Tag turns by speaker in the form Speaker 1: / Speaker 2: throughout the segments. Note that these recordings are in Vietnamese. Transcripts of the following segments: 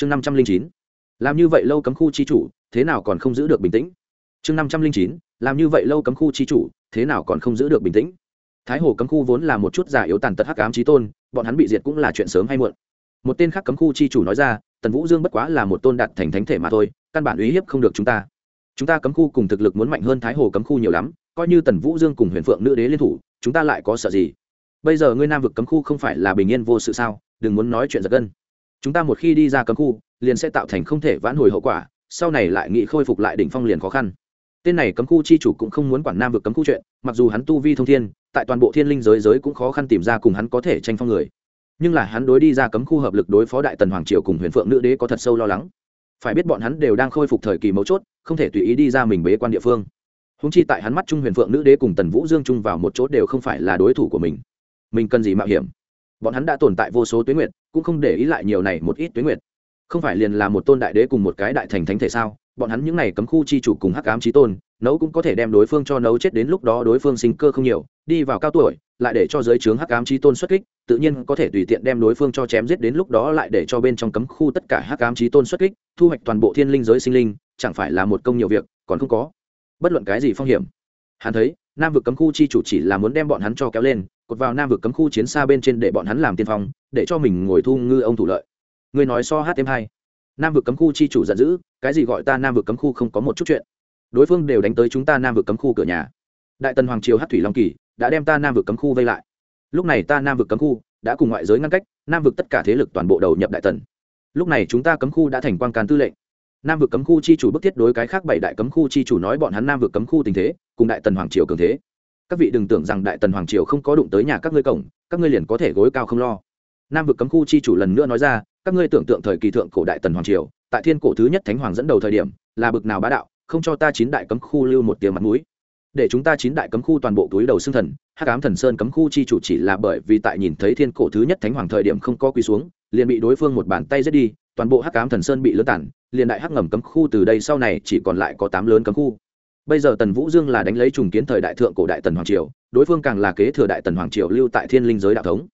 Speaker 1: chương năm trăm linh chín. Làm như vậy lâu cấm khu chi chủ, thế nào còn không giữ được bình tĩnh? Chương năm trăm linh chín. Làm như vậy lâu cấm khu chi chủ, thế nào còn không giữ được bình tĩnh? Thái hồ cấm khu vốn là một chút giả yếu tàn tật hắc ám trí tôn, bọn hắn bị diệt cũng là chuyện sớm hay muộn. Một tên khác cấm khu chi chủ nói ra, tần vũ dương bất quá là một tôn đạt thành thánh thể mà thôi, căn bản uy hiếp không được chúng ta. Chúng ta cấm khu cùng thực lực muốn mạnh hơn thái hồ cấm khu nhiều lắm, coi như tần vũ dương cùng huyền phượng nữ đế liên thủ, chúng ta lại có sợ gì? Bây giờ ngươi nam vực cấm khu không phải là bình yên vô sự sao? Đừng muốn nói chuyện giật gân chúng ta một khi đi ra cấm khu, liền sẽ tạo thành không thể vãn hồi hậu quả, sau này lại nghị khôi phục lại đỉnh phong liền khó khăn. Tên này cấm khu chi chủ cũng không muốn quản nam vực cấm khu chuyện, mặc dù hắn tu vi thông thiên, tại toàn bộ thiên linh giới giới cũng khó khăn tìm ra cùng hắn có thể tranh phong người. Nhưng là hắn đối đi ra cấm khu hợp lực đối phó đại tần hoàng triều cùng huyền phượng nữ đế có thật sâu lo lắng. Phải biết bọn hắn đều đang khôi phục thời kỳ mấu chốt, không thể tùy ý đi ra mình bế quan địa phương. Húng chi tại hắn mắt trung huyền phượng nữ đế cùng tần vũ dương chung vào một chỗ đều không phải là đối thủ của mình. Mình cần gì mạo hiểm? Bọn hắn đã tồn tại vô số tuyến nguyệt, cũng không để ý lại nhiều này một ít tuyến nguyệt. Không phải liền là một tôn đại đế cùng một cái đại thành thánh thể sao? Bọn hắn những n à y cấm khu chi chủ cùng hắc ám trí tôn, nấu cũng có thể đem đối phương cho nấu chết đến lúc đó đối phương sinh cơ không nhiều, đi vào cao tuổi, lại để cho giới trướng hắc ám trí tôn xuất kích, tự nhiên có thể tùy tiện đem đối phương cho chém giết đến lúc đó lại để cho bên trong cấm khu tất cả hắc ám trí tôn xuất kích, thu hoạch toàn bộ thiên linh giới sinh linh, chẳng phải là một công nhiều việc, còn không có. Bất luận cái gì phong hiểm. Hắn thấy, nam vực cấm khu chi chủ chỉ là muốn đem bọn hắn cho kéo lên cột vào nam vực cấm khu chiến xa bên trên để bọn hắn làm tiên phong để cho mình ngồi thu ngư ông thủ lợi người nói so hát thêm hay. nam vực cấm khu chi chủ giận dữ cái gì gọi ta nam vực cấm khu không có một chút chuyện đối phương đều đánh tới chúng ta nam vực cấm khu cửa nhà đại tần hoàng triều hát thủy long kỳ đã đem ta nam vực cấm khu vây lại lúc này ta nam vực cấm khu đã cùng ngoại giới ngăn cách nam vực tất cả thế lực toàn bộ đầu nhập đại tần lúc này chúng ta cấm khu đã thành quan càn tư lệnh nam vực cấm khu chi chủ bức thiết đối cái khác bảy đại cấm khu chi chủ nói bọn hắn nam vực cấm khu tình thế cùng đại tần hoàng triều cường thế các vị đừng tưởng rằng đại tần hoàng triều không có đụng tới nhà các ngươi cổng, các ngươi liền có thể gối cao không lo. Nam vực cấm khu chi chủ lần nữa nói ra, các ngươi tưởng tượng thời kỳ thượng cổ đại tần hoàng triều, tại thiên cổ thứ nhất thánh hoàng dẫn đầu thời điểm, là bực nào bá đạo, không cho ta chín đại cấm khu lưu một tiếng mặt mũi. Để chúng ta chín đại cấm khu toàn bộ túi đầu xương thần, hắc ám thần sơn cấm khu chi chủ chỉ là bởi vì tại nhìn thấy thiên cổ thứ nhất thánh hoàng thời điểm không có quỳ xuống, liền bị đối phương một bàn tay giết đi, toàn bộ hắc ám thần sơn bị lớn tản, liền đại hắc ngầm cấm khu từ đây sau này chỉ còn lại có tám lớn cấm khu bây giờ tần vũ dương là đánh lấy trùng kiến thời đại thượng cổ đại tần hoàng triều, đối phương càng là kế thừa đại tần hoàng triều lưu tại thiên linh giới đạo thống.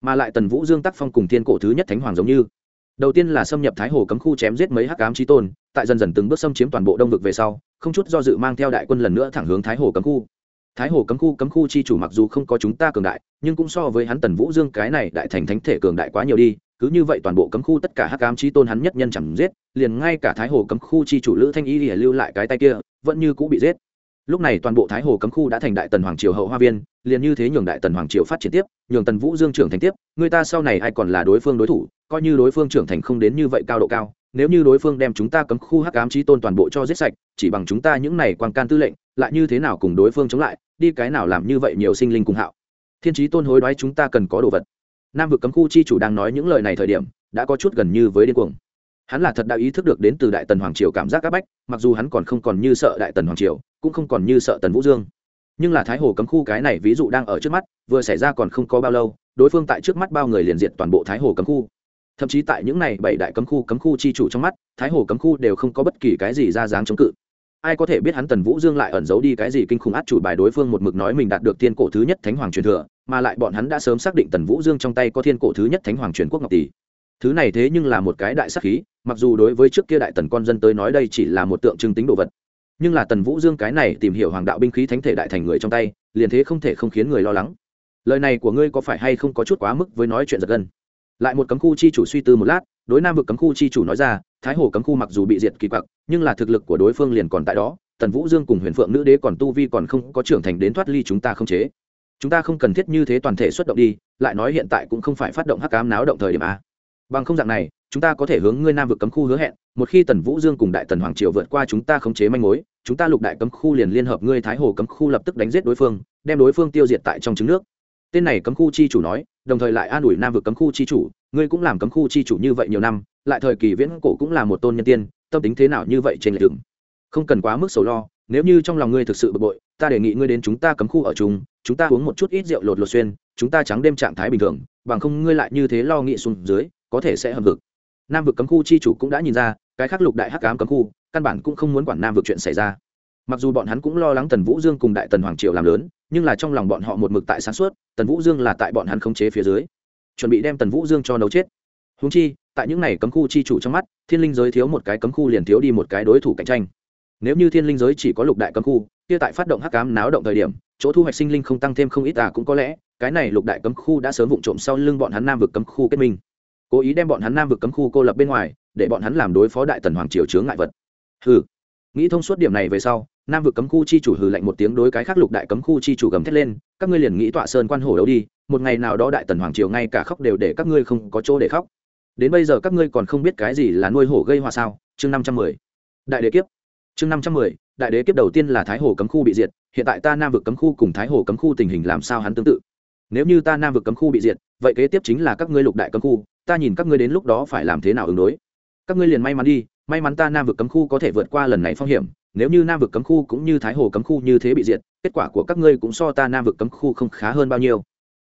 Speaker 1: Mà lại tần vũ dương tác phong cùng thiên cổ thứ nhất thánh hoàng giống như. Đầu tiên là xâm nhập thái hồ cấm khu chém giết mấy hắc ám trí tôn, tại dần dần từng bước xâm chiếm toàn bộ đông vực về sau, không chút do dự mang theo đại quân lần nữa thẳng hướng thái hồ cấm khu. Thái hồ cấm khu cấm khu chi chủ mặc dù không có chúng ta cường đại, nhưng cũng so với hắn tần vũ dương cái này đại thành thánh thể cường đại quá nhiều đi cứ như vậy toàn bộ cấm khu tất cả hắc ám chi tôn hắn nhất nhân chẳng giết, liền ngay cả thái hồ cấm khu chi chủ lữ thanh y lìa lưu lại cái tay kia, vẫn như cũ bị giết. Lúc này toàn bộ thái hồ cấm khu đã thành đại tần hoàng triều hậu hoa viên, liền như thế nhường đại tần hoàng triều phát triển tiếp, nhường tần vũ dương trưởng thành tiếp, người ta sau này ai còn là đối phương đối thủ, coi như đối phương trưởng thành không đến như vậy cao độ cao, nếu như đối phương đem chúng ta cấm khu hắc ám chi tôn toàn bộ cho giết sạch, chỉ bằng chúng ta những này quan can tư lệnh, lại như thế nào cùng đối phương chống lại, đi cái nào làm như vậy nhiều sinh linh cùng hạo. Thiên trí tôn hối đoái chúng ta cần có đồ vật nam vực cấm khu chi chủ đang nói những lời này thời điểm, đã có chút gần như với điên cuồng. Hắn là thật đã ý thức được đến từ đại tần hoàng triều cảm giác áp bách, mặc dù hắn còn không còn như sợ đại tần hoàng triều, cũng không còn như sợ tần vũ dương. Nhưng là thái hồ cấm khu cái này ví dụ đang ở trước mắt, vừa xảy ra còn không có bao lâu, đối phương tại trước mắt bao người liền diệt toàn bộ thái hồ cấm khu. Thậm chí tại những này bảy đại cấm khu cấm khu chi chủ trong mắt, thái hồ cấm khu đều không có bất kỳ cái gì ra dáng chống cự ai có thể biết hắn tần vũ dương lại ẩn giấu đi cái gì kinh khủng át chủ bài đối phương một mực nói mình đạt được thiên cổ thứ nhất thánh hoàng truyền thừa, mà lại bọn hắn đã sớm xác định tần vũ dương trong tay có thiên cổ thứ nhất thánh hoàng truyền quốc ngọc tỷ. Thứ này thế nhưng là một cái đại sắc khí, mặc dù đối với trước kia đại tần con dân tới nói đây chỉ là một tượng trưng tính đồ vật. Nhưng là tần vũ dương cái này tìm hiểu hoàng đạo binh khí thánh thể đại thành người trong tay, liền thế không thể không khiến người lo lắng. Lời này của ngươi có phải hay không có chút quá mức với nói chuyện giật gân? Lại một cấm khu chi chủ suy tư một lát, đối nam vực cấm khu chi chủ nói ra thái hồ cấm khu mặc dù bị diệt kỳ quặc, nhưng là thực lực của đối phương liền còn tại đó. Tần vũ dương cùng huyền phượng nữ đế còn tu vi còn không có trưởng thành đến thoát ly chúng ta không chế. Chúng ta không cần thiết như thế toàn thể xuất động đi, lại nói hiện tại cũng không phải phát động hắc cám náo động thời điểm a. Bằng không dạng này, chúng ta có thể hướng ngươi nam vực cấm khu hứa hẹn, một khi tần vũ dương cùng đại tần hoàng triều vượt qua chúng ta khống chế manh mối, chúng ta lục đại cấm khu liền liên hợp ngươi thái hồ cấm khu lập tức đánh giết đối phương, đem đối phương tiêu diệt tại trong trứng nước. Tên này cấm khu chi chủ nói, đồng thời lại an ủi nam vực cấm khu chi chủ, ngươi cũng làm cấm khu chi chủ như vậy nhiều năm lại thời kỳ viễn cổ cũng là một tôn nhân tiên, tâm tính thế nào như vậy trên lệch đường? Không cần quá mức sầu lo, nếu như trong lòng ngươi thực sự bực bội, ta đề nghị ngươi đến chúng ta cấm khu ở chung, chúng ta uống một chút ít rượu lột lột xuyên, chúng ta trắng đêm trạng thái bình thường, bằng không ngươi lại như thế lo nghị xuống dưới, có thể sẽ hầm vực. Nam vực cấm khu chi chủ cũng đã nhìn ra, cái khắc lục đại hắc cám cấm khu, căn bản cũng không muốn quản nam vực chuyện xảy ra. Mặc dù bọn hắn cũng lo lắng tần vũ dương cùng đại tần hoàng triều làm lớn, nhưng là trong lòng bọn họ một mực tại sáng suốt, tần vũ dương là tại bọn hắn khống chế phía dưới, chuẩn bị đem tần vũ dương cho nấu chết húng chi, tại những này cấm khu chi chủ trong mắt, thiên linh giới thiếu một cái cấm khu liền thiếu đi một cái đối thủ cạnh tranh. Nếu như thiên linh giới chỉ có lục đại cấm khu, kia tại phát động hắc cám náo động thời điểm, chỗ thu hoạch sinh linh không tăng thêm không ít à cũng có lẽ, cái này lục đại cấm khu đã sớm vụng trộm sau lưng bọn hắn nam vực cấm khu kết minh. Cố ý đem bọn hắn nam vực cấm khu cô lập bên ngoài, để bọn hắn làm đối phó đại tần hoàng triều chướng ngại vật. Hừ. Nghĩ thông suốt điểm này về sau, nam vực cấm khu chi chủ hừ lạnh một tiếng đối cái khác lục đại cấm khu chi chủ gầm thét lên, các ngươi liền nghĩ tọa sơn quan hổ đấu đi, một ngày nào đó đại tần hoàng triều ngay cả khóc đều để các ngươi không có chỗ để khóc đến bây giờ các ngươi còn không biết cái gì là nuôi hổ gây họa sao? Chương năm trăm mười. Đại đế kiếp. Chương năm trăm mười, đại đế kiếp đầu tiên là thái hồ cấm khu bị diệt, hiện tại ta nam vực cấm khu cùng thái hồ cấm khu tình hình làm sao hắn tương tự? Nếu như ta nam vực cấm khu bị diệt, vậy kế tiếp chính là các ngươi lục đại cấm khu, ta nhìn các ngươi đến lúc đó phải làm thế nào ứng đối? Các ngươi liền may mắn đi, may mắn ta nam vực cấm khu có thể vượt qua lần này phong hiểm, nếu như nam vực cấm khu cũng như thái hồ cấm khu như thế bị diệt, kết quả của các ngươi cũng so ta nam vực cấm khu không khá hơn bao nhiêu.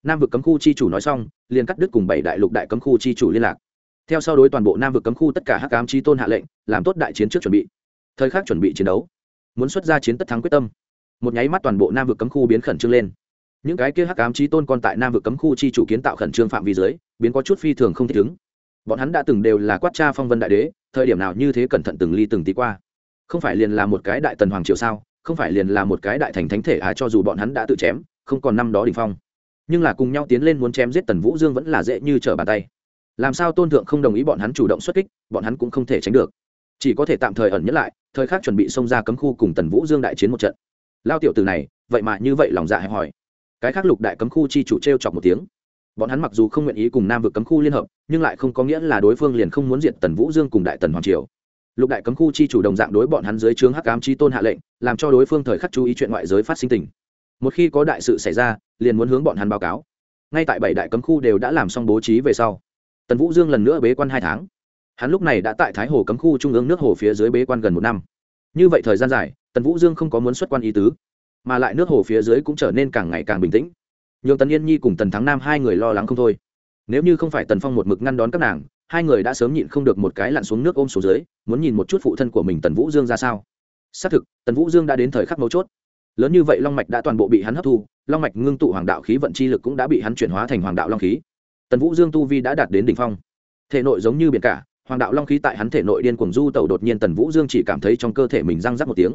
Speaker 1: Nam vực cấm khu chi chủ nói xong, liền cắt đứt cùng bảy đại lục đại cấm khu chi chủ liên lạc theo sau đối toàn bộ nam vực cấm khu tất cả hắc ám chi tôn hạ lệnh, làm tốt đại chiến trước chuẩn bị. Thời khắc chuẩn bị chiến đấu. Muốn xuất ra chiến tất thắng quyết tâm. Một nháy mắt toàn bộ nam vực cấm khu biến khẩn trương lên. Những cái kia hắc ám chi tôn còn tại nam vực cấm khu chi chủ kiến tạo khẩn trương phạm vi dưới, biến có chút phi thường không thích ứng bọn hắn đã từng đều là quát cha phong vân đại đế, thời điểm nào như thế cẩn thận từng ly từng tí qua. Không phải liền là một cái đại tần hoàng triều sao, không phải liền là một cái đại thành thánh thể à cho dù bọn hắn đã tự chém, không còn năm đó đỉnh phong. Nhưng là cùng nhau tiến lên muốn chém giết tần vũ dương vẫn là dễ như trở bàn tay làm sao tôn thượng không đồng ý bọn hắn chủ động xuất kích, bọn hắn cũng không thể tránh được. Chỉ có thể tạm thời ẩn nhất lại, thời khắc chuẩn bị xông ra cấm khu cùng tần vũ dương đại chiến một trận. Lao tiểu từ này, vậy mà như vậy lòng dạ hẹp hòi. Cái khác lục đại cấm khu chi chủ t r e o chọc một tiếng. Bọn hắn mặc dù không nguyện ý cùng nam vực cấm khu liên hợp, nhưng lại không có nghĩa là đối phương liền không muốn diệt tần vũ dương cùng đại tần hoàng triều. Lục đại cấm khu chi chủ đồng dạng đối bọn hắn dưới trướng hắc cám chi tôn hạ lệnh, làm cho đối phương thời khắc chú ý chuyện ngoại giới phát sinh tình. Một khi có đại sự xảy ra, liền muốn hướng bọn hắn báo cáo. Ngay tại bảy đại cấm khu đều đã làm xong bố trí về sau tần vũ dương lần nữa bế quan hai tháng. Hắn lúc này đã tại thái hồ cấm khu trung ương nước hồ phía dưới bế quan gần một năm. Như vậy thời gian dài, tần vũ dương không có muốn xuất quan ý tứ, mà lại nước hồ phía dưới cũng trở nên càng ngày càng bình tĩnh. Nhường tần yên nhi cùng tần thắng nam hai người lo lắng không thôi. Nếu như không phải tần phong một mực ngăn đón các nàng, hai người đã sớm nhịn không được một cái lặn xuống nước ôm xuống dưới, muốn nhìn một chút phụ thân của mình tần vũ dương ra sao. Xác thực, tần vũ dương đã đến thời khắc mấu chốt. Lớn như vậy long mạch đã toàn bộ bị hắn hấp thu, long mạch ngưng tụ hoàng đạo khí vận chi lực cũng đã bị hắn chuyển hóa thành hoàng đạo long khí tần vũ dương tu vi đã đạt đến đ ỉ n h phong. Thể nội giống như biển cả, hoàng đạo long khí tại hắn thể nội điên cuồng du tẩu đột nhiên tần vũ dương chỉ cảm thấy trong cơ thể mình răng rắc một tiếng.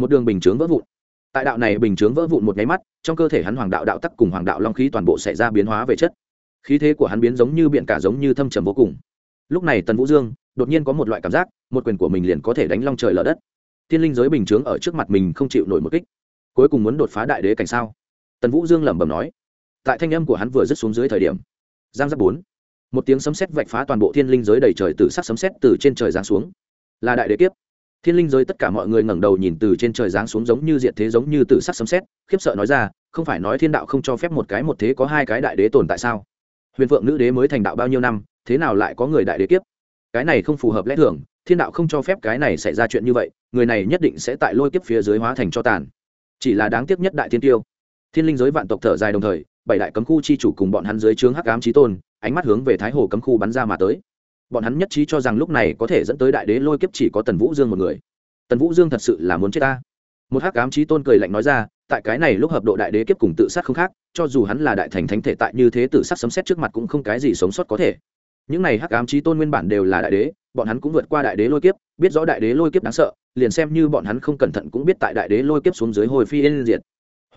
Speaker 1: Một đường bình chướng vỡ vụn. Tại đạo này bình chướng vỡ vụn một nháy mắt, trong cơ thể hắn hoàng đạo đạo tắc cùng hoàng đạo long khí toàn bộ xảy ra biến hóa về chất. Khí thế của hắn biến giống như biển cả giống như thâm trầm vô cùng. Lúc này tần vũ dương, đột nhiên có một loại cảm giác, một quyền của mình liền có thể đánh long trời lở đất. Thiên linh giới bình chướng ở trước mặt mình không chịu nổi một kích. Cuối cùng muốn đột phá đại đế cảnh sao? Tần vũ dương lẩm bẩm nói. Tại thanh âm của hắn vừa dứt xuống dưới thời điểm giang giáp bốn. Một tiếng sấm sét vạch phá toàn bộ thiên linh giới đầy trời từ sắc sấm sét từ trên trời giáng xuống. Là đại đế kiếp. Thiên linh giới tất cả mọi người ngẩng đầu nhìn từ trên trời giáng xuống giống như diện thế giống như từ sắc sấm sét, khiếp sợ nói ra, không phải nói thiên đạo không cho phép một cái một thế có hai cái đại đế tồn tại sao? Huyền phượng nữ đế mới thành đạo bao nhiêu năm, thế nào lại có người đại đế kiếp? Cái này không phù hợp lẽ thường, thiên đạo không cho phép cái này xảy ra chuyện như vậy, người này nhất định sẽ tại lôi kiếp phía dưới hóa thành cho tàn. Chỉ là đáng tiếc nhất đại thiên tiêu. Thiên linh giới vạn tộc thở dài đồng thời bảy đại cấm khu chi chủ cùng bọn hắn dưới trướng hắc ám chí tôn, ánh mắt hướng về thái hồ cấm khu bắn ra mà tới. Bọn hắn nhất trí cho rằng lúc này có thể dẫn tới đại đế lôi kiếp chỉ có tần vũ dương một người. Tần vũ dương thật sự là muốn chết ta. Một hắc ám chí tôn cười lạnh nói ra, tại cái này lúc hợp độ đại đế kiếp cùng tự sát không khác, cho dù hắn là đại thành thánh thể tại như thế tự sát sấm xét trước mặt cũng không cái gì sống sót có thể. Những này hắc ám chí tôn nguyên bản đều là đại đế, bọn hắn cũng vượt qua đại đế lôi kiếp, biết rõ đại đế lôi kiếp đáng sợ, liền xem như bọn hắn không cẩn thận cũng biết tại đại đế lôi kiếp xuống dưới hồi phi yên diệt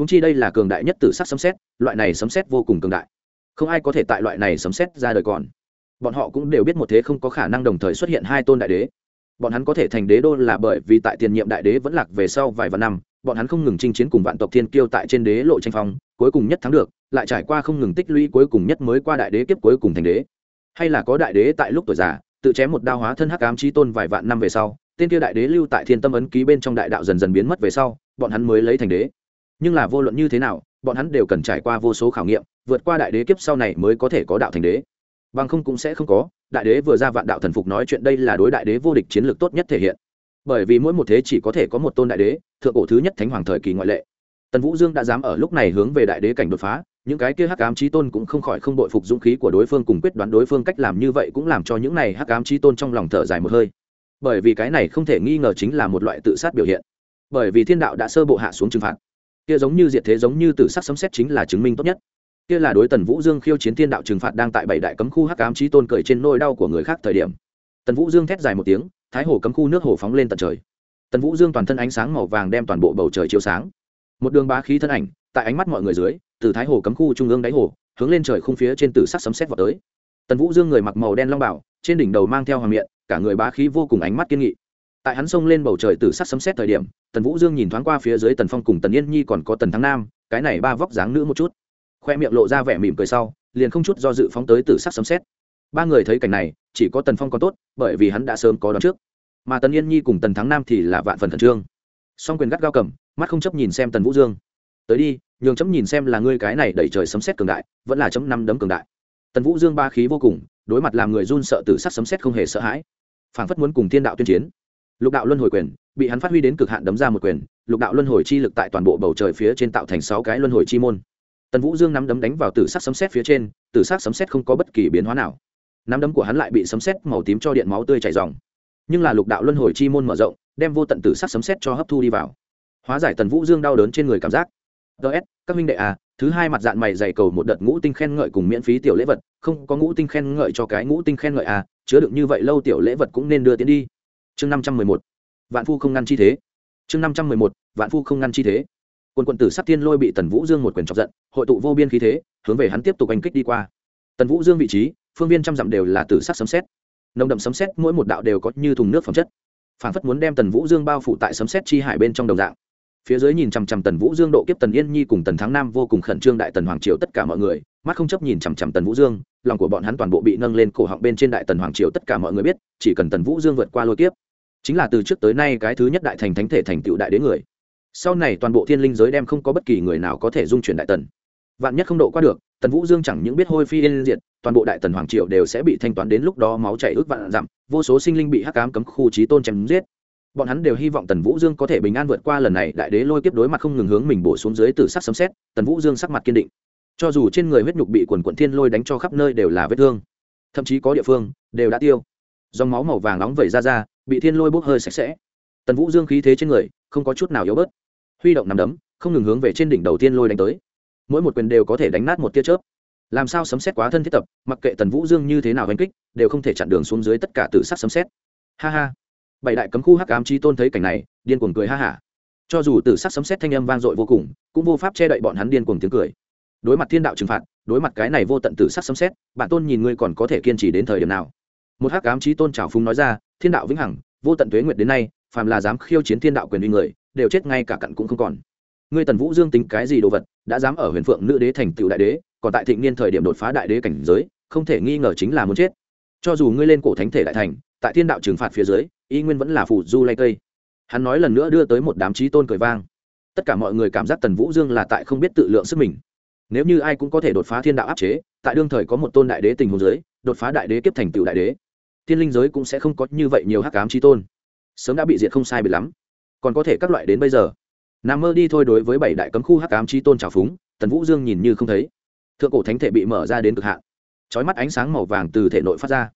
Speaker 1: húng chi đây là cường đại nhất tử sắc sấm xét loại này sấm xét vô cùng cường đại. Không ai có thể tại loại này sấm xét ra đời còn. Bọn họ cũng đều biết một thế không có khả năng đồng thời xuất hiện hai tôn đại đế. Bọn hắn có thể thành đế đô là bởi vì tại tiền nhiệm đại đế vẫn lạc về sau vài vạn năm, bọn hắn không ngừng chinh chiến cùng vạn tộc thiên kiêu tại trên đế lộ tranh phong, cuối cùng nhất thắng được, lại trải qua không ngừng tích lũy cuối cùng nhất mới qua đại đế kiếp cuối cùng thành đế. Hay là có đại đế tại lúc tuổi già, tự chém một đao hóa thân hắc ám trí tôn vài vạn năm về sau, tên kia đại đế lưu tại thiên tâm ấn ký bên trong đại đạo dần dần biến mất về sau, bọn hắn mới lấy thành đế nhưng là vô luận như thế nào, bọn hắn đều cần trải qua vô số khảo nghiệm, vượt qua đại đế kiếp sau này mới có thể có đạo thành đế. Bằng không cũng sẽ không có, đại đế vừa ra vạn đạo thần phục nói chuyện đây là đối đại đế vô địch chiến lược tốt nhất thể hiện. Bởi vì mỗi một thế chỉ có thể có một tôn đại đế, thượng cổ thứ nhất thánh hoàng thời kỳ ngoại lệ. Tần vũ dương đã dám ở lúc này hướng về đại đế cảnh đột phá, những cái kia hắc ám trí tôn cũng không khỏi không đội phục dũng khí của đối phương cùng quyết đoán đối phương cách làm như vậy cũng làm cho những này hắc ám trí tôn trong lòng thở dài một hơi. Bởi vì cái này không thể nghi ngờ chính là một loại tự sát biểu hiện. Bởi vì thiên đạo đã sơ bộ hạ xuống trừng phạt kia giống như diệt thế giống như tử sắc sấm xét chính là chứng minh tốt nhất. Kia là đối tần vũ dương khiêu chiến thiên đạo trừng phạt đang tại bảy đại cấm khu hắc ám trí tôn cười trên nôi đau của người khác thời điểm. Tần vũ dương thét dài một tiếng, thái hồ cấm khu nước hồ phóng lên tận trời. Tần vũ dương toàn thân ánh sáng màu vàng đem toàn bộ bầu trời chiếu sáng. Một đường bá khí thân ảnh, tại ánh mắt mọi người dưới, từ thái hồ cấm khu trung ương đáy hồ, hướng lên trời khung phía trên tử sắc sấm xét vào tới. Tần vũ dương người mặc màu đen long bảo, trên đỉnh đầu mang theo hoàng miệng cả người bá khí vô cùng ánh mắt kiên nghị tại hắn xông lên bầu trời tử sắc sấm xét thời điểm, tần vũ dương nhìn thoáng qua phía dưới tần phong cùng tần yên nhi còn có tần thắng nam, cái này ba vóc dáng nữ một chút. Khoe miệng lộ ra vẻ mỉm cười sau, liền không chút do dự phóng tới tử sắc sấm xét ba người thấy cảnh này, chỉ có tần phong còn tốt, bởi vì hắn đã sớm có đón trước. Mà tần yên nhi cùng tần thắng nam thì là vạn phần thần trương. Song quyền gắt gao cầm, mắt không chấp nhìn xem tần vũ dương. Tới đi, nhường chấm nhìn xem là ngươi cái này đẩy trời sấm xét cường đại, vẫn là chấm năm đấm cường đại. Tần vũ dương ba khí vô cùng, đối mặt làm người run sợ từ sắc sấm xét không hề sợ hãi. Phảng phất muốn cùng thiên đạo tuyên chiến lục đạo luân hồi quyền, bị hắn phát huy đến cực hạn đấm ra một quyền, lục đạo luân hồi chi lực tại toàn bộ bầu trời phía trên tạo thành sáu cái luân hồi chi môn. Tần vũ dương nắm đấm đánh vào tử sắc sấm xét phía trên, tử sắc sấm xét không có bất kỳ biến hóa nào. Nắm đấm của hắn lại bị sấm xét màu tím cho điện máu tươi chảy dòng nhưng là lục đạo luân hồi chi môn mở rộng, đem vô tận tử sắc sấm xét cho hấp thu đi vào. Hóa giải tần vũ dương đau đớn trên người cảm giác. Ts các minh đệ à thứ hai mặt dạng mày dày cầu một đợt ngũ tinh khen ngợi cùng miễn phí tiểu lễ vật, không có ngũ tinh khen ngợi cho cái ngũ tinh khen ngợi à chứa đựng như vậy lâu tiểu lễ vật cũng nên đưa tiến đi chương năm trăm mười một, vạn phu không ngăn chi thế. chương năm trăm mười một, vạn phu không ngăn chi thế. quân quận tử sắc tiên lôi bị tần vũ dương một quyền chọc giận, hội tụ vô biên khí thế, hướng về hắn tiếp tục oanh kích đi qua. Tần vũ dương vị trí, phương viên trăm dặm đều là tử sắc sấm xét nồng đậm sấm xét mỗi một đạo đều có như thùng nước phẩm chất. Phản phất muốn đem tần vũ dương bao phủ tại sấm xét chi hải bên trong đồng dạng phía dưới nhìn chằm chằm tần vũ dương, độ kiếp tần yên nhi cùng tần thắng nam vô cùng khẩn trương đại tần hoàng triều tất cả mọi người, mắt không chấp nhìn chằm chằm tần vũ dương, lòng của bọn hắn toàn bộ bị nâng lên cổ họng bên trên đại tần hoàng triều tất cả mọi người biết, chỉ cần tần vũ dương vượt qua lôi kiếp, chính là từ trước tới nay cái thứ nhất đại thành thánh thể thành tựu đại đế người. Sau này toàn bộ thiên linh giới đem không có bất kỳ người nào có thể dung chuyển đại tần. Vạn nhất không độ qua được, tần vũ dương chẳng những biết hôi phi yên diệt, toàn bộ đại tần hoàng triều đều sẽ bị thanh toán đến lúc đó máu chảy ước vạn dặm vô số sinh linh bị hắc cám cấm khu trí tôn chém giết bọn hắn đều hy vọng tần vũ dương có thể bình an vượt qua lần này, đại đế lôi tiếp đối mặt không ngừng hướng mình bổ xuống dưới từ sắc sấm xét tần vũ dương sắc mặt kiên định. Cho dù trên người huyết nhục bị quần quận thiên lôi đánh cho khắp nơi đều là vết thương, thậm chí có địa phương đều đã tiêu. Dòng máu màu vàng nóng vẩy ra ra, bị thiên lôi bốc hơi sạch sẽ. Tần vũ dương khí thế trên người không có chút nào yếu bớt. Huy động nằm đấm, không ngừng hướng về trên đỉnh đầu tiên lôi đánh tới. Mỗi một quyền đều có thể đánh nát một tia chớp. Làm sao sấm xét quá thân thiết tập, mặc kệ tần vũ dương như thế nào hành kích, đều không thể chặn đường xuống dưới tất cả từ sắc sấm xét ha ha bảy đại cấm khu hắc ám chi tôn thấy cảnh này, điên cuồng cười ha hả. Cho dù từ sắc sấm xét thanh âm vang dội vô cùng, cũng vô pháp che đậy bọn hắn điên cuồng tiếng cười. Đối mặt thiên đạo trừng phạt, đối mặt cái này vô tận từ sắc sấm xét bạn tôn nhìn ngươi còn có thể kiên trì đến thời điểm nào? Một hắc ám chi tôn trào phúng nói ra, thiên đạo vĩnh hằng, vô tận tuế nguyệt đến nay, phàm là dám khiêu chiến thiên đạo quyền uy người, đều chết ngay cả cặn cũng không còn. Ngươi tần vũ dương tính cái gì đồ vật, đã dám ở huyền phượng nữ đế thành tựu đại đế, còn tại thịnh niên thời điểm đột phá đại đế cảnh giới, không thể nghi ngờ chính là muốn chết. Cho dù ngươi lên cổ thánh thể đại thành, tại thiên đạo trừng phạt phía dưới y nguyên vẫn là phủ du lay cây. Hắn nói lần nữa đưa tới một đám trí tôn cười vang. Tất cả mọi người cảm giác tần vũ dương là tại không biết tự lượng sức mình. Nếu như ai cũng có thể đột phá thiên đạo áp chế tại đương thời có một tôn đại đế tình hồ dưới, đột phá đại đế kiếp thành tựu đại đế thiên linh giới cũng sẽ không có như vậy nhiều hắc cám trí tôn. Sớm đã bị diệt không sai bị lắm. Còn có thể các loại đến bây giờ. Nằm mơ đi thôi đối với bảy đại cấm khu hắc ám trí tôn trào phúng tần vũ dương nhìn như không thấy. Thượng cổ thánh thể bị mở ra đến cực hạn. Trói mắt ánh sáng màu vàng từ thể nội phát ra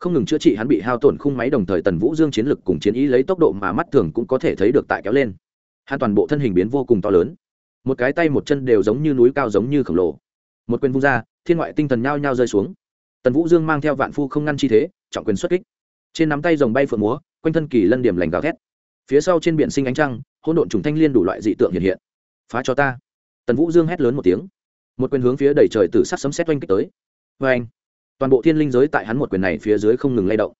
Speaker 1: không ngừng chữa trị hắn bị hao tổn khung máy đồng thời tần vũ dương chiến lực cùng chiến ý lấy tốc độ mà mắt thường cũng có thể thấy được tại kéo lên. Hắn toàn bộ thân hình biến vô cùng to lớn. Một cái tay một chân đều giống như núi cao giống như khổng lồ. Một quyền vung ra, thiên ngoại tinh thần nhao nhao rơi xuống. Tần vũ dương mang theo vạn phu không ngăn chi thế, trọng quyền xuất kích. Trên nắm tay dòng bay phượng múa, quanh thân kỳ lân điểm lành gào thét. Phía sau trên biển sinh ánh trăng, hỗn độn trùng thanh liên đủ loại dị tượng hiện hiện. Phá cho ta. Tần vũ dương hét lớn một tiếng. Một quyền hướng phía đầy trời từ sắc sấm xét oanh kích tới. Vê anh toàn bộ thiên linh giới tại hắn một quyền này phía dưới không ngừng lay động.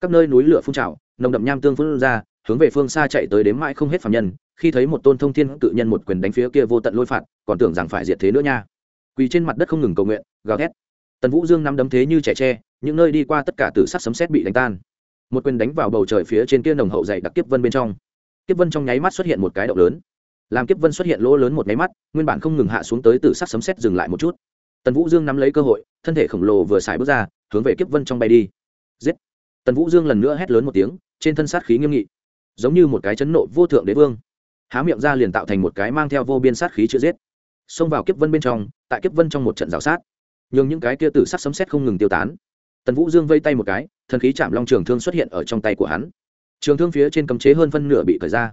Speaker 1: Các nơi núi lửa phun trào, nồng đậm nham tương phun ra, hướng về phương xa chạy tới đếm mãi không hết phạm nhân, khi thấy một tôn thông thiên tự nhân một quyền đánh phía kia vô tận lôi phạt, còn tưởng rằng phải diệt thế nữa nha. Quỳ trên mặt đất không ngừng cầu nguyện, gào thét. Tần vũ dương nắm đấm thế như trẻ tre, những nơi đi qua tất cả từ sắc sấm sét bị đánh tan. Một quyền đánh vào bầu trời phía trên kia nồng hậu dày đặc kiếp vân bên trong. Kiếp vân trong nháy mắt xuất hiện một cái động lớn. Làm kiếp vân xuất hiện lỗ lớn một nháy mắt, nguyên bản không ngừng hạ xuống tới từ sắc sấm sét dừng lại một chút tần vũ dương nắm lấy cơ hội, thân thể khổng lồ vừa xài bước ra, hướng về kiếp vân trong bay đi. Giết! Tần vũ dương lần nữa hét lớn một tiếng, trên thân sát khí nghiêm nghị, giống như một cái chấn nộ vô thượng đế vương. Há miệng ra liền tạo thành một cái mang theo vô biên sát khí chữ giết. Xông vào kiếp vân bên trong, tại kiếp vân trong một trận rào sát, nhường những cái kia tử sắc sấm xét không ngừng tiêu tán. Tần vũ dương vây tay một cái, thần khí chạm long trường thương xuất hiện ở trong tay của hắn. Trường thương phía trên cấm chế hơn phân nửa bị cởi ra,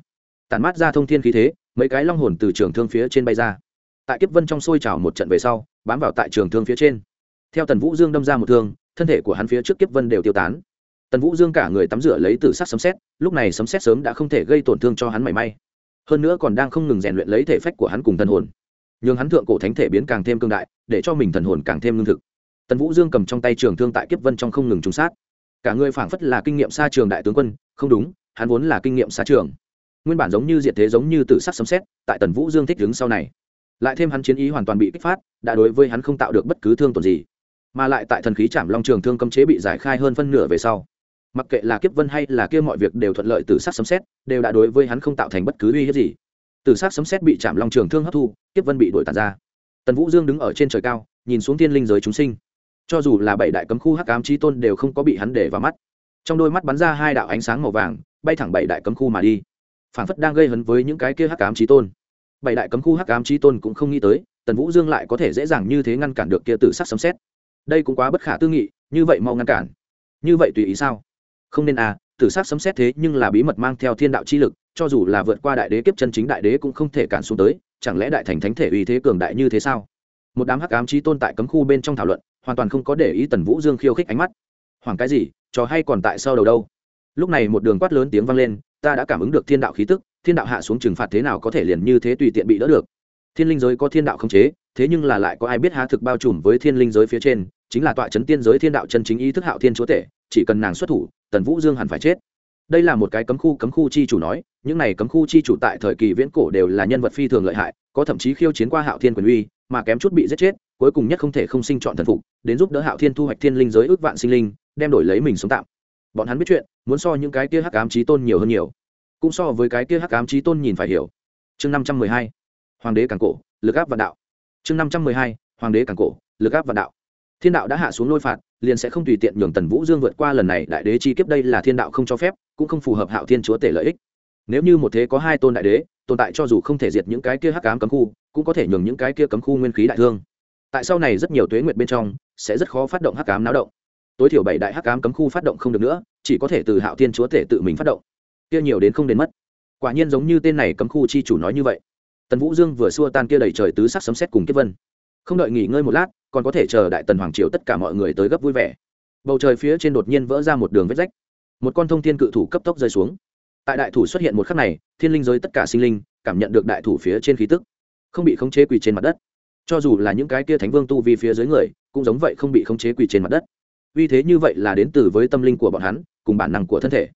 Speaker 1: tản mát ra thông thiên khí thế, mấy cái long hồn từ trường thương phía trên bay ra tại kiếp vân trong sôi trào một trận về sau, bám vào tại trường thương phía trên. Theo tần vũ dương đâm ra một thương, thân thể của hắn phía trước kiếp vân đều tiêu tán. Tần vũ dương cả người tắm rửa lấy từ sắc sấm xét lúc này sấm xét sớm đã không thể gây tổn thương cho hắn mảy may. Hơn nữa còn đang không ngừng rèn luyện lấy thể phách của hắn cùng thần hồn. Nhường hắn thượng cổ thánh thể biến càng thêm cương đại, để cho mình thần hồn càng thêm lương thực. Tần vũ dương cầm trong tay trường thương tại kiếp vân trong không ngừng trúng sát. Cả người phảng phất là kinh nghiệm xa trường đại tướng quân, không đúng, hắn vốn là kinh nghiệm xa trường. Nguyên bản giống như diện thế giống như tự sắc sấm xét tại tần vũ dương thích đứng sau này lại thêm hắn chiến ý hoàn toàn bị kích phát, đã đối với hắn không tạo được bất cứ thương tổn gì. Mà lại tại thần khí chạm long trường thương cấm chế bị giải khai hơn phân nửa về sau, mặc kệ là kiếp vân hay là kia mọi việc đều thuận lợi từ sát sấm xét đều đã đối với hắn không tạo thành bất cứ uy hiếp gì. Từ sát sấm xét bị chạm long trường thương hấp thu, kiếp vân bị đổi tàn ra. Tần vũ dương đứng ở trên trời cao, nhìn xuống thiên linh giới chúng sinh. Cho dù là bảy đại cấm khu hắc ám trí tôn đều không có bị hắn để vào mắt. Trong đôi mắt bắn ra hai đạo ánh sáng màu vàng, bay thẳng bảy đại cấm khu mà đi. Phản phất đang gây hấn với những cái kia hắc ám trí tôn bảy đại cấm khu hắc ám trí tôn cũng không nghĩ tới, tần vũ dương lại có thể dễ dàng như thế ngăn cản được kia tử sắc sấm xét đây cũng quá bất khả tư nghị, như vậy mau ngăn cản. Như vậy tùy ý sao? Không nên à tử sắc sấm xét thế nhưng là bí mật mang theo thiên đạo chi lực, cho dù là vượt qua đại đế kiếp chân chính đại đế cũng không thể cản xuống tới, chẳng lẽ đại thành thánh thể uy thế cường đại như thế sao? Một đám hắc ám trí tôn tại cấm khu bên trong thảo luận, hoàn toàn không có để ý tần vũ dương khiêu khích ánh mắt. Hoàng cái gì, trò hay còn tại sau đầu đâu? Lúc này một đường quát lớn tiếng vang lên, ta đã cảm ứng được thiên đạo khí tức thiên đạo hạ xuống trừng phạt thế nào có thể liền như thế tùy tiện bị đỡ được. Thiên linh giới có thiên đạo khống chế, thế nhưng là lại có ai biết há thực bao trùm với thiên linh giới phía trên, chính là tọa chấn tiên giới thiên đạo chân chính ý thức hạo thiên chúa tể, chỉ cần nàng xuất thủ, tần vũ dương hẳn phải chết. Đây là một cái cấm khu cấm khu chi chủ nói, những này cấm khu chi chủ tại thời kỳ viễn cổ đều là nhân vật phi thường lợi hại, có thậm chí khiêu chiến qua hạo thiên quyền uy, mà kém chút bị giết chết, cuối cùng nhất không thể không sinh chọn thần phục, đến giúp đỡ hạo thiên thu hoạch thiên linh giới ước vạn sinh linh, đem đổi lấy mình sống tạm. Bọn hắn biết chuyện, muốn so những cái kia hắc ám trí tôn nhiều hơn nhiều cũng so với cái kia hắc ám trí tôn nhìn phải hiểu. Chương năm trăm mười hai, hoàng đế càng cổ, lực áp vạn đạo. Chương năm trăm mười hai, hoàng đế càng cổ, lực áp vạn đạo. Thiên đạo đã hạ xuống lôi phạt, liền sẽ không tùy tiện nhường tần vũ dương vượt qua lần này, đại đế chi kiếp đây là thiên đạo không cho phép, cũng không phù hợp hạo thiên chúa tể lợi ích. Nếu như một thế có hai tôn đại đế, tồn tại cho dù không thể diệt những cái kia hắc ám cấm khu, cũng có thể nhường những cái kia cấm khu nguyên khí đại thương. Tại sau này rất nhiều tuế nguyệt bên trong, sẽ rất khó phát động hắc ám náo động. Tối thiểu bảy đại hắc ám cấm khu phát động không được nữa, chỉ có thể từ hạo thiên chúa tể tự mình phát động kia nhiều đến không đến mất. Quả nhiên giống như tên này cấm khu chi chủ nói như vậy. Tần vũ dương vừa xua tan kia đầy trời tứ sắc sấm xét cùng kiếp vân. Không đợi nghỉ ngơi một lát, còn có thể chờ đại tần hoàng triều tất cả mọi người tới gấp vui vẻ. Bầu trời phía trên đột nhiên vỡ ra một đường vết rách. Một con thông thiên cự thủ cấp tốc rơi xuống. Tại đại thủ xuất hiện một khắc này, thiên linh giới tất cả sinh linh cảm nhận được đại thủ phía trên khí tức, không bị khống chế quỳ trên mặt đất. Cho dù là những cái kia thánh vương tu vi phía dưới người, cũng giống vậy không bị khống chế quỳ trên mặt đất. Vì thế như vậy là đến từ với tâm linh của bọn hắn, cùng bản năng của thân thể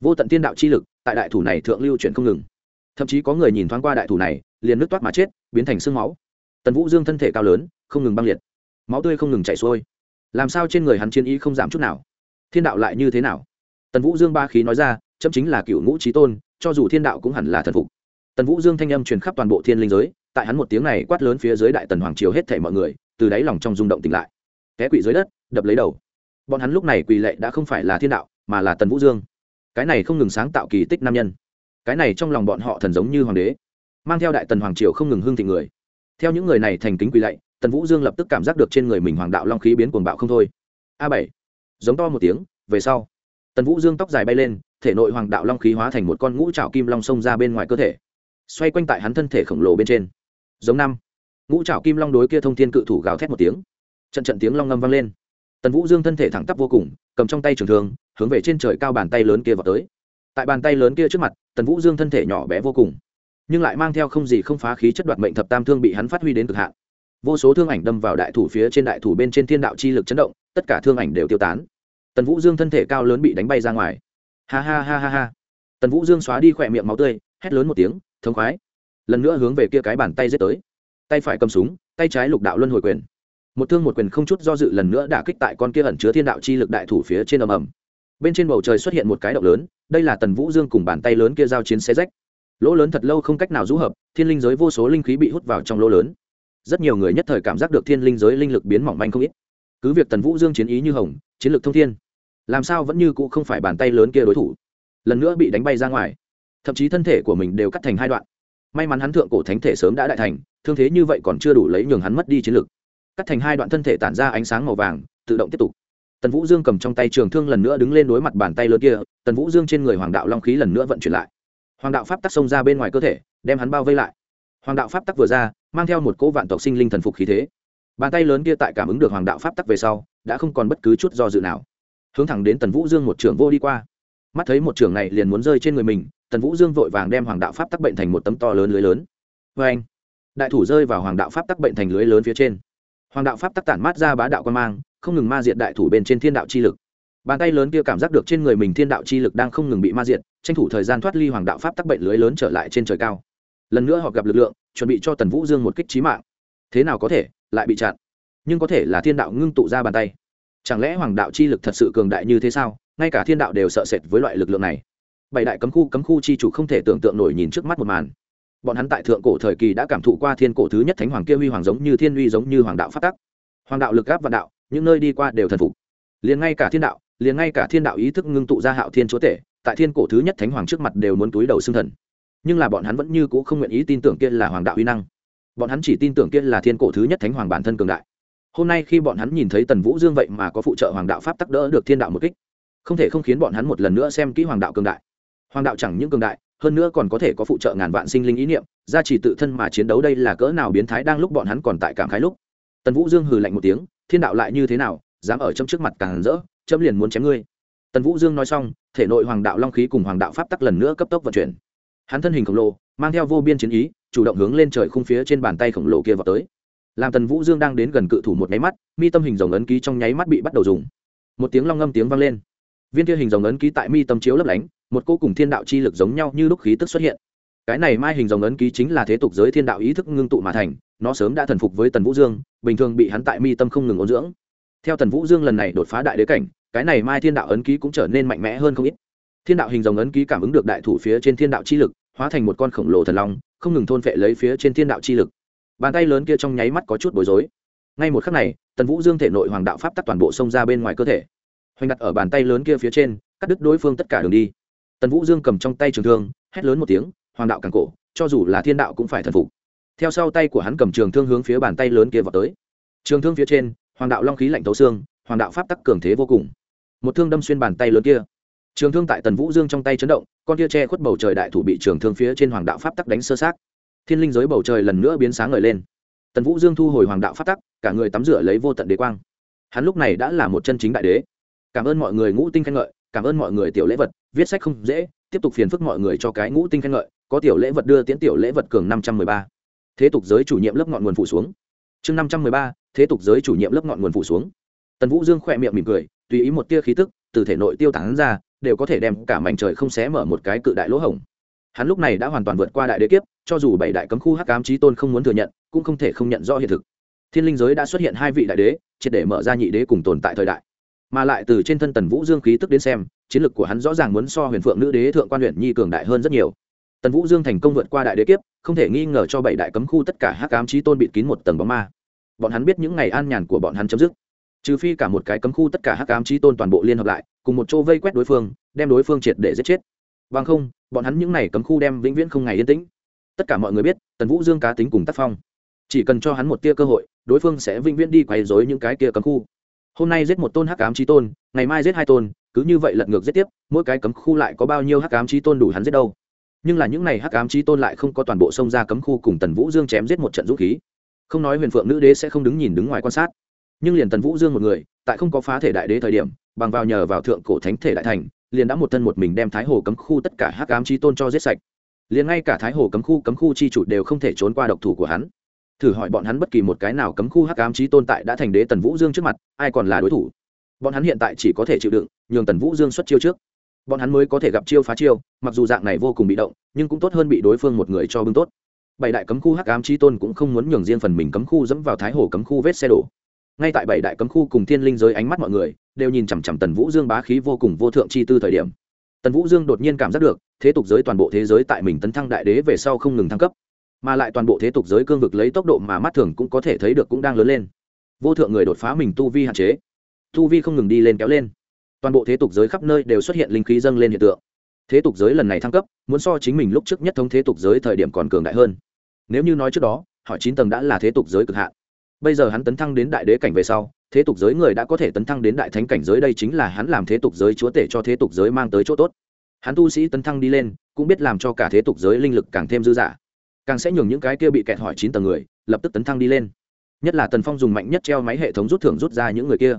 Speaker 1: vô tận tiên đạo chi lực, tại đại thủ này thượng lưu chuyển không ngừng. Thậm chí có người nhìn thoáng qua đại thủ này, liền nước toát mà chết, biến thành sương máu. Tần vũ dương thân thể cao lớn, không ngừng băng liệt. Máu tươi không ngừng chảy xuôi. Làm sao trên người hắn chiến ý không giảm chút nào? Thiên đạo lại như thế nào? Tần vũ dương ba khí nói ra, chấm chính là cựu ngũ trí tôn, cho dù thiên đạo cũng hẳn là thần phục. Tần vũ dương thanh âm truyền khắp toàn bộ thiên linh giới, tại hắn một tiếng này quát lớn phía dưới đại tần hoàng triều hết thảy mọi người, từ đáy lòng trong rung động tỉnh lại. Té quỵ dưới đất, đập lấy đầu. Bọn hắn lúc này quỳ lệ đã không phải là thiên đạo, mà là tần vũ dương cái này không ngừng sáng tạo kỳ tích nam nhân. Cái này trong lòng bọn họ thần giống như hoàng đế, mang theo đại tần hoàng triều không ngừng hương thị người. Theo những người này thành kính quỳ lạy, tần vũ dương lập tức cảm giác được trên người mình hoàng đạo long khí biến cuồng bạo không thôi. A bảy, giống to một tiếng, về sau, tần vũ dương tóc dài bay lên, thể nội hoàng đạo long khí hóa thành một con ngũ trào kim long xông ra bên ngoài cơ thể, xoay quanh tại hắn thân thể khổng lồ bên trên. Giống năm, ngũ trào kim long đối kia thông thiên cự thủ gào thét một tiếng, trận trận tiếng long ngâm vang lên. Tần vũ dương thân thể thẳng tắp vô cùng, cầm trong tay trường thương hướng về trên trời cao bàn tay lớn kia vào tới. Tại bàn tay lớn kia trước mặt, tần vũ dương thân thể nhỏ bé vô cùng, nhưng lại mang theo không gì không phá khí chất đoạt mệnh thập tam thương bị hắn phát huy đến cực hạn. Vô số thương ảnh đâm vào đại thủ phía trên đại thủ bên trên thiên đạo chi lực chấn động, tất cả thương ảnh đều tiêu tán. Tần vũ dương thân thể cao lớn bị đánh bay ra ngoài. Ha ha ha ha ha. Tần vũ dương xóa đi khỏe miệng máu tươi, hét lớn một tiếng, thống khoái! Lần nữa hướng về kia cái bàn tay giết tới. Tay phải cầm súng, tay trái lục đạo luân hồi quyền. Một thương một quyền không chút do dự lần nữa đả kích tại con kia ẩn chứa thiên đạo chi lực đại thủ phía trên ầm ầm bên trên bầu trời xuất hiện một cái động lớn, đây là tần vũ dương cùng bàn tay lớn kia giao chiến xe rách. Lỗ lớn thật lâu không cách nào rũ hợp, thiên linh giới vô số linh khí bị hút vào trong lỗ lớn. Rất nhiều người nhất thời cảm giác được thiên linh giới linh lực biến mỏng manh không ít. Cứ việc tần vũ dương chiến ý như hồng, chiến lược thông thiên, làm sao vẫn như cũ không phải bàn tay lớn kia đối thủ. Lần nữa bị đánh bay ra ngoài. Thậm chí thân thể của mình đều cắt thành hai đoạn. May mắn hắn thượng cổ thánh thể sớm đã đại thành, thương thế như vậy còn chưa đủ lấy nhường hắn mất đi chiến lược cắt thành hai đoạn thân thể tản ra ánh sáng màu vàng, tự động tiếp tục tần vũ dương cầm trong tay trường thương lần nữa đứng lên đối mặt bàn tay lớn kia, tần vũ dương trên người hoàng đạo long khí lần nữa vận chuyển lại. Hoàng đạo pháp tắc xông ra bên ngoài cơ thể, đem hắn bao vây lại. Hoàng đạo pháp tắc vừa ra, mang theo một cỗ vạn tộc sinh linh thần phục khí thế. Bàn tay lớn kia tại cảm ứng được hoàng đạo pháp tắc về sau, đã không còn bất cứ chút do dự nào. Hướng thẳng đến tần vũ dương một trường vô đi qua. Mắt thấy một trường này liền muốn rơi trên người mình, tần vũ dương vội vàng đem hoàng đạo pháp tắc bệnh thành một tấm to lớn lưới lớn. Vê anh, đại thủ rơi vào hoàng đạo pháp tắc bệnh thành lưới lớn phía trên. Hoàng đạo pháp tắc tản mát ra bá đạo quan mang không ngừng ma diệt đại thủ bên trên thiên đạo chi lực. Bàn tay lớn kia cảm giác được trên người mình thiên đạo chi lực đang không ngừng bị ma diệt, tranh thủ thời gian thoát ly hoàng đạo pháp tắc bệnh lưới lớn trở lại trên trời cao. Lần nữa họ gặp lực lượng, chuẩn bị cho tần vũ dương một kích trí mạng. Thế nào có thể, lại bị chặn. Nhưng có thể là thiên đạo ngưng tụ ra bàn tay. Chẳng lẽ hoàng đạo chi lực thật sự cường đại như thế sao? Ngay cả thiên đạo đều sợ sệt với loại lực lượng này. Bảy đại cấm khu cấm khu chi chủ không thể tưởng tượng nổi nhìn trước mắt một màn. Bọn hắn tại thượng cổ thời kỳ đã cảm thụ qua thiên cổ thứ nhất thánh hoàng kia huy hoàng giống như thiên uy giống như hoàng đạo phát tắc. Hoàng đạo lực gáp vạn đạo những nơi đi qua đều thần phục. Liền ngay cả thiên đạo, liền ngay cả thiên đạo ý thức ngưng tụ ra hạo thiên chúa tể, tại thiên cổ thứ nhất thánh hoàng trước mặt đều muốn túi đầu xưng thần. Nhưng là bọn hắn vẫn như c ũ không nguyện ý tin tưởng kia là hoàng đạo uy năng. Bọn hắn chỉ tin tưởng kia là thiên cổ thứ nhất thánh hoàng bản thân cường đại. Hôm nay khi bọn hắn nhìn thấy tần vũ dương vậy mà có phụ trợ hoàng đạo pháp tắc đỡ được thiên đạo một kích, không thể không khiến bọn hắn một lần nữa xem kỹ hoàng đạo cường đại. Hoàng đạo chẳng những cường đại, hơn nữa còn có thể có phụ trợ ngàn vạn sinh linh ý niệm, gia trì tự thân mà chiến đấu đây là cỡ nào biến thái đang lúc bọn hắn còn tại cảm khái lúc tần vũ dương hừ lạnh một tiếng, thiên đạo lại như thế nào, dám ở trong trước mặt càng rỡ chấm liền muốn chém ngươi. Tần vũ dương nói xong, thể nội hoàng đạo long khí cùng hoàng đạo pháp tắc lần nữa cấp tốc vận chuyển. Hắn thân hình khổng lồ, mang theo vô biên chiến ý, chủ động hướng lên trời khung phía trên bàn tay khổng lồ kia vào tới. Làm tần vũ dương đang đến gần cự thủ một nháy mắt, mi tâm hình dòng ấn ký trong nháy mắt bị bắt đầu dùng. Một tiếng long ngâm tiếng vang lên. Viên kia hình dòng ấn ký tại mi tâm chiếu lấp lánh, một cô cùng thiên đạo chi lực giống nhau như lúc khí tức xuất hiện cái này mai hình dòng ấn ký chính là thế tục giới thiên đạo ý thức ngưng tụ mà thành, nó sớm đã thần phục với tần vũ dương, bình thường bị hắn tại mi tâm không ngừng ôn dưỡng. Theo tần vũ dương lần này đột phá đại đế cảnh, cái này mai thiên đạo ấn ký cũng trở nên mạnh mẽ hơn không ít. Thiên đạo hình dòng ấn ký cảm ứng được đại thủ phía trên thiên đạo chi lực, hóa thành một con khổng lồ thần long, không ngừng thôn phệ lấy phía trên thiên đạo chi lực. Bàn tay lớn kia trong nháy mắt có chút bối rối. Ngay một khắc này, tần vũ dương thể nội hoàng đạo pháp tắc toàn bộ xông ra bên ngoài cơ thể. Hoành đặt ở bàn tay lớn kia phía trên, cắt đứt đối phương tất cả đường đi. Tần vũ dương cầm trong tay trường thương, hét lớn một tiếng hoàng đạo càng cổ, cho dù là thiên đạo cũng phải thần phục. Theo sau tay của hắn cầm trường thương hướng phía bàn tay lớn kia vào tới. Trường thương phía trên, hoàng đạo long khí lạnh thấu xương, hoàng đạo pháp tắc cường thế vô cùng. Một thương đâm xuyên bàn tay lớn kia. Trường thương tại tần vũ dương trong tay chấn động, con kia che khuất bầu trời đại thủ bị trường thương phía trên hoàng đạo pháp tắc đánh sơ sát. Thiên linh giới bầu trời lần nữa biến sáng ngời lên. Tần vũ dương thu hồi hoàng đạo pháp tắc, cả người tắm rửa lấy vô tận đế quang. Hắn lúc này đã là một chân chính đại đế. Cảm ơn mọi người ngũ tinh khen ngợi, cảm ơn mọi người tiểu lễ vật, viết sách không dễ tiếp tục phiền phức mọi người cho cái ngũ tinh khen ngợi, có tiểu lễ vật đưa tiễn tiểu lễ vật cường năm trăm mười ba. Thế tục giới chủ nhiệm lớp ngọn nguồn phủ xuống. Chương năm trăm mười ba, thế tục giới chủ nhiệm lớp ngọn nguồn phủ xuống. Tần vũ dương khỏe miệng mỉm cười, tùy ý một tia khí tức, từ thể nội tiêu tán ra, đều có thể đem cả mảnh trời không xé mở một cái cự đại lỗ hổng. Hắn lúc này đã hoàn toàn vượt qua đại đế kiếp, cho dù bảy đại cấm khu hắc ám trí tôn không muốn thừa nhận, cũng không thể không nhận rõ hiện thực. Thiên linh giới đã xuất hiện hai vị đại đế, triệt để mở ra nhị đế cùng tồn tại thời đại mà lại từ trên thân tần vũ dương khí tức đến xem, chiến lược của hắn rõ ràng muốn so huyền phượng nữ đế thượng quan huyện nhi cường đại hơn rất nhiều. Tần vũ dương thành công vượt qua đại đế kiếp, không thể nghi ngờ cho bảy đại cấm khu tất cả hắc ám trí tôn bịt kín một tầng bóng ma. Bọn hắn biết những ngày an nhàn của bọn hắn chấm dứt. Trừ phi cả một cái cấm khu tất cả hắc ám trí tôn toàn bộ liên hợp lại, cùng một chỗ vây quét đối phương, đem đối phương triệt để giết chết. Bằng không, bọn hắn những ngày cấm khu đem vĩnh viễn không ngày yên tĩnh. Tất cả mọi người biết, tần vũ dương cá tính cùng tác phong. Chỉ cần cho hắn một tia cơ hội, đối phương sẽ vĩnh viễn đi quay rối những cái kia cấm khu hôm nay giết một tôn hắc ám trí tôn, ngày mai giết hai tôn, cứ như vậy lật ngược giết tiếp, mỗi cái cấm khu lại có bao nhiêu hắc ám trí tôn đủ hắn giết đâu? Nhưng là những n à y hắc ám trí tôn lại không có toàn bộ sông ra cấm khu cùng tần vũ dương chém giết một trận dũng khí. Không nói huyền phượng nữ đế sẽ không đứng nhìn đứng ngoài quan sát. Nhưng liền tần vũ dương một người, tại không có phá thể đại đế thời điểm, bằng vào nhờ vào thượng cổ thánh thể đại thành, liền đã một thân một mình đem thái hồ cấm khu tất cả hắc ám trí tôn cho giết sạch. Liền ngay cả thái hồ cấm khu cấm khu chi chủ đều không thể trốn qua độc thủ của hắn thử hỏi bọn hắn bất kỳ một cái nào cấm khu hắc ám trí tồn tại đã thành đế tần vũ dương trước mặt, ai còn là đối thủ? Bọn hắn hiện tại chỉ có thể chịu đựng, nhường tần vũ dương xuất chiêu trước. Bọn hắn mới có thể gặp chiêu phá chiêu, mặc dù dạng này vô cùng bị động, nhưng cũng tốt hơn bị đối phương một người cho bưng tốt. Bảy đại cấm khu hắc ám trí tôn cũng không muốn nhường riêng phần mình cấm khu dẫm vào thái hồ cấm khu vết xe đổ. Ngay tại bảy đại cấm khu cùng thiên linh giới ánh mắt mọi người, đều nhìn chằm chằm tần vũ dương bá khí vô cùng vô thượng chi tư thời điểm. Tần vũ dương đột nhiên cảm giác được, thế tục giới toàn bộ thế giới tại mình tấn thăng đại đế về sau không ngừng thăng cấp mà lại toàn bộ thế tục giới cương vực lấy tốc độ mà mắt thường cũng có thể thấy được cũng đang lớn lên. Vô thượng người đột phá mình tu vi hạn chế. Tu vi không ngừng đi lên kéo lên. Toàn bộ thế tục giới khắp nơi đều xuất hiện linh khí dâng lên hiện tượng. Thế tục giới lần này thăng cấp, muốn so chính mình lúc trước nhất thống thế tục giới thời điểm còn cường đại hơn. Nếu như nói trước đó hỏi chín tầng đã là thế tục giới cực hạn. Bây giờ hắn tấn thăng đến đại đế cảnh về sau, thế tục giới người đã có thể tấn thăng đến đại thánh cảnh giới đây chính là hắn làm thế tục giới chúa tể cho thế tục giới mang tới chỗ tốt. Hắn tu sĩ tấn thăng đi lên, cũng biết làm cho cả thế tục giới linh lực càng thêm dư dả càng sẽ nhường những cái kia bị kẹt hỏi chín tầng người, lập tức tấn thăng đi lên. Nhất là tần phong dùng mạnh nhất treo máy hệ thống rút thưởng rút ra những người kia.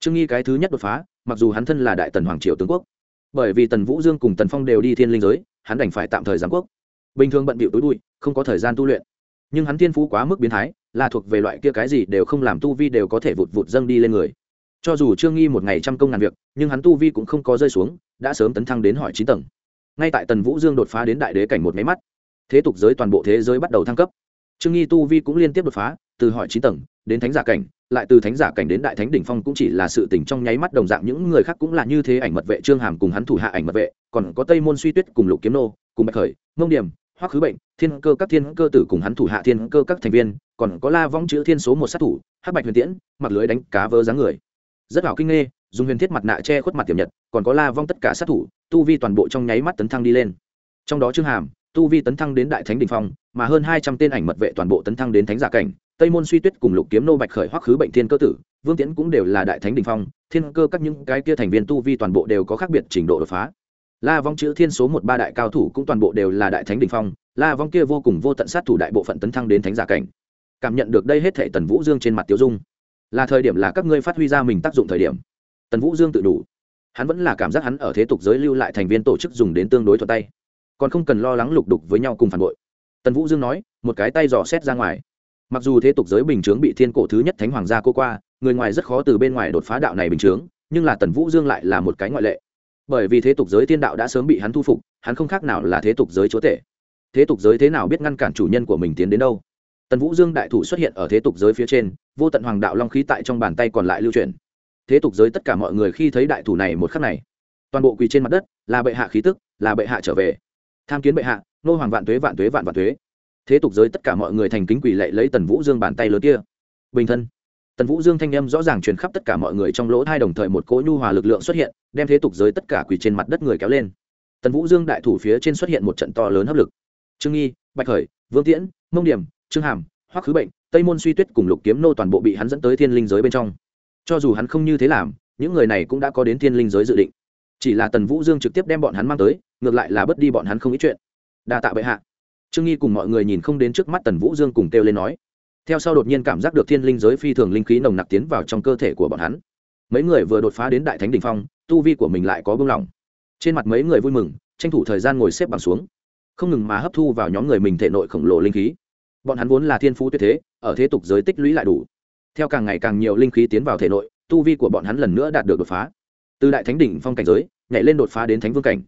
Speaker 1: Trương nghi cái thứ nhất đột phá, mặc dù hắn thân là đại tần hoàng triều tướng quốc, bởi vì tần vũ dương cùng tần phong đều đi thiên linh giới, hắn đành phải tạm thời giám quốc. Bình thường bận bịu tối bụi, không có thời gian tu luyện. Nhưng hắn thiên phú quá mức biến thái, là thuộc về loại kia cái gì đều không làm tu vi đều có thể vụt vụt dâng đi lên người. Cho dù trương nghi một ngày trăm công ngàn việc, nhưng hắn tu vi cũng không có rơi xuống, đã sớm tấn thăng đến hỏi chín tầng. Ngay tại tần vũ dương đột phá đến đại đế cảnh một máy mắt thế tục giới toàn bộ thế giới bắt đầu thăng cấp. Trương nghi tu vi cũng liên tiếp đột phá, từ hỏi chín tầng đến thánh giả cảnh, lại từ thánh giả cảnh đến đại thánh đỉnh phong cũng chỉ là sự tỉnh trong nháy mắt đồng dạng, những người khác cũng là như thế ảnh mật vệ trương hàm cùng hắn thủ hạ ảnh mật vệ, còn có tây môn suy tuyết cùng lục kiếm nô, cùng bạch khởi, ngông điểm hoắc khứ bệnh, thiên cơ các thiên cơ tử cùng hắn thủ hạ thiên cơ các thành viên, còn có la vong chữ thiên số một sát thủ, hắc bạch huyền tiễn mặc lưới đánh cá vơ dáng người. Rất hảo kinh nghe, dùng huyền thiết mặt nạ che khuất mặt tiềm nhật, còn có la vong tất cả sát thủ, tu vi toàn bộ trong nháy mắt tấn thăng đi lên. Trong đó trương hàm tu vi tấn thăng đến đại thánh đình phong, mà hơn hai trăm tên ảnh mật vệ toàn bộ tấn thăng đến thánh giả cảnh, tây môn suy tuyết cùng lục kiếm nô bạch khởi hoắc khứ bệnh thiên cơ tử, vương tiễn cũng đều là đại thánh đình phong, thiên cơ các những cái kia thành viên tu vi toàn bộ đều có khác biệt trình độ đột phá. La vong chữ thiên số một ba đại cao thủ cũng toàn bộ đều là đại thánh đình phong, la vong kia vô cùng vô tận sát thủ đại bộ phận tấn thăng đến thánh giả cảnh. Cảm nhận được đây hết thệ tần vũ dương trên mặt tiêu dung. Là thời điểm là các ngươi phát huy ra mình tác dụng thời điểm. Tần vũ dương tự đủ. Hắn vẫn là cảm giác hắn ở thế tục giới lưu lại thành viên tổ chức dùng đến tương đối thuận tay còn không cần lo lắng lục đục với nhau cùng phản bội. Tần vũ dương nói, một cái tay dò xét ra ngoài. Mặc dù thế tục giới bình chướng bị thiên cổ thứ nhất thánh hoàng gia cô qua, người ngoài rất khó từ bên ngoài đột phá đạo này bình chướng, nhưng là tần vũ dương lại là một cái ngoại lệ. Bởi vì thế tục giới thiên đạo đã sớm bị hắn thu phục, hắn không khác nào là thế tục giới chúa tể. Thế tục giới thế nào biết ngăn cản chủ nhân của mình tiến đến đâu? Tần vũ dương đại thủ xuất hiện ở thế tục giới phía trên, vô tận hoàng đạo long khí tại trong bàn tay còn lại lưu truyền thế tục giới tất cả mọi người khi thấy đại thủ này một khắc này, toàn bộ quỳ trên mặt đất, là bệ hạ khí tức, là bệ hạ trở về tham kiến bệ hạ, nô hoàng vạn tuế vạn tuế, vạn vạn tuế. Thế tục giới tất cả mọi người thành kính quỳ lệ lấy tần vũ dương bàn tay lớn kia. Bình thân. Tần vũ dương thanh â m rõ ràng truyền khắp tất cả mọi người trong lỗ hai đồng thời một cỗ nhu hòa lực lượng xuất hiện, đem thế tục giới tất cả quỳ trên mặt đất người kéo lên. Tần vũ dương đại thủ phía trên xuất hiện một trận to lớn hấp lực. Trương nghi, bạch khởi, vương tiễn, mông điểm, trương hàm, hoắc khứ bệnh, tây môn suy tuyết cùng lục kiếm nô toàn bộ bị hắn dẫn tới thiên linh giới bên trong. Cho dù hắn không như thế làm, những người này cũng đã có đến thiên linh giới dự định chỉ là tần vũ dương trực tiếp đem bọn hắn mang tới, ngược lại là bất đi bọn hắn không ít chuyện. Đa tạ bệ hạ. Trương nghi cùng mọi người nhìn không đến trước mắt tần vũ dương cùng kêu lên nói. Theo sau đột nhiên cảm giác được thiên linh giới phi thường linh khí nồng nặc tiến vào trong cơ thể của bọn hắn. Mấy người vừa đột phá đến đại thánh đình phong, tu vi của mình lại có bưng lỏng trên mặt mấy người vui mừng, tranh thủ thời gian ngồi xếp bằng xuống. Không ngừng mà hấp thu vào nhóm người mình thể nội khổng lồ linh khí. Bọn hắn vốn là thiên phú tuyệt thế, ở thế tục giới tích lũy lại đủ. Theo càng ngày càng nhiều linh khí tiến vào thể nội, tu vi của bọn hắn lần nữa đạt được đột phá. Từ đại thánh đỉnh phong cảnh giới nhảy lên đột phá đến thánh vương cảnh.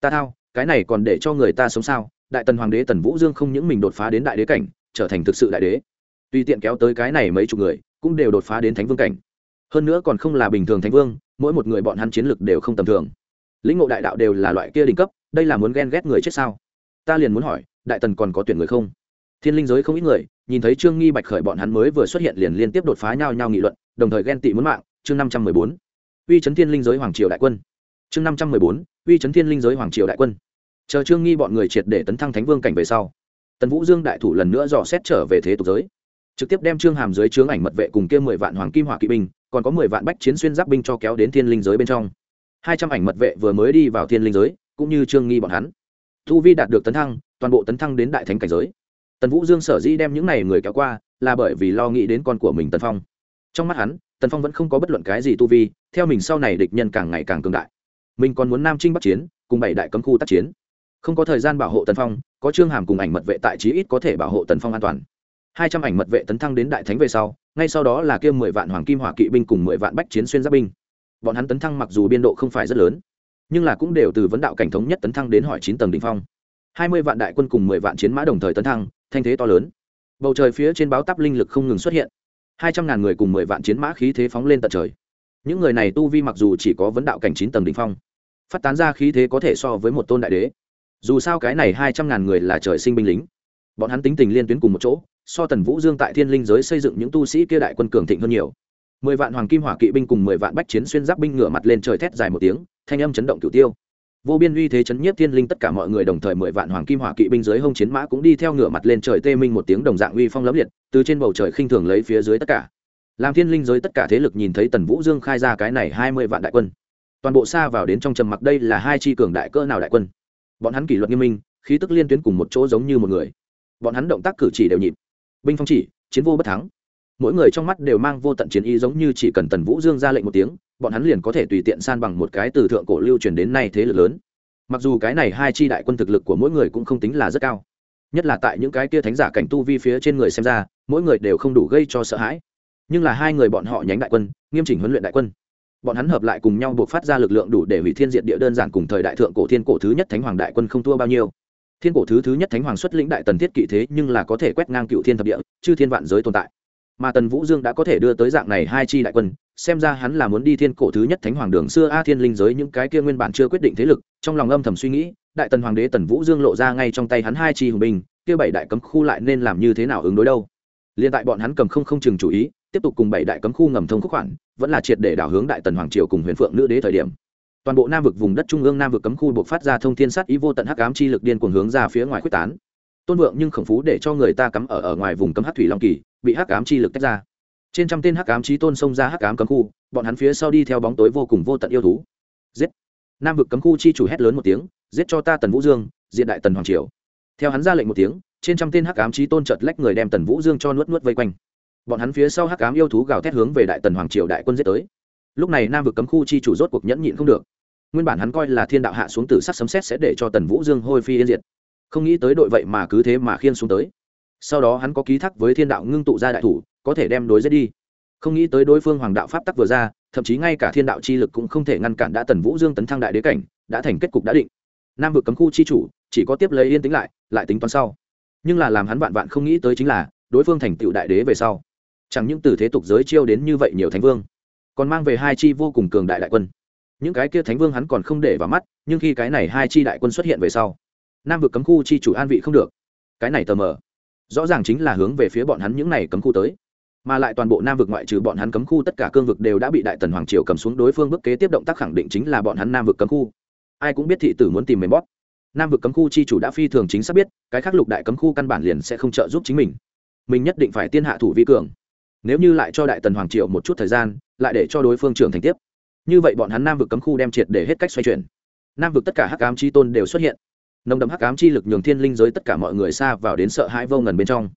Speaker 1: Ta thao, cái này còn để cho người ta sống sao? Đại tần hoàng đế tần vũ dương không những mình đột phá đến đại đế cảnh, trở thành thực sự đại đế. Tùy tiện kéo tới cái này mấy chục người, cũng đều đột phá đến thánh vương cảnh. Hơn nữa còn không là bình thường thánh vương, mỗi một người bọn hắn chiến lực đều không tầm thường. Lĩnh ngộ đại đạo đều là loại kia đỉnh cấp, đây là muốn ghen ghét người chết sao? Ta liền muốn hỏi, đại tần còn có tuyển người không? Thiên linh giới không ít người, nhìn thấy trương nghi bạch khởi bọn hắn mới vừa xuất hiện liền liên tiếp đột phá nhau nhau nghị luận, đồng thời ghen tị muốn mạng, chương năm trăm mười bốn. Uy chấn thiên linh giới hoàng triều đại quân chương năm trăm mười bốn, uy chấn thiên linh giới hoàng triều đại quân. Chờ trương nghi bọn người triệt để tấn thăng thánh vương cảnh về sau, tần vũ dương đại thủ lần nữa dò xét trở về thế tục giới. Trực tiếp đem trương hàm dưới trướng ảnh mật vệ cùng kia mười vạn hoàng kim hỏa kỵ binh, còn có mười vạn bách chiến xuyên giáp binh cho kéo đến thiên linh giới bên trong. Hai trăm ảnh mật vệ vừa mới đi vào thiên linh giới, cũng như trương nghi bọn hắn. Thu vi đạt được tấn thăng, toàn bộ tấn thăng đến đại thánh cảnh giới. Tần vũ dương sở dĩ đem những n à y người kéo qua, là bởi vì lo nghĩ đến con của mình tần phong. Trong mắt hắn, tần phong vẫn không có bất luận cái gì tu vi, theo mình sau này địch nhân càng ngày càng cường đại mình còn muốn nam trinh bắc chiến, cùng bảy đại cấm khu tác chiến. Không có thời gian bảo hộ tần phong, có trương hàm cùng ảnh mật vệ tại chí ít có thể bảo hộ tần phong an toàn. Hai trăm ảnh mật vệ tấn thăng đến đại thánh về sau, ngay sau đó là kia mười vạn hoàng kim hỏa kỵ binh cùng mười vạn bách chiến xuyên giáp binh. Bọn hắn tấn thăng mặc dù biên độ không phải rất lớn, nhưng là cũng đều từ vấn đạo cảnh thống nhất tấn thăng đến hỏi chín tầng đ ỉ n h phong. Hai mươi vạn đại quân cùng mười vạn chiến mã đồng thời tấn thăng, thanh thế to lớn. Bầu trời phía trên báo tắp linh lực không ngừng xuất hiện. Hai trăm ngàn người cùng mười vạn chiến mã khí thế phóng lên tận trời. Những người này tu vi mặc dù chỉ có vấn đạo cảnh chín tầng đ ỉ n h phong phát tán ra khí thế có thể so với một tôn đại đế. Dù sao cái này hai trăm ngàn người là trời sinh binh lính. Bọn hắn tính tình liên tuyến cùng một chỗ, so tần vũ dương tại thiên linh giới xây dựng những tu sĩ kia đại quân cường thịnh hơn nhiều. Mười vạn hoàng kim hỏa kỵ binh cùng mười vạn bách chiến xuyên giáp binh ngửa mặt lên trời thét dài một tiếng, thanh âm chấn động cửu tiêu. Vô biên uy thế chấn nhiếp thiên linh tất cả mọi người đồng thời mười vạn hoàng kim hỏa kỵ binh dưới hông chiến mã cũng đi theo ngửa mặt lên trời tê minh một tiếng đồng dạng uy phong lẫm liệt, từ trên bầu trời khinh thường lấy phía dưới tất cả. Làm thiên linh giới tất cả thế lực nhìn thấy tần vũ dương khai ra cái này hai mươi vạn đại quân toàn bộ xa vào đến trong trầm mặc đây là hai chi cường đại cỡ nào đại quân? Bọn hắn kỷ luật nghiêm minh, khí tức liên tuyến cùng một chỗ giống như một người. Bọn hắn động tác cử chỉ đều nhịp. Binh phong chỉ, chiến vô bất thắng. Mỗi người trong mắt đều mang vô tận chiến ý giống như chỉ cần tần vũ dương ra lệnh một tiếng, bọn hắn liền có thể tùy tiện san bằng một cái từ thượng cổ lưu truyền đến nay thế lực lớn. Mặc dù cái này hai chi đại quân thực lực của mỗi người cũng không tính là rất cao, nhất là tại những cái kia thánh giả cảnh tu vi phía trên người xem ra, mỗi người đều không đủ gây cho sợ hãi. Nhưng là hai người bọn họ nhánh đại quân, nghiêm chỉnh huấn luyện đại quân bọn hắn hợp lại cùng nhau buộc phát ra lực lượng đủ để hủy thiên diện địa đơn giản cùng thời đại thượng cổ thiên cổ thứ nhất thánh hoàng đại quân không thua bao nhiêu. Thiên cổ thứ thứ nhất thánh hoàng xuất lĩnh đại tần thiết kỵ thế nhưng là có thể quét ngang cựu thiên thập địa, chư thiên vạn giới tồn tại. Mà tần vũ dương đã có thể đưa tới dạng này hai chi đại quân, xem ra hắn là muốn đi thiên cổ thứ nhất thánh hoàng đường xưa a thiên linh giới những cái kia nguyên bản chưa quyết định thế lực, trong lòng âm thầm suy nghĩ, đại tần hoàng đế tần vũ dương lộ ra ngay trong tay hắn hai chi hùng binh, kia bảy đại cấm khu lại nên làm như thế nào ứng đối đâu. Liên tại bọn hắn cầm không không chừng chủ ý tiếp tục cùng bảy đại cấm khu ngầm thông khúc khoản, vẫn là triệt để đảo hướng đại tần hoàng triều cùng huyền phượng nữ đế thời điểm. Toàn bộ nam vực vùng đất trung ương nam vực cấm khu buộc phát ra thông thiên sát ý vô tận hắc ám chi lực điên cuồng hướng ra phía ngoài quyết tán. Tôn vượng nhưng khổng phú để cho người ta cắm ở ở ngoài vùng cấm hắc thủy long kỳ, bị hắc ám chi lực tách ra. Trên trăm tên hắc ám chi tôn xông ra hắc ám cấm khu, bọn hắn phía sau đi theo bóng tối vô cùng vô tận yêu thú. Giết! Nam vực cấm khu chi chủ hét lớn một tiếng, giết cho ta tần vũ dương diện đại tần hoàng triều. Theo hắn ra lệnh một tiếng, trên trăm tên hắc ám chi tôn chợt lách người đem tần vũ dương cho nuốt nuốt vây quanh bọn hắn phía sau hắc ám yêu thú gào thét hướng về đại tần hoàng triều đại quân giết tới. Lúc này nam vực cấm khu chi chủ rốt cuộc nhẫn nhịn không được. Nguyên bản hắn coi là thiên đạo hạ xuống tử sắc sấm xét sẽ để cho tần vũ dương hôi phi yên diệt. Không nghĩ tới đội vậy mà cứ thế mà khiên xuống tới. Sau đó hắn có ký thác với thiên đạo ngưng tụ ra đại thủ, có thể đem đối giết đi. Không nghĩ tới đối phương hoàng đạo pháp tắc vừa ra, thậm chí ngay cả thiên đạo chi lực cũng không thể ngăn cản đã tần vũ dương tấn thăng đại đế cảnh, đã thành kết cục đã định. Nam vực cấm khu chi chủ, chỉ có tiếp lấy yên tĩnh lại lại tính toán sau. Nhưng là làm hắn vạn vạn không nghĩ tới chính là, đối phương thành tựu đại đế về sau chẳng những từ thế tục giới chiêu đến như vậy nhiều thánh vương, còn mang về hai chi vô cùng cường đại đại quân. Những cái kia thánh vương hắn còn không để vào mắt, nhưng khi cái này hai chi đại quân xuất hiện về sau, nam vực cấm khu chi chủ an vị không được. Cái này tờ mờ. Rõ ràng chính là hướng về phía bọn hắn những này cấm khu tới. Mà lại toàn bộ nam vực ngoại trừ bọn hắn cấm khu tất cả cương vực đều đã bị đại tần hoàng triều cầm xuống đối phương bước kế tiếp động tác khẳng định chính là bọn hắn nam vực cấm khu. Ai cũng biết thị tử muốn tìm mềm bóp. Nam vực cấm khu chi chủ đã phi thường chính xác biết, cái khắc lục đại cấm khu căn bản liền sẽ không trợ giúp chính mình. Mình nhất định phải tiên hạ thủ vi cường nếu như lại cho đại tần hoàng triều một chút thời gian, lại để cho đối phương trưởng thành tiếp. Như vậy bọn hắn nam vực cấm khu đem triệt để hết cách xoay chuyển. Nam vực tất cả hắc ám chi tôn đều xuất hiện. Nồng đậm hắc ám chi lực nhường thiên linh giới tất cả mọi người xa vào đến sợ hãi vô ngần bên trong.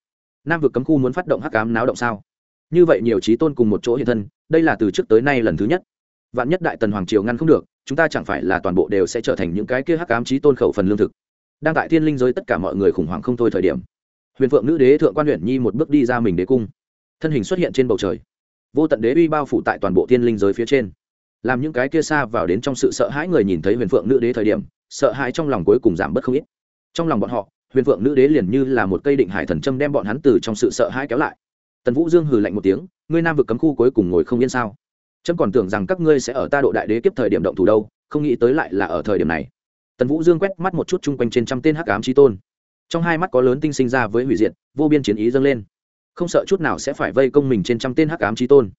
Speaker 1: Nam vực cấm khu muốn phát động hắc ám náo động sao? Như vậy nhiều trí tôn cùng một chỗ hiện thân, đây là từ trước tới nay lần thứ nhất. Vạn nhất đại tần hoàng triều ngăn không được, chúng ta chẳng phải là toàn bộ đều sẽ trở thành những cái kia hắc ám trí tôn khẩu phần lương thực. Đang tại thiên linh giới tất cả mọi người khủng hoảng không thôi thời điểm, huyền phượng nữ đế thượng quan huyện nhi một bước đi ra mình đế cung thân hình xuất hiện trên bầu trời. Vô tận đế uy bao phủ tại toàn bộ thiên linh giới phía trên. Làm những cái kia xa vào đến trong sự sợ hãi người nhìn thấy huyền phượng nữ đế thời điểm, sợ hãi trong lòng cuối cùng giảm bớt không ít. Trong lòng bọn họ, huyền phượng nữ đế liền như là một cây định hải thần châm đem bọn hắn từ trong sự sợ hãi kéo lại. Tần vũ dương hừ lạnh một tiếng, ngươi nam vực cấm khu cuối cùng ngồi không yên sao? Trâm còn tưởng rằng các ngươi sẽ ở ta độ đại đế kiếp thời điểm động thủ đâu, không nghĩ tới lại là ở thời điểm này. Tần vũ dương quét mắt một chút chung quanh trên trăm tên hắc ám tri tôn. Trong hai mắt có lớn tinh sinh ra với hủy diệt, vô biên chiến ý dâng lên không sợ chút nào sẽ phải vây công mình trên trăm tên hắc ám trí tôn.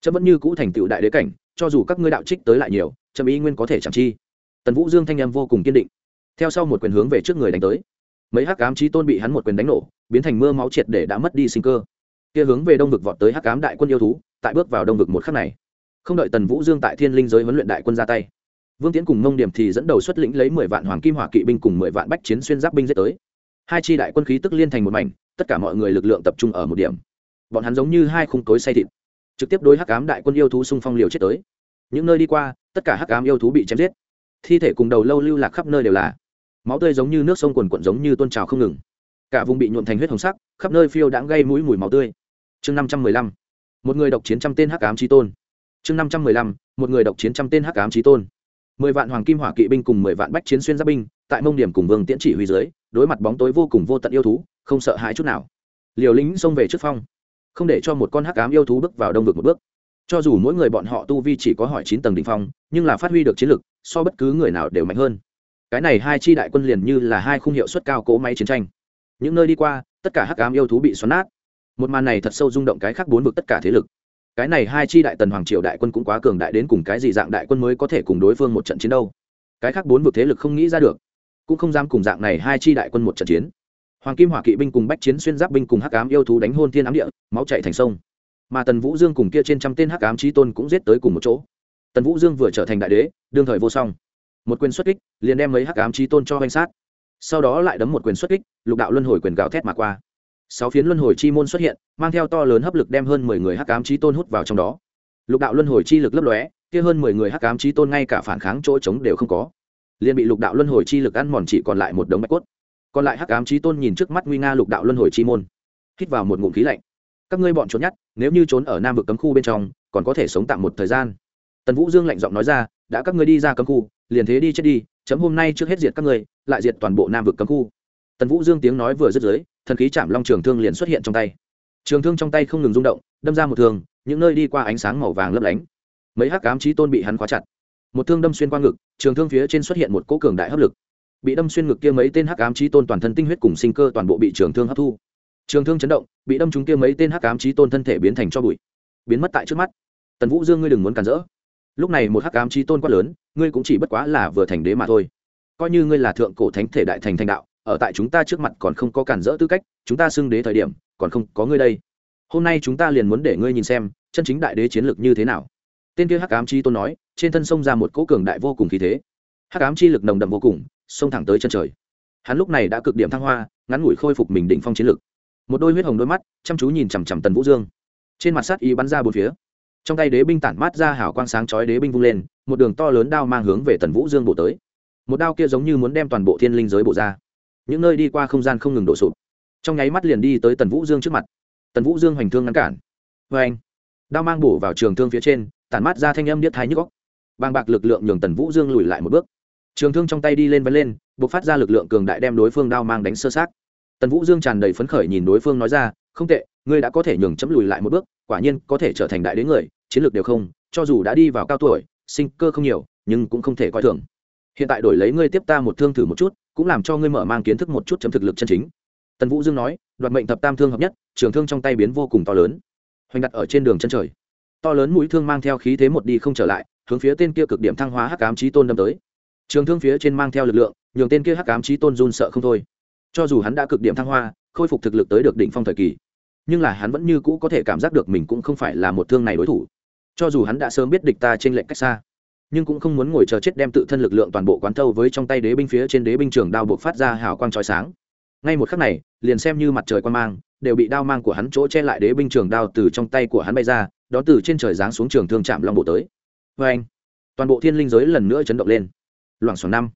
Speaker 1: Trâm vẫn như cũ thành tựu đại đế cảnh, cho dù các ngươi đạo trích tới lại nhiều trâm ý nguyên có thể chẳng chi. Tần vũ dương thanh em vô cùng kiên định. Theo sau một quyền hướng về trước người đánh tới. Mấy hắc ám trí tôn bị hắn một quyền đánh nổ, biến thành mưa máu triệt để đã mất đi sinh cơ. Kia hướng về đông vực vọt tới hắc ám đại quân yêu thú, tại bước vào đông vực một khắc này. Không đợi tần vũ dương tại thiên linh giới huấn luyện đại quân ra tay, vương tiến cùng mông điểm thì dẫn đầu xuất lĩnh lấy mười vạn hoàng kim hỏa kỵ binh cùng mười vạn bách chiến xuyên giáp binh giết tới hai chi đại quân khí tức liên thành một mảnh, tất cả mọi người lực lượng tập trung ở một điểm. Bọn hắn giống như hai khung cối say thịt, trực tiếp đối hắc ám đại quân yêu thú xung phong liều chết tới. Những nơi đi qua, tất cả hắc ám yêu thú bị chém giết. Thi thể cùng đầu lâu lưu lạc khắp nơi đều là. Máu tươi giống như nước sông quần quận giống như tôn trào không ngừng. Cả vùng bị nhuộm thành huyết hồng sắc, khắp nơi phiêu đãng gây mũi mùi máu tươi. Chương năm trăm mười lăm, một người độc chiến trăm tên hắc ám trí tôn. Chương năm trăm mười lăm, một người độc chiến trăm tên hắc ám trí tôn. Mười vạn hoàng kim hỏa kỵ binh cùng mười vạn bách chiến xuyên giáp binh, tại mông điểm cùng vương tiễn chỉ huy dưới đối mặt bóng tối vô cùng vô tận yêu thú, không sợ hãi chút nào. Liều lính xông về trước phong, không để cho một con hắc ám yêu thú bước vào đông vực một bước. Cho dù mỗi người bọn họ tu vi chỉ có hỏi chín tầng đ ỉ n h phong, nhưng là phát huy được chiến lực, so bất cứ người nào đều mạnh hơn. Cái này hai chi đại quân liền như là hai khung hiệu suất cao cỗ máy chiến tranh. Những nơi đi qua, tất cả hắc ám yêu thú bị xoắn nát. Một màn này thật sâu rung động cái khác bốn vực tất cả thế lực. Cái này hai chi đại tần hoàng triều đại quân cũng quá cường đại đến cùng cái gì dạng đại quân mới có thể cùng đối phương một trận chiến đâu? Cái khác bốn vực thế lực không nghĩ ra được cũng không dám cùng dạng này hai chi đại quân một trận chiến. Hoàng kim hỏa kỵ binh cùng bách chiến xuyên giáp binh cùng hắc ám yêu thú đánh hôn thiên ám địa, máu chạy thành sông. Mà tần vũ dương cùng kia trên trăm tên hắc ám trí tôn cũng giết tới cùng một chỗ. Tần vũ dương vừa trở thành đại đế, đương thời vô song. Một quyền xuất kích, liền đem mấy hắc ám trí tôn cho danh sát. Sau đó lại đấm một quyền xuất kích, lục đạo luân hồi quyền gào thét mà qua. Sáu phiến luân hồi chi môn xuất hiện, mang theo to lớn hấp lực đem hơn mười người hắc ám trí tôn hút vào trong đó. Lục đạo luân hồi chi lực lấp lóe, kia hơn mười người hắc ám trí tôn ngay cả phản kháng chỗ trống đều không có liền bị lục đạo luân hồi chi lực ăn mòn chỉ còn lại một đống bạch cốt. Còn lại hắc ám trí tôn nhìn trước mắt nguy nga lục đạo luân hồi chi môn, hít vào một ngụm khí lạnh. Các ngươi bọn trốn nhát nếu như trốn ở nam vực cấm khu bên trong, còn có thể sống tạm một thời gian. Tần vũ dương lạnh giọng nói ra, đã các ngươi đi ra cấm khu, liền thế đi chết đi, chấm hôm nay trước hết diệt các ngươi, lại diệt toàn bộ nam vực cấm khu. Tần vũ dương tiếng nói vừa dứt dưới, thần khí chạm long trường thương liền xuất hiện trong tay. Trường thương trong tay không ngừng rung động, đâm ra một thương những nơi đi qua ánh sáng màu vàng lấp lánh. Mấy hắc ám trí tôn bị hắn khóa chặt một thương đâm xuyên qua ngực, trường thương phía trên xuất hiện một cỗ cường đại hấp lực. Bị đâm xuyên ngực kia mấy tên hắc ám trí tôn toàn thân tinh huyết cùng sinh cơ toàn bộ bị trường thương hấp thu. Trường thương chấn động, bị đâm trúng kia mấy tên hắc ám trí tôn thân thể biến thành cho bụi. Biến mất tại trước mắt. Tần vũ dương ngươi đừng muốn cản rỡ. Lúc này một hắc ám trí tôn quá lớn, ngươi cũng chỉ bất quá là vừa thành đế mà thôi. Coi như ngươi là thượng cổ thánh thể đại thành thành đạo, ở tại chúng ta trước mặt còn không có cản rỡ tư cách, chúng ta xưng đế thời điểm, còn không có ngươi đây. Hôm nay chúng ta liền muốn để ngươi nhìn xem, chân chính đại đế chiến lược như thế nào. Tên kia hắc ám chi tôn nói trên thân sông ra một cỗ cường đại vô cùng khí thế. Hắc ám chi lực nồng đậm vô cùng, xông thẳng tới chân trời. Hắn lúc này đã cực điểm thăng hoa, ngắn ngủi khôi phục mình định phong chiến lực. Một đôi huyết hồng đôi mắt, chăm chú nhìn chằm chằm tần vũ dương. Trên mặt sát y bắn ra bốn phía. Trong tay đế binh tản mát ra hảo quang sáng chói đế binh vung lên, một đường to lớn đao mang hướng về tần vũ dương bổ tới. Một đao kia giống như muốn đem toàn bộ thiên linh giới bổ ra. Những nơi đi qua không gian không ngừng đổ sụp. Trong nháy mắt liền đi tới tần vũ dương trước mặt. Tần vũ dương hoành thương ngăn cản. Vê anh đao mang bổ vào trường thương phía trên, tản mát ra thanh âm điếc thái nhức góc bàng bạc lực lượng nhường tần vũ dương lùi lại một bước. Trường thương trong tay đi lên vấn lên b ộ c phát ra lực lượng cường đại đem đối phương đao mang đánh sơ sát tần vũ dương tràn đầy phấn khởi nhìn đối phương nói ra, không tệ, ngươi đã có thể nhường chấm lùi lại một bước, quả nhiên có thể trở thành đại đế người, chiến lược đều không, cho dù đã đi vào cao tuổi, sinh cơ không nhiều, nhưng cũng không thể coi thường. Hiện tại đổi lấy ngươi tiếp ta một thương thử một chút, cũng làm cho ngươi mở mang kiến thức một chút chấm thực lực chân chính. Tần vũ dương nói, đoạt mệnh thập tam thương hợp nhất, trường thương trong tay biến vô cùng to lớn, hoành đặt ở trên đường chân trời. To lớn mũi thương mang theo khí thế một đi không trở lại hướng phía tên kia cực điểm thăng hóa hắc ám trí tôn đâm tới. Trường thương phía trên mang theo lực lượng, nhường tên kia hắc ám trí tôn run sợ không thôi. Cho dù hắn đã cực điểm thăng hoa, khôi phục thực lực tới được đỉnh phong thời kỳ, nhưng là hắn vẫn như cũ có thể cảm giác được mình cũng không phải là một thương này đối thủ. Cho dù hắn đã sớm biết địch ta trên lệnh cách xa, nhưng cũng không muốn ngồi chờ chết đem tự thân lực lượng toàn bộ quán thâu với trong tay đế binh phía trên đế binh trường đao buộc phát ra hào quang trói sáng. Ngay một khắc này, liền xem như mặt trời quan mang, đều bị đao mang của hắn chỗ che lại đế binh trường đao từ trong tay của hắn bay ra đó từ trên trời giáng xuống trường thương chạm long bộ tới vê anh, toàn bộ thiên linh giới lần nữa chấn động lên. Loảng xoảng năm,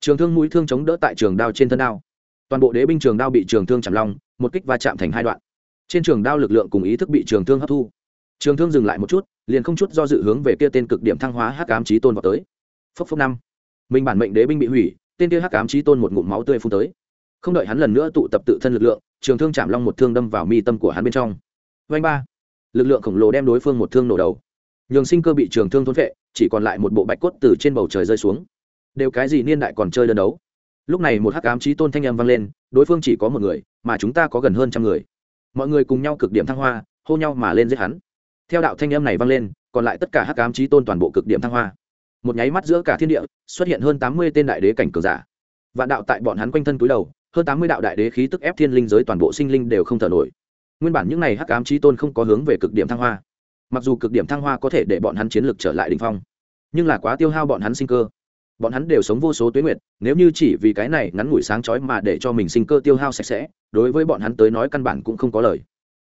Speaker 1: trường thương mũi thương chống đỡ tại trường đao trên thân đao. Toàn bộ đế binh trường đao bị trường thương chạm long, một kích va chạm thành hai đoạn. Trên trường đao lực lượng cùng ý thức bị trường thương hấp thu. Trường thương dừng lại một chút, liền không chút do dự hướng về kia tên cực điểm thăng hóa hắc ám trí tôn vào tới. Phốc phốc năm minh bản mệnh đế binh bị hủy, tên kia hắc ám trí tôn một ngụm máu tươi phun tới. Không đợi hắn lần nữa tụ tập tự thân lực lượng, trường thương chạm long một thương đâm vào mi tâm của hắn bên trong. Vanh ba, lực lượng khổng lồ đem đối phương một thương nổ đầu nhường sinh cơ bị trường thương thốn vệ, chỉ còn lại một bộ bạch cốt từ trên bầu trời rơi xuống. Đều cái gì niên đại còn chơi đơn đấu. Lúc này một hắc ám trí tôn thanh âm vang lên, đối phương chỉ có một người, mà chúng ta có gần hơn trăm người. Mọi người cùng nhau cực điểm thăng hoa, hô nhau mà lên giết hắn. Theo đạo thanh âm này vang lên, còn lại tất cả hắc ám trí tôn toàn bộ cực điểm thăng hoa. Một nháy mắt giữa cả thiên địa, xuất hiện hơn tám mươi tên đại đế cảnh cường giả. Vạn đạo tại bọn hắn quanh thân túi đầu, hơn tám mươi đạo đại đế khí tức ép thiên linh giới toàn bộ sinh linh đều không thở nổi. Nguyên bản những n à y hắc ám trí tôn không có hướng về cực điểm thăng hoa mặc dù cực điểm thăng hoa có thể để bọn hắn chiến lược trở lại đ ỉ n h phong nhưng là quá tiêu hao bọn hắn sinh cơ. Bọn hắn đều sống vô số tuyến nguyệt, nếu như chỉ vì cái này ngắn ngủi sáng trói mà để cho mình sinh cơ tiêu hao sạch sẽ đối với bọn hắn tới nói căn bản cũng không có lời.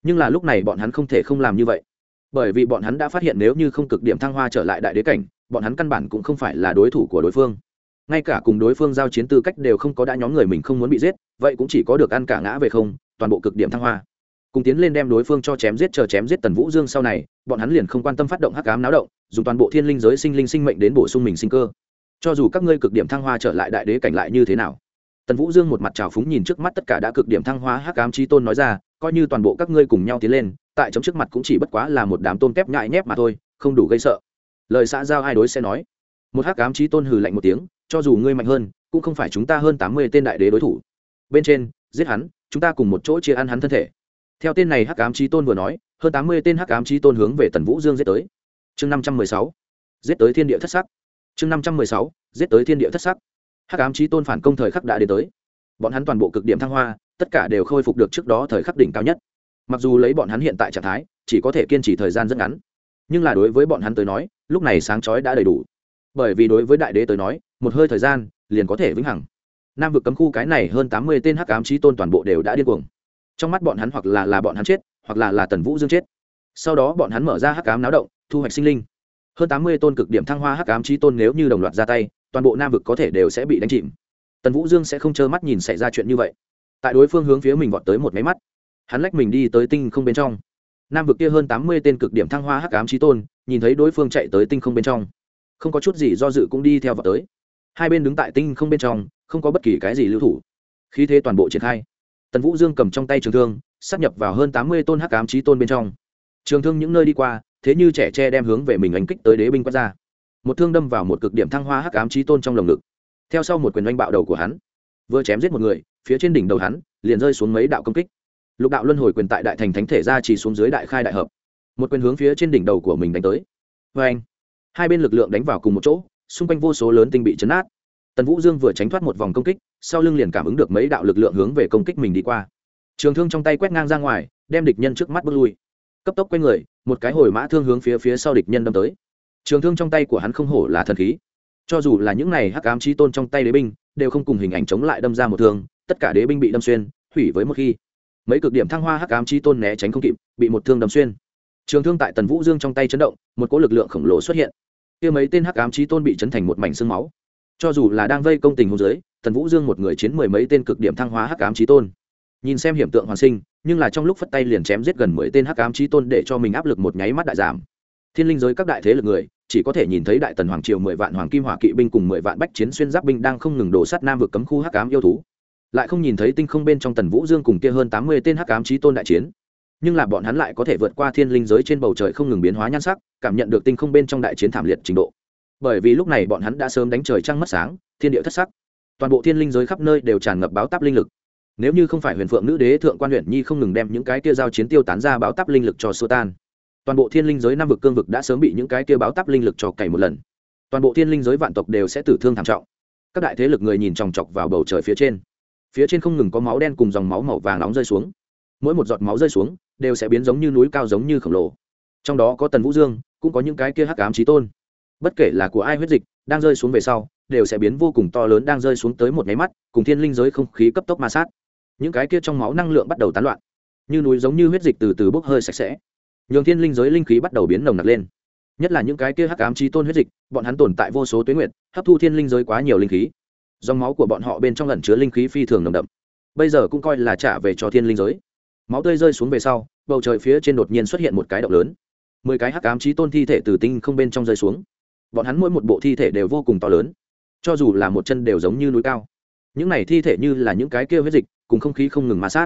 Speaker 1: Nhưng là lúc này bọn hắn không thể không làm như vậy. Bởi vì bọn hắn đã phát hiện nếu như không cực điểm thăng hoa trở lại đại đế cảnh bọn hắn căn bản cũng không phải là đối thủ của đối phương. Ngay cả cùng đối phương giao chiến tư cách đều không có đã nhóm người mình không muốn bị giết vậy cũng chỉ có được ăn cả ngã về không toàn bộ cực điểm thăng hoa cùng tiến lên đem đối phương cho chém giết chờ chém giết tần vũ dương sau này, bọn hắn liền không quan tâm phát động hắc cám náo động, dùng toàn bộ thiên linh giới sinh linh sinh mệnh đến bổ sung mình sinh cơ. Cho dù các ngươi cực điểm thăng hoa trở lại đại đế cảnh lại như thế nào? Tần vũ dương một mặt trào phúng nhìn trước mắt tất cả đã cực điểm thăng hoa hắc cám trí tôn nói ra, coi như toàn bộ các ngươi cùng nhau tiến lên, tại chấm trước mặt cũng chỉ bất quá là một đám tôm kép nhại nhép mà thôi, không đủ gây sợ. Lời xã giao hai đối sẽ nói? Một hắc cám trí tôn hừ lạnh một tiếng, cho dù ngươi mạnh hơn, cũng không phải chúng ta hơn tám mươi tên đại đế đối thủ. Bên trên, giết hắn, chúng ta cùng một chỗ chia ăn hắn thân thể theo tên này hắc ám trí tôn vừa nói, hơn tám mươi tên hắc ám trí tôn hướng về tần vũ dương giết tới. Chương năm trăm mười sáu, giết tới thiên địa thất sắc. Chương năm trăm mười sáu, giết tới thiên địa thất sắc. Hắc ám trí tôn phản công thời khắc đã đến tới. Bọn hắn toàn bộ cực điểm thăng hoa, tất cả đều khôi phục được trước đó thời khắc đỉnh cao nhất. Mặc dù lấy bọn hắn hiện tại trạng thái, chỉ có thể kiên trì thời gian rất ngắn. Nhưng là đối với bọn hắn tới nói, lúc này sáng chói đã đầy đủ. Bởi vì đối với đại đế tới nói, một hơi thời gian liền có thể vĩnh hằng. Nam vực cấm khu cái này hơn tám mươi tên hắc ám trí tôn toàn bộ đều đã điên cuồng trong mắt bọn hắn hoặc là là bọn hắn chết, hoặc là là tần vũ dương chết. Sau đó bọn hắn mở ra hắc ám náo động, thu hoạch sinh linh. Hơn tám mươi tôn cực điểm thăng hoa hắc ám trí tôn nếu như đồng loạt ra tay, toàn bộ nam vực có thể đều sẽ bị đánh chìm. Tần vũ dương sẽ không trơ mắt nhìn xảy ra chuyện như vậy. Tại đối phương hướng phía mình vọt tới một máy mắt, hắn lách mình đi tới tinh không bên trong. Nam vực kia hơn tám mươi tên cực điểm thăng hoa hắc ám trí tôn, nhìn thấy đối phương chạy tới tinh không bên trong, không có chút gì do dự cũng đi theo vào tới. Hai bên đứng tại tinh không bên trong, không có bất kỳ cái gì lưu thủ. Khi thế toàn bộ triển khai tần vũ dương cầm trong tay trường thương, sắp nhập vào hơn tám mươi tôn hắc ám trí tôn bên trong. Trường thương những nơi đi qua, thế như trẻ tre đem hướng về mình đánh kích tới đế binh quát ra. Một thương đâm vào một cực điểm thăng hoa hắc ám trí tôn trong lồng ngực. Theo sau một quyền oanh bạo đầu của hắn. Vừa chém giết một người, phía trên đỉnh đầu hắn liền rơi xuống mấy đạo công kích. Lục đạo luân hồi quyền tại đại thành thánh thể ra chỉ xuống dưới đại khai đại hợp. Một quyền hướng phía trên đỉnh đầu của mình đánh tới. Vê anh hai bên lực lượng đánh vào cùng một chỗ, xung quanh vô số lớn tinh bị chấn át tần vũ dương vừa tránh thoát một vòng công kích, sau lưng liền cảm ứng được mấy đạo lực lượng hướng về công kích mình đi qua. Trường thương trong tay quét ngang ra ngoài, đem địch nhân trước mắt bước lui. Cấp tốc quay người, một cái hồi mã thương hướng phía phía sau địch nhân đâm tới. Trường thương trong tay của hắn không hổ là thần khí. Cho dù là những này hắc ám chi tôn trong tay đế binh, đều không cùng hình ảnh chống lại đâm ra một thương, tất cả đế binh bị đâm xuyên, hủy với một khi. Mấy cực điểm thăng hoa hắc ám chi tôn né tránh không kịp, bị một thương đâm xuyên. Trường thương tại tần vũ dương trong tay chấn động, một cỗ lực lượng khổng lồ xuất hiện. Kia mấy tên hắc ám chi tôn bị chấn thành một mảnh xương máu cho dù là đang vây công tình hôn giới tần vũ dương một người chiến mười mấy tên cực điểm thăng hóa hắc ám trí tôn. Nhìn xem hiểm tượng hoàn sinh, nhưng là trong lúc phất tay liền chém giết gần mười tên hắc ám trí tôn để cho mình áp lực một nháy mắt đại giảm. Thiên linh giới các đại thế lực người, chỉ có thể nhìn thấy đại tần hoàng triều mười vạn hoàng kim hỏa kỵ binh cùng mười vạn bách chiến xuyên giáp binh đang không ngừng đổ sát nam vực cấm khu hắc ám yêu thú. Lại không nhìn thấy tinh không bên trong tần vũ dương cùng kia hơn tám mươi tên hắc ám trí tôn đại chiến. Nhưng là bọn hắn lại có thể vượt qua thiên linh giới trên bầu trời không ngừng biến hóa nhan sắc, cảm nhận được tinh không bên trong đại chiến thảm liệt trình độ bởi vì lúc này bọn hắn đã sớm đánh trời trăng mất sáng, thiên địa thất sắc. Toàn bộ thiên linh giới khắp nơi đều tràn ngập báo táp linh lực. Nếu như không phải huyền phượng nữ đế thượng quan huyện nhi không ngừng đem những cái kia giao chiến tiêu tán ra báo táp linh lực cho xua tan. Toàn bộ thiên linh giới năm vực cương vực đã sớm bị những cái kia báo táp linh lực cho cày một lần. Toàn bộ thiên linh giới vạn tộc đều sẽ tử thương thảm trọng. Các đại thế lực người nhìn chòng chọc vào bầu trời phía trên. Phía trên không ngừng có máu đen cùng dòng máu màu vàng nóng rơi xuống. Mỗi một giọt máu rơi xuống, đều sẽ biến giống như núi cao giống như khổng lồ. Trong đó có tần vũ dương, cũng có những cái kia hắc ám trí tôn bất kể là của ai huyết dịch, đang rơi xuống về sau, đều sẽ biến vô cùng to lớn đang rơi xuống tới một nháy mắt, cùng thiên linh giới không khí cấp tốc ma sát. Những cái kia trong máu năng lượng bắt đầu tán loạn. Như núi giống như huyết dịch từ từ bốc hơi sạch sẽ. Nhường thiên linh giới linh khí bắt đầu biến nồng nặc lên. Nhất là những cái kia hắc ám trí tôn huyết dịch, bọn hắn tồn tại vô số tuyến nguyện hấp thu thiên linh giới quá nhiều linh khí. Dòng máu của bọn họ bên trong lần chứa linh khí phi thường nồng đậm. Bây giờ cũng coi là trả về cho thiên linh giới. Máu tươi rơi xuống về sau, bầu trời phía trên đột nhiên xuất hiện một cái động lớn. Mười cái hắc ám trí tôn thi thể từ tinh không bên trong rơi xuống bọn hắn mỗi một bộ thi thể đều vô cùng to lớn, cho dù là một chân đều giống như núi cao. Những này thi thể như là những cái kia huyết dịch, cùng không khí không ngừng ma sát.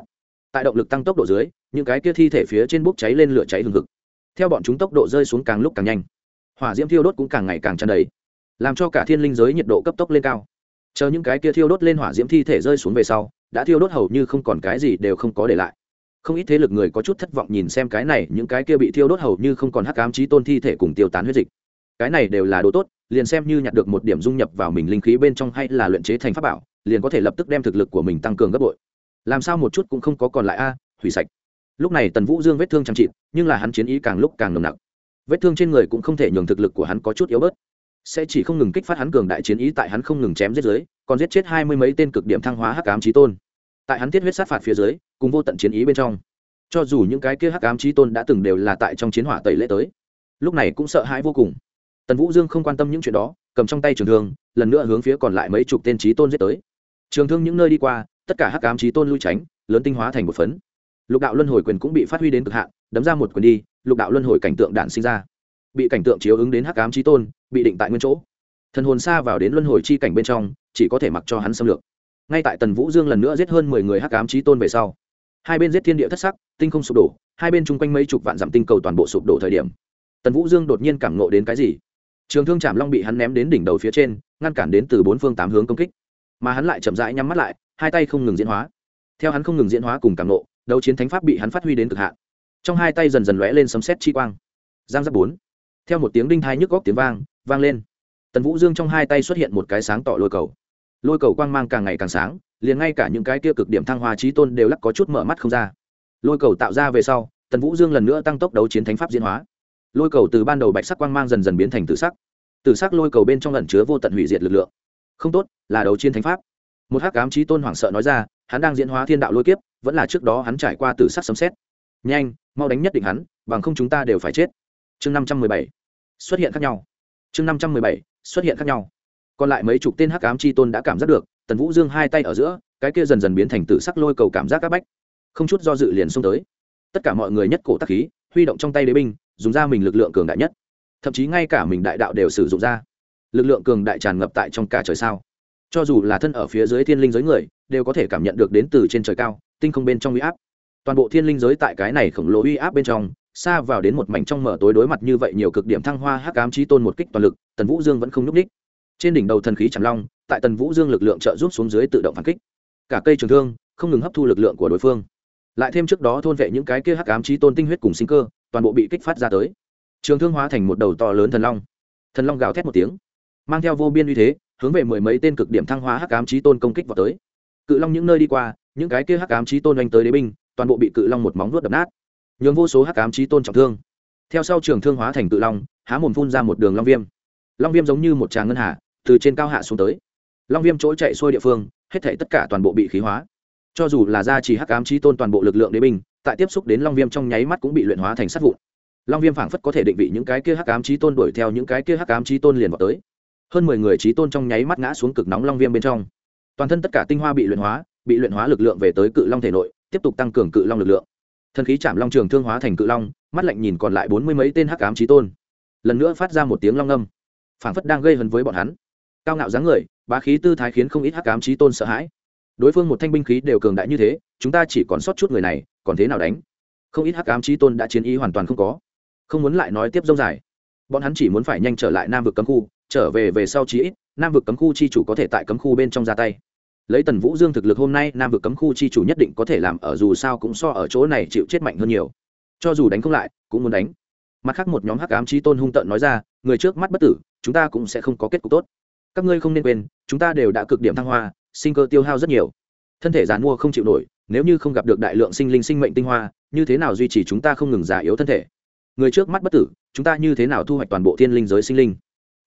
Speaker 1: Tại động lực tăng tốc độ dưới, những cái kia thi thể phía trên bốc cháy lên lửa cháy hừng hực. Theo bọn chúng tốc độ rơi xuống càng lúc càng nhanh. Hỏa diễm thiêu đốt cũng càng ngày càng tràn đầy, làm cho cả thiên linh giới nhiệt độ cấp tốc lên cao. Chờ những cái kia thiêu đốt lên hỏa diễm thi thể rơi xuống về sau, đã thiêu đốt hầu như không còn cái gì đều không có để lại. Không ít thế lực người có chút thất vọng nhìn xem cái này, những cái kia bị thiêu đốt hầu như không còn hắc ám trí tôn thi thể cùng tiêu tán huyết dịch cái này đều là đồ tốt, liền xem như nhặt được một điểm dung nhập vào mình linh khí bên trong hay là luyện chế thành pháp bảo, liền có thể lập tức đem thực lực của mình tăng cường gấp bội. Làm sao một chút cũng không có còn lại a, hủy sạch. Lúc này tần vũ dương vết thương chăm chịt, nhưng là hắn chiến ý càng lúc càng nồng nặc. Vết thương trên người cũng không thể nhường thực lực của hắn có chút yếu bớt. Sẽ chỉ không ngừng kích phát hắn cường đại chiến ý tại hắn không ngừng chém giết dưới, còn giết chết hai mươi mấy tên cực điểm thăng hóa hắc ám trí tôn. Tại hắn tiết huyết sát phạt phía dưới, cùng vô tận chiến ý bên trong, cho dù những cái kia hắc ám trí tôn đã từng đều là tại trong chiến hỏa tẩy lễ tới, lúc này cũng sợ hãi vô cùng tần vũ dương không quan tâm những chuyện đó, cầm trong tay trường thương, lần nữa hướng phía còn lại mấy chục tên trí tôn giết tới. Trường thương những nơi đi qua, tất cả hắc ám trí tôn lui tránh, lớn tinh hóa thành một phấn. Lục đạo luân hồi quyền cũng bị phát huy đến cực hạn, đấm ra một quyền đi, lục đạo luân hồi cảnh tượng đạn sinh ra. Bị cảnh tượng chiếu ứng đến hắc ám trí tôn, bị định tại nguyên chỗ. Thần hồn xa vào đến luân hồi chi cảnh bên trong, chỉ có thể mặc cho hắn xâm lược. Ngay tại tần vũ dương lần nữa giết hơn mười người hắc ám trí tôn về sau, hai bên giết thiên địa thất sắc, tinh không sụp đổ, hai bên chung quanh mấy chục vạn dặm tinh cầu toàn bộ sụp đổ thời điểm. Tần vũ dương đột nhiên cảm nộ đến cái gì? Trường thương Chạm long bị hắn ném đến đỉnh đầu phía trên, ngăn cản đến từ bốn phương tám hướng công kích. Mà hắn lại chậm rãi nhắm mắt lại, hai tay không ngừng diễn hóa. Theo hắn không ngừng diễn hóa cùng cảm nộ, đấu chiến thánh pháp bị hắn phát huy đến cực hạn. Trong hai tay dần dần lóe lên sấm xét chi quang. Giang giáp bốn. Theo một tiếng đinh thai nhức góc tiếng vang vang lên. Tần vũ dương trong hai tay xuất hiện một cái sáng tỏ lôi cầu. Lôi cầu quang mang càng ngày càng sáng, liền ngay cả những cái kia cực điểm thăng hoa trí tôn đều lắc có chút mở mắt không ra. Lôi cầu tạo ra về sau, tần vũ dương lần nữa tăng tốc đấu chiến thánh pháp diễn hóa lôi cầu từ ban đầu bạch sắc quang mang dần dần biến thành tử sắc. Tử sắc lôi cầu bên trong lẩn chứa vô tận hủy diệt lực lượng. Không tốt, là đấu chiến thánh pháp. Một hắc ám trí tôn hoảng sợ nói ra, hắn đang diễn hóa thiên đạo lôi kiếp, vẫn là trước đó hắn trải qua tử sắc sấm xét nhanh, mau đánh nhất định hắn, bằng không chúng ta đều phải chết. Chương năm trăm mười bảy, xuất hiện khác nhau. Chương năm trăm mười bảy, xuất hiện khác nhau. Còn lại mấy chục tên hắc ám chi tôn đã cảm giác được, tần vũ dương hai tay ở giữa, cái kia dần dần biến thành tử sắc lôi cầu cảm giác các bách. Không chút do dự liền xông tới. Tất cả mọi người nhất cổ tắc khí, huy động trong tay đế binh dùng ra mình lực lượng cường đại nhất. Thậm chí ngay cả mình đại đạo đều sử dụng ra. Lực lượng cường đại tràn ngập tại trong cả trời sao. Cho dù là thân ở phía dưới thiên linh giới người, đều có thể cảm nhận được đến từ trên trời cao, tinh không bên trong uy áp. Toàn bộ thiên linh giới tại cái này khổng lồ uy áp bên trong, xa vào đến một mảnh trong mở tối đối mặt như vậy nhiều cực điểm thăng hoa hắc ám trí tôn một kích toàn lực, tần vũ dương vẫn không nhúc ních trên đỉnh đầu thần khí trầm long, tại tần vũ dương lực lượng trợ giúp xuống dưới tự động phản kích. Cả cây trường thương không ngừng hấp thu lực lượng của đối phương. Lại thêm trước đó thôn vệ những cái kia hắc ám trí tôn tinh huyết cùng sinh cơ toàn bộ bị kích phát ra tới. Trường thương hóa thành một đầu to lớn thần long. Thần long gào thét một tiếng, mang theo vô biên uy thế, hướng về mười mấy tên cực điểm thăng hóa hắc ám trí tôn công kích vào tới. Cự long những nơi đi qua, những cái kia hắc ám trí tôn đánh tới đế binh, toàn bộ bị cự long một móng vuốt đập nát. Nhường vô số hắc ám trí tôn trọng thương. Theo sau trường thương hóa thành cự long, há mồm phun ra một đường long viêm. Long viêm giống như một tràng ngân hạ từ trên cao hạ xuống tới. Long viêm chỗ chạy xuôi địa phương, hết thảy tất cả toàn bộ bị khí hóa. Cho dù là gia trì hắc ám trí tôn toàn bộ lực lượng đế binh tại tiếp xúc đến long viêm trong nháy mắt cũng bị luyện hóa thành sát vụn. Long viêm phảng phất có thể định vị những cái kia hắc ám trí tôn đuổi theo những cái kia hắc ám trí tôn liền vào tới. Hơn mười người trí tôn trong nháy mắt ngã xuống cực nóng long viêm bên trong. Toàn thân tất cả tinh hoa bị luyện hóa, bị luyện hóa lực lượng về tới cự long thể nội, tiếp tục tăng cường cự long lực lượng. Thần khí chạm long trường thương hóa thành cự long, mắt lạnh nhìn còn lại bốn mươi mấy tên hắc ám trí tôn. Lần nữa phát ra một tiếng long âm. Phảng phất đang gây hấn với bọn hắn. Cao ngạo dáng người, bá khí tư thái khiến không ít hắc ám trí tôn sợ hãi. Đối phương một thanh binh khí đều cường đại như thế, chúng ta chỉ còn sót chút người này còn thế nào đánh? Không ít hắc ám trí tôn đã chiến ý hoàn toàn không có. Không muốn lại nói tiếp dông dài. Bọn hắn chỉ muốn phải nhanh trở lại nam vực cấm khu, trở về về sau chí ít, nam vực cấm khu chi chủ có thể tại cấm khu bên trong ra tay. Lấy tần vũ dương thực lực hôm nay, nam vực cấm khu chi chủ nhất định có thể làm ở dù sao cũng so ở chỗ này chịu chết mạnh hơn nhiều. Cho dù đánh không lại, cũng muốn đánh. Mặt khác một nhóm hắc ám trí tôn hung tợn nói ra, người trước mắt bất tử, chúng ta cũng sẽ không có kết cục tốt. Các ngươi không nên quên, chúng ta đều đã cực điểm thăng hoa, sinh cơ tiêu hao rất nhiều thân thể giàn mua không chịu nổi, nếu như không gặp được đại lượng sinh linh sinh mệnh tinh hoa, như thế nào duy trì chúng ta không ngừng già yếu thân thể? Người trước mắt bất tử, chúng ta như thế nào thu hoạch toàn bộ thiên linh giới sinh linh?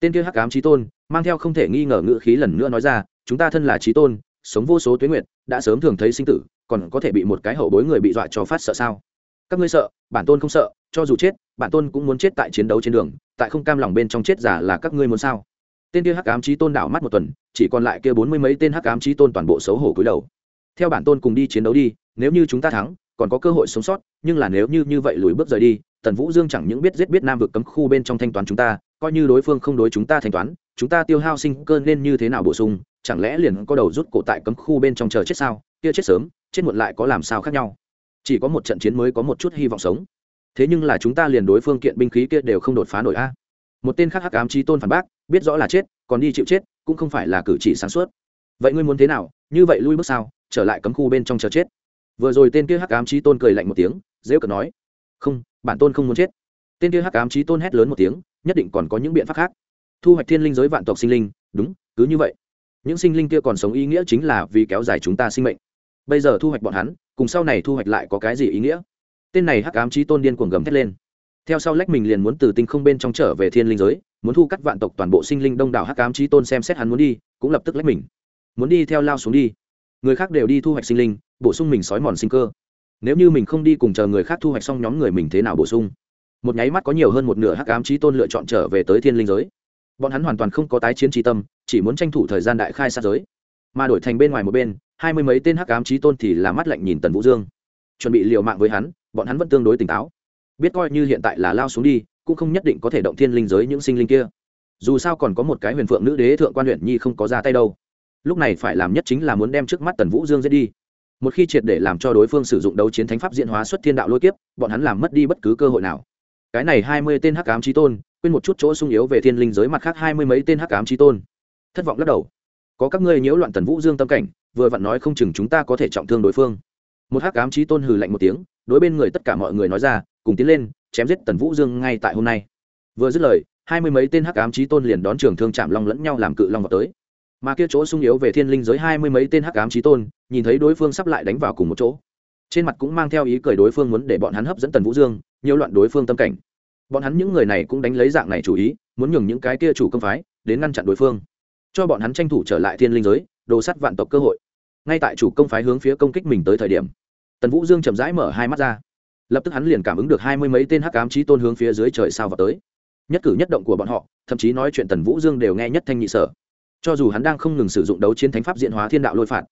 Speaker 1: Tên kia hắc ám trí tôn, mang theo không thể nghi ngờ ngữ khí lần nữa nói ra, chúng ta thân là trí tôn, sống vô số tuyến nguyện đã sớm thường thấy sinh tử, còn có thể bị một cái hậu bối người bị dọa cho phát sợ sao? Các ngươi sợ, bản tôn không sợ, cho dù chết, bản tôn cũng muốn chết tại chiến đấu trên đường, tại không cam lòng bên trong chết giả là các ngươi muốn sao? Tên kia hắc ám trí tôn đảo mắt một tuần, chỉ còn lại kia bốn mươi mấy tên hắc ám trí tôn toàn bộ xấu hổ cúi đầu theo bản tôn cùng đi chiến đấu đi, nếu như chúng ta thắng, còn có cơ hội sống sót, nhưng là nếu như như vậy lùi bước rời đi, tần vũ dương chẳng những biết giết biết nam vực cấm khu bên trong thanh toán chúng ta, coi như đối phương không đối chúng ta thanh toán, chúng ta tiêu hao sinh cơ nên như thế nào bổ sung, chẳng lẽ liền có đầu rút cổ tại cấm khu bên trong chờ chết sao? Kia chết sớm, chết muộn lại có làm sao khác nhau? Chỉ có một trận chiến mới có một chút hy vọng sống. Thế nhưng là chúng ta liền đối phương kiện binh khí kia đều không đột phá nổi a. Một tên khác hắc ám trí tôn phản bác, biết rõ là chết, còn đi chịu chết, cũng không phải là cử chỉ sáng suốt. Vậy ngươi muốn thế nào? Như vậy lui bước sao? Trở lại cấm khu bên trong chờ chết. Vừa rồi tên kia hắc ám trí tôn cười lạnh một tiếng dễ cờ nói, không, bản tôn không muốn chết. Tên kia hắc ám trí tôn hét lớn một tiếng, nhất định còn có những biện pháp khác. Thu hoạch thiên linh giới vạn tộc sinh linh, đúng, cứ như vậy. Những sinh linh kia còn sống ý nghĩa chính là vì kéo dài chúng ta sinh mệnh. Bây giờ thu hoạch bọn hắn, cùng sau này thu hoạch lại có cái gì ý nghĩa? Tên này hắc ám trí tôn điên cuồng gầm thét lên. Theo sau lách mình liền muốn từ tinh không bên trong trở về thiên linh giới, muốn thu cắt vạn tộc toàn bộ sinh linh đông đảo hắc ám trí tôn xem xét hắn muốn đi, cũng lập tức lách mình. Muốn đi theo lao xuống đi người khác đều đi thu hoạch sinh linh, bổ sung mình sói mòn sinh cơ. Nếu như mình không đi cùng chờ người khác thu hoạch xong nhóm người mình thế nào bổ sung? Một nháy mắt có nhiều hơn một nửa hắc ám trí tôn lựa chọn trở về tới thiên linh giới. Bọn hắn hoàn toàn không có tái chiến trí tâm, chỉ muốn tranh thủ thời gian đại khai sát giới. Mà đổi thành bên ngoài một bên, hai mươi mấy tên hắc ám trí tôn thì là mắt lạnh nhìn tần vũ dương. Chuẩn bị liều mạng với hắn, bọn hắn vẫn tương đối tỉnh táo. Biết coi như hiện tại là lao xuống đi, cũng không nhất định có thể động thiên linh giới những sinh linh kia. Dù sao còn có một cái huyền phượng nữ đế thượng quan huyện nhi không có ra tay đâu lúc này phải làm nhất chính là muốn đem trước mắt tần vũ dương giết đi. Một khi triệt để làm cho đối phương sử dụng đấu chiến thánh pháp diễn hóa xuất thiên đạo lôi kiếp, bọn hắn làm mất đi bất cứ cơ hội nào. Cái này hai mươi tên hắc ám trí tôn, quên một chút chỗ sung yếu về thiên linh giới mặt khác hai mươi mấy tên hắc ám trí tôn. Thất vọng lắc đầu. Có các ngươi nhiễu loạn tần vũ dương tâm cảnh, vừa vặn nói không chừng chúng ta có thể trọng thương đối phương. Một hắc ám trí tôn hừ lạnh một tiếng, đối bên người tất cả mọi người nói ra, cùng tiến lên, chém giết tần vũ dương ngay tại hôm nay. Vừa dứt lời, hai mươi mấy tên hắc ám trí tôn liền đón trường thương chạm long lẫn nhau làm cự long vào tới mà kia chỗ sung yếu về thiên linh giới hai mươi mấy tên hắc ám trí tôn, nhìn thấy đối phương sắp lại đánh vào cùng một chỗ. Trên mặt cũng mang theo ý cười đối phương muốn để bọn hắn hấp dẫn tần vũ dương nhiều loạn đối phương tâm cảnh. Bọn hắn những người này cũng đánh lấy dạng này chủ ý, muốn nhường những cái kia chủ công phái đến ngăn chặn đối phương, cho bọn hắn tranh thủ trở lại thiên linh giới, đồ sắt vạn tộc cơ hội. Ngay tại chủ công phái hướng phía công kích mình tới thời điểm, tần vũ dương chậm rãi mở hai mắt ra. Lập tức hắn liền cảm ứng được hai mươi mấy tên hắc ám trí tôn hướng phía dưới trời sao vào tới. Nhất cử nhất động của bọn họ, thậm chí nói chuyện tần vũ dương đều nghe nhất thanh nhị sở cho dù hắn đang không ngừng sử dụng đấu chiến thánh pháp diễn hóa thiên đạo lôi phạt,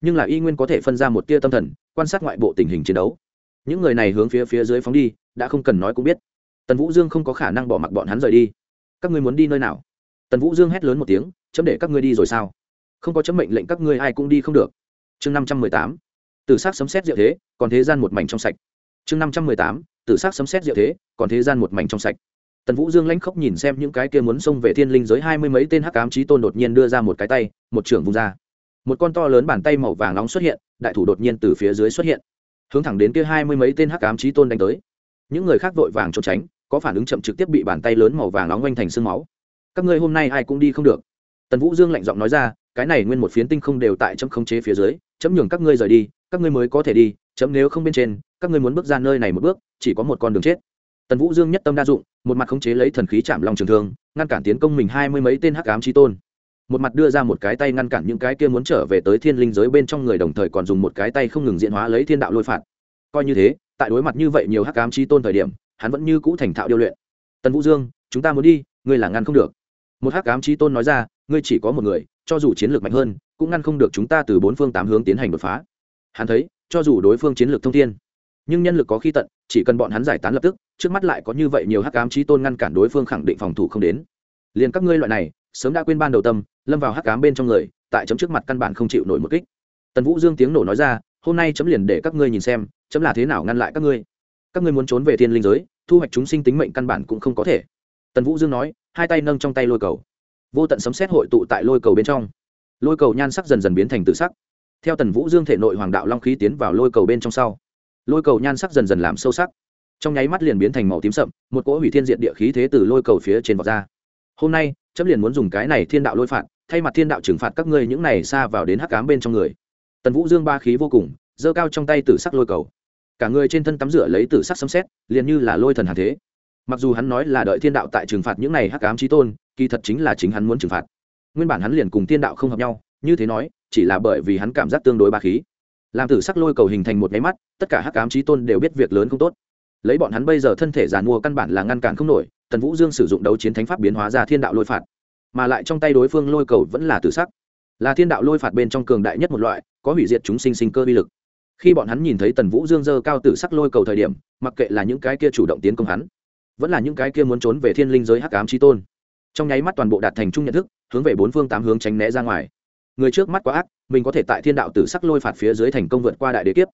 Speaker 1: nhưng là y nguyên có thể phân ra một tia tâm thần, quan sát ngoại bộ tình hình chiến đấu. Những người này hướng phía phía dưới phóng đi, đã không cần nói cũng biết. Tần vũ dương không có khả năng bỏ mặc bọn hắn rời đi. Các ngươi muốn đi nơi nào? Tần vũ dương hét lớn một tiếng, chấm để các ngươi đi rồi sao? Không có chấm mệnh lệnh các ngươi ai cũng đi không được. Chương năm trăm mười tám từ s á c sấm xét diệu thế, còn thế gian một mảnh trong sạch. Chương năm trăm mười tám từ s á c sấm xét diệu thế, còn thế gian một mảnh trong sạch tần vũ dương lãnh khốc nhìn xem những cái kia muốn xông về thiên linh giới hai mươi mấy tên hắc ám trí tôn đột nhiên đưa ra một cái tay, một trưởng vung ra. Một con to lớn bàn tay màu vàng nóng xuất hiện, đại thủ đột nhiên từ phía dưới xuất hiện. Hướng thẳng đến kia hai mươi mấy tên hắc ám trí tôn đánh tới. Những người khác vội vàng trốn tránh, có phản ứng chậm trực tiếp bị bàn tay lớn màu vàng nóng oanh thành sương máu. Các ngươi hôm nay ai cũng đi không được. Tần vũ dương lạnh giọng nói ra, cái này nguyên một phiến tinh không đều tại chấm khống chế phía dưới, chấm nhường các ngươi rời đi, các ngươi mới có thể đi, chấm nếu không bên trên, các ngươi muốn bước ra nơi này một bước, chỉ có một con đường chết tần vũ dương nhất tâm đa dụng, một mặt khống chế lấy thần khí chạm lòng trường thương, ngăn cản tiến công mình hai mươi mấy tên hắc ám trí tôn. Một mặt đưa ra một cái tay ngăn cản những cái kia muốn trở về tới thiên linh giới bên trong người đồng thời còn dùng một cái tay không ngừng diễn hóa lấy thiên đạo lôi phạt. Coi như thế, tại đối mặt như vậy nhiều hắc ám trí tôn thời điểm, hắn vẫn như cũ thành thạo điêu luyện. Tần vũ dương, chúng ta muốn đi, ngươi là ngăn không được. Một hắc ám trí tôn nói ra, ngươi chỉ có một người, cho dù chiến lược mạnh hơn, cũng ngăn không được chúng ta từ bốn phương tám hướng tiến hành đột phá. Hắn thấy, cho dù đối phương chiến lược thông thiên, nhưng nhân lực có khi tận, chỉ cần bọn hắn giải tán lập tức trước mắt lại có như vậy nhiều hắc ám trí tôn ngăn cản đối phương khẳng định phòng thủ không đến. Liền các ngươi loại này, sớm đã quên ban đầu tâm, lâm vào hắc ám bên trong người, tại chấm trước mặt căn bản không chịu nổi một kích. Tần vũ dương tiếng nổ nói ra, hôm nay chấm liền để các ngươi nhìn xem, chấm là thế nào ngăn lại các ngươi? Các ngươi muốn trốn về thiên linh giới, thu hoạch chúng sinh tính mệnh căn bản cũng không có thể. Tần vũ dương nói, hai tay nâng trong tay lôi cầu. Vô tận sấm xét hội tụ tại lôi cầu bên trong. Lôi cầu nhan sắc dần dần biến thành tự sắc. Theo tần vũ dương thể nội hoàng đạo long khí tiến vào lôi cầu bên trong sau, lôi cầu nhan sắc dần dần làm sâu sắc trong nháy mắt liền biến thành màu tím sậm, một cỗ hủy thiên diện địa khí thế từ lôi cầu phía trên vọt ra. Hôm nay, chấm liền muốn dùng cái này thiên đạo lôi phạt, thay mặt thiên đạo trừng phạt các ngươi những này xa vào đến hắc cám bên trong người. Tần vũ dương ba khí vô cùng, giơ cao trong tay tử sắc lôi cầu. Cả người trên thân tắm rửa lấy tử sắc sấm xét liền như là lôi thần hà thế. Mặc dù hắn nói là đợi thiên đạo tại trừng phạt những này hắc ám trí tôn, kỳ thật chính là chính hắn muốn trừng phạt. Nguyên bản hắn liền cùng thiên đạo không hợp nhau, như thế nói, chỉ là bởi vì hắn cảm giác tương đối ba khí. Làm tử sắc lôi cầu hình thành một nháy mắt, tất cả hắc ám trí tôn đều biết việc lớn không tốt lấy bọn hắn bây giờ thân thể giàn mua căn bản là ngăn cản không nổi, tần vũ dương sử dụng đấu chiến thánh pháp biến hóa ra thiên đạo lôi phạt. Mà lại trong tay đối phương lôi cầu vẫn là tử sắc. Là thiên đạo lôi phạt bên trong cường đại nhất một loại, có hủy diệt chúng sinh sinh cơ bi lực. Khi bọn hắn nhìn thấy tần vũ dương dơ cao tử sắc lôi cầu thời điểm, mặc kệ là những cái kia chủ động tiến công hắn, vẫn là những cái kia muốn trốn về thiên linh giới hắc ám chi tôn, trong nháy mắt toàn bộ đạt thành chung nhận thức, hướng về bốn phương tám hướng tránh né ra ngoài. Người trước mắt quá ác, mình có thể tại thiên đạo tử sắc lôi phạt phía dưới thành công vượt qua đại đế kiếp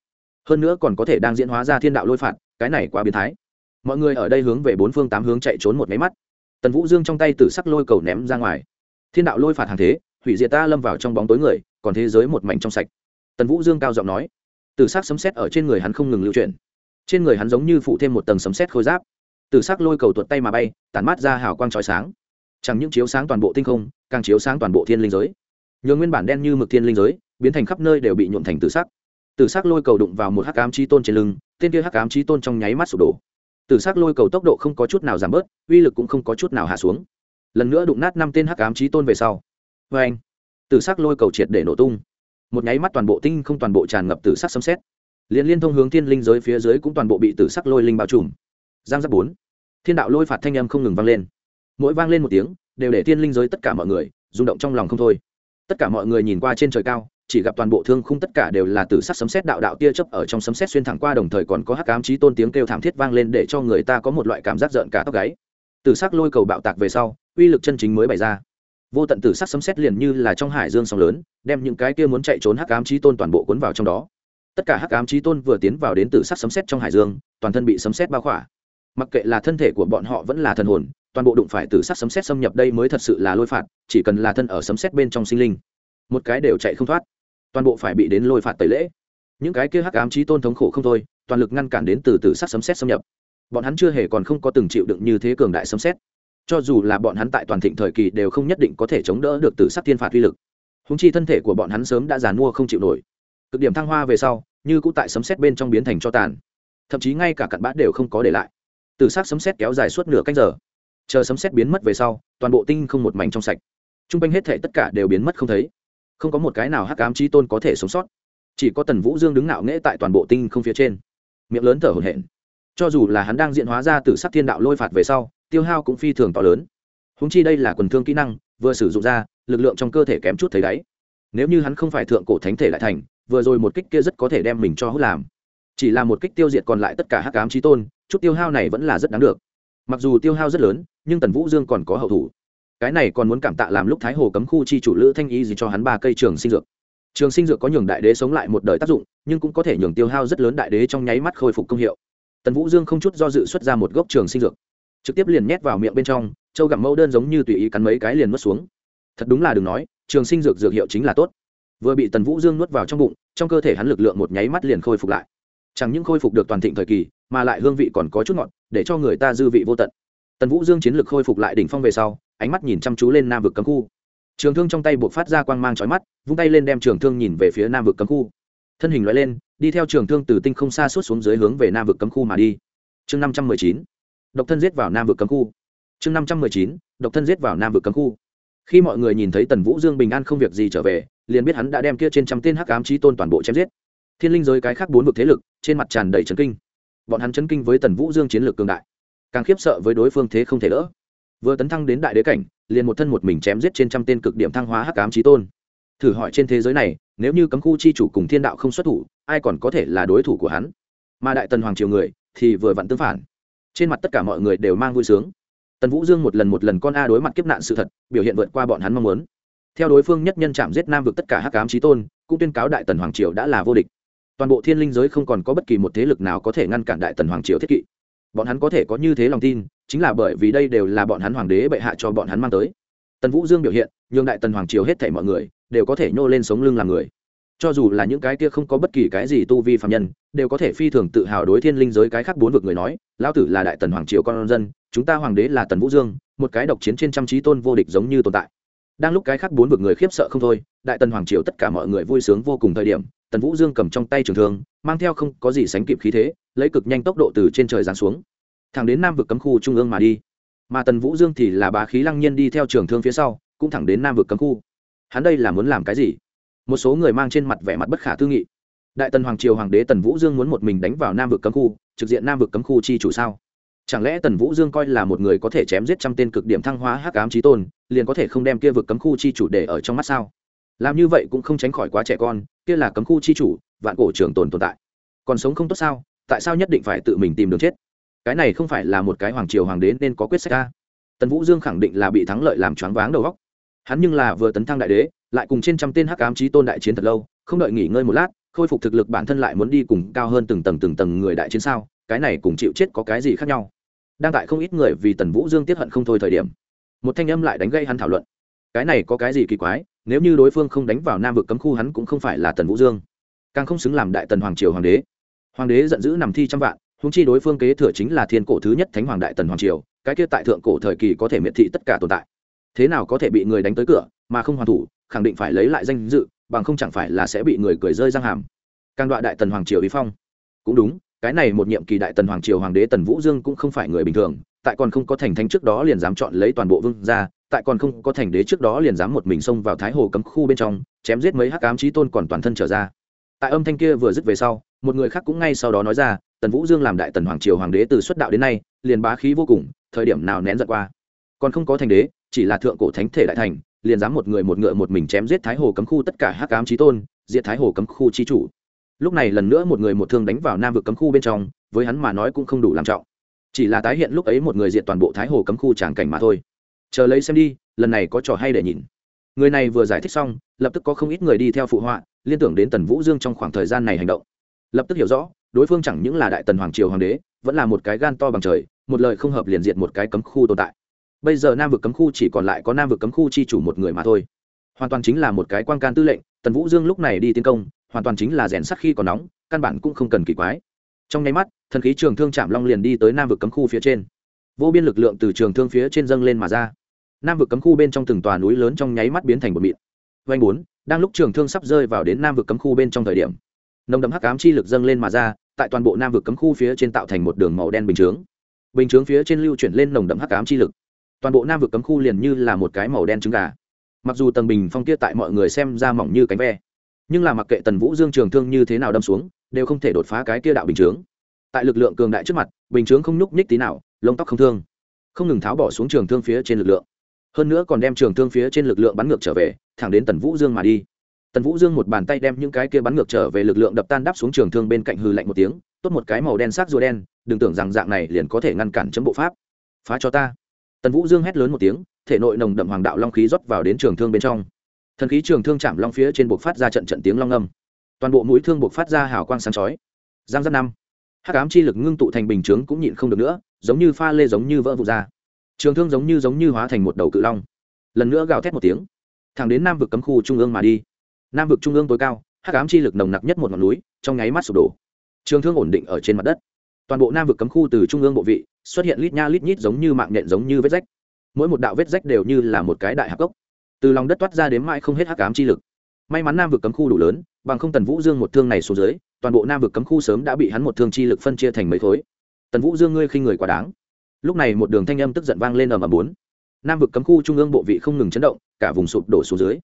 Speaker 1: hơn nữa còn có thể đang diễn hóa ra thiên đạo lôi phạt, cái này quá biến thái. Mọi người ở đây hướng về bốn phương tám hướng chạy trốn một máy mắt. Tần vũ dương trong tay tử sắc lôi cầu ném ra ngoài. Thiên đạo lôi phạt hàng thế, hủy diệt ta lâm vào trong bóng tối người, còn thế giới một mảnh trong sạch. Tần vũ dương cao giọng nói. Tử sắc sấm xét ở trên người hắn không ngừng lưu chuyển. Trên người hắn giống như phụ thêm một tầng sấm xét khôi giáp. Tử sắc lôi cầu tuột tay mà bay, tản mát ra hào quang trói sáng. Chẳng những chiếu sáng toàn bộ tinh không, càng chiếu sáng toàn bộ thiên linh giới. Nhờ nguyên bản đen như mực thiên linh giới, biến thành khắp nơi đều bị nhuộm thành tử sắc tử sắc lôi cầu đụng vào một hắc ám chi tôn trên lưng, tên kia hắc ám chi tôn trong nháy mắt sụp đổ. Tử sắc lôi cầu tốc độ không có chút nào giảm bớt, uy lực cũng không có chút nào hạ xuống. Lần nữa đụng nát năm tên hắc ám chi tôn về sau. Vê anh, tử sắc lôi cầu triệt để nổ tung. Một nháy mắt toàn bộ tinh không toàn bộ tràn ngập tử sắc xâm xét. Liên liên thông hướng thiên linh giới phía dưới cũng toàn bộ bị tử sắc lôi linh bao trùm. Giang giáp bốn. Thiên đạo lôi phạt thanh âm không ngừng vang lên. Mỗi vang lên một tiếng, đều để thiên linh giới tất cả mọi người rung động trong lòng không thôi. Tất cả mọi người nhìn qua trên trời cao chỉ gặp toàn bộ thương khung tất cả đều là tử sắc sấm sét đạo đạo tia chớp ở trong sấm sét xuyên thẳng qua đồng thời còn có hắc ám chí tôn tiếng kêu thảm thiết vang lên để cho người ta có một loại cảm giác giận cả tóc gáy. Tử sắc lôi cầu bạo tạc về sau, uy lực chân chính mới bày ra. Vô tận tử sắc sấm sét liền như là trong hải dương sóng lớn, đem những cái kia muốn chạy trốn hắc ám chí tôn toàn bộ cuốn vào trong đó. Tất cả hắc ám chí tôn vừa tiến vào đến tử sắc sấm sét trong hải dương, toàn thân bị sấm sét bao khỏa. Mặc kệ là thân thể của bọn họ vẫn là thần hồn, toàn bộ đụng phải tử sắc sấm sét xâm nhập đây mới thật sự là lôi phạt, chỉ cần là thân ở sấm sét bên trong sinh linh, một cái đều chạy không thoát toàn bộ phải bị đến lôi phạt tẩy lễ. Những cái kia hắc ám trí tôn thống khổ không thôi, toàn lực ngăn cản đến từ từ sắc sấm xét xâm nhập. Bọn hắn chưa hề còn không có từng chịu đựng như thế cường đại sấm xét cho dù là bọn hắn tại toàn thịnh thời kỳ đều không nhất định có thể chống đỡ được từ sắc thiên phạt uy lực. Húng chi thân thể của bọn hắn sớm đã giàn mua không chịu nổi. Cực điểm thăng hoa về sau, như cũng tại sấm xét bên trong biến thành cho tàn. Thậm chí ngay cả cặn bát đều không có để lại. Từ sắc sấm xét kéo dài suốt nửa canh giờ. Chờ sấm xét biến mất về sau, toàn bộ tinh không một mảnh trong sạch. T r u n g quanh hết thể tất cả đều biến mất không thấy không có một cái nào hắc ám chi tôn có thể sống sót. Chỉ có tần vũ dương đứng ngạo nghễ tại toàn bộ tinh không phía trên. Miệng lớn thở hổn hển. Cho dù là hắn đang diện hóa ra từ sắc thiên đạo lôi phạt về sau, tiêu hao cũng phi thường to lớn. Húng chi đây là quần thương kỹ năng, vừa sử dụng ra, lực lượng trong cơ thể kém chút thấy đáy. Nếu như hắn không phải thượng cổ thánh thể lại thành, vừa rồi một kích kia rất có thể đem mình cho hút làm. Chỉ là một kích tiêu diệt còn lại tất cả hắc ám trí tôn, chút tiêu hao này vẫn là rất đáng được. Mặc dù tiêu hao rất lớn, nhưng tần vũ dương còn có hậu thủ cái này còn muốn cảm tạ làm lúc thái hồ cấm khu chi chủ lữ thanh y gì cho hắn ba cây trường sinh dược. Trường sinh dược có nhường đại đế sống lại một đời tác dụng, nhưng cũng có thể nhường tiêu hao rất lớn đại đế trong nháy mắt khôi phục công hiệu. Tần vũ dương không chút do dự xuất ra một gốc trường sinh dược, trực tiếp liền nhét vào miệng bên trong, châu gặm mẫu đơn giống như tùy ý cắn mấy cái liền nuốt xuống. Thật đúng là đừng nói, trường sinh dược dược hiệu chính là tốt. Vừa bị tần vũ dương nuốt vào trong bụng, trong cơ thể hắn lực lượng một nháy mắt liền khôi phục lại. Chẳng những khôi phục được toàn thịnh thời kỳ, mà lại hương vị còn có chút ngọt, để cho người ta dư vị vô tận. Tần vũ dương chiến lực khôi phục lại đỉnh phong về sau ánh mắt nhìn chăm chú lên nam vực cấm khu. Trường thương trong tay buộc phát ra quang mang trói mắt, vung tay lên đem trường thương nhìn về phía nam vực cấm khu. Thân hình loại lên, đi theo trường thương từ tinh không xa suốt xuống dưới hướng về nam vực cấm khu mà đi. Chương năm trăm mười chín, độc thân giết vào nam vực cấm khu. Chương năm trăm mười chín, độc thân giết vào nam vực cấm khu. Khi mọi người nhìn thấy tần vũ dương bình an không việc gì trở về, liền biết hắn đã đem kia trên trăm tên hắc ám trí tôn toàn bộ chém giết. Thiên linh giới cái khác bốn vực thế lực, trên mặt tràn đầy trấn kinh. Bọn hắn chấn kinh với tần vũ dương chiến lược cường đại. Càng khiếp sợ với đối phương thế không thể đỡ vừa tấn thăng đến đại đế cảnh, liền một thân một mình chém giết trên trăm tên cực điểm thăng hóa hắc ám trí tôn. Thử hỏi trên thế giới này, nếu như cấm khu chi chủ cùng thiên đạo không xuất thủ, ai còn có thể là đối thủ của hắn? Mà đại tần hoàng triều người, thì vừa vặn tương phản. Trên mặt tất cả mọi người đều mang vui sướng. Tần vũ dương một lần một lần con a đối mặt kiếp nạn sự thật, biểu hiện vượt qua bọn hắn mong muốn. Theo đối phương nhất nhân chạm giết nam vực tất cả hắc ám trí tôn, cũng tuyên cáo đại tần hoàng triều đã là vô địch. Toàn bộ thiên linh giới không còn có bất kỳ một thế lực nào có thể ngăn cản đại tần hoàng triều thiết kỵ bọn hắn có thể có như thế lòng tin, chính là bởi vì đây đều là bọn hắn hoàng đế bệ hạ cho bọn hắn mang tới. Tần vũ dương biểu hiện, nhường đại tần hoàng triều hết thảy mọi người đều có thể nhô lên sống lưng làm người. Cho dù là những cái kia không có bất kỳ cái gì tu vi phạm nhân, đều có thể phi thường tự hào đối thiên linh giới cái khác bốn vực người nói, lão tử là đại tần hoàng triều con dân, chúng ta hoàng đế là tần vũ dương, một cái độc chiến trên trăm trí tôn vô địch giống như tồn tại. Đang lúc cái khác bốn vực người khiếp sợ không thôi, đại tần hoàng triều tất cả mọi người vui sướng vô cùng thời điểm, tần vũ dương cầm trong tay trường thương, mang theo không có gì sánh kịp khí thế lấy cực nhanh tốc độ từ trên trời giáng xuống, thẳng đến nam vực cấm khu trung ương mà đi. Mà tần vũ dương thì là bá khí lăng nhiên đi theo trường thương phía sau, cũng thẳng đến nam vực cấm khu. Hắn đây là muốn làm cái gì? Một số người mang trên mặt vẻ mặt bất khả tư nghị. Đại tần hoàng triều hoàng đế tần vũ dương muốn một mình đánh vào nam vực cấm khu, trực diện nam vực cấm khu chi chủ sao? Chẳng lẽ tần vũ dương coi là một người có thể chém giết trăm tên cực điểm thăng hóa hắc ám trí tôn, liền có thể không đem kia vực cấm khu chi chủ để ở trong mắt sao? Làm như vậy cũng không tránh khỏi quá trẻ con, kia là cấm khu chi chủ, vạn cổ trường tồn tồn tại. Còn sống không tốt sao? Tại sao nhất định phải tự mình tìm đường chết? Cái này không phải là một cái hoàng triều hoàng đế nên có quyết sách ca tần vũ dương khẳng định là bị thắng lợi làm choáng váng đầu góc hắn nhưng là vừa tấn thăng đại đế, lại cùng trên trăm tên hắc ám trí tôn đại chiến thật lâu, không đợi nghỉ ngơi một lát, khôi phục thực lực bản thân lại muốn đi cùng cao hơn từng tầng từng tầng người đại chiến sao, cái này cùng chịu chết có cái gì khác nhau? Đang tại không ít người vì tần vũ dương tiết hận không thôi thời điểm, một thanh âm lại đánh gây hắn thảo luận. Cái này có cái gì kỳ quái, nếu như đối phương không đánh vào nam vực cấm khu hắn cũng không phải là tần vũ dương, càng không xứng làm đại tần hoàng triều hoàng đế hoàng đế giận dữ nằm thi trăm vạn húng chi đối phương kế thừa chính là thiên cổ thứ nhất thánh hoàng đại tần hoàng triều, cái kia tại thượng cổ thời kỳ có thể miệt thị tất cả tồn tại. Thế nào có thể bị người đánh tới cửa, mà không hoàn thủ, khẳng định phải lấy lại danh dự, bằng không chẳng phải là sẽ bị người cười rơi răng hàm. Càng đoạn đại tần hoàng triều ý phong. Cũng đúng, cái này một nhiệm kỳ đại tần hoàng triều hoàng đế tần vũ dương cũng không phải người bình thường, tại còn không có thành thánh trước đó liền dám chọn lấy toàn bộ vương ra tại còn không có thành đế trước đó liền dám một mình xông vào thái hồ cấm khu bên trong, chém giết mấy hắc ám trí tôn còn toàn thân trở ra tại âm thanh kia vừa dứt về sau, một người khác cũng ngay sau đó nói ra, tần vũ dương làm đại tần hoàng triều hoàng đế từ xuất đạo đến nay, liền bá khí vô cùng, thời điểm nào nén giận qua. Còn không có thành đế, chỉ là thượng cổ thánh thể đại thành, liền dám một người một ngựa một mình chém giết thái hồ cấm khu tất cả hắc ám trí tôn diệt thái hồ cấm khu trí chủ. Lúc này lần nữa một người một thương đánh vào nam vực cấm khu bên trong, với hắn mà nói cũng không đủ làm trọng. Chỉ là tái hiện lúc ấy một người diệt toàn bộ thái hồ cấm khu tràng cảnh mà thôi. Chờ lấy xem đi, lần này có trò hay để nhìn người này vừa giải thích xong, lập tức có không ít người đi theo phụ họa, liên tưởng đến tần vũ dương trong khoảng thời gian này hành động. Lập tức hiểu rõ, đối phương chẳng những là đại tần hoàng triều hoàng đế, vẫn là một cái gan to bằng trời, một lời không hợp liền diệt một cái cấm khu tồn tại. Bây giờ nam vực cấm khu chỉ còn lại có nam vực cấm khu chi chủ một người mà thôi. Hoàn toàn chính là một cái quan can tư lệnh, tần vũ dương lúc này đi tiến công, hoàn toàn chính là rèn sắt khi còn nóng, căn bản cũng không cần kỳ quái. Trong nháy mắt, thần khí trường thương chạm long liền đi tới nam vực cấm khu phía trên. Vô biên lực lượng từ trường thương phía trên dâng lên mà ra nam vực cấm khu bên trong từng tòa núi lớn trong nháy mắt biến thành một mịn. Vanh bốn, đang lúc trường thương sắp rơi vào đến nam vực cấm khu bên trong thời điểm, nồng đậm hắc ám chi lực dâng lên mà ra, tại toàn bộ nam vực cấm khu phía trên tạo thành một đường màu đen bình chướng. Bình chướng phía trên lưu chuyển lên nồng đậm hắc ám chi lực. Toàn bộ nam vực cấm khu liền như là một cái màu đen trứng gà. Mặc dù tầng bình phong kia tại mọi người xem ra mỏng như cánh ve, nhưng là mặc kệ tần vũ dương trường thương như thế nào đâm xuống, đều không thể đột phá cái kia đạo bình chướng. Tại lực lượng cường đại trước mặt, bình chướng không nhúc nhích tí nào, lông tóc không thương. Không ngừng tháo bỏ xuống trường thương phía trên lực lượng hơn nữa còn đem trường thương phía trên lực lượng bắn ngược trở về, thẳng đến tần vũ dương mà đi. Tần vũ dương một bàn tay đem những cái kia bắn ngược trở về lực lượng đập tan đắp xuống trường thương bên cạnh hư lạnh một tiếng, tốt một cái màu đen sắc rùa đen, đừng tưởng rằng dạng này liền có thể ngăn cản chấm bộ pháp. Phá cho ta. Tần vũ dương hét lớn một tiếng, thể nội nồng đậm hoàng đạo long khí rót vào đến trường thương bên trong. Thần khí trường thương chạm long phía trên buộc phát ra trận trận tiếng long âm. Toàn bộ mũi thương buộc phát ra hào quang sáng chói. Giang rất năm. Hắc ám chi lực ngưng tụ thành bình chướng cũng nhịn không được nữa, giống như pha lê giống như vỡ vụ ra trường thương giống như giống như hóa thành một đầu cự long. Lần nữa gào thét một tiếng. Thẳng đến nam vực cấm khu trung ương mà đi. Nam vực trung ương tối cao, hắc ám chi lực nồng nặc nhất một ngọn núi, trong nháy mắt sụp đổ. Trường thương ổn định ở trên mặt đất. Toàn bộ nam vực cấm khu từ trung ương bộ vị, xuất hiện lít nha lít nhít giống như mạng nhện giống như vết rách. Mỗi một đạo vết rách đều như là một cái đại hạc gốc. Từ lòng đất toát ra đến mãi không hết hắc ám chi lực. May mắn nam vực cấm khu đủ lớn, bằng không tần vũ dương một thương này xuống dưới, toàn bộ nam vực cấm khu sớm đã bị hắn một thương chi lực phân chia thành mấy khối. Tần vũ dương ngươi khi người quá đáng lúc này một đường thanh âm tức giận vang lên ầm ầm bốn. Nam vực cấm khu trung ương bộ vị không ngừng chấn động, cả vùng sụp đổ xuống dưới.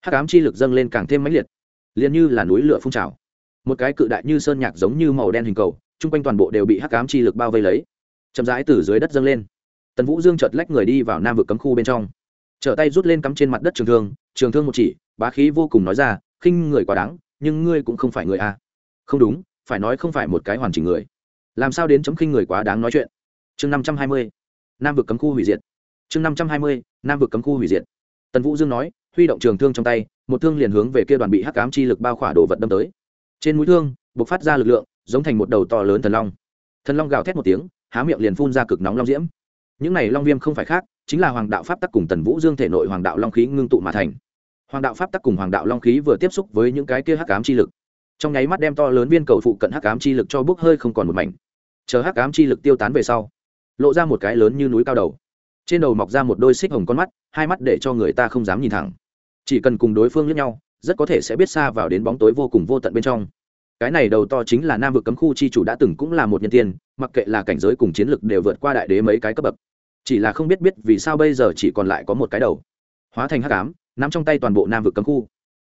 Speaker 1: Hắc ám chi lực dâng lên càng thêm mãnh liệt, liền như là núi lửa phun trào. Một cái cự đại như sơn nhạc giống như màu đen hình cầu, chung quanh toàn bộ đều bị hắc ám chi lực bao vây lấy. Chậm rãi từ dưới đất dâng lên. Tần vũ dương chợt lách người đi vào nam vực cấm khu bên trong. Trở tay rút lên cắm trên mặt đất trường thương trường thương một chỉ, bá khí vô cùng nói ra, khinh người quá đáng, nhưng ngươi cũng không phải người a. Không đúng, phải nói không phải một cái hoàn chỉnh người. Làm sao đến chấm khinh người quá đáng nói chuyện? Chương năm trăm hai mươi, nam vực cấm khu hủy diệt. chương năm trăm hai mươi, nam vực cấm khu hủy diệt. Tần vũ dương nói, huy động trường thương trong tay, một thương liền hướng về kia đoàn bị hắc cám chi lực bao khỏa đồ vật đâm tới. Trên mũi thương b ộ c phát ra lực lượng, giống thành một đầu to lớn thần long. Thần long gào thét một tiếng, há miệng liền phun ra cực nóng long diễm. Những này long viêm không phải khác, chính là hoàng đạo pháp tắc cùng tần vũ dương thể nội hoàng đạo long khí ngưng tụ mà thành. Hoàng đạo pháp tắc cùng hoàng đạo long khí vừa tiếp xúc với những cái kia hắc ám chi lực. Trong nháy mắt đem to lớn viên cầu phụ cận hắc ám chi lực cho bốc hơi không còn một mảnh. Chờ hắc ám chi lực tiêu tán về sau lộ ra một cái lớn như núi cao đầu. Trên đầu mọc ra một đôi xích hồng con mắt, hai mắt để cho người ta không dám nhìn thẳng. Chỉ cần cùng đối phương lẫn nhau, rất có thể sẽ biết xa vào đến bóng tối vô cùng vô tận bên trong. Cái này đầu to chính là nam vực cấm khu chi chủ đã từng cũng là một nhân tiên, mặc kệ là cảnh giới cùng chiến lực đều vượt qua đại đế mấy cái cấp bậc. Chỉ là không biết biết vì sao bây giờ chỉ còn lại có một cái đầu. Hóa thành hắc ám, nắm trong tay toàn bộ nam vực cấm khu.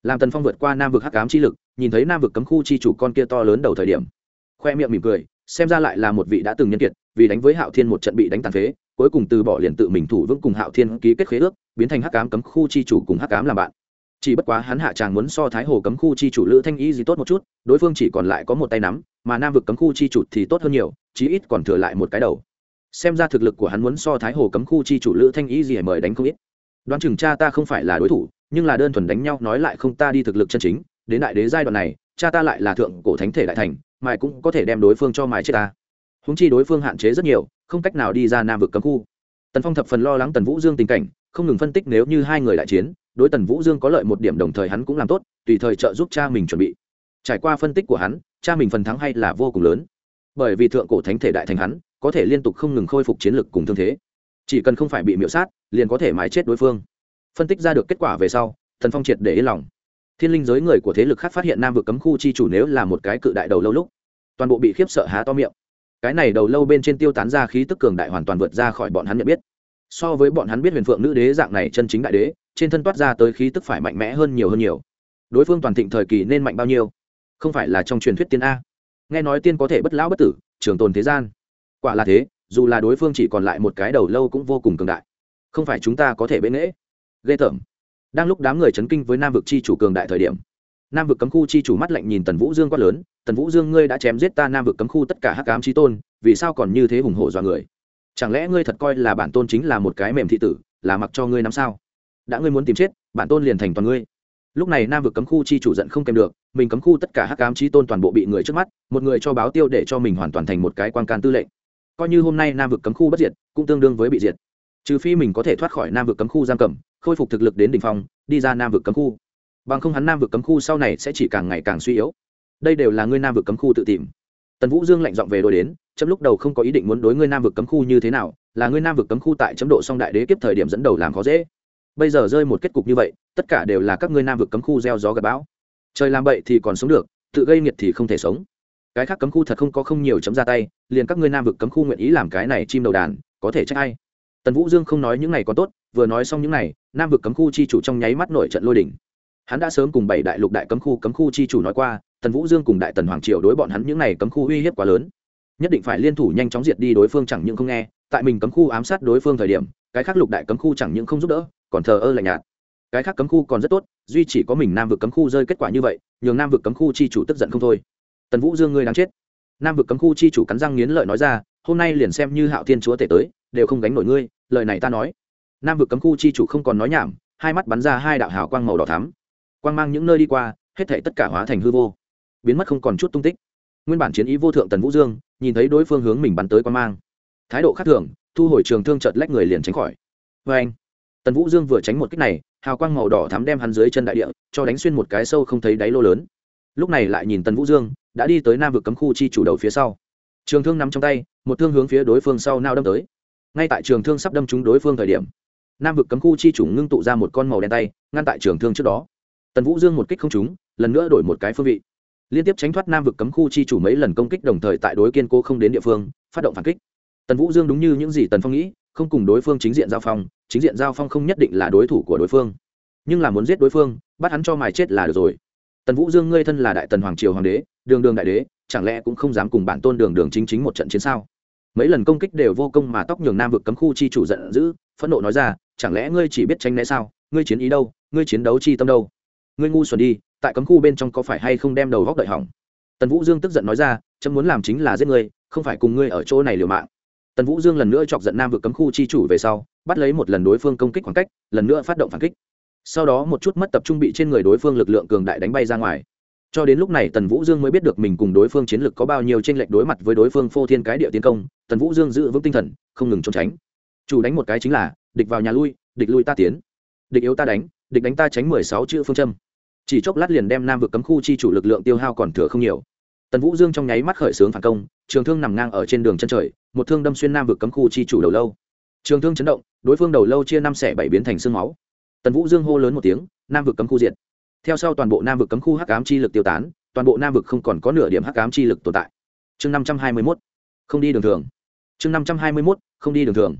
Speaker 1: Làm tần phong vượt qua nam vực hắc ám chi lực, nhìn thấy nam vực cấm khu chi chủ con kia to lớn đầu thời điểm, khoe miệng mỉm cười, xem ra lại là một vị đã từng nhân kiệt vì đánh với hạo thiên một trận bị đánh tàn phế, cuối cùng từ bỏ liền tự mình thủ vững cùng hạo thiên ký kết khế ước, biến thành hắc ám cấm khu chi chủ cùng hắc ám làm bạn. Chỉ bất quá hắn hạ tràng muốn so thái hồ cấm khu chi chủ lữ thanh y gì tốt một chút, đối phương chỉ còn lại có một tay nắm, mà nam vực cấm khu chi chủ thì tốt hơn nhiều, chí ít còn thừa lại một cái đầu. Xem ra thực lực của hắn muốn so thái hồ cấm khu chi chủ lữ thanh y gì mời đánh không ít. Đoán chừng cha ta không phải là đối thủ, nhưng là đơn thuần đánh nhau nói lại không ta đi thực lực chân chính, đến đại đế giai đoạn này, cha ta lại là thượng cổ thánh thể đại thành, mài cũng có thể đem đối phương cho mài chết ta húng chi đối phương hạn chế rất nhiều, không cách nào đi ra nam vực cấm khu. Tần phong thập phần lo lắng tần vũ dương tình cảnh, không ngừng phân tích nếu như hai người đại chiến, đối tần vũ dương có lợi một điểm đồng thời hắn cũng làm tốt, tùy thời trợ giúp cha mình chuẩn bị. Trải qua phân tích của hắn, cha mình phần thắng hay là vô cùng lớn. Bởi vì thượng cổ thánh thể đại thành hắn, có thể liên tục không ngừng khôi phục chiến lực cùng thương thế. Chỉ cần không phải bị miễu sát, liền có thể mái chết đối phương. Phân tích ra được kết quả về sau thần phong triệt để yên lòng. Thiên linh giới người của thế lực khác phát hiện nam vực cấm khu chi chủ nếu là một cái cự đại đầu lâu lúc, toàn bộ bị khiếp sợ há to miệng cái này đầu lâu bên trên tiêu tán ra khí tức cường đại hoàn toàn vượt ra khỏi bọn hắn nhận biết. So với bọn hắn biết huyền phượng nữ đế dạng này chân chính đại đế, trên thân toát ra tới khí tức phải mạnh mẽ hơn nhiều hơn nhiều. Đối phương toàn thịnh thời kỳ nên mạnh bao nhiêu? Không phải là trong truyền thuyết tiên a. Nghe nói tiên có thể bất lão bất tử, trường tồn thế gian. Quả là thế, dù là đối phương chỉ còn lại một cái đầu lâu cũng vô cùng cường đại. Không phải chúng ta có thể bên nghễ. Ghê tởm. Đang lúc đám người chấn kinh với nam vực chi chủ cường đại thời điểm nam vực cấm khu chi chủ mắt lạnh nhìn tần vũ dương quát lớn, tần vũ dương, ngươi đã chém giết ta nam vực cấm khu tất cả hắc ám trí tôn, vì sao còn như thế hùng hổ dọa người? Chẳng lẽ ngươi thật coi là bản tôn chính là một cái mềm thị tử, là mặc cho ngươi nắm sao? Đã ngươi muốn tìm chết, bản tôn liền thành toàn ngươi. Lúc này nam vực cấm khu chi chủ giận không kèm được, mình cấm khu tất cả hắc ám trí tôn toàn bộ bị người trước mắt, một người cho báo tiêu để cho mình hoàn toàn thành một cái quan can tư lệnh. Coi như hôm nay nam vực cấm khu bất diệt, cũng tương đương với bị diệt. Trừ phi mình có thể thoát khỏi nam vực cấm khu giam cầm, khôi phục thực lực đến đ ỉ n h phong, đi ra nam vực cấm khu bằng không hắn nam vực cấm khu sau này sẽ chỉ càng ngày càng suy yếu. Đây đều là ngươi nam vực cấm khu tự tìm. Tần vũ dương lạnh dọn về đôi đến, chấm lúc đầu không có ý định muốn đối ngươi nam vực cấm khu như thế nào, là ngươi nam vực cấm khu tại chấm độ song đại đế kiếp thời điểm dẫn đầu làm khó dễ. Bây giờ rơi một kết cục như vậy, tất cả đều là các ngươi nam vực cấm khu gieo gió gặp bão. Trời làm bậy thì còn sống được, tự gây nghiệt thì không thể sống. Cái khác cấm khu thật không có không nhiều chấm ra tay, liền các ngươi nam vực cấm khu nguyện ý làm cái này chim đầu đàn, có thể trách ai? Tần vũ dương không nói những này có tốt, vừa nói xong những này, nam vực cấm khu chi chủ trong nháy mắt nổi trận lôi đỉnh hắn đã sớm cùng bảy đại lục đại cấm khu cấm khu chi chủ nói qua tần vũ dương cùng đại tần hoàng triều đối bọn hắn những n à y cấm khu uy hiếp quá lớn nhất định phải liên thủ nhanh chóng diệt đi đối phương chẳng những không nghe tại mình cấm khu ám sát đối phương thời điểm cái khác lục đại cấm khu chẳng những không giúp đỡ còn thờ ơ lạnh nhạt cái khác cấm khu còn rất tốt duy chỉ có mình nam vực cấm khu rơi kết quả như vậy nhường nam vực cấm khu chi chủ tức giận không thôi tần vũ dương ngươi đáng chết nam vực cấm khu chi chủ cắn răng nghiến lợi nói ra hôm nay liền xem như hạo thiên chúa tể tới đều không gánh nổi ngươi lời này ta nói nam vực cấm khu chi chủ không còn nói nhảm hai mắt bắn ra hai đạo hào quang màu đỏ thắm quang mang những nơi đi qua, hết thể tất cả hóa thành hư vô. Biến mất không còn chút tung tích. Nguyên bản chiến ý vô thượng tần vũ dương, nhìn thấy đối phương hướng mình bắn tới quang mang. Thái độ khác thường, thu hồi trường thương chợt lách người liền tránh khỏi. Vê anh, tần vũ dương vừa tránh một cách này, hào quang màu đỏ thắm đem hắn dưới chân đại địa, cho đánh xuyên một cái sâu không thấy đáy lô lớn. Lúc này lại nhìn tần vũ dương, đã đi tới nam vực cấm khu chi chủ đầu phía sau. Trường thương nắm trong tay, một thương hướng phía đối phương sau nao đâm tới. Ngay tại trường thương sắp đâm trúng đối phương thời điểm, nam vực cấm khu chi chủ ngưng tụ ra một con màu đen tay, ngăn tại trường thương trước đó tần vũ dương một kích không trúng, lần nữa đổi một cái phương vị. Liên tiếp tránh thoát nam vực cấm khu chi chủ mấy lần công kích đồng thời tại đối kiên cố không đến địa phương, phát động phản kích. Tần vũ dương đúng như những gì tần phong nghĩ, không cùng đối phương chính diện giao phong, chính diện giao phong không nhất định là đối thủ của đối phương. Nhưng là muốn giết đối phương, bắt hắn cho mài chết là được rồi. Tần vũ dương ngươi thân là đại tần hoàng triều hoàng đế, đường đường đại đế, chẳng lẽ cũng không dám cùng bản tôn đường đường chính chính một trận chiến sao? Mấy lần công kích đều vô công mà tóc nhường nam vực cấm khu chi chủ giận dữ, phẫn nộ nói ra, chẳng lẽ ngươi chỉ biết tranh né sao? Ngươi chiến ý đâu? Ngươi chiến đấu chi tâm đâu? Ngươi ngu xuẩn đi, tại cấm khu bên trong có phải hay không đem đầu góc đợi hỏng? Tần vũ dương tức giận nói ra, chấm muốn làm chính là giết ngươi, không phải cùng ngươi ở chỗ này liều mạng. Tần vũ dương lần nữa chọc giận nam vực cấm khu chi chủ về sau, bắt lấy một lần đối phương công kích khoảng cách, lần nữa phát động phản kích. Sau đó một chút mất tập trung bị trên người đối phương lực lượng cường đại đánh bay ra ngoài. Cho đến lúc này tần vũ dương mới biết được mình cùng đối phương chiến lược có bao nhiêu tranh lệch đối mặt với đối phương phô thiên cái địa tiến công, tần vũ dương giữ vững tinh thần, không ngừng trốn tránh. Chủ đánh một cái chính là, địch vào nhà lui, địch lui ta tiến. Địch yếu ta đánh, địch đánh ta tránh mười sáu chữ phương châm chỉ chốc lát liền đem nam vực cấm khu chi chủ lực lượng tiêu hao còn thừa không nhiều. Tần vũ dương trong nháy mắt khởi xướng phản công, trường thương nằm ngang ở trên đường chân trời, một thương đâm xuyên nam vực cấm khu chi chủ đầu lâu. Trường thương chấn động, đối phương đầu lâu chia năm xẻ bảy biến thành sương máu. Tần vũ dương hô lớn một tiếng, nam vực cấm khu diệt. Theo sau toàn bộ nam vực cấm khu hắc ám chi lực tiêu tán, toàn bộ nam vực không còn có nửa điểm hắc ám chi lực tồn tại. Chương năm trăm hai mươi mốt, không đi đường thường. Chương năm trăm hai mươi mốt, không đi đường thường.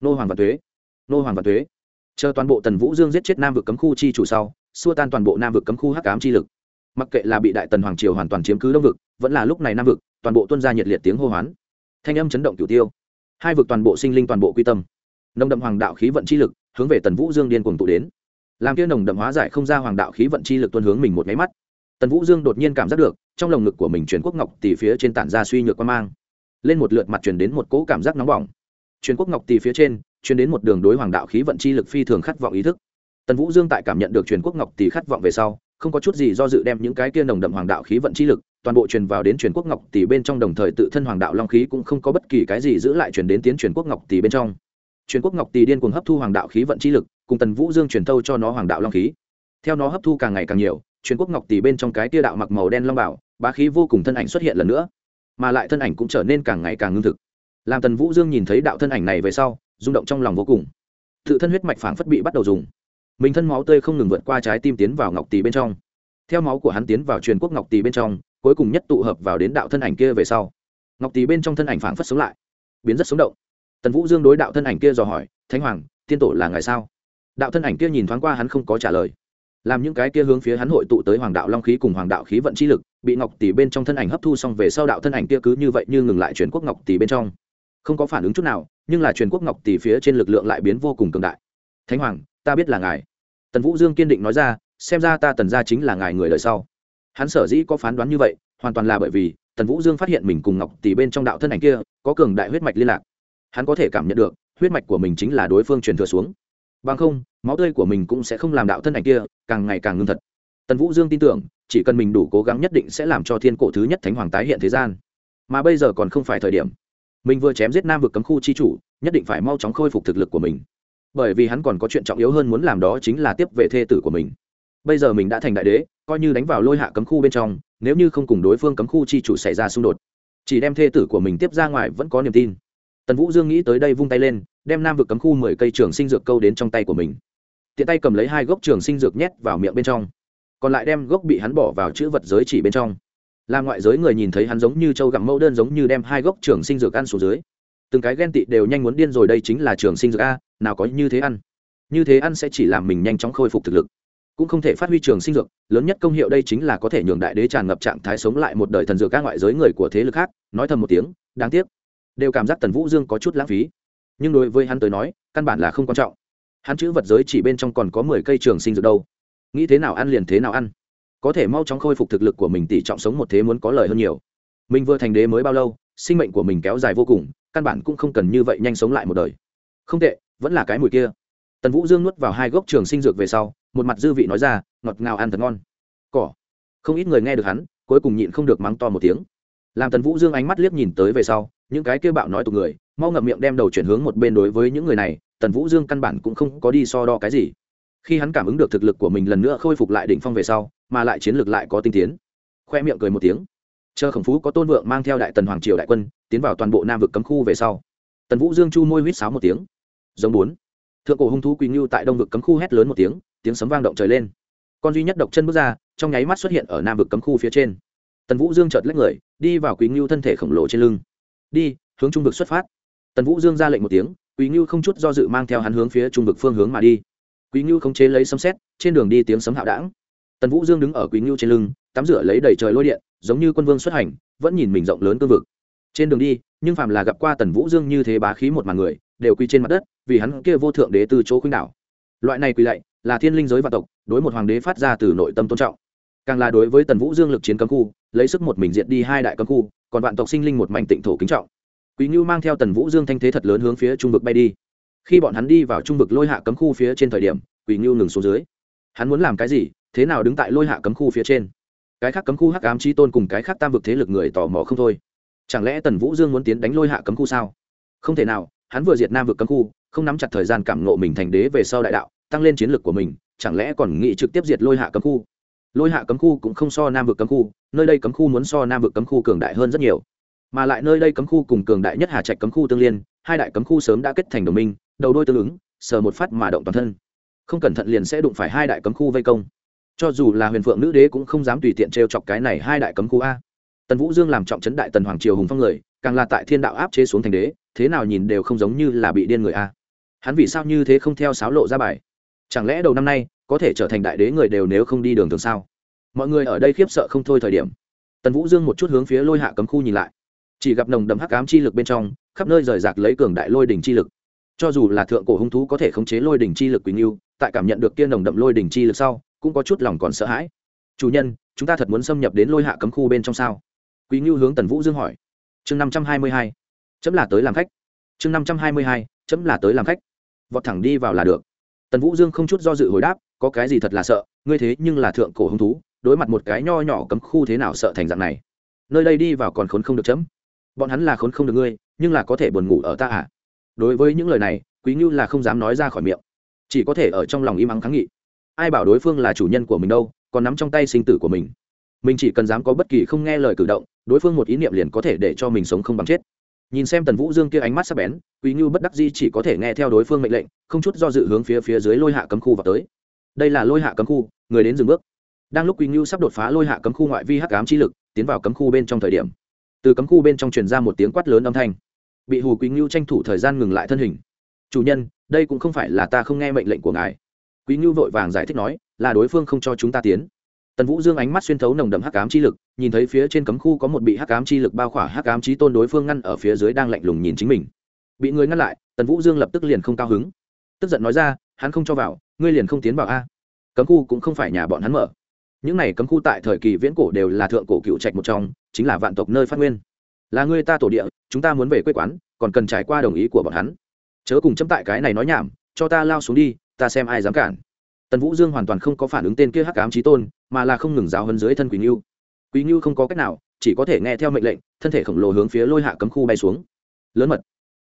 Speaker 1: Nô hoàng và thuế nô hoàng và thuế chờ toàn bộ tần vũ dương giết chết nam vực cấm khu chi chủ sau xua tan toàn bộ nam vực cấm khu hắc ám chi lực. Mặc kệ là bị đại tần hoàng triều hoàn toàn chiếm cứ đông vực, vẫn là lúc này nam vực, toàn bộ tuân ra nhiệt liệt tiếng hô hoán. Thanh âm chấn động cửu tiêu. Hai vực toàn bộ sinh linh toàn bộ quy tâm. Nồng đậm hoàng đạo khí vận chi lực hướng về tần vũ dương điên cuồng tụ đến. Làm kia nồng đậm hóa giải không ra hoàng đạo khí vận chi lực tuân hướng mình một máy mắt. Tần vũ dương đột nhiên cảm giác được, trong lồng ngực của mình truyền quốc ngọc tỷ phía trên tản ra suy nhược quan mang. Lên một lượt mặt truyền đến một cỗ cảm giác nóng bỏng. Truyền quốc ngọc tỷ phía trên, truyền đến một đường đối hoàng đạo khí vận chi lực phi thường khát vọng ý thức tần vũ dương tại cảm nhận được truyền quốc ngọc tỷ khát vọng về sau, không có chút gì do dự đem những cái kia nồng đậm hoàng đạo khí vận chi lực, toàn bộ truyền vào đến truyền quốc ngọc tỷ bên trong đồng thời tự thân hoàng đạo long khí cũng không có bất kỳ cái gì giữ lại truyền đến tiến truyền quốc ngọc tỷ bên trong. Truyền quốc ngọc tỷ điên cuồng hấp thu hoàng đạo khí vận chi lực, cùng tần vũ dương truyền thâu cho nó hoàng đạo long khí. Theo nó hấp thu càng ngày càng nhiều, truyền quốc ngọc tỷ bên trong cái tia đạo mặc màu đen long bảo, bá khí vô cùng thân ảnh xuất hiện lần nữa, mà lại thân ảnh cũng trở nên càng ngày càng ngưng thực. Làm tần vũ dương nhìn thấy đạo thân ảnh này về sau, rung động trong lòng vô cùng. Tự thân huyết mạch phảng phất bị bắt đầu dùng mình thân máu tươi không ngừng vượt qua trái tim tiến vào ngọc tỷ bên trong. Theo máu của hắn tiến vào truyền quốc ngọc tỷ bên trong, cuối cùng nhất tụ hợp vào đến đạo thân ảnh kia về sau. Ngọc tỷ bên trong thân ảnh phảng phất sống lại, biến rất sống động. Tần vũ dương đối đạo thân ảnh kia dò hỏi, thánh hoàng, tiên tổ là ngày sao? Đạo thân ảnh kia nhìn thoáng qua hắn không có trả lời. Làm những cái kia hướng phía hắn hội tụ tới hoàng đạo long khí cùng hoàng đạo khí vận chi lực, bị ngọc tỷ bên trong thân ảnh hấp thu xong về sau đạo thân ảnh kia cứ như vậy như ngừng lại truyền quốc ngọc tỷ bên trong. Không có phản ứng chút nào, nhưng là truyền quốc ngọc tỷ phía trên lực lượng lại biến vô cùng cường đại. Thánh hoàng, ta biết là ngài tần vũ dương kiên định nói ra, xem ra ta tần gia chính là ngài người đời sau. Hắn sở dĩ có phán đoán như vậy, hoàn toàn là bởi vì tần vũ dương phát hiện mình cùng ngọc tỷ bên trong đạo thân ảnh kia, có cường đại huyết mạch liên lạc. Hắn có thể cảm nhận được, huyết mạch của mình chính là đối phương truyền thừa xuống. Bằng không, máu tươi của mình cũng sẽ không làm đạo thân ảnh kia, càng ngày càng ngưng thật. Tần vũ dương tin tưởng, chỉ cần mình đủ cố gắng nhất định sẽ làm cho thiên cổ thứ nhất thánh hoàng tái hiện thế gian. Mà bây giờ còn không phải thời điểm. Mình vừa chém giết nam vực cấm khu chi chủ, nhất định phải mau chóng khôi phục thực lực của mình bởi vì hắn còn có chuyện trọng yếu hơn muốn làm đó chính là tiếp về thê tử của mình. Bây giờ mình đã thành đại đế, coi như đánh vào lôi hạ cấm khu bên trong, nếu như không cùng đối phương cấm khu chi chủ xảy ra xung đột, chỉ đem thê tử của mình tiếp ra ngoài vẫn có niềm tin. Tần vũ dương nghĩ tới đây vung tay lên, đem nam vực cấm khu mười cây trường sinh dược câu đến trong tay của mình. Tiện tay cầm lấy hai gốc trường sinh dược nhét vào miệng bên trong, còn lại đem gốc bị hắn bỏ vào chữ vật giới chỉ bên trong. Làm ngoại giới người nhìn thấy hắn giống như châu gặm mẫu đơn giống như đem hai gốc trường sinh dược ăn xuống dưới. Từng cái ghen tị đều nhanh muốn điên rồi, đây chính là trường sinh dược a nào có như thế ăn. Như thế ăn sẽ chỉ làm mình nhanh chóng khôi phục thực lực. Cũng không thể phát huy trường sinh dược, lớn nhất công hiệu đây chính là có thể nhường đại đế tràn ngập trạng thái sống lại một đời thần dược các ngoại giới người của thế lực khác, nói thầm một tiếng, đáng tiếc. Đều cảm giác tần vũ dương có chút lãng phí. Nhưng đối với hắn tới nói, căn bản là không quan trọng. Hắn chữ vật giới chỉ bên trong còn có mười cây trường sinh dược đâu. Nghĩ thế nào ăn liền thế nào ăn. Có thể mau chóng khôi phục thực lực của mình tỷ trọng sống một thế muốn có lời hơn nhiều. Mình vừa thành đế mới bao lâu, sinh mệnh của mình kéo dài vô cùng, căn bản cũng không cần như vậy nhanh sống lại một đời. Không tệ vẫn là cái mùi kia. Tần vũ dương nuốt vào hai gốc trường sinh dược về sau, một mặt dư vị nói ra, ngọt ngào ăn thật ngon. Cỏ. Không ít người nghe được hắn, cuối cùng nhịn không được mắng to một tiếng. Làm tần vũ dương ánh mắt liếc nhìn tới về sau, những cái kêu bạo nói tục người, mau ngậm miệng đem đầu chuyển hướng một bên đối với những người này, tần vũ dương căn bản cũng không có đi so đo cái gì. Khi hắn cảm ứng được thực lực của mình lần nữa khôi phục lại đỉnh phong về sau, mà lại chiến lược lại có tinh tiến. Khoe miệng cười một tiếng. Chờ khổng phú có tôn vượng mang theo đại tần hoàng triều đại quân, tiến vào toàn bộ nam vực cấm khu về sau. Tần vũ dương chu môi huýt sáo một tiếng giống bốn. Thượng cổ hung thú quỳ ngưu tại đông vực cấm khu hét lớn một tiếng tiếng sấm vang động trời lên. Con duy nhất độc chân bước ra, trong nháy mắt xuất hiện ở nam vực cấm khu phía trên. Tần vũ dương chợt lách người, đi vào quý ngưu thân thể khổng lồ trên lưng. Đi, hướng trung vực xuất phát. Tần vũ dương ra lệnh một tiếng quý ngưu không chút do dự mang theo hắn hướng phía trung vực phương hướng mà đi. Quý ngưu không chế lấy sấm xét trên đường đi tiếng sấm hạo đảng tần vũ dương đứng ở quý ngưu trên lưng, tắm rửa lấy đầy trời lôi điện, giống như quân vương xuất hành, vẫn nhìn mình rộng lớn cương vực. Trên đường đi, nhưng phàm là gặp qua tần vũ dương như thế bá khí một màn người đều quy trên mặt đất, vì hắn kia vô thượng đế từ chỗ khuynh đảo. Loại này quy lạy là thiên linh giới vạn tộc, đối một hoàng đế phát ra từ nội tâm tôn trọng. Càng là đối với tần vũ dương lực chiến cấm khu, lấy sức một mình diện đi hai đại cấm khu, còn vạn tộc sinh linh một mảnh tịnh thổ kính trọng. Quý ngưu mang theo tần vũ dương thanh thế thật lớn hướng phía trung vực bay đi. Khi bọn hắn đi vào trung vực lôi hạ cấm khu phía trên thời điểm quý ngưu ngừng xuống dưới. Hắn muốn làm cái gì, thế nào đứng tại lôi hạ cấm khu phía trên? Cái khác cấm khu hắc ám chi tôn cùng cái khác tam vực thế lực người tò mò không thôi. Chẳng lẽ tần vũ dương muốn tiến đánh lôi hạ cấm khu sao? Không thể nào hắn vừa diệt nam vực cấm khu, không nắm chặt thời gian cảm ngộ mình thành đế về sau đại đạo, tăng lên chiến lược của mình, chẳng lẽ còn nghĩ trực tiếp diệt lôi hạ cấm khu? Lôi hạ cấm khu cũng không so nam vực cấm khu, nơi đây cấm khu muốn so nam vực cấm khu cường đại hơn rất nhiều. Mà lại nơi đây cấm khu cùng cường đại nhất hà trạch cấm khu tương liên, hai đại cấm khu sớm đã kết thành đồng minh, đầu đôi tương ứng, sờ một phát mà động toàn thân. Không cẩn thận liền sẽ đụng phải hai đại cấm khu vây công. Cho dù là huyền phượng nữ đế cũng không dám tùy tiện trêu chọc cái này hai đại cấm khu a. Tần vũ dương làm trọng trấn đại tần hoàng triều hùng phong người, càng là tại thiên đạo áp chế xuống thành đế thế nào nhìn đều không giống như là bị điên người a. Hắn vì sao như thế không theo sáo lộ ra bài? Chẳng lẽ đầu năm nay, có thể trở thành đại đế người đều nếu không đi đường thường sao? Mọi người ở đây khiếp sợ không thôi thời điểm. Tần vũ dương một chút hướng phía lôi hạ cấm khu nhìn lại. Chỉ gặp nồng đậm hắc ám chi lực bên trong, khắp nơi rời rạc lấy cường đại lôi đỉnh chi lực. Cho dù là thượng cổ hung thú có thể khống chế lôi đỉnh chi lực quỳnh yêu tại cảm nhận được kia nồng đậm lôi đỉnh chi lực sau, cũng có chút lòng còn sợ hãi. Chủ nhân, chúng ta thật muốn xâm nhập đến lôi hạ cấm khu bên trong sao? Quý ngưu hướng tần vũ dương hỏi. Chương năm trăm hai mươi hai chấm là tới làm khách chương năm trăm hai mươi hai chấm là tới làm khách vọt thẳng đi vào là được tần vũ dương không chút do dự hồi đáp có cái gì thật là sợ ngươi thế nhưng là thượng cổ hứng thú đối mặt một cái nho nhỏ cấm khu thế nào sợ thành dạng này nơi đây đi vào còn khốn không được chấm bọn hắn là khốn không được ngươi nhưng là có thể buồn ngủ ở ta à? đối với những lời này quý ngưu là không dám nói ra khỏi miệng chỉ có thể ở trong lòng im ắng kháng nghị ai bảo đối phương là chủ nhân của mình đâu còn nắm trong tay sinh tử của mình mình chỉ cần dám có bất kỳ không nghe lời cử động đối phương một ý niệm liền có thể để cho mình sống không bằng chết nhìn xem tần vũ dương kia ánh mắt sắc bén, quý ngưu bất đắc di chỉ có thể nghe theo đối phương mệnh lệnh, không chút do dự hướng phía phía dưới lôi hạ cấm khu vào tới. Đây là lôi hạ cấm khu, người đến dừng bước. Đang lúc quý ngưu sắp đột phá lôi hạ cấm khu ngoại vi hắc ám chi lực, tiến vào cấm khu bên trong thời điểm, từ cấm khu bên trong truyền ra một tiếng quát lớn âm thanh. Bị hù quý ngưu tranh thủ thời gian ngừng lại thân hình. Chủ nhân, đây cũng không phải là ta không nghe mệnh lệnh của ngài. Quý ngưu vội vàng giải thích nói, là đối phương không cho chúng ta tiến tần vũ dương ánh mắt xuyên thấu nồng đậm hắc ám chi lực, nhìn thấy phía trên cấm khu có một bị hắc ám chi lực bao khỏa hắc ám trí tôn đối phương ngăn ở phía dưới đang lạnh lùng nhìn chính mình. Bị người ngăn lại, tần vũ dương lập tức liền không cao hứng. Tức giận nói ra, hắn không cho vào, ngươi liền không tiến vào a. Cấm khu cũng không phải nhà bọn hắn mở. Những này cấm khu tại thời kỳ viễn cổ đều là thượng cổ cựu trạch một trong, chính là vạn tộc nơi phát nguyên. Là người ta tổ địa, chúng ta muốn về quê quán, còn cần trải qua đồng ý của bọn hắn. Chớ cùng chấm tại cái này nói nhảm, cho ta lao xuống đi, ta xem ai dám cản. Tần vũ dương hoàn toàn không có phản ứng tên kia hắc ám trí tôn mà là không ngừng giáo hấn dưới thân quỳnh ngưu quý ngưu không có cách nào, chỉ có thể nghe theo mệnh lệnh, thân thể khổng lồ hướng phía lôi hạ cấm khu bay xuống. Lớn mật.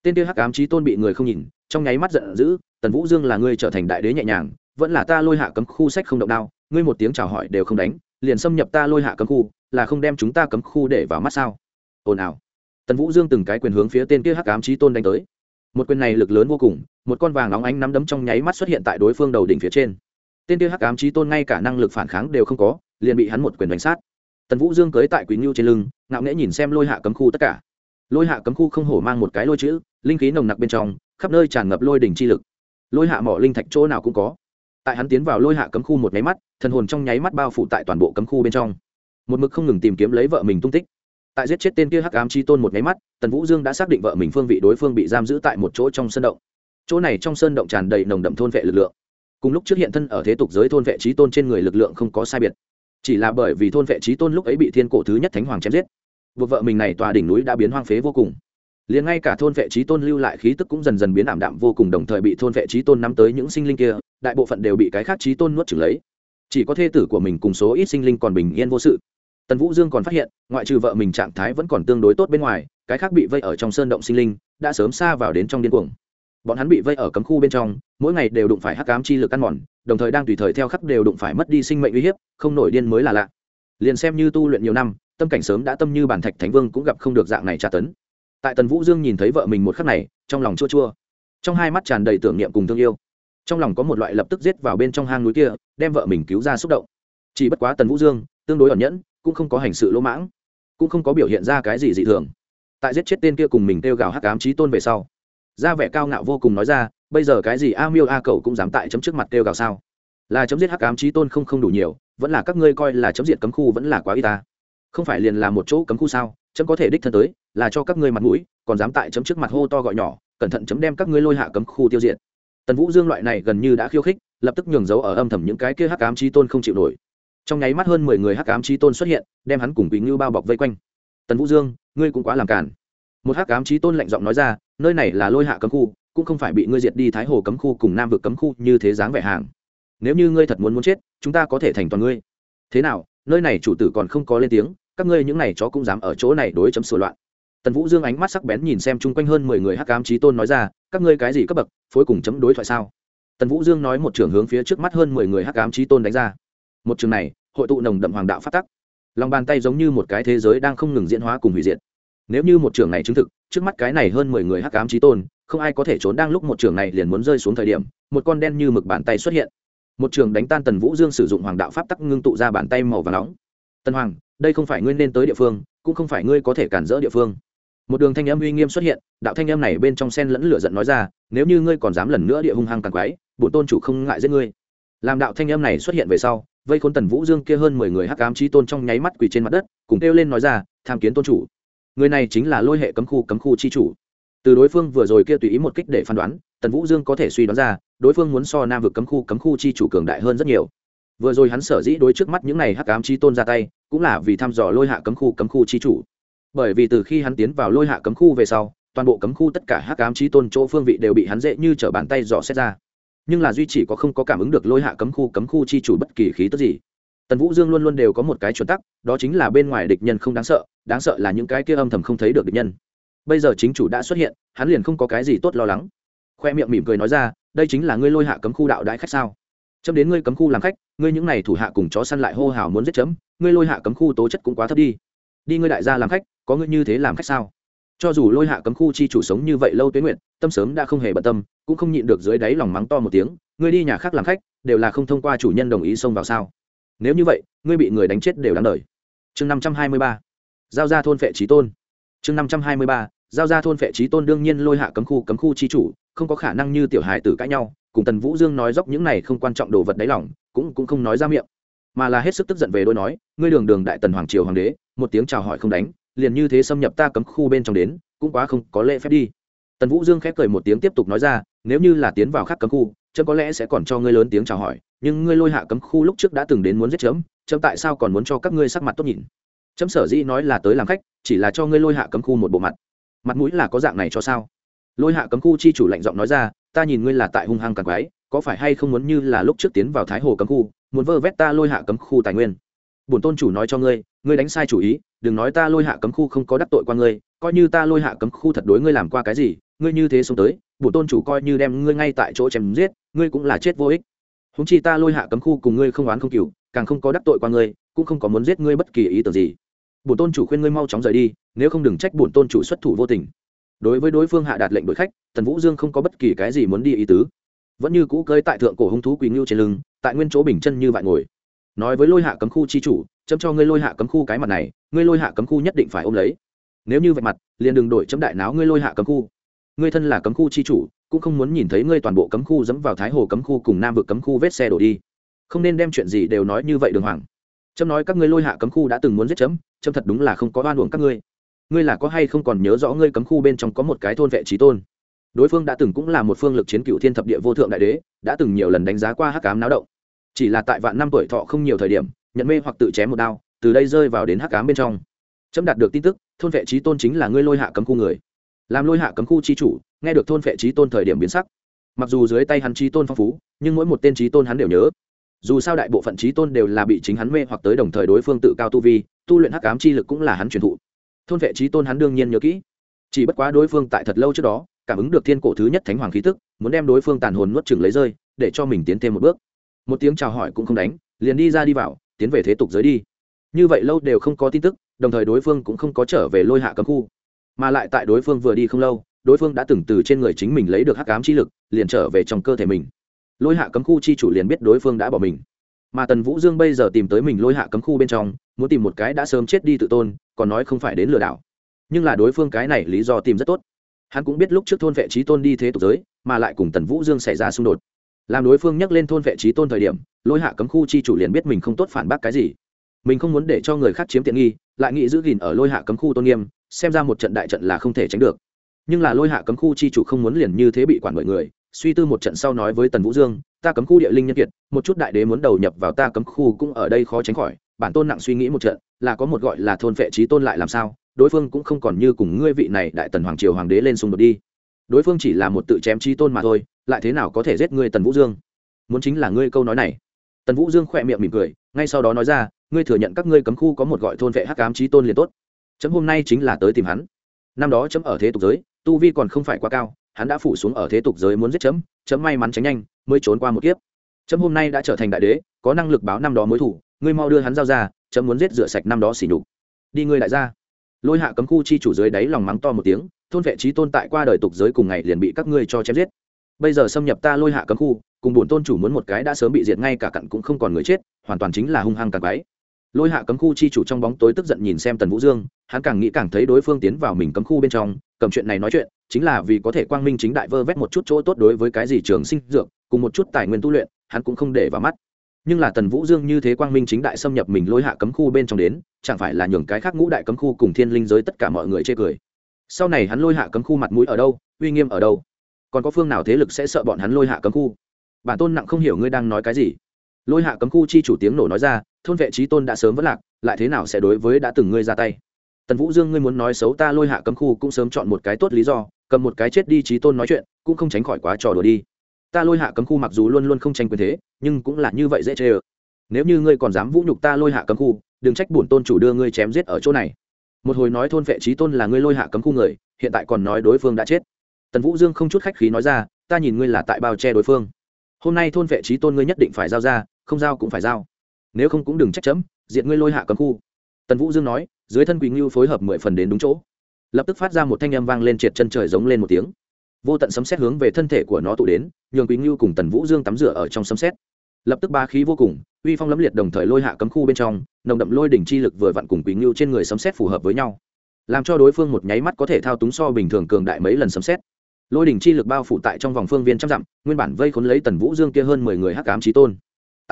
Speaker 1: Tên kia hắc ám trí tôn bị người không nhìn, trong nháy mắt giận dữ, tần vũ dương là ngươi trở thành đại đế nhẹ nhàng, vẫn là ta lôi hạ cấm khu sách không động đao, ngươi một tiếng chào hỏi đều không đánh, liền xâm nhập ta lôi hạ cấm khu, là không đem chúng ta cấm khu để vào mắt sao? Ồn ào. Tần vũ dương từng cái quyền hướng phía tên kia hắc ám trí tôn đánh tới. Một quyền này lực lớn vô cùng, một con vàng óng ánh nắm đấm trong nháy mắt xuất hiện tại đối phương đầu đỉnh phía trên tên kia hắc ám trí tôn ngay cả năng lực phản kháng đều không có, liền bị hắn một quyền đánh sát. Tần vũ dương cưới tại quý ngưu trên lưng, ngạo nghễ nhìn xem lôi hạ cấm khu tất cả. Lôi hạ cấm khu không hổ mang một cái lôi chữ, linh khí nồng nặc bên trong, khắp nơi tràn ngập lôi đỉnh chi lực. Lôi hạ mỏ linh thạch chỗ nào cũng có. Tại hắn tiến vào lôi hạ cấm khu một nháy mắt, thần hồn trong nháy mắt bao phủ tại toàn bộ cấm khu bên trong. Một mực không ngừng tìm kiếm lấy vợ mình tung tích. Tại giết chết tên kia hắc ám chi tôn một nháy mắt, tần vũ dương đã xác định vợ mình phương vị đối phương bị giam giữ tại một chỗ trong sơn động. Chỗ này trong sơn động tràn đầy nồng đậm thôn vệ lực lượng cùng lúc trước hiện thân ở thế tục giới thôn vệ trí tôn trên người lực lượng không có sai biệt. Chỉ là bởi vì thôn vệ trí tôn lúc ấy bị thiên cổ thứ nhất thánh hoàng chém giết, buộc vợ mình này tòa đỉnh núi đã biến hoang phế vô cùng. Liền ngay cả thôn vệ trí tôn lưu lại khí tức cũng dần dần biến ảm đạm vô cùng, đồng thời bị thôn vệ trí tôn nắm tới những sinh linh kia, đại bộ phận đều bị cái khác trí tôn nuốt trừng lấy. Chỉ có thê tử của mình cùng số ít sinh linh còn bình yên vô sự. Tần vũ dương còn phát hiện, ngoại trừ vợ mình trạng thái vẫn còn tương đối tốt bên ngoài, cái khác bị vây ở trong sơn động sinh linh, đã sớm xa vào đến trong điên cuồng bọn hắn bị vây ở cấm khu bên trong, mỗi ngày đều đụng phải hắc cám chi lực ăn mòn, đồng thời đang tùy thời theo khắc đều đụng phải mất đi sinh mệnh uy hiếp, không nổi điên mới là lạ. Liền xem như tu luyện nhiều năm, tâm cảnh sớm đã tâm như bản thạch thánh vương cũng gặp không được dạng này tra tấn. Tại tần vũ dương nhìn thấy vợ mình một khắc này, trong lòng chua chua. Trong hai mắt tràn đầy tưởng niệm cùng thương yêu. Trong lòng có một loại lập tức giết vào bên trong hang núi kia, đem vợ mình cứu ra xúc động. Chỉ bất quá tần vũ dương, tương đối ẩn nhẫn, cũng không có hành sự lỗ mãng, cũng không có biểu hiện ra cái gì dị thường. Tại giết chết tên kia cùng mình kêu gào hắc ám trí tôn về sau ra vẻ cao ngạo vô cùng nói ra, bây giờ cái gì a miêu a cậu cũng dám tại chấm trước mặt kêu gào sao? Là chấm giết hắc ám trí tôn không không đủ nhiều, vẫn là các ngươi coi là chấm diệt cấm khu vẫn là quá y ta. Không phải liền là một chỗ cấm khu sao? Chấm có thể đích thân tới, là cho các ngươi mặt mũi, còn dám tại chấm trước mặt hô to gọi nhỏ, cẩn thận chấm đem các ngươi lôi hạ cấm khu tiêu diệt. Tần vũ dương loại này gần như đã khiêu khích, lập tức nhường dấu ở âm thầm những cái kia hắc ám trí tôn không chịu nổi. Trong nháy mắt hơn mười người hắc ám trí tôn xuất hiện, đem hắn cùng quý ngưu bao bọc vây quanh. Tần vũ dương, ngươi cũng quá làm cản một hắc ám trí tôn lạnh giọng nói ra nơi này là lôi hạ cấm khu, cũng không phải bị ngươi diệt đi thái hồ cấm khu cùng nam vực cấm khu như thế dáng vẻ hàng. Nếu như ngươi thật muốn muốn chết, chúng ta có thể thành toàn ngươi. Thế nào, nơi này chủ tử còn không có lên tiếng, các ngươi những này chó cũng dám ở chỗ này đối chấm sửa loạn. Tần vũ dương ánh mắt sắc bén nhìn xem chung quanh hơn mười người hắc ám trí tôn nói ra, các ngươi cái gì cấp bậc, phối cùng chấm đối thoại sao? Tần vũ dương nói một trường hướng phía trước mắt hơn mười người hắc ám trí tôn đánh ra. Một trường này, hội tụ nồng đậm hoàng đạo phát tắc. Lòng bàn tay giống như một cái thế giới đang không ngừng diễn hóa cùng hủy diệt nếu như một trường này chứng thực, trước mắt cái này hơn mười người hắc ám trí tôn, không ai có thể trốn đang lúc một trường này liền muốn rơi xuống thời điểm, một con đen như mực bàn tay xuất hiện. Một trường đánh tan tần vũ dương sử dụng hoàng đạo pháp tắc ngưng tụ ra bàn tay màu và nóng. Tân hoàng, đây không phải ngươi nên tới địa phương, cũng không phải ngươi có thể cản rỡ địa phương. Một đường thanh âm uy nghiêm xuất hiện, đạo thanh âm này bên trong sen lẫn lửa giận nói ra, nếu như ngươi còn dám lần nữa địa hung hăng càng quái, bổn tôn chủ không ngại giết ngươi. Làm đạo thanh âm này xuất hiện về sau, vây khốn tần vũ dương kia hơn mười người hắc ám trí tôn trong nháy mắt quỳ trên mặt đất, cùng kêu lên nói ra, tham kiến tôn chủ người này chính là lôi hệ cấm khu cấm khu chi chủ từ đối phương vừa rồi kia tùy ý một kích để phán đoán tần vũ dương có thể suy đoán ra đối phương muốn so nam vực cấm khu cấm khu chi chủ cường đại hơn rất nhiều vừa rồi hắn sở dĩ đối trước mắt những này hắc ám chi tôn ra tay cũng là vì thăm dò lôi hạ cấm khu cấm khu chi chủ bởi vì từ khi hắn tiến vào lôi hạ cấm khu về sau toàn bộ cấm khu tất cả hắc ám chi tôn chỗ phương vị đều bị hắn dễ như t bàn tay dò xét ra nhưng là duy chỉ có không có cảm ứng được lôi hạ cấm khu cấm khu chi chủ bất kỳ khí tức gì tần vũ dương luôn luôn đều có một cái chuẩn tắc, đó chính là bên ngoài địch nhân không đáng sợ đáng sợ là những cái kia âm thầm không thấy được địch nhân. Bây giờ chính chủ đã xuất hiện, hắn liền không có cái gì tốt lo lắng. Khoe miệng mỉm cười nói ra, đây chính là ngươi lôi hạ cấm khu đạo đại khách sao? Chấm đến ngươi cấm khu làm khách, ngươi những n à y thủ hạ cùng chó săn lại hô hào muốn giết chấm, ngươi lôi hạ cấm khu tố chất cũng quá thấp đi. Đi ngươi đại gia làm khách, có ngươi như thế làm khách sao? Cho dù lôi hạ cấm khu chi chủ sống như vậy lâu tuyến nguyện tâm sớm đã không hề bận tâm, cũng không nhịn được dưới đáy lòng mắng to một tiếng, ngươi đi nhà khác làm khách, đều là không thông qua chủ nhân đồng ý xông vào sao? Nếu như vậy, ngươi bị người đánh chết đều đáng đời. Chương năm trăm hai mươi ba. Giao ra thôn phệ trí tôn. Chương năm trăm hai mươi ba. Giao ra thôn phệ trí tôn đương nhiên lôi hạ cấm khu cấm khu chi chủ, không có khả năng như tiểu hài tử cãi nhau. Cùng tần vũ dương nói dốc những này không quan trọng đồ vật đáy lòng, cũng cũng không nói ra miệng. Mà là hết sức tức giận về đôi nói, ngươi đường đường đại tần hoàng triều hoàng đế, một tiếng chào hỏi không đánh, liền như thế xâm nhập ta cấm khu bên trong đến, cũng quá không có lễ phép đi. Tần vũ dương khép cười một tiếng tiếp tục nói ra, nếu như là tiến vào khác cấm khu chấm có lẽ sẽ còn cho ngươi lớn tiếng chào hỏi, nhưng ngươi lôi hạ cấm khu lúc trước đã từng đến muốn giết chấm chấm tại sao còn muốn cho các ngươi sắc mặt tốt nhìn? Chấm sở dĩ nói là tới làm khách, chỉ là cho ngươi lôi hạ cấm khu một bộ mặt. Mặt mũi là có dạng này cho sao? Lôi hạ cấm khu chi chủ lạnh giọng nói ra, ta nhìn ngươi là tại hung hăng càng quái, có phải hay không muốn như là lúc trước tiến vào thái hồ cấm khu, muốn vơ vét ta lôi hạ cấm khu tài nguyên? Bổn tôn chủ nói cho ngươi ngươi đánh sai chủ ý, đừng nói ta lôi hạ cấm khu không có đắc tội qua ngươi, coi như ta lôi hạ cấm khu thật đối ngươi làm qua cái gì, ngươi như thế xuống tới, bổn tôn chủ coi như đem ngươi ngay tại chỗ chém giết ngươi cũng là chết vô ích. Húng chi ta lôi hạ cấm khu cùng ngươi không oán không cừu càng không có đắc tội qua ngươi, cũng không có muốn giết ngươi bất kỳ ý tưởng gì. Bổn tôn chủ khuyên ngươi mau chóng rời đi, nếu không đừng trách bổn tôn chủ xuất thủ vô tình. Đối với đối phương hạ đạt lệnh đuổi khách, tần vũ dương không có bất kỳ cái gì muốn đi ý tứ. Vẫn như cũ cơi tại thượng cổ hung thú quỳ ngưu trên lưng, tại nguyên chỗ bình chân như vại ngồi. Nói với lôi hạ cấm khu chi chủ, chấm cho ngươi lôi hạ cấm khu cái mặt này, ngươi lôi hạ cấm khu nhất định phải ôm lấy. Nếu như vậy mặt, liền đừng đổi chấm đại náo ngươi lôi hạ cấm khu ngươi thân là cấm khu chi chủ, cũng không muốn nhìn thấy ngươi toàn bộ cấm khu dẫm vào thái hồ cấm khu cùng nam vực cấm khu vết xe đổ đi. Không nên đem chuyện gì đều nói như vậy đường hoàng. Trâm nói các ngươi lôi hạ cấm khu đã từng muốn giết chấm trâm thật đúng là không có oan uổng các ngươi. Ngươi là có hay không còn nhớ rõ ngươi cấm khu bên trong có một cái thôn vệ trí tôn? Đối phương đã từng cũng là một phương lực chiến cựu thiên thập địa vô thượng đại đế, đã từng nhiều lần đánh giá qua hắc cám náo động. Chỉ là tại vạn năm tuổi thọ không nhiều thời điểm, nhận mê hoặc tự chém một đao, từ đây rơi vào đến hắc cám bên trong. Trâm đạt được tin tức, thôn vệ trí tôn chính là ngươi lôi hạ cấm khu người làm lôi hạ cấm khu chi chủ, nghe được thôn vệ trí tôn thời điểm biến sắc. Mặc dù dưới tay hắn trí tôn phong phú, nhưng mỗi một tên trí tôn hắn đều nhớ. Dù sao đại bộ phận trí tôn đều là bị chính hắn mê hoặc tới đồng thời đối phương tự cao tu vi, tu luyện hắc ám chi lực cũng là hắn truyền thụ. Thôn vệ trí tôn hắn đương nhiên nhớ kỹ. Chỉ bất quá đối phương tại thật lâu trước đó, cảm ứng được thiên cổ thứ nhất thánh hoàng khí tức, muốn đem đối phương tàn hồn nuốt chừng lấy rơi, để cho mình tiến thêm một bước. Một tiếng chào hỏi cũng không đánh, liền đi ra đi vào, tiến về thế tục giới đi. Như vậy lâu đều không có tin tức, đồng thời đối phương cũng không có trở về lôi hạ cấm khu mà lại tại đối phương vừa đi không lâu, đối phương đã từng từ trên người chính mình lấy được hắc ám chi lực, liền trở về trong cơ thể mình. Lôi hạ cấm khu chi chủ liền biết đối phương đã bỏ mình. Mà tần vũ dương bây giờ tìm tới mình lôi hạ cấm khu bên trong, muốn tìm một cái đã sớm chết đi tự tôn, còn nói không phải đến lừa đảo. Nhưng là đối phương cái này lý do tìm rất tốt. Hắn cũng biết lúc trước thôn vệ trí tôn đi thế tục giới, mà lại cùng tần vũ dương xảy ra xung đột. Làm đối phương nhắc lên thôn vệ trí tôn thời điểm, lôi hạ cấm khu chi chủ liền biết mình không tốt phản bác cái gì. Mình không muốn để cho người khác chiếm tiện nghi, lại nghĩ giữ gìn ở lôi hạ cấm khu tôn nghiêm xem ra một trận đại trận là không thể tránh được. Nhưng là lôi hạ cấm khu chi chủ không muốn liền như thế bị quản bởi người, suy tư một trận sau nói với tần vũ dương, ta cấm khu địa linh nhân kiệt, một chút đại đế muốn đầu nhập vào ta cấm khu cũng ở đây khó tránh khỏi, bản tôn nặng suy nghĩ một trận, là có một gọi là thôn vệ trí tôn lại làm sao, đối phương cũng không còn như cùng ngươi vị này đại tần hoàng triều hoàng đế lên xung đột đi. Đối phương chỉ là một tự chém trí tôn mà thôi, lại thế nào có thể giết ngươi tần vũ dương? Muốn chính là ngươi câu nói này. Tần vũ dương khỏe miệng mỉm cười, ngay sau đó nói ra, ngươi thừa nhận các ngươi cấm khu có một gọi thôn vệ hắc ám trí tôn liền tốt chấm hôm nay chính là tới tìm hắn. Năm đó chấm ở thế tục giới, tu vi còn không phải quá cao, hắn đã phủ xuống ở thế tục giới muốn giết chấm chấm may mắn tránh nhanh, mới trốn qua một kiếp. Chấm hôm nay đã trở thành đại đế, có năng lực báo năm đó mối thủ, ngươi mau đưa hắn giao ra, chấm muốn giết rửa sạch năm đó xỉ nhục. Đi ngươi đại gia. Lôi hạ cấm khu chi chủ giới đáy lòng mắng to một tiếng, thôn vệ trí tôn tại qua đời tục giới cùng ngày liền bị các ngươi cho chém giết. Bây giờ xâm nhập ta lôi hạ cấm khu, cùng bổn tôn chủ muốn một cái đã sớm bị diệt ngay cả cặn cũng không còn người chết, hoàn toàn chính là hung hăng càng váy lôi hạ cấm khu chi chủ trong bóng tối tức giận nhìn xem tần vũ dương, hắn càng nghĩ càng thấy đối phương tiến vào mình cấm khu bên trong, cầm chuyện này nói chuyện, chính là vì có thể quang minh chính đại vơ vét một chút chỗ tốt đối với cái gì trường sinh dược, cùng một chút tài nguyên tu luyện, hắn cũng không để vào mắt. Nhưng là tần vũ dương như thế quang minh chính đại xâm nhập mình lôi hạ cấm khu bên trong đến, chẳng phải là nhường cái khác ngũ đại cấm khu cùng thiên linh giới tất cả mọi người chê cười. Sau này hắn lôi hạ cấm khu mặt mũi ở đâu, uy nghiêm ở đâu? Còn có phương nào thế lực sẽ sợ bọn hắn lôi hạ cấm khu? Bản tôn nặng không hiểu ngươi đang nói cái gì. Lôi hạ cấm khu chi chủ tiếng nổ nói ra thôn vệ trí tôn đã sớm vẫn lạc, lại thế nào sẽ đối với đã từng ngươi ra tay? Tần vũ dương, ngươi muốn nói xấu ta lôi hạ cấm khu cũng sớm chọn một cái tốt lý do, cầm một cái chết đi trí tôn nói chuyện, cũng không tránh khỏi quá trò đùa đi. Ta lôi hạ cấm khu mặc dù luôn luôn không tranh quyền thế, nhưng cũng là như vậy dễ chê ơ. Nếu như ngươi còn dám vũ nhục ta lôi hạ cấm khu, đừng trách bổn tôn chủ đưa ngươi chém giết ở chỗ này. Một hồi nói thôn vệ trí tôn là ngươi lôi hạ cấm khu người, hiện tại còn nói đối phương đã chết. Tần vũ dương không chút khách khí nói ra, ta nhìn ngươi là tại bao che đối phương. Hôm nay thôn vệ trí tôn ngươi nhất định phải giao ra, không giao cũng phải giao nếu không cũng đừng trách chấm diện ngươi lôi hạ cấm khu. Tần vũ dương nói, dưới thân quỳnh ngưu phối hợp mười phần đến đúng chỗ. Lập tức phát ra một thanh âm vang lên triệt chân trời giống lên một tiếng. Vô tận sấm xét hướng về thân thể của nó tụ đến, nhường quỳ ngưu cùng tần vũ dương tắm rửa ở trong sấm xét lập tức ba khí vô cùng, uy phong lấm liệt đồng thời lôi hạ cấm khu bên trong, nồng đậm lôi đỉnh chi lực vừa vặn cùng quỳ ngưu trên người sấm xét phù hợp với nhau. Làm cho đối phương một nháy mắt có thể thao túng so bình thường cường đại mấy lần sấm xét lôi đỉnh chi lực bao phủ tại trong vòng phương viên trăm dặm, nguyên bản vây khốn lấy tần vũ dương kia hơn mười người hắc ám trí tôn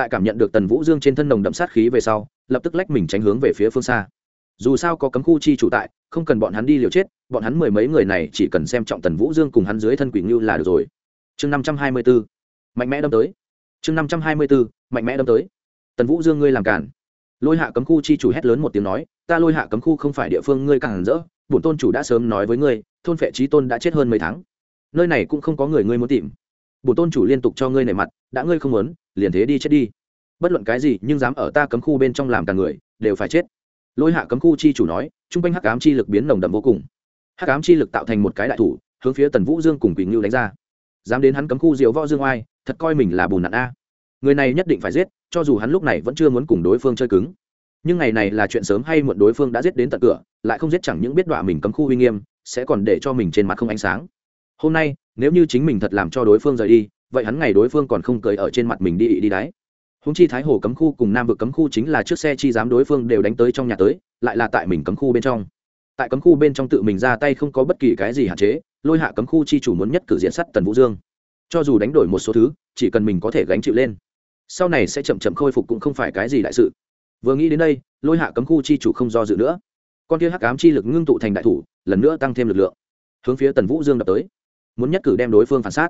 Speaker 1: tại cảm nhận được tần vũ dương trên thân nồng đậm sát khí về sau, lập tức lách mình tránh hướng về phía phương xa. Dù sao có cấm khu chi chủ tại, không cần bọn hắn đi liều chết, bọn hắn mười mấy người này chỉ cần xem trọng tần vũ dương cùng hắn dưới thân quỷ ngưu là được rồi. Chương năm trăm hai mươi b ố mạnh mẽ đâm tới. Chương năm trăm hai mươi b ố mạnh mẽ đâm tới. Tần vũ dương ngươi làm cản. Lôi hạ cấm khu chi chủ hét lớn một tiếng nói, ta lôi hạ cấm khu không phải địa phương ngươi càng rỡ, bổn tôn chủ đã sớm nói với ngươi, thôn phệ trí tôn đã chết hơn mấy tháng. Nơi này cũng không có người ngươi muốn tìm bổn tôn chủ liên tục cho ngươi nảy mặt, đã ngươi không muốn, liền thế đi chết đi. Bất luận cái gì, nhưng dám ở ta cấm khu bên trong làm cả người, đều phải chết. Lôi hạ cấm khu chi chủ nói t r u n g quanh hắc cám chi lực biến nồng đậm vô cùng. Hắc cám chi lực tạo thành một cái đại thủ, hướng phía tần vũ dương cùng quỳnh ngưu đánh ra. Dám đến hắn cấm khu diều võ dương oai, thật coi mình là bùn nặn a. Người này nhất định phải giết, cho dù hắn lúc này vẫn chưa muốn cùng đối phương chơi cứng. Nhưng ngày này là chuyện sớm hay muộn đối phương đã giết đến tận cửa, lại không giết chẳng những biết đọa mình cấm khu uy nghiêm, sẽ còn để cho mình trên mặt không ánh sáng hôm nay, nếu như chính mình thật làm cho đối phương rời đi, vậy hắn ngày đối phương còn không cười ở trên mặt mình đi ị đi đáy húng chi thái hồ cấm khu cùng nam vực cấm khu chính là chiếc xe chi dám đối phương đều đánh tới trong nhà tới, lại là tại mình cấm khu bên trong. Tại cấm khu bên trong tự mình ra tay không có bất kỳ cái gì hạn chế, lôi hạ cấm khu chi chủ muốn nhất cử diện sắt tần vũ dương. Cho dù đánh đổi một số thứ, chỉ cần mình có thể gánh chịu lên, sau này sẽ chậm chậm khôi phục cũng không phải cái gì đại sự. Vừa nghĩ đến đây, lôi hạ cấm khu chi chủ không do dự nữa. Con kia hắc ám chi lực ngưng tụ thành đại thủ, lần nữa tăng thêm lực lượng, hướng phía tần vũ dương đập tới muốn nhất cử đem đối phương phản sát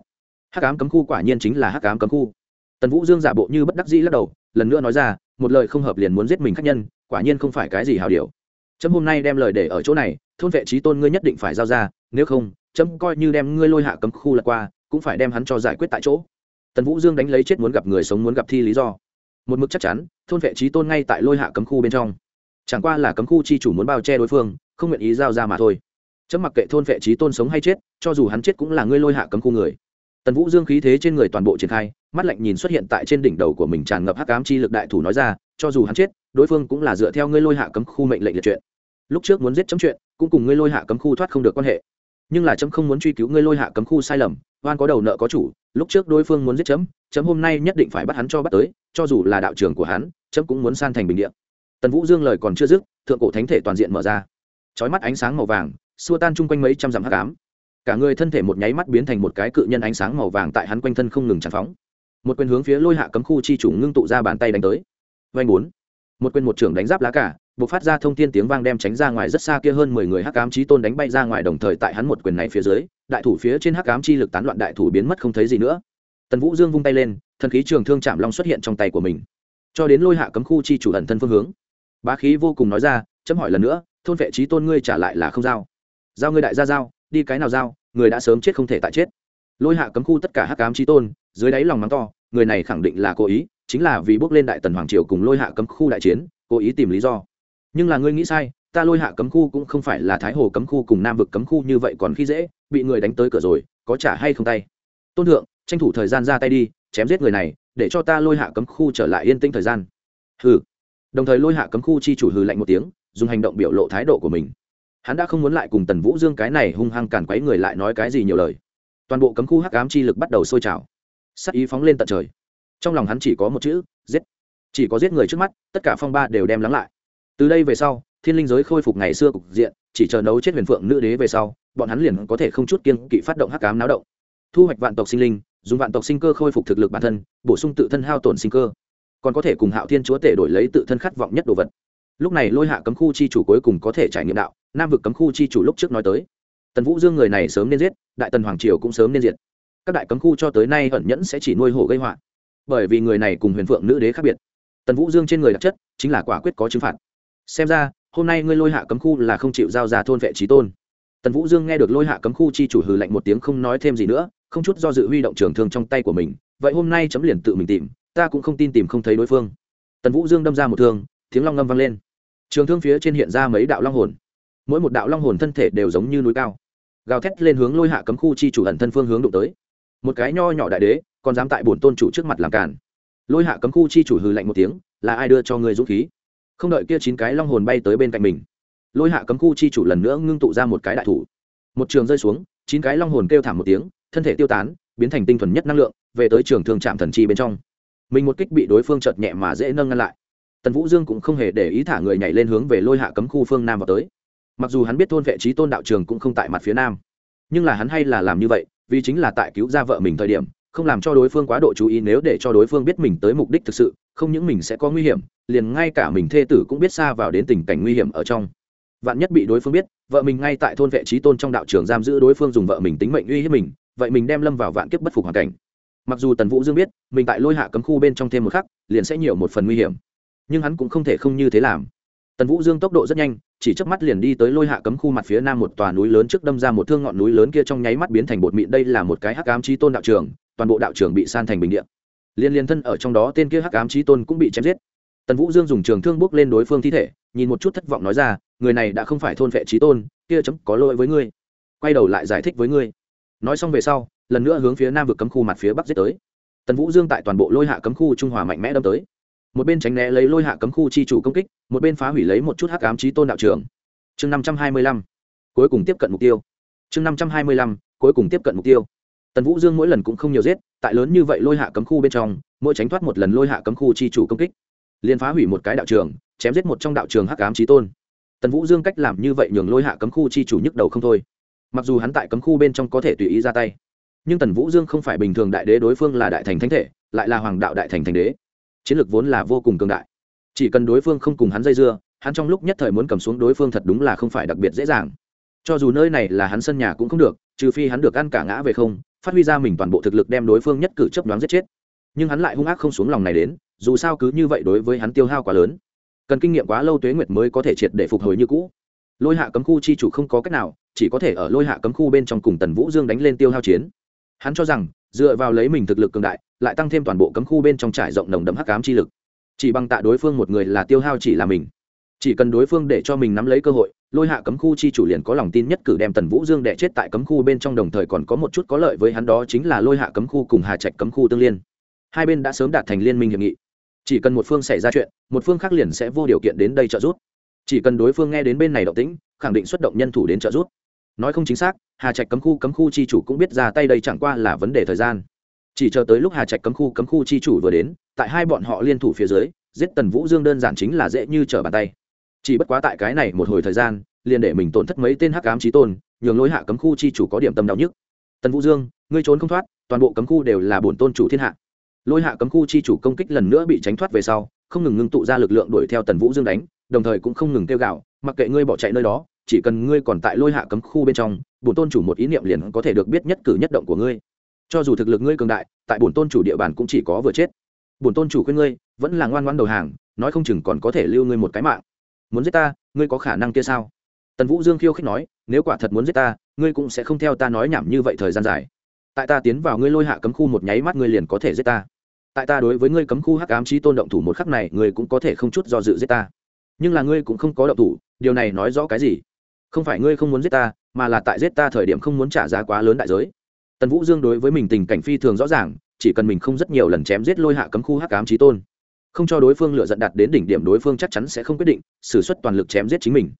Speaker 1: hắc ám cấm khu quả nhiên chính là hắc ám cấm khu. Tần vũ dương giả bộ như bất đắc dĩ lắc đầu, lần nữa nói ra, một lời không hợp liền muốn giết mình khách nhân, quả nhiên không phải cái gì hào điều. Trâm hôm nay đem lời để ở chỗ này, thôn vệ trí tôn ngươi nhất định phải giao ra, nếu không trâm coi như đem ngươi lôi hạ cấm khu lật qua, cũng phải đem hắn cho giải quyết tại chỗ. Tần vũ dương đánh lấy chết muốn gặp người sống muốn gặp thi lý do. Một mực chắc chắn, thôn vệ trí tôn ngay tại lôi hạ cấm khu bên trong. Chẳng qua là cấm khu chi chủ muốn bao che đối phương, không nguyện ý giao ra mà thôi chấm mặc kệ thôn vệ trí tôn sống hay chết, cho dù hắn chết cũng là ngươi lôi hạ cấm khu người. Tần vũ dương khí thế trên người toàn bộ triển khai, mắt lạnh nhìn xuất hiện tại trên đỉnh đầu của mình tràn ngập hắc ám chi lực đại thủ nói ra, cho dù hắn chết, đối phương cũng là dựa theo ngươi lôi hạ cấm khu mệnh lệnh liệt chuyện. Lúc trước muốn giết chấm chuyện, cũng cùng ngươi lôi hạ cấm khu thoát không được quan hệ. Nhưng là chấm không muốn truy cứu ngươi lôi hạ cấm khu sai lầm, oan có đầu nợ có chủ, lúc trước đối phương muốn giết chấm chấm hôm nay nhất định phải bắt hắn cho bắt tới, cho dù là đạo trưởng của hắn, chấm cũng muốn san thành bình địa. tần vũ dương lời còn chưa dứt, thượng cổ thánh thể toàn diện mở ra. Trói mắt ánh sáng màu vàng xua tan chung quanh mấy trăm dặm hắc ám. Cả người thân thể một nháy mắt biến thành một cái cự nhân ánh sáng màu vàng tại hắn quanh thân không ngừng tràn phóng. Một quyền hướng phía lôi hạ cấm khu chi chủ ngưng tụ ra bàn tay đánh tới. Vanh bốn. Một quyền một trưởng đánh giáp lá cả b ộ c phát ra thông tin tiếng vang đem tránh ra ngoài rất xa kia hơn mười người hắc ám trí tôn đánh bay ra ngoài đồng thời tại hắn một quyền này phía dưới, đại thủ phía trên hắc ám chi lực tán loạn đại thủ biến mất không thấy gì nữa. Tần vũ dương vung tay lên, thần khí trường thương chạm long xuất hiện trong tay của mình. Cho đến lôi hạ cấm khu chi chủ ẩn thân phương hướng. Bá khí vô cùng nói ra, chấm hỏi lần nữa, thôn vệ trí tôn ngươi trả lại là không giao giao ngươi đại gia giao, đi cái nào giao, người đã sớm chết không thể tại chết. Lôi hạ cấm khu tất cả hắc cám trí tôn, dưới đáy lòng mắng to, người này khẳng định là cố ý, chính là vì bước lên đại tần hoàng triều cùng lôi hạ cấm khu đại chiến, cố ý tìm lý do. Nhưng là ngươi nghĩ sai, ta lôi hạ cấm khu cũng không phải là thái hồ cấm khu cùng nam vực cấm khu như vậy còn khi dễ, bị người đánh tới cửa rồi, có trả hay không tay? Tôn thượng, tranh thủ thời gian ra tay đi, chém giết người này, để cho ta lôi hạ cấm khu trở lại yên tĩnh thời gian. Hừ. Đồng thời lôi hạ cấm khu chi chủ hừ lạnh một tiếng, dùng hành động biểu lộ thái độ của mình hắn đã không muốn lại cùng tần vũ dương cái này hung hăng càn quấy người lại nói cái gì nhiều lời. Toàn bộ cấm khu hắc ám chi lực bắt đầu sôi trào. Sắc ý phóng lên tận trời. Trong lòng hắn chỉ có một chữ, giết. Chỉ có giết người trước mắt, tất cả phong ba đều đem lắng lại. Từ đây về sau, thiên linh giới khôi phục ngày xưa cục diện, chỉ chờ nấu chết huyền phượng nữ đế về sau, bọn hắn liền có thể không chút kiên kỵ phát động hắc ám náo động. Thu hoạch vạn tộc sinh linh, dùng vạn tộc sinh cơ khôi phục thực lực bản thân, bổ sung tự thân hao tổn sinh cơ. Còn có thể cùng hạo thiên chúa tể đổi lấy tự thân khát vọng nhất đồ vật lúc này lôi hạ cấm khu chi chủ cuối cùng có thể trải nghiệm đạo, nam vực cấm khu chi chủ lúc trước nói tới. Tần vũ dương người này sớm nên giết, đại tần hoàng triều cũng sớm nên diệt. Các đại cấm khu cho tới nay ẩn nhẫn sẽ chỉ nuôi hổ gây họa. Bởi vì người này cùng huyền phượng nữ đế khác biệt. Tần vũ dương trên người đặc chất chính là quả quyết có chứng phạt. Xem ra, hôm nay ngươi lôi hạ cấm khu là không chịu giao ra thôn vệ trí tôn. Tần vũ dương nghe được lôi hạ cấm khu chi chủ hừ lạnh một tiếng không nói thêm gì nữa, không chút do dự huy động trường thương trong tay của mình. Vậy hôm nay chấm liền tự mình tìm, ta cũng không tin tìm không thấy đối phương. Tần vũ dương đâm ra một thương, tiếng long ngâm vang lên trường thương phía trên hiện ra mấy đạo long hồn. Mỗi một đạo long hồn thân thể đều giống như núi cao. Gào thét lên hướng lôi hạ cấm khu chi chủ ẩn thân phương hướng đụng tới. Một cái nho nhỏ đại đế, còn dám tại bổn tôn chủ trước mặt làm cản lôi hạ cấm khu chi chủ hừ lạnh một tiếng, là ai đưa cho người dũng khí? Không đợi kia chín cái long hồn bay tới bên cạnh mình, lôi hạ cấm khu chi chủ lần nữa ngưng tụ ra một cái đại thủ. Một trường rơi xuống, chín cái long hồn kêu thảm một tiếng, thân thể tiêu tán, biến thành tinh thuần nhất năng lượng, về tới trường thương trạm thần chi bên trong. Mình một kích bị đối phương chợt nhẹ mà dễ nâng ngăn lại tần vũ dương cũng không hề để ý thả người nhảy lên hướng về lôi hạ cấm khu phương nam vào tới. Mặc dù hắn biết thôn vệ trí tôn đạo trường cũng không tại mặt phía nam, nhưng là hắn hay là làm như vậy, vì chính là tại cứu ra vợ mình thời điểm, không làm cho đối phương quá độ chú ý, nếu để cho đối phương biết mình tới mục đích thực sự, không những mình sẽ có nguy hiểm, liền ngay cả mình thê tử cũng biết xa vào đến tình cảnh nguy hiểm ở trong. Vạn nhất bị đối phương biết, vợ mình ngay tại thôn vệ trí tôn trong đạo trường giam giữ đối phương dùng vợ mình tính mệnh uy hiếp mình, vậy mình đem lâm vào vạn kiếp bất phục hoàn cảnh. Mặc dù tần vũ dương biết, mình tại lôi hạ cấm khu bên trong thêm một khắc, liền sẽ nhiều một phần nguy hiểm nhưng hắn cũng không thể không như thế làm. Tần vũ dương tốc độ rất nhanh, chỉ chớp mắt liền đi tới lôi hạ cấm khu mặt phía nam một tòa núi lớn trước đâm ra một thương ngọn núi lớn kia trong nháy mắt biến thành bột mịn. Đây là một cái hắc ám trí tôn đạo trường, toàn bộ đạo trường bị san thành bình điện liên liên thân ở trong đó tên kia hắc ám trí tôn cũng bị chém giết. Tần vũ dương dùng trường thương bước lên đối phương thi thể, nhìn một chút thất vọng nói ra, người này đã không phải thôn vệ trí tôn, kia chấm có lỗi với ngươi. Quay đầu lại giải thích với ngươi. Nói xong về sau, lần nữa hướng phía nam vực cấm khu mặt phía bắc giết tới. Tần vũ dương tại toàn bộ lôi hạ cấm khu trung hòa mạnh mẽ đâm tới một bên tránh né lấy lôi hạ cấm khu chi chủ công kích, một bên phá hủy lấy một chút hắc ám trí tôn đạo trưởng chương năm trăm hai mươi lăm, cuối cùng tiếp cận mục tiêu. Chương năm trăm hai mươi lăm, cuối cùng tiếp cận mục tiêu. Tần vũ dương mỗi lần cũng không nhiều giết, tại lớn như vậy lôi hạ cấm khu bên trong, mỗi tránh thoát một lần lôi hạ cấm khu chi chủ công kích, liền phá hủy một cái đạo trường, chém giết một trong đạo trường hắc ám trí tôn. Tần vũ dương cách làm như vậy nhường lôi hạ cấm khu chi chủ nhức đầu không thôi. Mặc dù hắn tại cấm khu bên trong có thể tùy ý ra tay, nhưng tần vũ dương không phải bình thường đại đế đối phương là đại thành thánh thể, lại là hoàng đạo đại thành thành đế chiến lược vốn là vô cùng cường đại. Chỉ cần đối phương không cùng hắn dây dưa, hắn trong lúc nhất thời muốn cầm xuống đối phương thật đúng là không phải đặc biệt dễ dàng. Cho dù nơi này là hắn sân nhà cũng không được, trừ phi hắn được ăn cả ngã về không, phát huy ra mình toàn bộ thực lực đem đối phương nhất cử chấp đoán giết chết. Nhưng hắn lại hung ác không xuống lòng này đến, dù sao cứ như vậy đối với hắn tiêu hao quá lớn. Cần kinh nghiệm quá lâu tuế nguyệt mới có thể triệt để phục hồi như cũ. Lôi hạ cấm khu chi chủ không có cách nào, chỉ có thể ở lôi hạ cấm khu bên trong cùng tần vũ dương đánh lên tiêu hao chiến. Hắn cho rằng dựa vào lấy mình thực lực cường đại, lại tăng thêm toàn bộ cấm khu bên trong trải rộng nồng đậm hắc cám chi lực. Chỉ bằng tạ đối phương một người là tiêu hao chỉ là mình. Chỉ cần đối phương để cho mình nắm lấy cơ hội, lôi hạ cấm khu chi chủ liền có lòng tin nhất cử đem tần vũ dương đẻ chết tại cấm khu bên trong đồng thời còn có một chút có lợi với hắn đó chính là lôi hạ cấm khu cùng hà trạch cấm khu tương liên. Hai bên đã sớm đạt thành liên minh hiệp nghị. Chỉ cần một phương xảy ra chuyện, một phương khác liền sẽ vô điều kiện đến đây trợ giúp. Chỉ cần đối phương nghe đến bên này động tĩnh, khẳng định xuất động nhân thủ đến trợ giúp nói không chính xác, hà trạch cấm khu cấm khu chi chủ cũng biết ra tay đây chẳng qua là vấn đề thời gian. Chỉ chờ tới lúc hà trạch cấm khu cấm khu chi chủ vừa đến, tại hai bọn họ liên thủ phía dưới, giết tần vũ dương đơn giản chính là dễ như trở bàn tay. Chỉ bất quá tại cái này một hồi thời gian, liền để mình tổn thất mấy tên hắc ám trí tôn, nhường lối hạ cấm khu chi chủ có điểm tâm đau nhức. Tần vũ dương, ngươi trốn không thoát, toàn bộ cấm khu đều là bổn tôn chủ thiên hạ. Lôi hạ cấm khu chi chủ công kích lần nữa bị tránh thoát về sau, không ngừng ngưng tụ ra lực lượng đuổi theo tần vũ dương đánh, đồng thời cũng không ngừng kêu gạo mặc kệ ngươi bỏ chạy nơi đó, chỉ cần ngươi còn tại lôi hạ cấm khu bên trong, bổn tôn chủ một ý niệm liền có thể được biết nhất cử nhất động của ngươi. Cho dù thực lực ngươi cường đại, tại bổn tôn chủ địa bàn cũng chỉ có vừa chết. Bổn tôn chủ khuyên ngươi, vẫn là ngoan ngoan đầu hàng, nói không chừng còn có thể lưu ngươi một cái mạng. Muốn giết ta, ngươi có khả năng kia sao? Tần vũ dương khiêu khích nói, nếu quả thật muốn giết ta, ngươi cũng sẽ không theo ta nói nhảm như vậy thời gian dài. Tại ta tiến vào ngươi lôi hạ cấm khu một nháy mắt ngươi liền có thể giết ta. Tại ta đối với ngươi cấm khu hắc ám trí tôn động thủ một khắc này, ngươi cũng có thể không chút do dự giết ta nhưng là ngươi cũng không có động thủ, điều này nói rõ cái gì? Không phải ngươi không muốn giết ta, mà là tại giết ta thời điểm không muốn trả giá quá lớn đại giới. Tần vũ dương đối với mình tình cảnh phi thường rõ ràng, chỉ cần mình không rất nhiều lần chém giết lôi hạ cấm khu hắc cám trí tôn, không cho đối phương lựa giận đạt đến đỉnh điểm đối phương chắc chắn sẽ không quyết định xử suất toàn lực chém giết chính mình.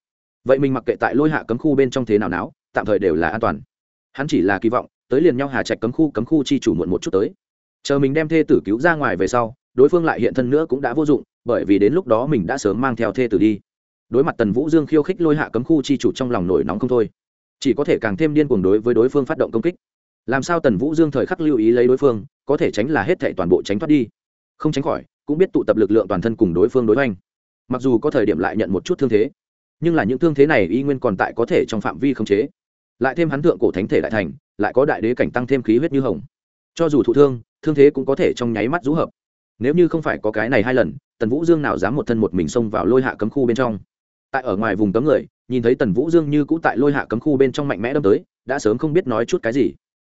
Speaker 1: Vậy mình mặc kệ tại lôi hạ cấm khu bên trong thế nào não tạm thời đều là an toàn. Hắn chỉ là kỳ vọng, tới liền nhau hà trạch cấm khu cấm khu chi chủ muộn một chút tới. Chờ mình đem thê tử cứu ra ngoài về sau, đối phương lại hiện thân nữa cũng đã vô dụng bởi vì đến lúc đó mình đã sớm mang theo thê tử đi. Đối mặt tần vũ dương khiêu khích lôi hạ cấm khu chi chủ trong lòng nổi nóng không thôi. Chỉ có thể càng thêm điên cuồng đối với đối phương phát động công kích. Làm sao tần vũ dương thời khắc lưu ý lấy đối phương, có thể tránh là hết thệ toàn bộ tránh thoát đi. Không tránh khỏi, cũng biết tụ tập lực lượng toàn thân cùng đối phương đối oanh mặc dù có thời điểm lại nhận một chút thương thế, nhưng là những thương thế này y nguyên còn tại có thể trong phạm vi khống chế. Lại thêm hắn thượng cổ thánh thể lại thành, lại có đại đế cảnh tăng thêm khí huyết như hồng. Cho dù thụ thương thương thế cũng có thể trong nháy mắt rũ hợp. Nếu như không phải có cái này hai lần tần vũ dương nào dám một thân một mình xông vào lôi hạ cấm khu bên trong? Tại ở ngoài vùng cấm người, nhìn thấy tần vũ dương như cũ tại lôi hạ cấm khu bên trong mạnh mẽ đâm tới, đã sớm không biết nói chút cái gì.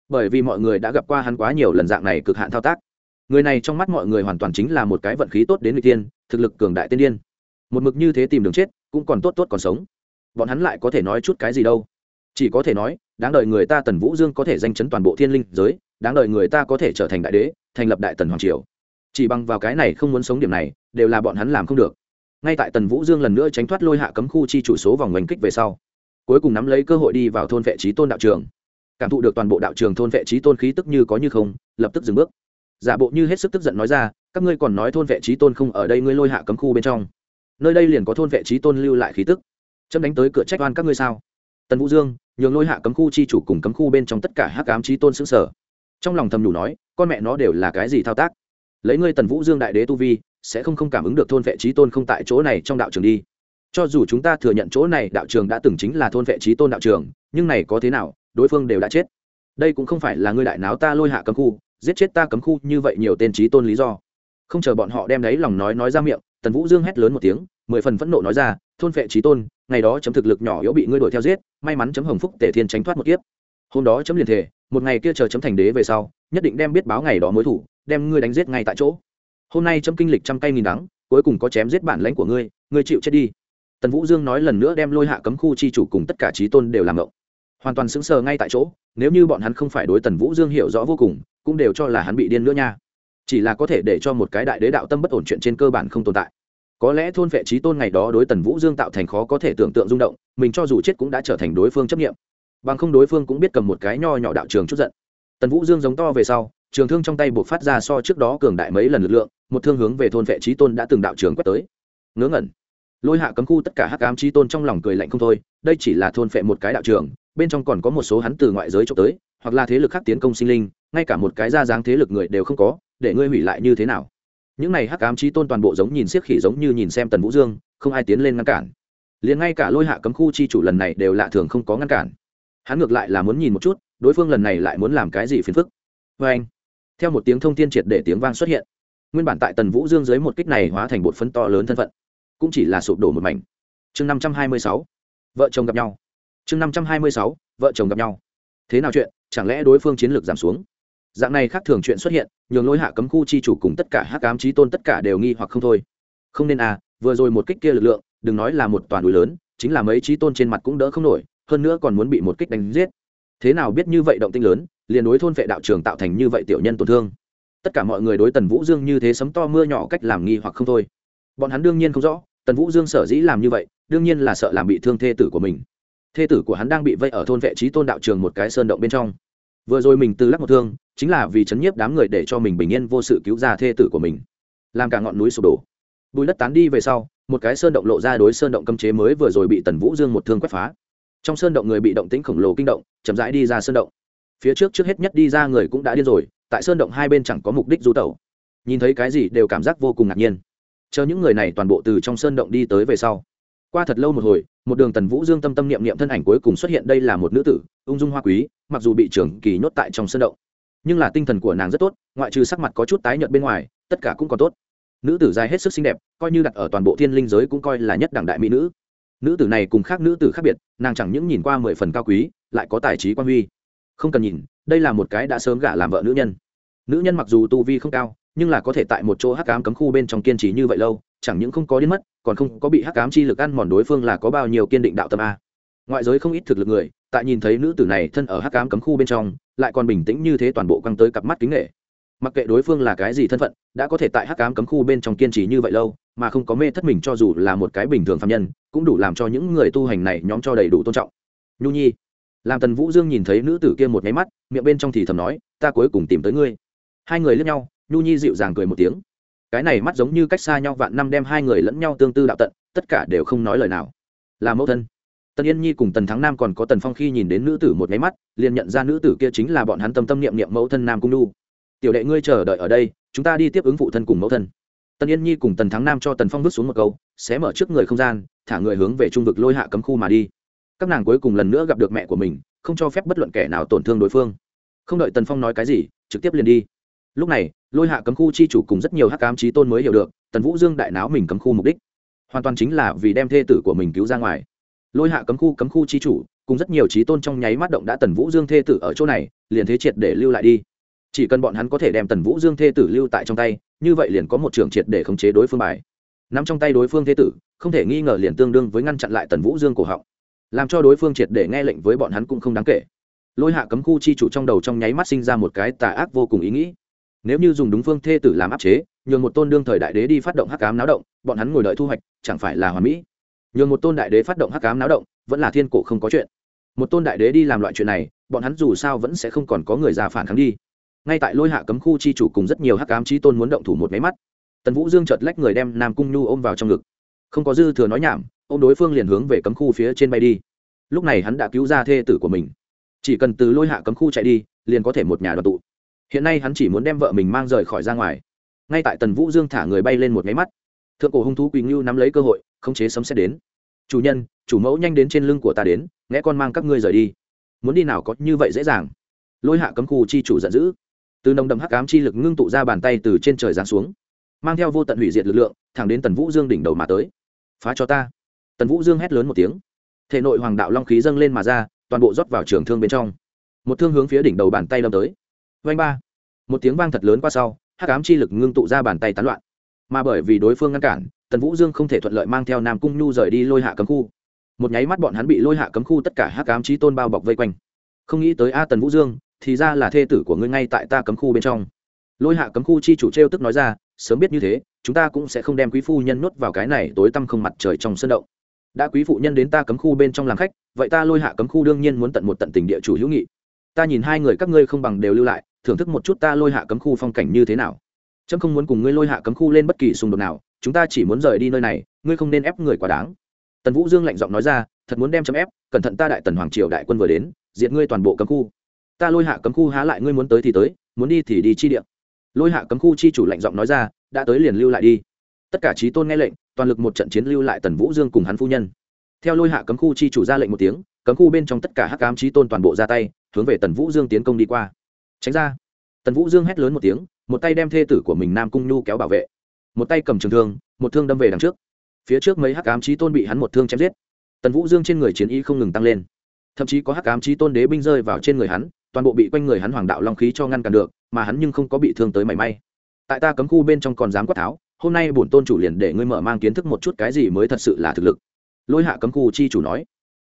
Speaker 1: Bởi vì mọi người đã gặp qua hắn quá nhiều lần dạng này cực hạn thao tác. Người này trong mắt mọi người hoàn toàn chính là một cái vận khí tốt đến người tiên thực lực cường đại tiên điên. Một mực như thế tìm đường chết, cũng còn tốt tốt còn sống. Bọn hắn lại có thể nói chút cái gì đâu? Chỉ có thể nói, đáng đợi người ta tần vũ dương có thể danh chấn toàn bộ thiên linh giới, đáng đợi người ta có thể trở thành đại đế, thành lập đại tần hoàng triều chỉ bằng vào cái này không muốn sống điểm này, đều là bọn hắn làm không được. Ngay tại tần vũ dương lần nữa tránh thoát lôi hạ cấm khu chi chủ số vòng oanh kích về sau, cuối cùng nắm lấy cơ hội đi vào thôn vệ trí tôn đạo trường. Cảm thụ được toàn bộ đạo trường thôn vệ trí tôn khí tức như có như không, lập tức dừng bước. Giả bộ như hết sức tức giận nói ra, các ngươi còn nói thôn vệ trí tôn không ở đây, ngươi lôi hạ cấm khu bên trong. Nơi đây liền có thôn vệ trí tôn lưu lại khí tức. Chấm đánh tới cửa trách oan các ngươi sao? Tần vũ dương nhường lôi hạ cấm khu chi chủ cùng cấm khu bên trong tất cả hắc ám trí tôn xứng sở trong lòng thầm đủ nói, con mẹ nó đều là cái gì thao tác? Lấy ngươi tần vũ dương đại đế tu vi, sẽ không không cảm ứng được thôn vệ trí tôn không tại chỗ này trong đạo trường đi. Cho dù chúng ta thừa nhận chỗ này đạo trường đã từng chính là thôn vệ trí tôn đạo trường, nhưng này có thế nào, đối phương đều đã chết. Đây cũng không phải là ngươi đại náo ta lôi hạ cấm khu, giết chết ta cấm khu như vậy nhiều tên trí tôn lý do. Không chờ bọn họ đem đấy lòng nói nói ra miệng, tần vũ dương hét lớn một tiếng, mười phần phẫn nộ nói ra, thôn vệ trí tôn, ngày đó chấm thực lực nhỏ yếu bị ngươi đuổi theo giết, may mắn chấm hồng phúc tể thiên tránh thoát một kiếp. Hôm đó chấm liền thể một ngày kia chờ chấm thành đế về sau, nhất định đem biết báo ngày đó mối thủ đem ngươi đánh giết ngay tại chỗ. Hôm nay chấm kinh lịch trăm cây nghìn đắng, cuối cùng có chém giết bản lãnh của ngươi ngươi chịu chết đi. Tần vũ dương nói lần nữa đem lôi hạ cấm khu chi chủ cùng tất cả trí tôn đều làm ngộng. Hoàn toàn sững sờ ngay tại chỗ, nếu như bọn hắn không phải đối tần vũ dương hiểu rõ vô cùng, cũng đều cho là hắn bị điên nữa nha. Chỉ là có thể để cho một cái đại đế đạo tâm bất ổn chuyện trên cơ bản không tồn tại. Có lẽ thôn vệ trí tôn ngày đó đối tần vũ dương tạo thành khó có thể tưởng tượng rung động, mình cho dù chết cũng đã trở thành đối phương chấp nghiệm bằng không đối phương cũng biết cầm một cái nho nhỏ đạo trường chút giận. Tần vũ dương giống to về sau trường thương trong tay buộc phát ra so trước đó cường đại mấy lần lực lượng, một thương hướng về thôn vệ trí tôn đã từng đạo trường quét tới. Ngớ ngẩn. Lôi hạ cấm khu tất cả hắc ám chi tôn trong lòng cười lạnh không thôi, đây chỉ là thôn phệ một cái đạo trường, bên trong còn có một số hắn từ ngoại giới trộm tới, hoặc là thế lực khác tiến công sinh linh, ngay cả một cái ra dáng thế lực người đều không có, để ngươi hủy lại như thế nào? Những này hắc ám chi tôn toàn bộ giống nhìn siếc khỉ giống như nhìn xem tần vũ dương, không ai tiến lên ngăn cản. Liền ngay cả lôi hạ cấm khu chi chủ lần này đều lạ thường không có ngăn cản. Hắn ngược lại là muốn nhìn một chút, đối phương lần này lại muốn làm cái gì phiền phức. Vê anh theo một tiếng thông tin triệt để tiếng vang xuất hiện, nguyên bản tại tần vũ dương dưới một kích này hóa thành bột phấn to lớn thân phận, cũng chỉ là sụp đổ một mảnh. Chương năm trăm hai mươi sáu, vợ chồng gặp nhau. Chương năm trăm hai mươi sáu, vợ chồng gặp nhau. Thế nào chuyện? Chẳng lẽ đối phương chiến lược giảm xuống? Dạng này khác thường chuyện xuất hiện, nhường lối hạ cấm khu chi chủ cùng tất cả hắc ám trí tôn tất cả đều nghi hoặc không thôi. Không nên à vừa rồi một kích kia lực lượng, đừng nói là một toàn núi lớn, chính là mấy trí tôn trên mặt cũng đỡ không nổi, hơn nữa còn muốn bị một kích đánh giết thế nào biết như vậy động tinh lớn, liền đối thôn vệ đạo trường tạo thành như vậy tiểu nhân tổn thương. Tất cả mọi người đối tần vũ dương như thế sấm to mưa nhỏ cách làm nghi hoặc không thôi. Bọn hắn đương nhiên không rõ, tần vũ dương sở dĩ làm như vậy, đương nhiên là sợ làm bị thương thê tử của mình. Thê tử của hắn đang bị vây ở thôn vệ trí tôn đạo trường một cái sơn động bên trong. Vừa rồi mình từ lắc một thương, chính là vì chấn nhiếp đám người để cho mình bình yên vô sự cứu ra thê tử của mình. Làm cả ngọn núi sụp đổ. Bùi đất tán đi về sau, một cái sơn động lộ ra đối sơn động cấm chế mới vừa rồi bị tần vũ dương một thương quét phá trong sơn động người bị động tĩnh khổng lồ kinh động, chậm rãi đi ra sơn động. Phía trước trước hết nhất đi ra người cũng đã điên rồi, tại sơn động hai bên chẳng có mục đích du tẩu. Nhìn thấy cái gì đều cảm giác vô cùng ngạc nhiên. Chờ những người này toàn bộ từ trong sơn động đi tới về sau. Qua thật lâu một hồi, một đường tần vũ dương tâm tâm niệm niệm thân ảnh cuối cùng xuất hiện đây là một nữ tử, ung dung hoa quý, mặc dù bị trưởng kỳ nhốt tại trong sơn động. Nhưng là tinh thần của nàng rất tốt, ngoại trừ sắc mặt có chút tái nhợt bên ngoài, tất cả cũng còn tốt. Nữ tử dài hết sức xinh đẹp, coi như đặt ở toàn bộ thiên linh giới cũng coi là nhất đẳng đại mỹ nữ nữ tử này cùng khác nữ tử khác biệt, nàng chẳng những nhìn qua mười phần cao quý, lại có tài trí quan huy. Không cần nhìn, đây là một cái đã sớm gả làm vợ nữ nhân. Nữ nhân mặc dù tu vi không cao, nhưng là có thể tại một chỗ hắc cám cấm khu bên trong kiên trì như vậy lâu, chẳng những không có đến mất, còn không có bị hắc cám chi lực ăn mòn đối phương là có bao nhiêu kiên định đạo tâm a. Ngoại giới không ít thực lực người, tại nhìn thấy nữ tử này thân ở hắc cám cấm khu bên trong, lại còn bình tĩnh như thế toàn bộ căng tới cặp mắt kính nghệ mặc kệ đối phương là cái gì thân phận, đã có thể tại hắc cám cấm khu bên trong kiên trì như vậy lâu, mà không có mê thất mình cho dù là một cái bình thường phạm nhân, cũng đủ làm cho những người tu hành này nhóm cho đầy đủ tôn trọng. Nhu nhi làm tần vũ dương nhìn thấy nữ tử kia một nháy mắt, miệng bên trong thì thầm nói, ta cuối cùng tìm tới ngươi. Hai người lướt nhau, nhu nhi dịu dàng cười một tiếng. Cái này mắt giống như cách xa nhau vạn năm đem hai người lẫn nhau tương tư đạo tận, tất cả đều không nói lời nào. Là mẫu thân. Tần yên nhi cùng tần thắng nam còn có tần phong khi nhìn đến nữ tử một nháy mắt, liền nhận ra nữ tử kia chính là bọn hắn tâm tâm niệm niệm mẫu thân nam cung nhu tiểu đệ ngươi chờ đợi ở đây, chúng ta đi tiếp ứng phụ thân cùng mẫu thân. Tần yên nhi cùng tần thắng nam cho tần phong vứt xuống một câu, xé mở trước người không gian, thả người hướng về trung vực lôi hạ cấm khu mà đi. Các nàng cuối cùng lần nữa gặp được mẹ của mình, không cho phép bất luận kẻ nào tổn thương đối phương. Không đợi tần phong nói cái gì, trực tiếp liền đi. Lúc này, lôi hạ cấm khu chi chủ cùng rất nhiều hắc cám trí tôn mới hiểu được, tần vũ dương đại náo mình cấm khu mục đích. Hoàn toàn chính là vì đem thê tử của mình cứu ra ngoài. Lôi hạ cấm khu cấm khu chi chủ, cùng rất nhiều trí tôn trong nháy mắt động đã tần vũ dương thê tử ở chỗ này, liền thế triệt để lưu lại đi chỉ cần bọn hắn có thể đem tần vũ dương thê tử lưu tại trong tay, như vậy liền có một trường triệt để khống chế đối phương bài. N ắ m trong tay đối phương thê tử, không thể nghi ngờ liền tương đương với ngăn chặn lại tần vũ dương cổ họng. Làm cho đối phương triệt để nghe lệnh với bọn hắn cũng không đáng kể. Lôi hạ cấm khu chi chủ trong đầu trong nháy mắt sinh ra một cái tà ác vô cùng ý nghĩ. Nếu như dùng đúng phương thê tử làm áp chế, nhường một tôn đương thời đại đế đi phát động hắc cám náo động, bọn hắn ngồi đợi thu hoạch, chẳng phải là hòa mỹ? Nhường một tôn đại đế phát động hắc cám náo động, vẫn là thiên cổ không có chuyện. Một tôn đại đế đi làm loại chuyện này, bọn hắn dù sao vẫn sẽ không còn có người già phản kháng đi ngay tại lôi hạ cấm khu chi chủ cùng rất nhiều hắc ám chi tôn muốn động thủ một máy mắt, tần vũ dương chợt lách người đem nam cung nhu ôm vào trong ngực. Không có dư thừa nói nhảm ô m đối phương liền hướng về cấm khu phía trên bay đi. Lúc này hắn đã cứu ra thê tử của mình. Chỉ cần từ lôi hạ cấm khu chạy đi, liền có thể một nhà đoàn tụ. Hiện nay hắn chỉ muốn đem vợ mình mang rời khỏi ra ngoài. Ngay tại tần vũ dương thả người bay lên một máy mắt, thượng cổ hung thú quỳnh ngưu nắm lấy cơ hội, khống chế sấm xét đến. Chủ nhân, chủ mẫu nhanh đến trên lưng của ta đến nghe con mang các ngươi rời đi. Muốn đi nào có như vậy dễ dàng. Lôi hạ cấm khu chi chủ giận dữ từ nồng đậm hắc ám chi lực ngưng tụ ra bàn tay từ trên trời giáng xuống, mang theo vô tận hủy diệt lực lượng, thẳng đến tần vũ dương đỉnh đầu mà tới. Phá cho ta! Tần vũ dương hét lớn một tiếng. Thể nội hoàng đạo long khí dâng lên mà ra, toàn bộ rót vào trường thương bên trong. Một thương hướng phía đỉnh đầu bàn tay đâm tới. Vanh ba! Một tiếng vang thật lớn qua sau, hắc ám chi lực ngưng tụ ra bàn tay tán loạn. Mà bởi vì đối phương ngăn cản, tần vũ dương không thể thuận lợi mang theo nam cung nhu rời đi lôi hạ cấm khu. Một nháy mắt bọn hắn bị lôi hạ cấm khu tất cả hắc ám chi tôn bao bọc vây quanh. Không nghĩ tới a tần vũ dương thì ra là thê tử của ngươi ngay tại ta cấm khu bên trong. Lôi hạ cấm khu chi chủ t r e o tức nói ra, sớm biết như thế, chúng ta cũng sẽ không đem quý phu nhân nuốt vào cái này tối tăm không mặt trời trong sân động. Đã quý phụ nhân đến ta cấm khu bên trong làm khách, vậy ta lôi hạ cấm khu đương nhiên muốn tận một tận tình địa chủ hữu nghị. Ta nhìn hai người các ngươi không bằng đều lưu lại, thưởng thức một chút ta lôi hạ cấm khu phong cảnh như thế nào. Trâm không muốn cùng ngươi lôi hạ cấm khu lên bất kỳ xung đột nào, chúng ta chỉ muốn rời đi nơi này, ngươi không nên ép người quá đáng. Tần vũ dương lạnh giọng nói ra, thật muốn đem chấm ép, cẩn thận ta đại tần hoàng triều đại quân vừa đến, diệt ngươi toàn bộ cấm khu ta lôi hạ cấm khu há lại ngươi muốn tới thì tới, muốn đi thì đi chi điện lôi hạ cấm khu chi chủ lạnh giọng nói ra, đã tới liền lưu lại đi. Tất cả trí tôn nghe lệnh, toàn lực một trận chiến lưu lại tần vũ dương cùng hắn phu nhân. Theo lôi hạ cấm khu chi chủ ra lệnh một tiếng, cấm khu bên trong tất cả hắc cám trí tôn toàn bộ ra tay, hướng về tần vũ dương tiến công đi qua. Tránh ra. Tần vũ dương hét lớn một tiếng, một tay đem thê tử của mình nam cung nhu kéo bảo vệ. Một tay cầm trường thương, một thương đâm về đằng trước. Phía trước mấy hắc ám trí tôn bị hắn một thương chém giết. Tần vũ dương trên người chiến y không ngừng tăng lên. Thậm chí có hắc ám trí tôn đế binh rơi vào trên người hắn toàn bộ bị quanh người hắn hoàng đạo long khí cho ngăn cản được, mà hắn nhưng không có bị thương tới mảy may. Tại ta cấm khu bên trong còn dám quát tháo, hôm nay bổn tôn chủ liền để ngươi mở mang kiến thức một chút cái gì mới thật sự là thực lực. Lôi hạ cấm khu chi chủ nói,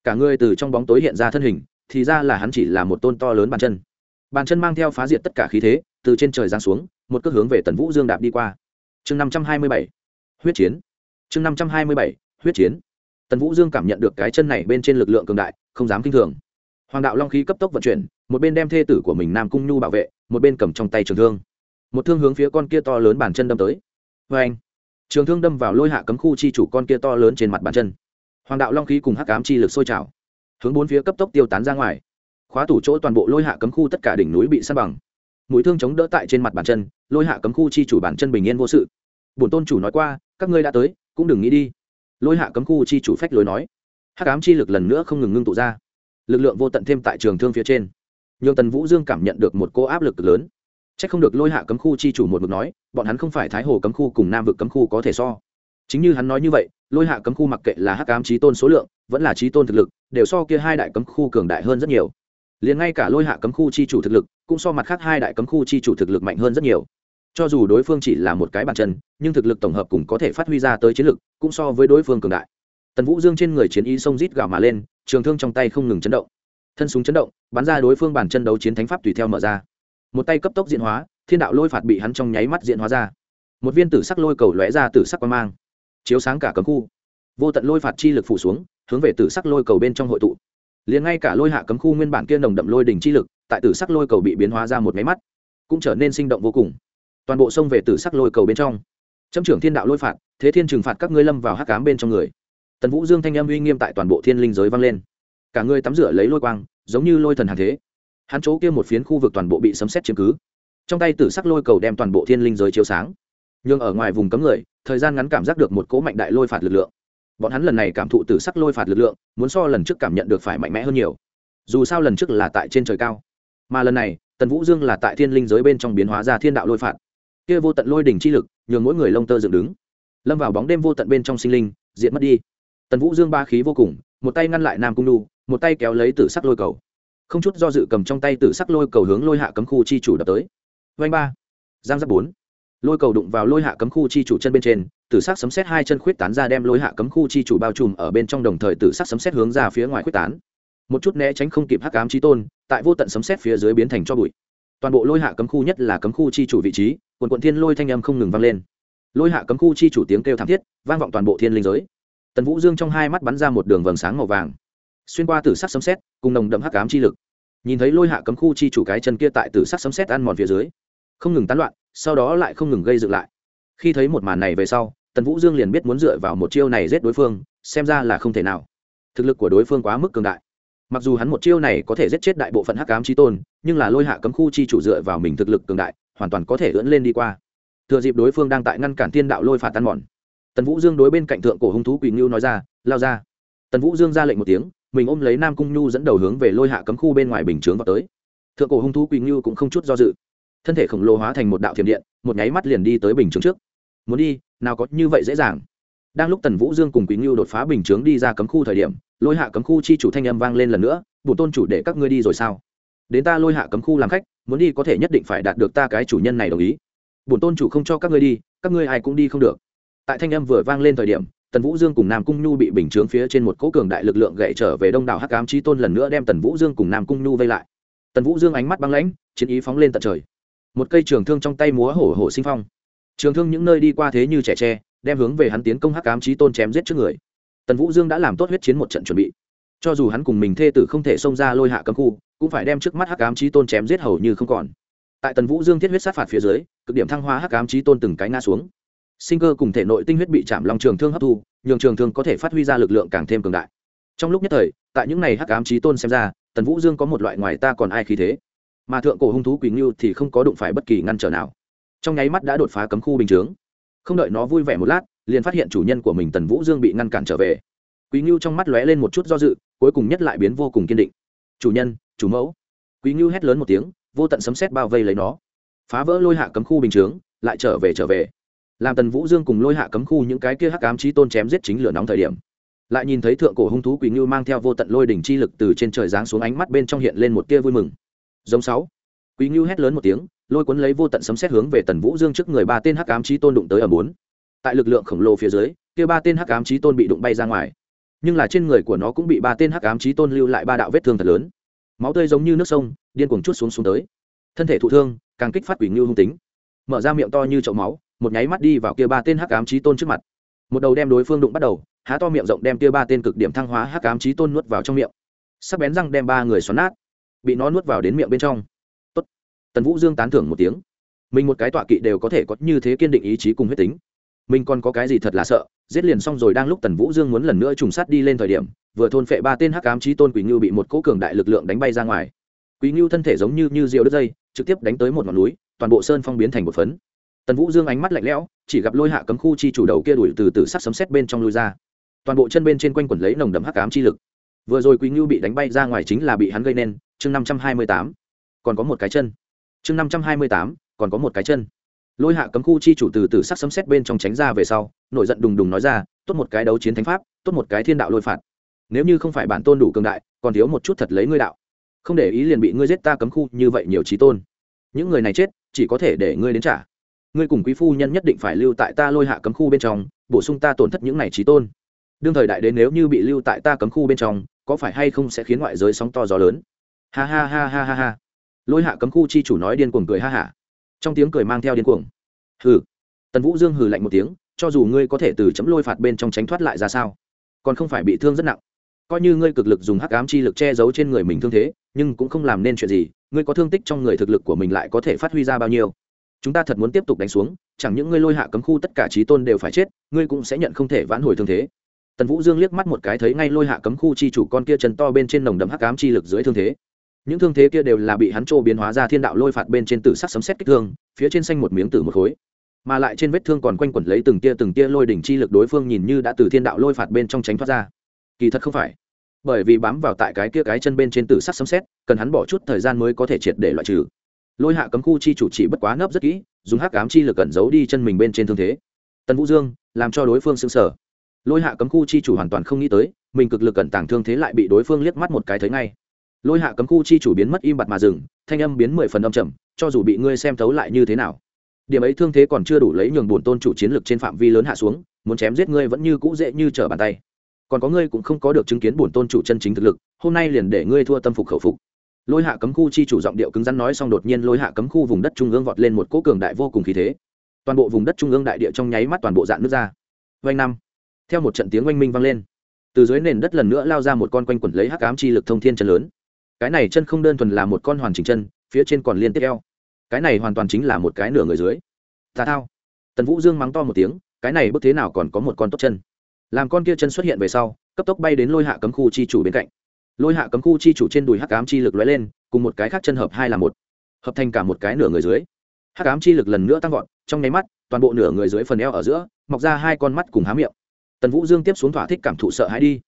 Speaker 1: cả ngươi từ trong bóng tối hiện ra thân hình, thì ra là hắn chỉ là một tôn to lớn bàn chân. Bàn chân mang theo phá diệt tất cả khí thế, từ trên trời giáng xuống, một cước hướng về tần vũ dương đạp đi qua. Chương năm trăm hai mươi bảy, huyết chiến. Chương năm trăm hai mươi bảy, huyết chiến. Tần vũ dương cảm nhận được cái chân này bên trên lực lượng cường đại, không dám k i n h thường. Hoàng đạo long khí cấp tốc vận chuyển một bên đem thê tử của mình nam cung nhu bảo vệ, một bên cầm trong tay trường thương. Một thương hướng phía con kia to lớn bàn chân đâm tới. Vê anh, trường thương đâm vào lôi hạ cấm khu chi chủ con kia to lớn trên mặt bàn chân. Hoàng đạo long khí cùng hắc cám chi lực sôi trào, hướng bốn phía cấp tốc tiêu tán ra ngoài. Khóa tủ chỗ toàn bộ lôi hạ cấm khu tất cả đỉnh núi bị săn bằng. Mũi thương chống đỡ tại trên mặt bàn chân, lôi hạ cấm khu chi chủ bản chân bình yên vô sự. Bổn tôn chủ nói qua, các ngươi đã tới, cũng đừng nghĩ đi. Lôi hạ cấm khu chi chủ phách lối nói. Hắc ám chi lực lần nữa không ngừng ngưng tụ ra. Lực lượng vô tận thêm tại trường thương phía trên nhường tần vũ dương cảm nhận được một cô áp lực lớn. C h ắ c không được lôi hạ cấm khu chi chủ một mực nói, bọn hắn không phải thái hồ cấm khu cùng nam vực cấm khu có thể so. Chính như hắn nói như vậy, lôi hạ cấm khu mặc kệ là hắc ám trí tôn số lượng, vẫn là trí tôn thực lực, đều so kia hai đại cấm khu cường đại hơn rất nhiều. Liền ngay cả lôi hạ cấm khu chi chủ thực lực, cũng so mặt khác hai đại cấm khu chi chủ thực lực mạnh hơn rất nhiều. Cho dù đối phương chỉ là một cái bàn chân, nhưng thực lực tổng hợp cũng có thể phát huy ra tới chiến lực, cũng so với đối phương cường đại. Tần vũ dương trên người chiến ý sông rít gào mà lên, trường thương trong tay không ngừng chấn động thân súng chấn động, bắn ra đối phương bản chân đấu chiến thánh pháp tùy theo mở ra. Một tay cấp tốc diện hóa, thiên đạo lôi phạt bị hắn trong nháy mắt diện hóa ra. Một viên tử sắc lôi cầu lóe ra tử sắc quang mang, chiếu sáng cả cấm khu. Vô tận lôi phạt chi lực phủ xuống, hướng về tử sắc lôi cầu bên trong hội tụ. Liền ngay cả lôi hạ cấm khu nguyên bản kia nồng đậm lôi đỉnh chi lực, tại tử sắc lôi cầu bị biến hóa ra một máy mắt, cũng trở nên sinh động vô cùng. Toàn bộ sông về tử sắc lôi cầu bên trong. Chấm trưởng thiên đạo lôi phạt, thế thiên trừng phạt các ngươi lâm vào hắc cám bên trong người. Tần vũ dương thanh âm uy nghiêm tại toàn bộ thiên linh giới vang lên cả người tắm rửa lấy lôi quang, giống như lôi thần hàng thế. Hắn chỗ kia một phiến khu vực toàn bộ bị sấm xét chiếm cứ. Trong tay tử sắc lôi cầu đem toàn bộ thiên linh giới chiếu sáng. Nhưng ở ngoài vùng cấm người, thời gian ngắn cảm giác được một cỗ mạnh đại lôi phạt lực lượng. Bọn hắn lần này cảm thụ tử sắc lôi phạt lực lượng, muốn so lần trước cảm nhận được phải mạnh mẽ hơn nhiều. Dù sao lần trước là tại trên trời cao, mà lần này, tần vũ dương là tại thiên linh giới bên trong biến hóa ra thiên đạo lôi phạt. Kia vô tận lôi đỉnh chi lực, nhường mỗi người lông tơ dựng đứng. Lâm vào bóng đêm vô tận bên trong sinh linh diện mất đi. Tần vũ dương ba khí vô cùng, một tay ngăn lại nam cung nu một tay kéo lấy tử sắc lôi cầu. Không chút do dự cầm trong tay tử sắc lôi cầu hướng lôi hạ cấm khu chi chủ đập tới. Vanh ba, giang giáp bốn. Lôi cầu đụng vào lôi hạ cấm khu chi chủ chân bên trên, tử sắc sấm xét hai chân khuyết tán ra đem lôi hạ cấm khu chi chủ bao trùm ở bên trong đồng thời tử sắc sấm xét hướng ra phía ngoài khuyết tán. Một chút né tránh không kịp hắc ám chi tôn, tại vô tận sấm xét phía dưới biến thành cho bụi. Toàn bộ lôi hạ cấm khu nhất là cấm khu chi chủ vị trí, quần quận thiên lôi thanh âm không ngừng vang lên. Lôi hạ cấm khu chi chủ tiếng kêu thảm thiết, vang vọng toàn bộ thiên linh giới. Tần vũ dương trong hai mắt bắn ra một đường vầng sáng màu vàng xuyên qua tử sắc sấm xét cùng nồng đậm hắc ám chi lực. Nhìn thấy lôi hạ cấm khu chi chủ cái chân kia tại tử sắc sấm xét ăn mòn phía dưới, không ngừng tán loạn, sau đó lại không ngừng gây dựng lại. Khi thấy một màn này về sau, tần vũ dương liền biết muốn dựa vào một chiêu này giết đối phương, xem ra là không thể nào. Thực lực của đối phương quá mức cường đại. Mặc dù hắn một chiêu này có thể giết chết đại bộ phận hắc ám chi tôn, nhưng là lôi hạ cấm khu chi chủ dựa vào mình thực lực cường đại, hoàn toàn có thể ưỡn lên đi qua. Thừa dịp đối phương đang tại ngăn cản thiên đạo lôi phạt tan mòn, tần vũ dương đối bên cạnh thượng cổ hung thú quỳnh ngưu nói ra, lao ra. Tần vũ dương ra lệnh một tiếng mình ôm lấy nam cung nhu dẫn đầu hướng về lôi hạ cấm khu bên ngoài bình chướng vào tới. Thượng cổ hung thú quỳnh ngưu cũng không chút do dự. Thân thể khổng lồ hóa thành một đạo thiểm điện, một nháy mắt liền đi tới bình chướng trước. Muốn đi, nào có như vậy dễ dàng. Đang lúc tần vũ dương cùng quỳnh ngưu đột phá bình chướng đi ra cấm khu thời điểm, lôi hạ cấm khu chi chủ thanh âm vang lên lần nữa bổn tôn chủ để các ngươi đi rồi sao? Đến ta lôi hạ cấm khu làm khách, muốn đi có thể nhất định phải đạt được ta cái chủ nhân này đồng ý. Bổn tôn chủ không cho các ngươi đi, các ngươi ai cũng đi không được. Tại thanh âm vừa vang lên thời điểm tần vũ dương cùng nam cung nhu bị bình chướng phía trên một cỗ cường đại lực lượng gậy trở về đông đảo hắc ám trí tôn lần nữa đem tần vũ dương cùng nam cung nhu vây lại. Tần vũ dương ánh mắt băng lãnh, chiến ý phóng lên tận trời. Một cây trường thương trong tay múa hổ hổ sinh phong. Trường thương những nơi đi qua thế như trẻ tre, đem hướng về hắn tiến công hắc ám trí tôn chém giết trước người. Tần vũ dương đã làm tốt huyết chiến một trận chuẩn bị. Cho dù hắn cùng mình thê tử không thể xông ra lôi hạ cấm khu, cũng phải đem trước mắt hắc ám trí tôn chém giết hầu như không còn. Tại tần vũ dương thiết huyết sát phạt phía dưới, cực điểm thăng hoa hắc ám trí tôn từng cái ngã xuống sinh cơ cùng thể nội tinh huyết bị chạm lòng trường thương hấp thu, nhường trường thương có thể phát huy ra lực lượng càng thêm cường đại. Trong lúc nhất thời, tại những này hắc ám trí tôn xem ra, tần vũ dương có một loại ngoài ta còn ai khí thế. Mà thượng cổ hung thú quỳnh ngưu thì không có đụng phải bất kỳ ngăn trở nào. Trong nháy mắt đã đột phá cấm khu bình chướng. Không đợi nó vui vẻ một lát, liền phát hiện chủ nhân của mình tần vũ dương bị ngăn cản trở về. Quý ngưu trong mắt lóe lên một chút do dự, cuối cùng nhất lại biến vô cùng kiên định. Chủ nhân, chủ mẫu. Quý ngưu hét lớn một tiếng, vô tận sấm xét bao vây lấy nó. Phá vỡ lôi hạ cấm khu bình chướng, lại trở về trở về làm tần vũ dương cùng lôi hạ cấm khu những cái kia hắc ám trí tôn chém giết chính lửa nóng thời điểm. Lại nhìn thấy thượng cổ hung thú quỳ ngưu mang theo vô tận lôi đỉnh chi lực từ trên trời giáng xuống ánh mắt bên trong hiện lên một tia vui mừng. Giống sáu. Quỳ ngưu hét lớn một tiếng, lôi cuốn lấy vô tận sấm xét hướng về tần vũ dương trước người ba tên hắc ám trí tôn đụng tới ở bốn. Tại lực lượng khổng lồ phía dưới, kia ba tên hắc ám trí tôn bị đụng bay ra ngoài. Nhưng là trên người của nó cũng bị ba tên hắc ám trí tôn lưu lại ba đạo vết thương thật lớn. Máu tươi giống như nước sông, điên cuồng chút xuống xuống tới. Thân thể thụ thương, càng kích phát quỷ ngưu hung tính. Mở ra miệng to như chậu máu một nháy mắt đi vào kia ba tên hắc ám chí tôn trước mặt. Một đầu đem đối phương đụng bắt đầu, há to miệng rộng đem kia ba tên cực điểm thăng hóa hắc ám chí tôn nuốt vào trong miệng. Sắc bén răng đem ba người xoắn nát, bị nó nuốt vào đến miệng bên trong. Tốt. tần vũ dương tán thưởng một tiếng. Mình một cái tọa kỵ đều có thể có như thế kiên định ý chí cùng huyết tính. Mình còn có cái gì thật là sợ, giết liền xong rồi đang lúc tần vũ dương muốn lần nữa trùng sát đi lên thời điểm, vừa thôn phệ ba tên hắc ám chí tôn quỷ ngưu bị một cỗ cường đại lực lượng đánh bay ra ngoài. Quỷ ngưu thân thể giống như như rượu đứt dây, trực tiếp đánh tới một ngọn núi, toàn bộ sơn phong biến thành một phấn tần vũ dương ánh mắt lạnh lẽo, chỉ gặp lôi hạ cấm khu chi chủ đầu kia đuổi từ từ sắc sấm xét bên trong lui ra. Toàn bộ chân bên trên quanh quẩn lấy nồng đậm hắc ám chi lực. Vừa rồi quý ngưu bị đánh bay ra ngoài chính là bị hắn gây nên, chương năm trăm hai mươi tám. Còn có một cái chân. Chương năm trăm hai mươi tám, còn có một cái chân. Lôi hạ cấm khu chi chủ từ từ sắc sấm xét bên trong tránh ra về sau, nổi giận đùng đùng nói ra, tốt một cái đấu chiến thánh pháp, tốt một cái thiên đạo lôi phạt. Nếu như không phải bản tôn đủ cường đại, còn thiếu một chút thật lấy ngươi đạo. Không để ý liền bị ngươi giết ta cấm khu, như vậy nhiều trí tôn. Những người này chết, chỉ có thể để ngươi đến trả ngươi cùng quý phu nhân nhất định phải lưu tại ta lôi hạ cấm khu bên trong, bổ sung ta tổn thất những này trí tôn. Đương thời đại đến nếu như bị lưu tại ta cấm khu bên trong, có phải hay không sẽ khiến ngoại giới sóng to gió lớn? Ha ha ha ha ha ha. Lôi hạ cấm khu chi chủ nói điên cuồng cười ha hả trong tiếng cười mang theo điên cuồng. Hừ. Tần vũ dương hừ lạnh một tiếng, cho dù ngươi có thể từ chấm lôi phạt bên trong tránh thoát lại ra sao, còn không phải bị thương rất nặng. Coi như ngươi cực lực dùng hắc ám chi lực che giấu trên người mình thương thế, nhưng cũng không làm nên chuyện gì, ngươi có thương tích trong người thực lực của mình lại có thể phát huy ra bao nhiêu? Chúng ta thật muốn tiếp tục đánh xuống, chẳng những ngươi lôi hạ cấm khu tất cả trí tôn đều phải chết, ngươi cũng sẽ nhận không thể vãn hồi thương thế. Tần vũ dương liếc mắt một cái thấy ngay lôi hạ cấm khu chi chủ con kia chân to bên trên nồng đậm hắc ám chi lực dưới thương thế. Những thương thế kia đều là bị hắn trô biến hóa ra thiên đạo lôi phạt bên trên tử sắc sấm xét kích thương, phía trên xanh một miếng tử một khối. Mà lại trên vết thương còn quanh quẩn lấy từng tia từng tia lôi đỉnh chi lực đối phương nhìn như đã từ thiên đạo lôi phạt bên trong tránh thoát ra. Kỳ thật không phải. Bởi vì bám vào tại cái kia cái chân bên trên tử sắc sấm xét cần hắn bỏ chút thời gian mới có thể triệt để loại trừ lôi hạ cấm khu chi chủ chỉ bất quá nấp rất kỹ, dùng hắc ám chi lực cẩn giấu đi chân mình bên trên thương thế. Tần vũ dương, làm cho đối phương sững sở. lôi hạ cấm khu chi chủ hoàn toàn không nghĩ tới, mình cực lực cẩn tàng thương thế lại bị đối phương liếc mắt một cái thấy ngay. Lôi hạ cấm khu chi chủ biến mất im bặt mà dừng, thanh âm biến mười phần âm trầm, cho dù bị ngươi xem thấu lại như thế nào. Điểm ấy thương thế còn chưa đủ lấy nhường bổn tôn chủ chiến lực trên phạm vi lớn hạ xuống, muốn chém giết ngươi vẫn như cũ dễ như trở bàn tay. Còn có ngươi cũng không có được chứng kiến bổn tôn chủ chân chính thực lực, hôm nay liền để ngươi thua tâm phục khẩu phục lôi hạ cấm khu chi chủ giọng điệu cứng rắn nói xong đột nhiên lôi hạ cấm khu vùng đất trung ương vọt lên một cỗ cường đại vô cùng khí thế. Toàn bộ vùng đất trung ương đại địa trong nháy mắt toàn bộ dạn nước ra. Vanh năm. Theo một trận tiếng oanh minh vang lên, từ dưới nền đất lần nữa lao ra một con quanh quẩn lấy hắc ám chi lực thông thiên chân lớn. Cái này chân không đơn thuần là một con hoàn chỉnh chân, phía trên còn liên tiếp eo. Cái này hoàn toàn chính là một cái nửa người dưới. Tà thao. Tần vũ dương mắng to một tiếng, cái này bước thế nào còn có một con tốt chân? Làm con kia chân xuất hiện về sau, cấp tốc bay đến lôi hạ cấm khu chi chủ bên cạnh lôi hạ cấm khu chi chủ trên đùi hắc ám chi lực lóe lên, cùng một cái khác chân hợp hai là một. Hợp thành cả một cái nửa người dưới. Hắc ám chi lực lần nữa tăng vọt, trong nháy mắt, toàn bộ nửa người dưới phần eo ở giữa, mọc ra hai con mắt cùng há miệng. Tần vũ dương tiếp xuống thỏa thích cảm thụ sợ hãi đi.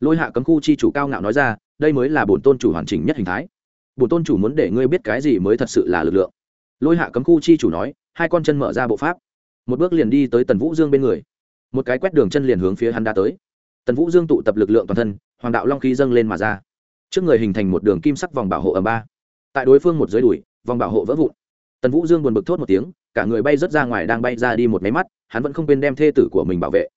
Speaker 1: Lôi hạ cấm khu chi chủ cao ngạo nói ra, đây mới là bổn tôn chủ hoàn chỉnh nhất hình thái. Bổn tôn chủ muốn để ngươi biết cái gì mới thật sự là lực lượng. Lôi hạ cấm khu chi chủ nói, hai con chân mở ra bộ pháp. Một bước liền đi tới tần vũ dương bên người. Một cái quét đường chân liền hướng phía hắn đã tới tần vũ dương tụ tập lực lượng toàn thân, hoàng đạo long khí dâng lên mà ra. Trước người hình thành một đường kim sắc vòng bảo hộ ở ba. Tại đối phương một dưới đùi, vòng bảo hộ vỡ vụn. Tần vũ dương buồn bực thốt một tiếng, cả người bay rớt ra ngoài đang bay ra đi một máy mắt, hắn vẫn không quên đem thê tử của mình bảo vệ.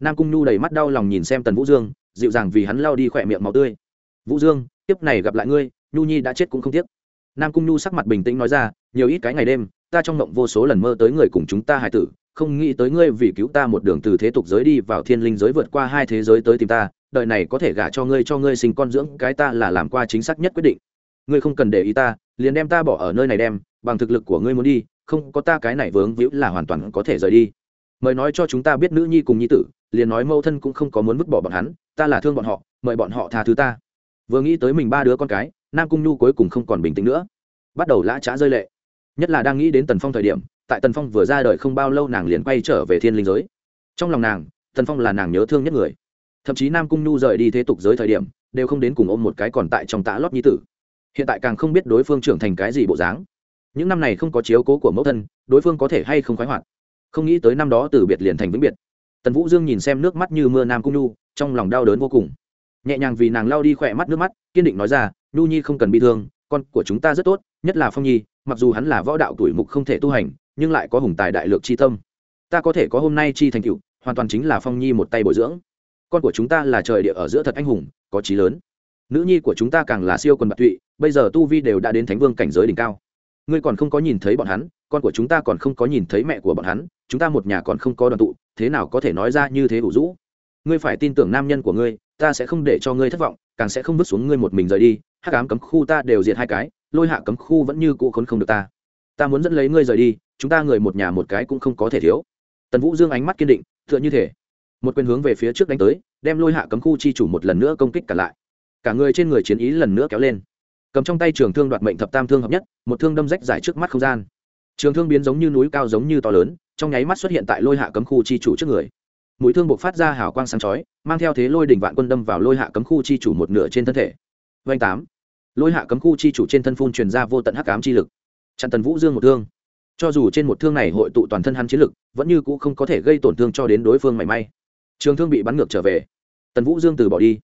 Speaker 1: Nam cung nhu đầy mắt đau lòng nhìn xem tần vũ dương, dịu dàng vì hắn lao đi khỏe miệng màu tươi. Vũ dương tiếp này gặp lại ngươi, nhu nhi đã chết cũng không tiếc. Nam cung nhu sắc mặt bình tĩnh nói ra, nhiều ít cái ngày đêm, ta trong mộng vô số lần mơ tới người cùng chúng ta hài tử không nghĩ tới ngươi vì cứu ta một đường từ thế tục giới đi vào thiên linh giới vượt qua hai thế giới tới tìm ta, đời này có thể gả cho ngươi cho ngươi sinh con dưỡng cái ta là làm qua chính xác nhất quyết định. Ngươi không cần để ý ta, liền đem ta bỏ ở nơi này đem, bằng thực lực của ngươi muốn đi, không có ta cái này vướng víu là hoàn toàn có thể rời đi. Mời nói cho chúng ta biết nữ nhi cùng nhi tử, liền nói mâu thân cũng không có muốn vứt bỏ bọn hắn, ta là thương bọn họ, mời bọn họ tha thứ ta. Vừa nghĩ tới mình ba đứa con cái, nam cung nhu cuối cùng không còn bình tĩnh nữa. Bắt đầu lã trá rơi lệ. Nhất là đang nghĩ đến tần phong thời điểm tại tần phong vừa ra đời không bao lâu nàng liền quay trở về thiên linh giới. Trong lòng nàng, tần phong là nàng nhớ thương nhất người. Thậm chí nam cung nhu rời đi thế tục giới thời điểm, đều không đến cùng ôm một cái còn tại trong tã lót nhi tử. Hiện tại càng không biết đối phương trưởng thành cái gì bộ dáng. Những năm này không có chiếu cố của mẫu thân, đối phương có thể hay không khoái hoạt. Không nghĩ tới năm đó từ biệt liền thành vĩnh biệt. Tần vũ dương nhìn xem nước mắt như mưa nam cung nhu, trong lòng đau đớn vô cùng. Nhẹ nhàng vì nàng lao đi khỏe mắt nước mắt, kiên định nói ra, nhu nhi không cần bị thương, con của chúng ta rất tốt, nhất là phong nhi, mặc dù hắn là võ đạo tuổi mục không thể tu hành nhưng lại có hùng tài đại lược chi tâm. Ta có thể có hôm nay chi thành tựu, hoàn toàn chính là phong nhi một tay bồi dưỡng. Con của chúng ta là trời địa ở giữa thật anh hùng, có trí lớn. Nữ nhi của chúng ta càng là siêu quần bạc tụy, bây giờ tu vi đều đã đến thánh vương cảnh giới đỉnh cao. Ngươi còn không có nhìn thấy bọn hắn, con của chúng ta còn không có nhìn thấy mẹ của bọn hắn, chúng ta một nhà còn không có đoàn tụ, thế nào có thể nói ra như thế đủ rũ? Ngươi phải tin tưởng nam nhân của ngươi, ta sẽ không để cho ngươi thất vọng, càng sẽ không vứt xuống ngươi một mình rời đi. Hắc ám cấm khu ta đều diệt hai cái, lôi hạ cấm khu vẫn như cũ khốn không được ta. Ta muốn dẫn lấy ngươi rời đi chúng ta người một nhà một cái cũng không có thể thiếu. Tần vũ dương ánh mắt kiên định, tựa như thể. Một quyền hướng về phía trước đánh tới, đem lôi hạ cấm khu chi chủ một lần nữa công kích cả lại. Cả người trên người chiến ý lần nữa kéo lên. Cầm trong tay trường thương đoạt mệnh thập tam thương hợp nhất, một thương đâm rách dài trước mắt không gian. Trường thương biến giống như núi cao giống như to lớn, trong nháy mắt xuất hiện tại lôi hạ cấm khu chi chủ trước người. Mũi thương buộc phát ra hào quang sáng chói, mang theo thế lôi đỉnh vạn quân đâm vào lôi hạ cấm khu chi chủ một nửa trên thân thể. Vanh tám. Lôi hạ cấm khu chi chủ trên thân phun truyền ra vô tận hắc ám chi lực. Chặn tần vũ dương một thương cho dù trên một thương này hội tụ toàn thân hắn chiến lực, vẫn như cũ không có thể gây tổn thương cho đến đối phương mảy may. Trường thương bị bắn ngược trở về. Tần vũ dương từ bỏ đi.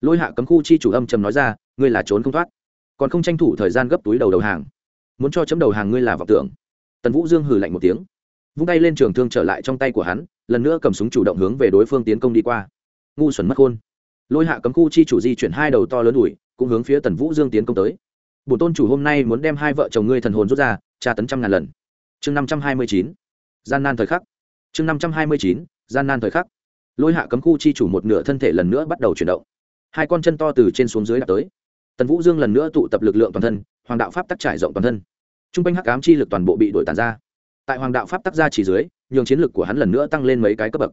Speaker 1: Lôi hạ cấm khu chi chủ âm trầm nói ra, ngươi là trốn không thoát, còn không tranh thủ thời gian gấp túi đầu đầu hàng. Muốn cho chấm đầu hàng ngươi là vọng tưởng. Tần vũ dương hừ lạnh một tiếng, vung tay lên trường thương trở lại trong tay của hắn, lần nữa cầm súng chủ động hướng về đối phương tiến công đi qua. Ngu xuẩn mất khôn. Lôi hạ cấm khu chi chủ di chuyển hai đầu to lớn đuổi cũng hướng phía tần vũ dương tiến công tới. Bổn tôn chủ hôm nay muốn đem hai vợ chồng ngươi thần hồn rút ra, tra tấn trăm ngàn lần chương năm trăm hai mươi chín, gian nan thời khắc. Chương năm trăm hai mươi chín, gian nan thời khắc. Lôi hạ cấm khu chi chủ một nửa thân thể lần nữa bắt đầu chuyển động. Hai con chân to từ trên xuống dưới đã tới. Tần vũ dương lần nữa tụ tập lực lượng toàn thân, hoàng đạo pháp tắc trải rộng toàn thân. T r u n g quanh hắc ám chi lực toàn bộ bị đổi tàn ra. Tại hoàng đạo pháp tắc ra chỉ dưới, nhường chiến lực của hắn lần nữa tăng lên mấy cái cấp bậc.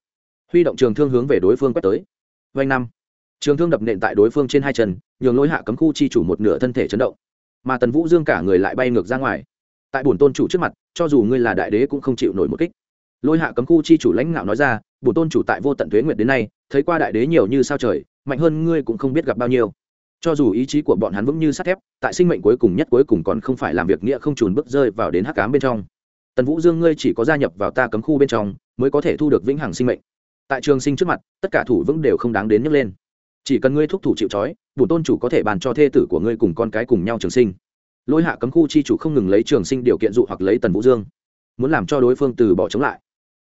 Speaker 1: Huy động trường thương hướng về đối phương quét tới. Vanh năm. Trường thương đập nện tại đối phương trên hai chân, nhường lôi hạ cấm khu chi chủ một nửa thân thể chấn động. Mà tần vũ dương cả người lại bay ngược ra ngoài tại bổn tôn chủ trước mặt, cho dù ngươi là đại đế cũng không chịu nổi một kích. Lôi hạ cấm khu chi chủ lãnh ngạo nói ra, bổn tôn chủ tại vô tận thuế nguyệt đến nay, thấy qua đại đế nhiều như sao trời, mạnh hơn ngươi cũng không biết gặp bao nhiêu. Cho dù ý chí của bọn hắn vững như sắt thép, tại sinh mệnh cuối cùng nhất cuối cùng còn không phải làm việc nghĩa không trùn bước rơi vào đến hắc cám bên trong. Tần vũ dương ngươi chỉ có gia nhập vào ta cấm khu bên trong, mới có thể thu được vĩnh hằng sinh mệnh. Tại trường sinh trước mặt, tất cả thủ vững đều không đáng đến nhấc lên. Chỉ cần ngươi thúc thủ chịu trói, bổn tôn chủ có thể bàn cho thê tử của ngươi cùng con cái cùng nhau trường sinh lôi hạ cấm khu chi chủ không ngừng lấy trường sinh điều kiện dụ hoặc lấy tần vũ dương, muốn làm cho đối phương từ bỏ chống lại.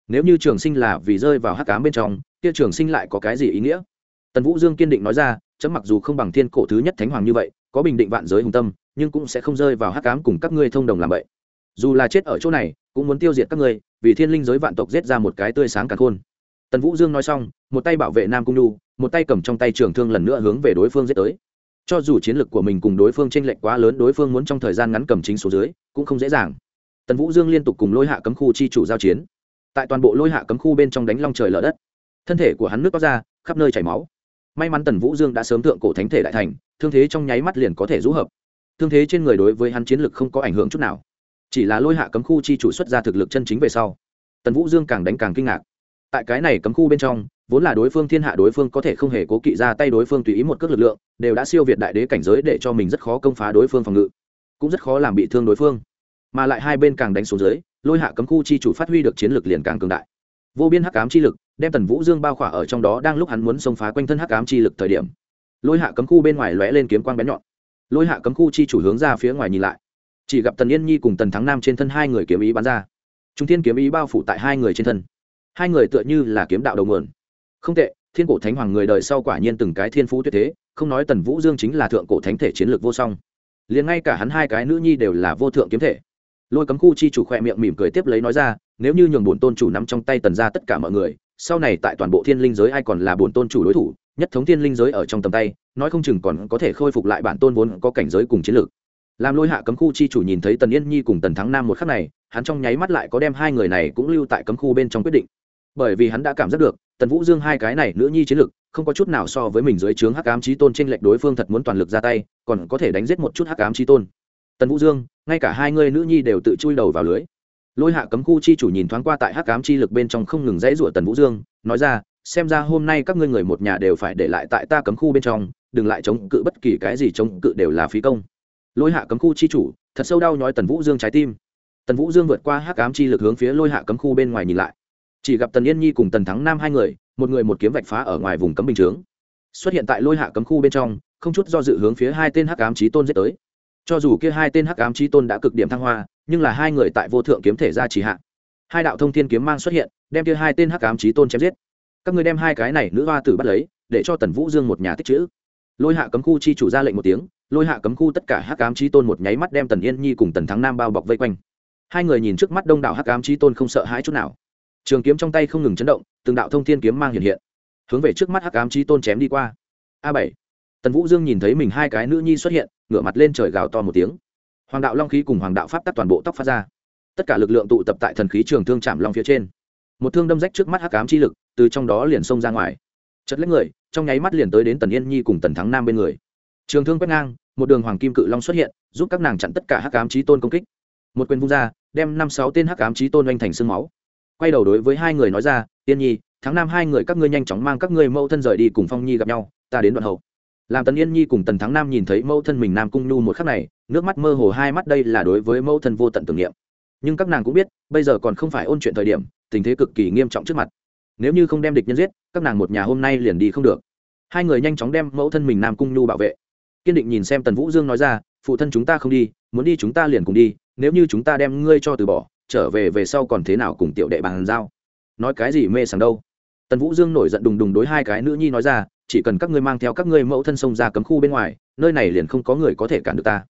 Speaker 1: Nếu như trường sinh là vì rơi vào hắc cám bên trong, kia trường sinh lại có cái gì ý nghĩa? Tần vũ dương kiên định nói ra, chấm mặc dù không bằng thiên cổ thứ nhất thánh hoàng như vậy, có bình định vạn giới hùng tâm, nhưng cũng sẽ không rơi vào hắc cám cùng các ngươi thông đồng làm vậy. Dù là chết ở chỗ này, cũng muốn tiêu diệt các ngươi, vì thiên linh giới vạn tộc giết ra một cái tươi sáng cả khôn. Tần vũ dương nói xong, một tay bảo vệ nam cung nhu, một tay cầm trong tay trường thương lần nữa hướng về đối phương giết tới cho dù chiến lược của mình cùng đối phương tranh lệch quá lớn, đối phương muốn trong thời gian ngắn cầm chính số dưới, cũng không dễ dàng. Tần vũ dương liên tục cùng lôi hạ cấm khu chi chủ giao chiến. Tại toàn bộ lôi hạ cấm khu bên trong đánh long trời lở đất, thân thể của hắn nước có ra, khắp nơi chảy máu. May mắn tần vũ dương đã sớm thượng cổ thánh thể đại thành, thương thế trong nháy mắt liền có thể rũ hợp. Thương thế trên người đối với hắn chiến lực không có ảnh hưởng chút nào. Chỉ là lôi hạ cấm khu chi chủ xuất ra thực lực chân chính về sau, tần vũ dương càng đánh càng kinh ngạc. Tại cái này cấm khu bên trong vốn là đối phương thiên hạ đối phương có thể không hề cố kỵ ra tay đối phương tùy ý một cước lực lượng, đều đã siêu việt đại đế cảnh giới để cho mình rất khó công phá đối phương phòng ngự, cũng rất khó làm bị thương đối phương. Mà lại hai bên càng đánh xuống dưới, lôi hạ cấm khu chi chủ phát huy được chiến lược liền càng cường đại. Vô biên hắc ám chi lực, đem tần vũ dương bao khỏa ở trong đó đang lúc hắn muốn xông phá quanh thân hắc ám chi lực thời điểm. Lôi hạ cấm khu bên ngoài lóe lên kiếm quang bén nhọn. Lôi hạ cấm khu chi chủ hướng ra phía ngoài nhìn lại. Chỉ gặp tần yên nhi cùng tần thắng nam trên thân hai người kiếm ý bắn ra. Chúng thiên kiếm ý bao phủ tại hai người trên thân. Hai người tựa như là kiếm đạo đầu nguồn không tệ, thiên cổ thánh hoàng người đời sau quả nhiên từng cái thiên phú tuyệt thế, không nói tần vũ dương chính là thượng cổ thánh thể chiến lược vô song. Liền ngay cả hắn hai cái nữ nhi đều là vô thượng kiếm thể. Lôi cấm khu chi chủ khỏe miệng mỉm cười tiếp lấy nói ra, nếu như nhường bổn tôn chủ nắm trong tay tần ra tất cả mọi người, sau này tại toàn bộ thiên linh giới ai còn là bổn tôn chủ đối thủ, nhất thống thiên linh giới ở trong tầm tay, nói không chừng còn có thể khôi phục lại bản tôn vốn có cảnh giới cùng chiến lược. Làm lôi hạ cấm khu chi chủ nhìn thấy tần yên nhi cùng tần thắng nam một khắc này, hắn trong nháy mắt lại có đem hai người này cũng lưu tại cấm khu bên trong quyết định bởi vì hắn đã cảm giác được, tần vũ dương hai cái này nữ nhi chiến lực, không có chút nào so với mình dưới trướng hắc ám trí tôn t r ê n lệch đối phương thật muốn toàn lực ra tay, còn có thể đánh giết một chút hắc ám trí tôn. Tần vũ dương, ngay cả hai người nữ nhi đều tự chui đầu vào lưới. Lôi hạ cấm khu chi chủ nhìn thoáng qua tại hắc ám chi lực bên trong không ngừng dãy rủa tần vũ dương, nói ra, xem ra hôm nay các ngươi người một nhà đều phải để lại tại ta cấm khu bên trong, đừng lại chống cự bất kỳ cái gì chống cự đều là phí công. Lôi hạ cấm khu chi chủ, thật sâu đau nhói tần vũ dương trái tim. Tần vũ dương vượt qua hắc ám chi lực hướng phía lôi hạ cấm khu bên ngoài nhìn lại chỉ gặp tần yên nhi cùng tần thắng nam hai người, một người một kiếm vạch phá ở ngoài vùng cấm bình chướng. Xuất hiện tại lôi hạ cấm khu bên trong, không chút do dự hướng phía hai tên hắc ám trí tôn giết tới. Cho dù kia hai tên hắc ám trí tôn đã cực điểm thăng hoa, nhưng là hai người tại vô thượng kiếm thể ra chỉ hạ. Hai đạo thông thiên kiếm mang xuất hiện, đem kia hai tên hắc ám trí tôn chém giết. Các người đem hai cái này nữ hoa tử bắt lấy, để cho tần vũ dương một nhà tích chữ. Lôi hạ cấm khu chi chủ ra lệnh một tiếng, lôi hạ cấm khu tất cả hắc ám trí tôn một nháy mắt đem tần yên nhi cùng tần thắng nam bao bọc vây quanh. Hai người nhìn trước mắt đông đảo hắc ám trí tôn không sợ hãi chút nào trường kiếm trong tay không ngừng chấn động, từng đạo thông thiên kiếm mang hiện hiện. Hướng về trước mắt hắc ám Chi tôn chém đi qua. A bảy. Tần vũ dương nhìn thấy mình hai cái nữ nhi xuất hiện, ngửa mặt lên trời gào to một tiếng. Hoàng đạo long khí cùng hoàng đạo pháp tắc toàn bộ tóc phát ra. Tất cả lực lượng tụ tập tại thần khí trường thương chạm long phía trên. Một thương đâm rách trước mắt hắc ám chi lực, từ trong đó liền xông ra ngoài. Chất lấy người, trong nháy mắt liền tới đến tần yên nhi cùng tần thắng nam bên người. Trường thương quét ngang, một đường hoàng kim cự long xuất hiện, giúp các nàng chặn tất cả hắc ám Chi tôn công kích. Một quyền vung ra, đem năm sáu tên hắc ám Chi tôn oanh thành sương máu quay đầu đối với hai người nói ra, tiên nhi, tháng năm hai người các ngươi nhanh chóng mang các ngươi mẫu thân rời đi cùng phong nhi gặp nhau, ta đến đoạn hậu. Làm tần yên nhi cùng tần thắng nam nhìn thấy mẫu thân mình nam cung nhu một khắc này, nước mắt mơ hồ, hai mắt đây là đối với mẫu thân vô tận tưởng niệm. Nhưng các nàng cũng biết, bây giờ còn không phải ôn chuyện thời điểm, tình thế cực kỳ nghiêm trọng trước mặt. Nếu như không đem địch nhân giết, các nàng một nhà hôm nay liền đi không được. Hai người nhanh chóng đem mẫu thân mình nam cung nhu bảo vệ. Kiên định nhìn xem tần vũ dương nói ra, phụ thân chúng ta không đi, muốn đi chúng ta liền cùng đi, nếu như chúng ta đem ngươi cho từ bỏ trở về về sau còn thế nào cùng tiểu đệ bàn giao. Nói cái gì mê sảng đâu. Tần vũ dương nổi giận đùng đùng đối hai cái nữ nhi nói ra, chỉ cần các ngươi mang theo các ngươi mẫu thân sông ra cấm khu bên ngoài, nơi này liền không có người có thể cản được ta.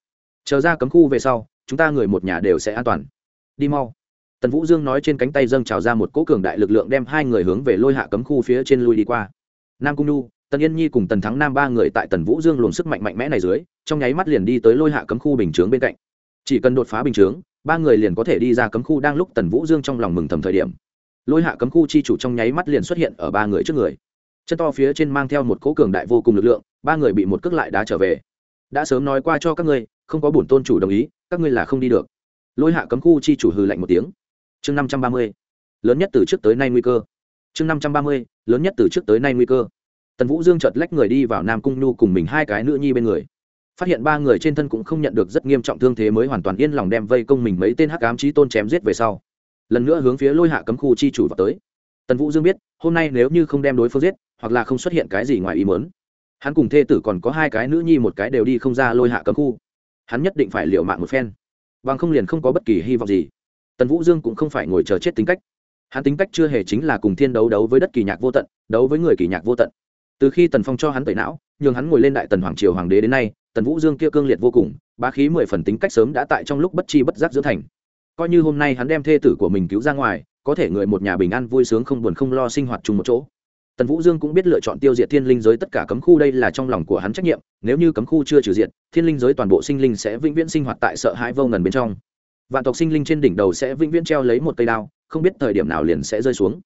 Speaker 1: Chờ ra cấm khu về sau, chúng ta người một nhà đều sẽ an toàn. Đi mau. Tần vũ dương nói trên cánh tay dâng trào ra một cỗ cường đại lực lượng đem hai người hướng về lôi hạ cấm khu phía trên lui đi qua. Nam cung nu tần yên nhi cùng tần thắng nam ba người tại tần vũ dương luồn sức mạnh mạnh mẽ này dưới, trong nháy mắt liền đi tới lôi hạ cấm khu bình chướng bên cạnh. Chỉ cần đột phá bình chướng ba người liền có thể đi ra cấm khu đang lúc tần vũ dương trong lòng mừng thầm thời điểm lôi hạ cấm khu chi chủ trong nháy mắt liền xuất hiện ở ba người trước người chân to phía trên mang theo một cỗ cường đại vô cùng lực lượng ba người bị một cước lại đá trở về đã sớm nói qua cho các ngươi, không có bổn tôn chủ đồng ý, các ngươi là không đi được. Lôi hạ cấm khu chi chủ hừ lạnh một tiếng. Chương năm trăm ba mươi, lớn nhất từ trước tới nay nguy cơ. Chương năm trăm ba mươi, lớn nhất từ trước tới nay nguy cơ. Tần vũ dương chợt lách người đi vào nam cung nhu cùng mình hai cái nữ nhi bên người phát hiện ba người trên thân cũng không nhận được rất nghiêm trọng thương thế mới hoàn toàn yên lòng đem vây công mình mấy tên hắc ám trí tôn chém giết về sau. Lần nữa hướng phía lôi hạ cấm khu chi chủ vào tới. Tần vũ dương biết, hôm nay nếu như không đem đối phương giết, hoặc là không xuất hiện cái gì ngoài ý muốn, hắn cùng thê tử còn có hai cái nữ nhi một cái đều đi không ra lôi hạ cấm khu. Hắn nhất định phải liệu mạng một phen. Bằng không liền không có bất kỳ hy vọng gì. Tần vũ dương cũng không phải ngồi chờ chết tính cách. Hắn tính cách chưa hề chính là cùng thiên đấu đấu với đất kỳ nhạc vô tận, đấu với người kỳ nhạc vô tận. Từ khi tần phong cho hắn tẩy não, nhường hắn ngồi lên đại tần hoàng triều hoàng đế đến nay tần vũ dương kia cương liệt vô cùng, bá khí mười phần tính cách sớm đã tại trong lúc bất chi bất giác dưỡng thành. Coi như hôm nay hắn đem thê tử của mình cứu ra ngoài, có thể người một nhà bình an vui sướng không buồn không lo sinh hoạt chung một chỗ. Tần vũ dương cũng biết lựa chọn tiêu diệt thiên linh giới tất cả cấm khu đây là trong lòng của hắn trách nhiệm, nếu như cấm khu chưa trừ diệt, thiên linh giới toàn bộ sinh linh sẽ vĩnh viễn sinh hoạt tại sợ hãi vô ngần bên trong. Vạn tộc sinh linh trên đỉnh đầu sẽ vĩnh viễn treo lấy một cây đao, không biết thời điểm nào liền sẽ rơi xuống.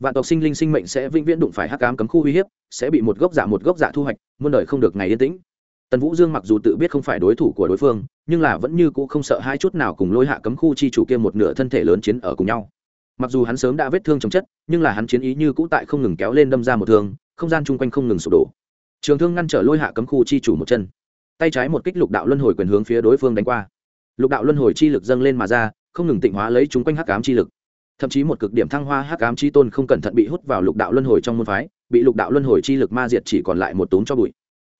Speaker 1: Vạn tộc sinh linh sinh mệnh sẽ vĩnh viễn đụng phải hắc ám cấm khu uy hiếp, sẽ bị một gốc giả một gốc giả thu hoạch, muôn đời không được ngày yên tĩnh tần vũ dương mặc dù tự biết không phải đối thủ của đối phương, nhưng là vẫn như cũ không sợ hai chút nào cùng lôi hạ cấm khu chi chủ kia một nửa thân thể lớn chiến ở cùng nhau. Mặc dù hắn sớm đã vết thương chồng chất, nhưng là hắn chiến ý như cũ tại không ngừng kéo lên đâm ra một thương, không gian chung quanh không ngừng sụp đổ. Trường thương ngăn trở lôi hạ cấm khu chi chủ một chân. Tay trái một kích lục đạo luân hồi quyền hướng phía đối phương đánh qua. Lục đạo luân hồi chi lực dâng lên mà ra, không ngừng tịnh hóa lấy chúng quanh hắc ám chi lực. Thậm chí một cực điểm thăng hoa hắc ám chi tôn không cẩn thận bị hút vào lục đạo luân hồi trong môn phái, bị lục đạo luân hồi chi lực ma diệt chỉ còn lại một túm cho bụi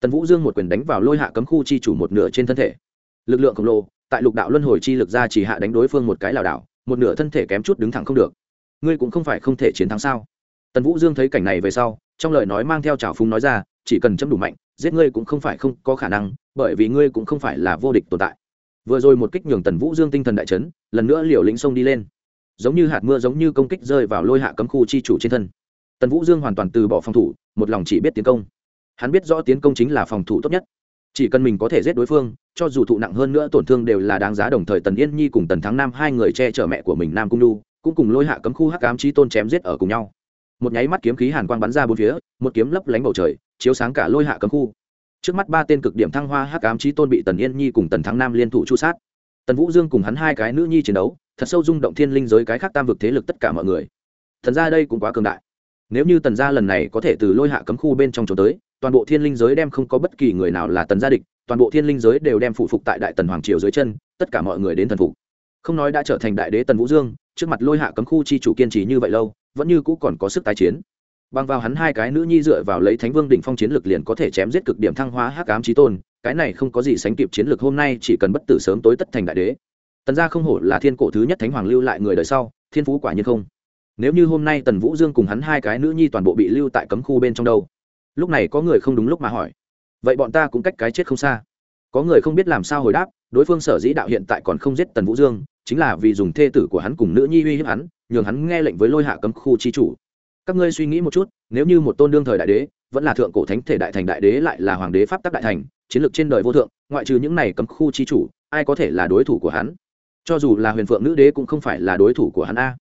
Speaker 1: tần vũ dương một quyền đánh vào lôi hạ cấm khu chi chủ một nửa trên thân thể. Lực lượng khổng lồ, tại lục đạo luân hồi chi lực ra chỉ hạ đánh đối phương một cái lảo đảo, một nửa thân thể kém chút đứng thẳng không được. Ngươi cũng không phải không thể chiến thắng sao? Tần vũ dương thấy cảnh này về sau, trong lời nói mang theo trào phúng nói ra, chỉ cần chấm đủ mạnh, giết ngươi cũng không phải không có khả năng, bởi vì ngươi cũng không phải là vô địch tồn tại. Vừa rồi một kích nhường tần vũ dương tinh thần đại chấn, lần nữa liều lĩnh sông đi lên. Giống như hạt mưa giống như công kích rơi vào lôi hạ cấm khu chi chủ trên thân. Tần vũ dương hoàn toàn từ bỏ phòng thủ, một lòng chỉ biết tiến công hắn biết rõ tiến công chính là phòng thủ tốt nhất. Chỉ cần mình có thể giết đối phương, cho dù thụ nặng hơn nữa tổn thương đều là đáng giá đồng thời tần yên nhi cùng tần thắng nam hai người che chở mẹ của mình nam cung lu cũng cùng lôi hạ cấm khu hắc ám trí tôn chém giết ở cùng nhau. Một nháy mắt kiếm khí hàn quang bắn ra bốn phía, một kiếm lấp lánh bầu trời, chiếu sáng cả lôi hạ cấm khu. Trước mắt ba tên cực điểm thăng hoa hắc ám trí tôn bị tần yên nhi cùng tần thắng nam liên thủ chu sát. Tần vũ dương cùng hắn hai cái nữ nhi chiến đấu, thật sâu rung động thiên linh giới cái khác tam vực thế lực tất cả mọi người. Thần ra đây cũng quá cường đại. Nếu như tần gia lần này có thể từ lôi hạ cấm khu bên trong trốn tới toàn bộ thiên linh giới đem không có bất kỳ người nào là tần gia địch, toàn bộ thiên linh giới đều đem phụ phục tại đại tần hoàng triều dưới chân, tất cả mọi người đến thần phục. Không nói đã trở thành đại đế tần vũ dương, trước mặt lôi hạ cấm khu chi chủ kiên trì như vậy lâu, vẫn như cũ còn có sức tái chiến. Bằng vào hắn hai cái nữ nhi dựa vào lấy thánh vương đỉnh phong chiến lực liền có thể chém giết cực điểm thăng hóa hắc ám trí tôn, cái này không có gì sánh kịp chiến lược hôm nay chỉ cần bất tử sớm tối tất thành đại đế. Tần gia không hổ là thiên cổ thứ nhất thánh hoàng lưu lại người đời sau, thiên phú quả nhiên không. Nếu như hôm nay tần vũ dương cùng hắn hai cái nữ nhi toàn bộ bị lưu tại cấm khu bên trong đâu lúc này có người không đúng lúc mà hỏi. Vậy bọn ta cũng cách cái chết không xa. Có người không biết làm sao hồi đáp, đối phương sở dĩ đạo hiện tại còn không giết tần vũ dương, chính là vì dùng thê tử của hắn cùng nữ nhi uy hiếp hắn, nhường hắn nghe lệnh với lôi hạ cấm khu chi chủ. Các ngươi suy nghĩ một chút, nếu như một tôn đương thời đại đế, vẫn là thượng cổ thánh thể đại thành đại đế lại là hoàng đế pháp tắc đại thành, chiến lược trên đời vô thượng, ngoại trừ những này cấm khu chi chủ, ai có thể là đối thủ của hắn? Cho dù là huyền phượng nữ đế cũng không phải là đối thủ của hắn a.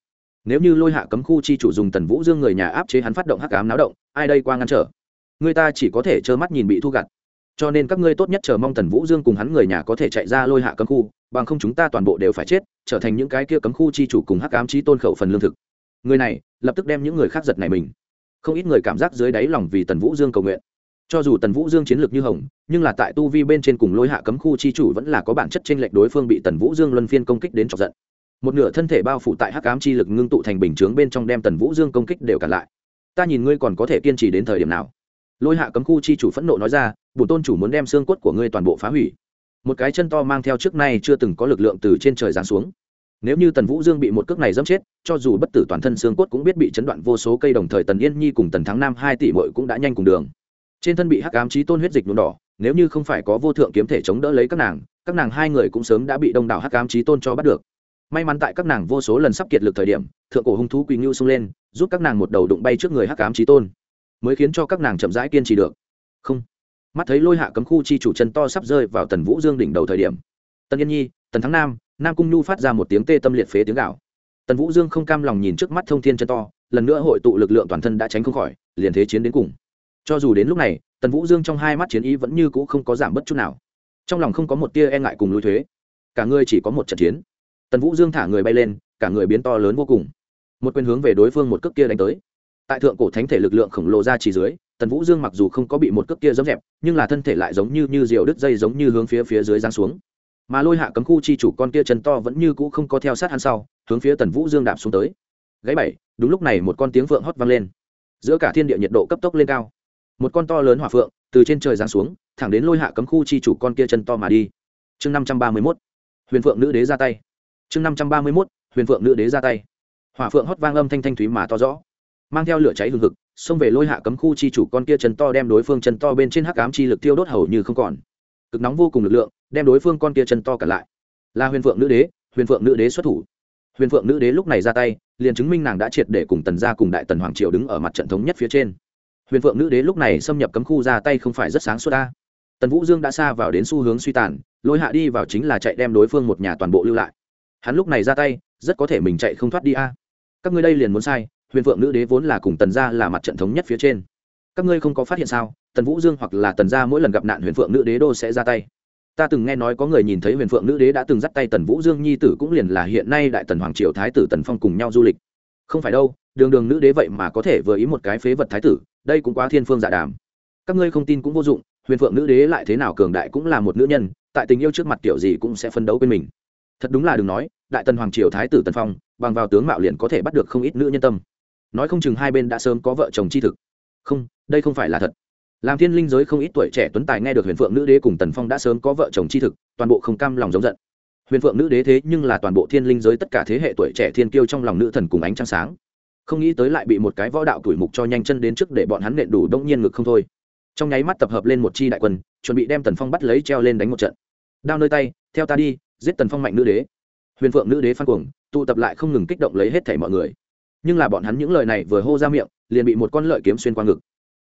Speaker 1: Nếu như lôi hạ cấm khu chi chủ dùng tần vũ dương người nhà áp chế hắn phát động hắc ám náo động, ai đây qua ngăn trở? Người ta chỉ có thể trơ mắt nhìn bị thu gặt. Cho nên các ngươi tốt nhất chờ mong tần vũ dương cùng hắn người nhà có thể chạy ra lôi hạ cấm khu, bằng không chúng ta toàn bộ đều phải chết, trở thành những cái kia cấm khu chi chủ cùng hắc ám chi tôn khẩu phần lương thực. Người này, lập tức đem những người khác giật này mình. Không ít người cảm giác dưới đáy lòng vì tần vũ dương cầu nguyện. Cho dù tần vũ dương chiến lược như hồng, nhưng là tại tu vi bên trên cùng lôi hạ cấm khu chi chủ vẫn là có bản chất tranh lệch đối phương bị tần vũ dương luân phiên công kích đến chọc giận. Một nửa thân thể bao phủ tại hắc ám chi lực ngưng tụ thành bình chướng bên trong đem tần vũ dương công kích đều cản lại. Ta nhìn ngươi còn có thể kiên trì đến thời điểm nào? Lôi hạ cấm khu chi chủ phẫn nộ nói ra bùn tôn chủ muốn đem xương cốt của ngươi toàn bộ phá hủy. Một cái chân to mang theo trước nay chưa từng có lực lượng từ trên trời giáng xuống. Nếu như tần vũ dương bị một cước này dẫm chết, cho dù bất tử toàn thân xương cốt cũng biết bị chấn đoạn vô số cây đồng thời tần yên nhi cùng tần thắng nam hai tỷ mội cũng đã nhanh cùng đường. Trên thân bị hắc ám trí tôn huyết dịch nhuộm đỏ, nếu như không phải có vô thượng kiếm thể chống đỡ lấy các nàng các nàng hai người cũng sớm đã bị đông đảo hắc ám trí tôn cho bắt được. May mắn tại các nàng vô số lần sắp kiệt lực thời điểm, thượng cổ hung thú quỳ ngưu xông lên, giúp các nàng một đầu đụng bay trước người hắc ám trí tôn mới khiến cho các nàng chậm rãi kiên trì được. Không. Mắt thấy lôi hạ cấm khu chi chủ chân to sắp rơi vào tần vũ dương đỉnh đầu thời điểm, tần yên nhi, tần thắng nam nam cung nhu phát ra một tiếng tê tâm liệt phế tiếng gạo tần vũ dương không cam lòng nhìn trước mắt thông thiên chân to, lần nữa hội tụ lực lượng toàn thân đã tránh không khỏi, liền thế chiến đến cùng. Cho dù đến lúc này, tần vũ dương trong hai mắt chiến ý vẫn như c ũ không có giảm bất chút nào. Trong lòng không có một tia e ngại cùng lùi thuế. Cả người chỉ có một trận chiến. Tần vũ dương thả người bay lên, cả người biến to lớn vô cùng. Một quyền hướng về đối phương một cước kia đánh tới tại thượng cổ thánh thể lực lượng khổng lồ ra chỉ dưới, tần vũ dương mặc dù không có bị một cước kia dấm dẹp, nhưng là thân thể lại giống như như diều đứt dây giống như hướng phía phía dưới giáng xuống. Mà lôi hạ cấm khu chi chủ con kia chân to vẫn như cũ không có theo sát hắn sau, hướng phía tần vũ dương đạp xuống tới. Gáy bảy, đúng lúc này một con tiếng phượng hót vang lên. Giữa cả thiên địa nhiệt độ cấp tốc lên cao. Một con to lớn hỏa phượng từ trên trời giáng xuống, thẳng đến lôi hạ cấm khu chi chủ con kia chân to mà đi. Chương năm trăm ba mươi mốt, huyền phượng nữ đế ra tay. Chương năm trăm ba mươi mốt, huyền phượng nữ đế ra tay. Hỏa phượng hót vang âm thanh thanh thúy mà to rõ mang theo lửa cháy hừng hực, xông về lôi hạ cấm khu chi chủ con kia chân to đem đối phương chân to bên trên hắc ám chi lực tiêu đốt hầu như không còn. Cực nóng vô cùng lực lượng, đem đối phương con kia chân to cả lại. Là huyền phượng nữ đế, huyền phượng nữ đế xuất thủ. Huyền phượng nữ đế lúc này ra tay, liền chứng minh nàng đã triệt để cùng tần gia cùng đại tần hoàng triều đứng ở mặt trận thống nhất phía trên. Huyền phượng nữ đế lúc này xâm nhập cấm khu ra tay không phải rất sáng suốt ta tần vũ dương đã xa vào đến xu hướng suy tàn, lôi hạ đi vào chính là chạy đem đối phương một nhà toàn bộ lưu lại. Hắn lúc này ra tay, rất có thể mình chạy không thoát đi a. Các ngươi đây liền muốn sai huyền phượng nữ đế vốn là cùng tần gia là mặt trận thống nhất phía trên. Các ngươi không có phát hiện sao? Tần vũ dương hoặc là tần gia mỗi lần gặp nạn huyền phượng nữ đế đô sẽ ra tay. Ta từng nghe nói có người nhìn thấy huyền phượng nữ đế đã từng dắt tay tần vũ dương nhi tử cũng liền là hiện nay đại tần hoàng triều thái tử tần phong cùng nhau du lịch. Không phải đâu, đường đường nữ đế vậy mà có thể vừa ý một cái phế vật thái tử, đây cũng quá thiên phương dạ đàm. Các ngươi không tin cũng vô dụng, huyền phượng nữ đế lại thế nào cường đại cũng là một nữ nhân, tại tình yêu trước mặt kiểu gì cũng sẽ phân đấu bên mình. Thật đúng là đừng nói, đại tần hoàng triều thái tử tần phong, bằng vào tướng mạo liền có thể bắt được không ít nữ nhân tâm nói không chừng hai bên đã sớm có vợ chồng chi thực. Không, đây không phải là thật. Làm thiên linh giới không ít tuổi trẻ tuấn tài nghe được huyền phượng nữ đế cùng tần phong đã sớm có vợ chồng chi thực, toàn bộ không cam lòng giống giận. Huyền phượng nữ đế thế nhưng là toàn bộ thiên linh giới tất cả thế hệ tuổi trẻ thiên kiêu trong lòng nữ thần cùng ánh trăng sáng. Không nghĩ tới lại bị một cái võ đạo tuổi mục cho nhanh chân đến trước để bọn hắn nện đủ đông nhiên ngực không thôi. Trong nháy mắt tập hợp lên một chi đại quân, chuẩn bị đem tần phong bắt lấy treo lên đánh một trận. Đao nơi tay, theo ta đi, giết tần phong mạnh nữ đế. Huyền phượng nữ đế phan cuồng, tụ tập lại không ngừng kích động lấy hết thảy mọi người nhưng là bọn hắn những lời này vừa hô ra miệng, liền bị một con lợi kiếm xuyên qua ngực.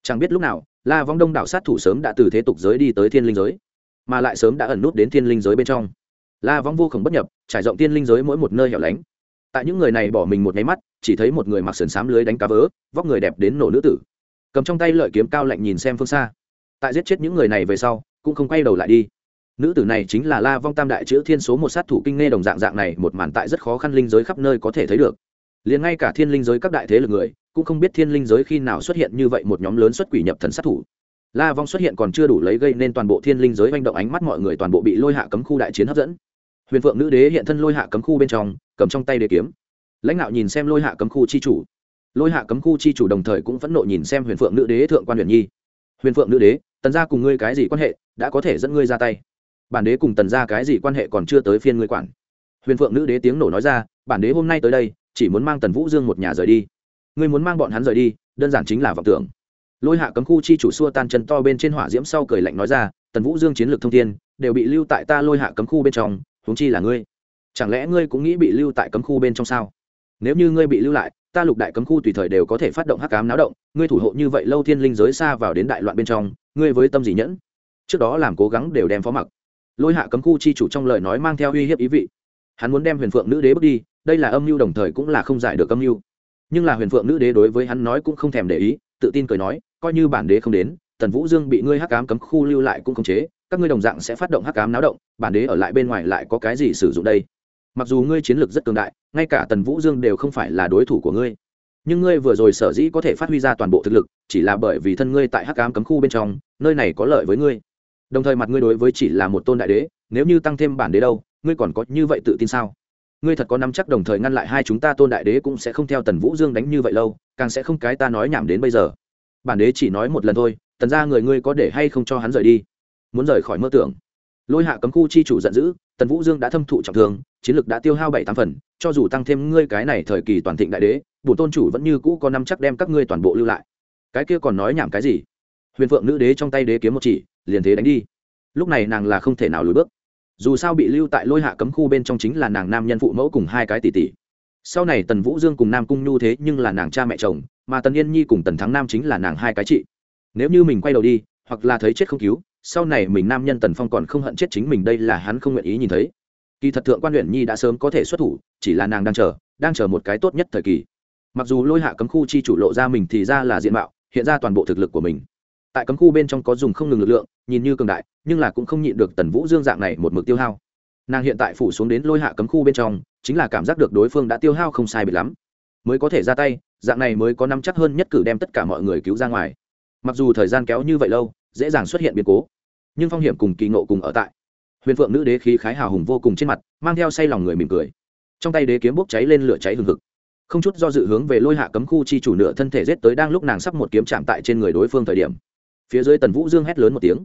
Speaker 1: Chẳng biết lúc nào, la vong đông đảo sát thủ sớm đã từ thế tục giới đi tới thiên linh giới, mà lại sớm đã ẩn nút đến thiên linh giới bên trong. La vong vô khổng bất nhập, trải rộng thiên linh giới mỗi một nơi hẻo lánh. Tại những người này bỏ mình một nháy mắt, chỉ thấy một người mặc sườn xám lưới đánh cá vớ, vóc người đẹp đến nổ nữ tử. Cầm trong tay lợi kiếm cao lạnh nhìn xem phương xa. Tại giết chết những người này về sau, cũng không quay đầu lại đi. Nữ tử này chính là la vong tam đại chữ thiên số một sát thủ kinh nghe đồng dạng dạng này, một màn tại rất khó khăn linh giới khắp nơi có thể thấy được liền ngay cả thiên linh giới các đại thế lực người cũng không biết thiên linh giới khi nào xuất hiện như vậy một nhóm lớn xuất quỷ nhập thần sát thủ. La vong xuất hiện còn chưa đủ lấy gây nên toàn bộ thiên linh giới manh động ánh mắt mọi người toàn bộ bị lôi hạ cấm khu đại chiến hấp dẫn. Huyền phượng nữ đế hiện thân lôi hạ cấm khu bên trong, cầm trong tay đế kiếm. Lãnh đạo nhìn xem lôi hạ cấm khu chi chủ. Lôi hạ cấm khu chi chủ đồng thời cũng phẫn nộ nhìn xem huyền phượng nữ đế thượng quan huyền nhi. Huyền phượng nữ đế, tần gia cùng ngươi cái gì quan hệ, đã có thể dẫn ngươi ra tay. Bản đế cùng tần gia cái gì quan hệ còn chưa tới phiên ngươi quản. Huyền phượng nữ đế tiếng nổ nói ra, bản đế hôm nay tới đây chỉ muốn mang tần vũ dương một nhà rời đi. Ngươi muốn mang bọn hắn rời đi, đơn giản chính là vọng tưởng. Lôi hạ cấm khu chi chủ xua tan chân to bên trên hỏa diễm sau cười lạnh nói ra, tần vũ dương chiến lược thông thiên, đều bị lưu tại ta lôi hạ cấm khu bên trong, huống chi là ngươi. Chẳng lẽ ngươi cũng nghĩ bị lưu tại cấm khu bên trong sao? Nếu như ngươi bị lưu lại, ta lục đại cấm khu tùy thời đều có thể phát động hắc cám náo động, ngươi thủ hộ như vậy lâu thiên linh giới xa vào đến đại loạn bên trong, ngươi với tâm gì nhẫn? Trước đó làm cố gắng đều đem phó mặc. Lôi hạ cấm khu chi chủ trong lời nói mang theo uy hiếp ý vị. Hắn muốn đem huyền phượng nữ đế bước đi đây là âm mưu đồng thời cũng là không giải được âm mưu. Nhưng là huyền phượng nữ đế đối với hắn nói cũng không thèm để ý, tự tin cười nói, coi như bản đế không đến, tần vũ dương bị ngươi hắc cám cấm khu lưu lại cũng không chế, các ngươi đồng dạng sẽ phát động hắc cám náo động, bản đế ở lại bên ngoài lại có cái gì sử dụng đây? Mặc dù ngươi chiến lược rất cường đại, ngay cả tần vũ dương đều không phải là đối thủ của ngươi. Nhưng ngươi vừa rồi sở dĩ có thể phát huy ra toàn bộ thực lực, chỉ là bởi vì thân ngươi tại hắc cám cấm khu bên trong, nơi này có lợi với ngươi. Đồng thời mặt ngươi đối với chỉ là một tôn đại đế, nếu như tăng thêm bản đế đâu, ngươi còn có như vậy tự tin sao? Ngươi thật có nắm chắc đồng thời ngăn lại hai chúng ta tôn đại đế cũng sẽ không theo tần vũ dương đánh như vậy lâu, càng sẽ không cái ta nói nhảm đến bây giờ. Bản đế chỉ nói một lần thôi, tần ra người ngươi có để hay không cho hắn rời đi? Muốn rời khỏi mơ tưởng. Lôi hạ cấm khu chi chủ giận dữ, tần vũ dương đã thâm thụ trọng thương, chiến lực đã tiêu hao bảy tám phần, cho dù tăng thêm ngươi cái này thời kỳ toàn thịnh đại đế, bổ tôn chủ vẫn như cũ có năm chắc đem các ngươi toàn bộ lưu lại. Cái kia còn nói nhảm cái gì? Huyền phượng nữ đế trong tay đế kiếm một chỉ, liền thế đánh đi. Lúc này nàng là không thể nào lùi bước dù sao bị lưu tại lôi hạ cấm khu bên trong chính là nàng nam nhân phụ mẫu cùng hai cái tỷ tỷ. Sau này tần vũ dương cùng nam cung nhu thế nhưng là nàng cha mẹ chồng, mà tần yên nhi cùng tần thắng nam chính là nàng hai cái chị. Nếu như mình quay đầu đi, hoặc là thấy chết không cứu, sau này mình nam nhân tần phong còn không hận chết chính mình đây là hắn không nguyện ý nhìn thấy. Kỳ thật thượng quan huyện nhi đã sớm có thể xuất thủ, chỉ là nàng đang chờ đang chờ một cái tốt nhất thời kỳ. Mặc dù lôi hạ cấm khu chi chủ lộ ra mình thì ra là diện mạo, hiện ra toàn bộ thực lực của mình tại cấm khu bên trong có dùng không ngừng lực lượng, nhìn như cường đại, nhưng là cũng không nhịn được tần vũ dương dạng này một mực tiêu hao. Nàng hiện tại phủ xuống đến lôi hạ cấm khu bên trong, chính là cảm giác được đối phương đã tiêu hao không sai bị lắm. Mới có thể ra tay, dạng này mới có năm chắc hơn nhất cử đem tất cả mọi người cứu ra ngoài. Mặc dù thời gian kéo như vậy lâu, dễ dàng xuất hiện biến cố, nhưng phong hiểm cùng kỳ ngộ cùng ở tại. Huyền phượng nữ đế khí khái hào hùng vô cùng trên mặt, mang theo say lòng người mỉm cười. Trong tay đế kiếm bốc cháy lên lửa cháy hừng hực. Không chút do dự hướng về lôi hạ cấm khu chi chủ nửa thân thể giết tới đang lúc nàng sắp một kiếm chạm tại trên người đối phương thời điểm phía dưới tần vũ dương hét lớn một tiếng.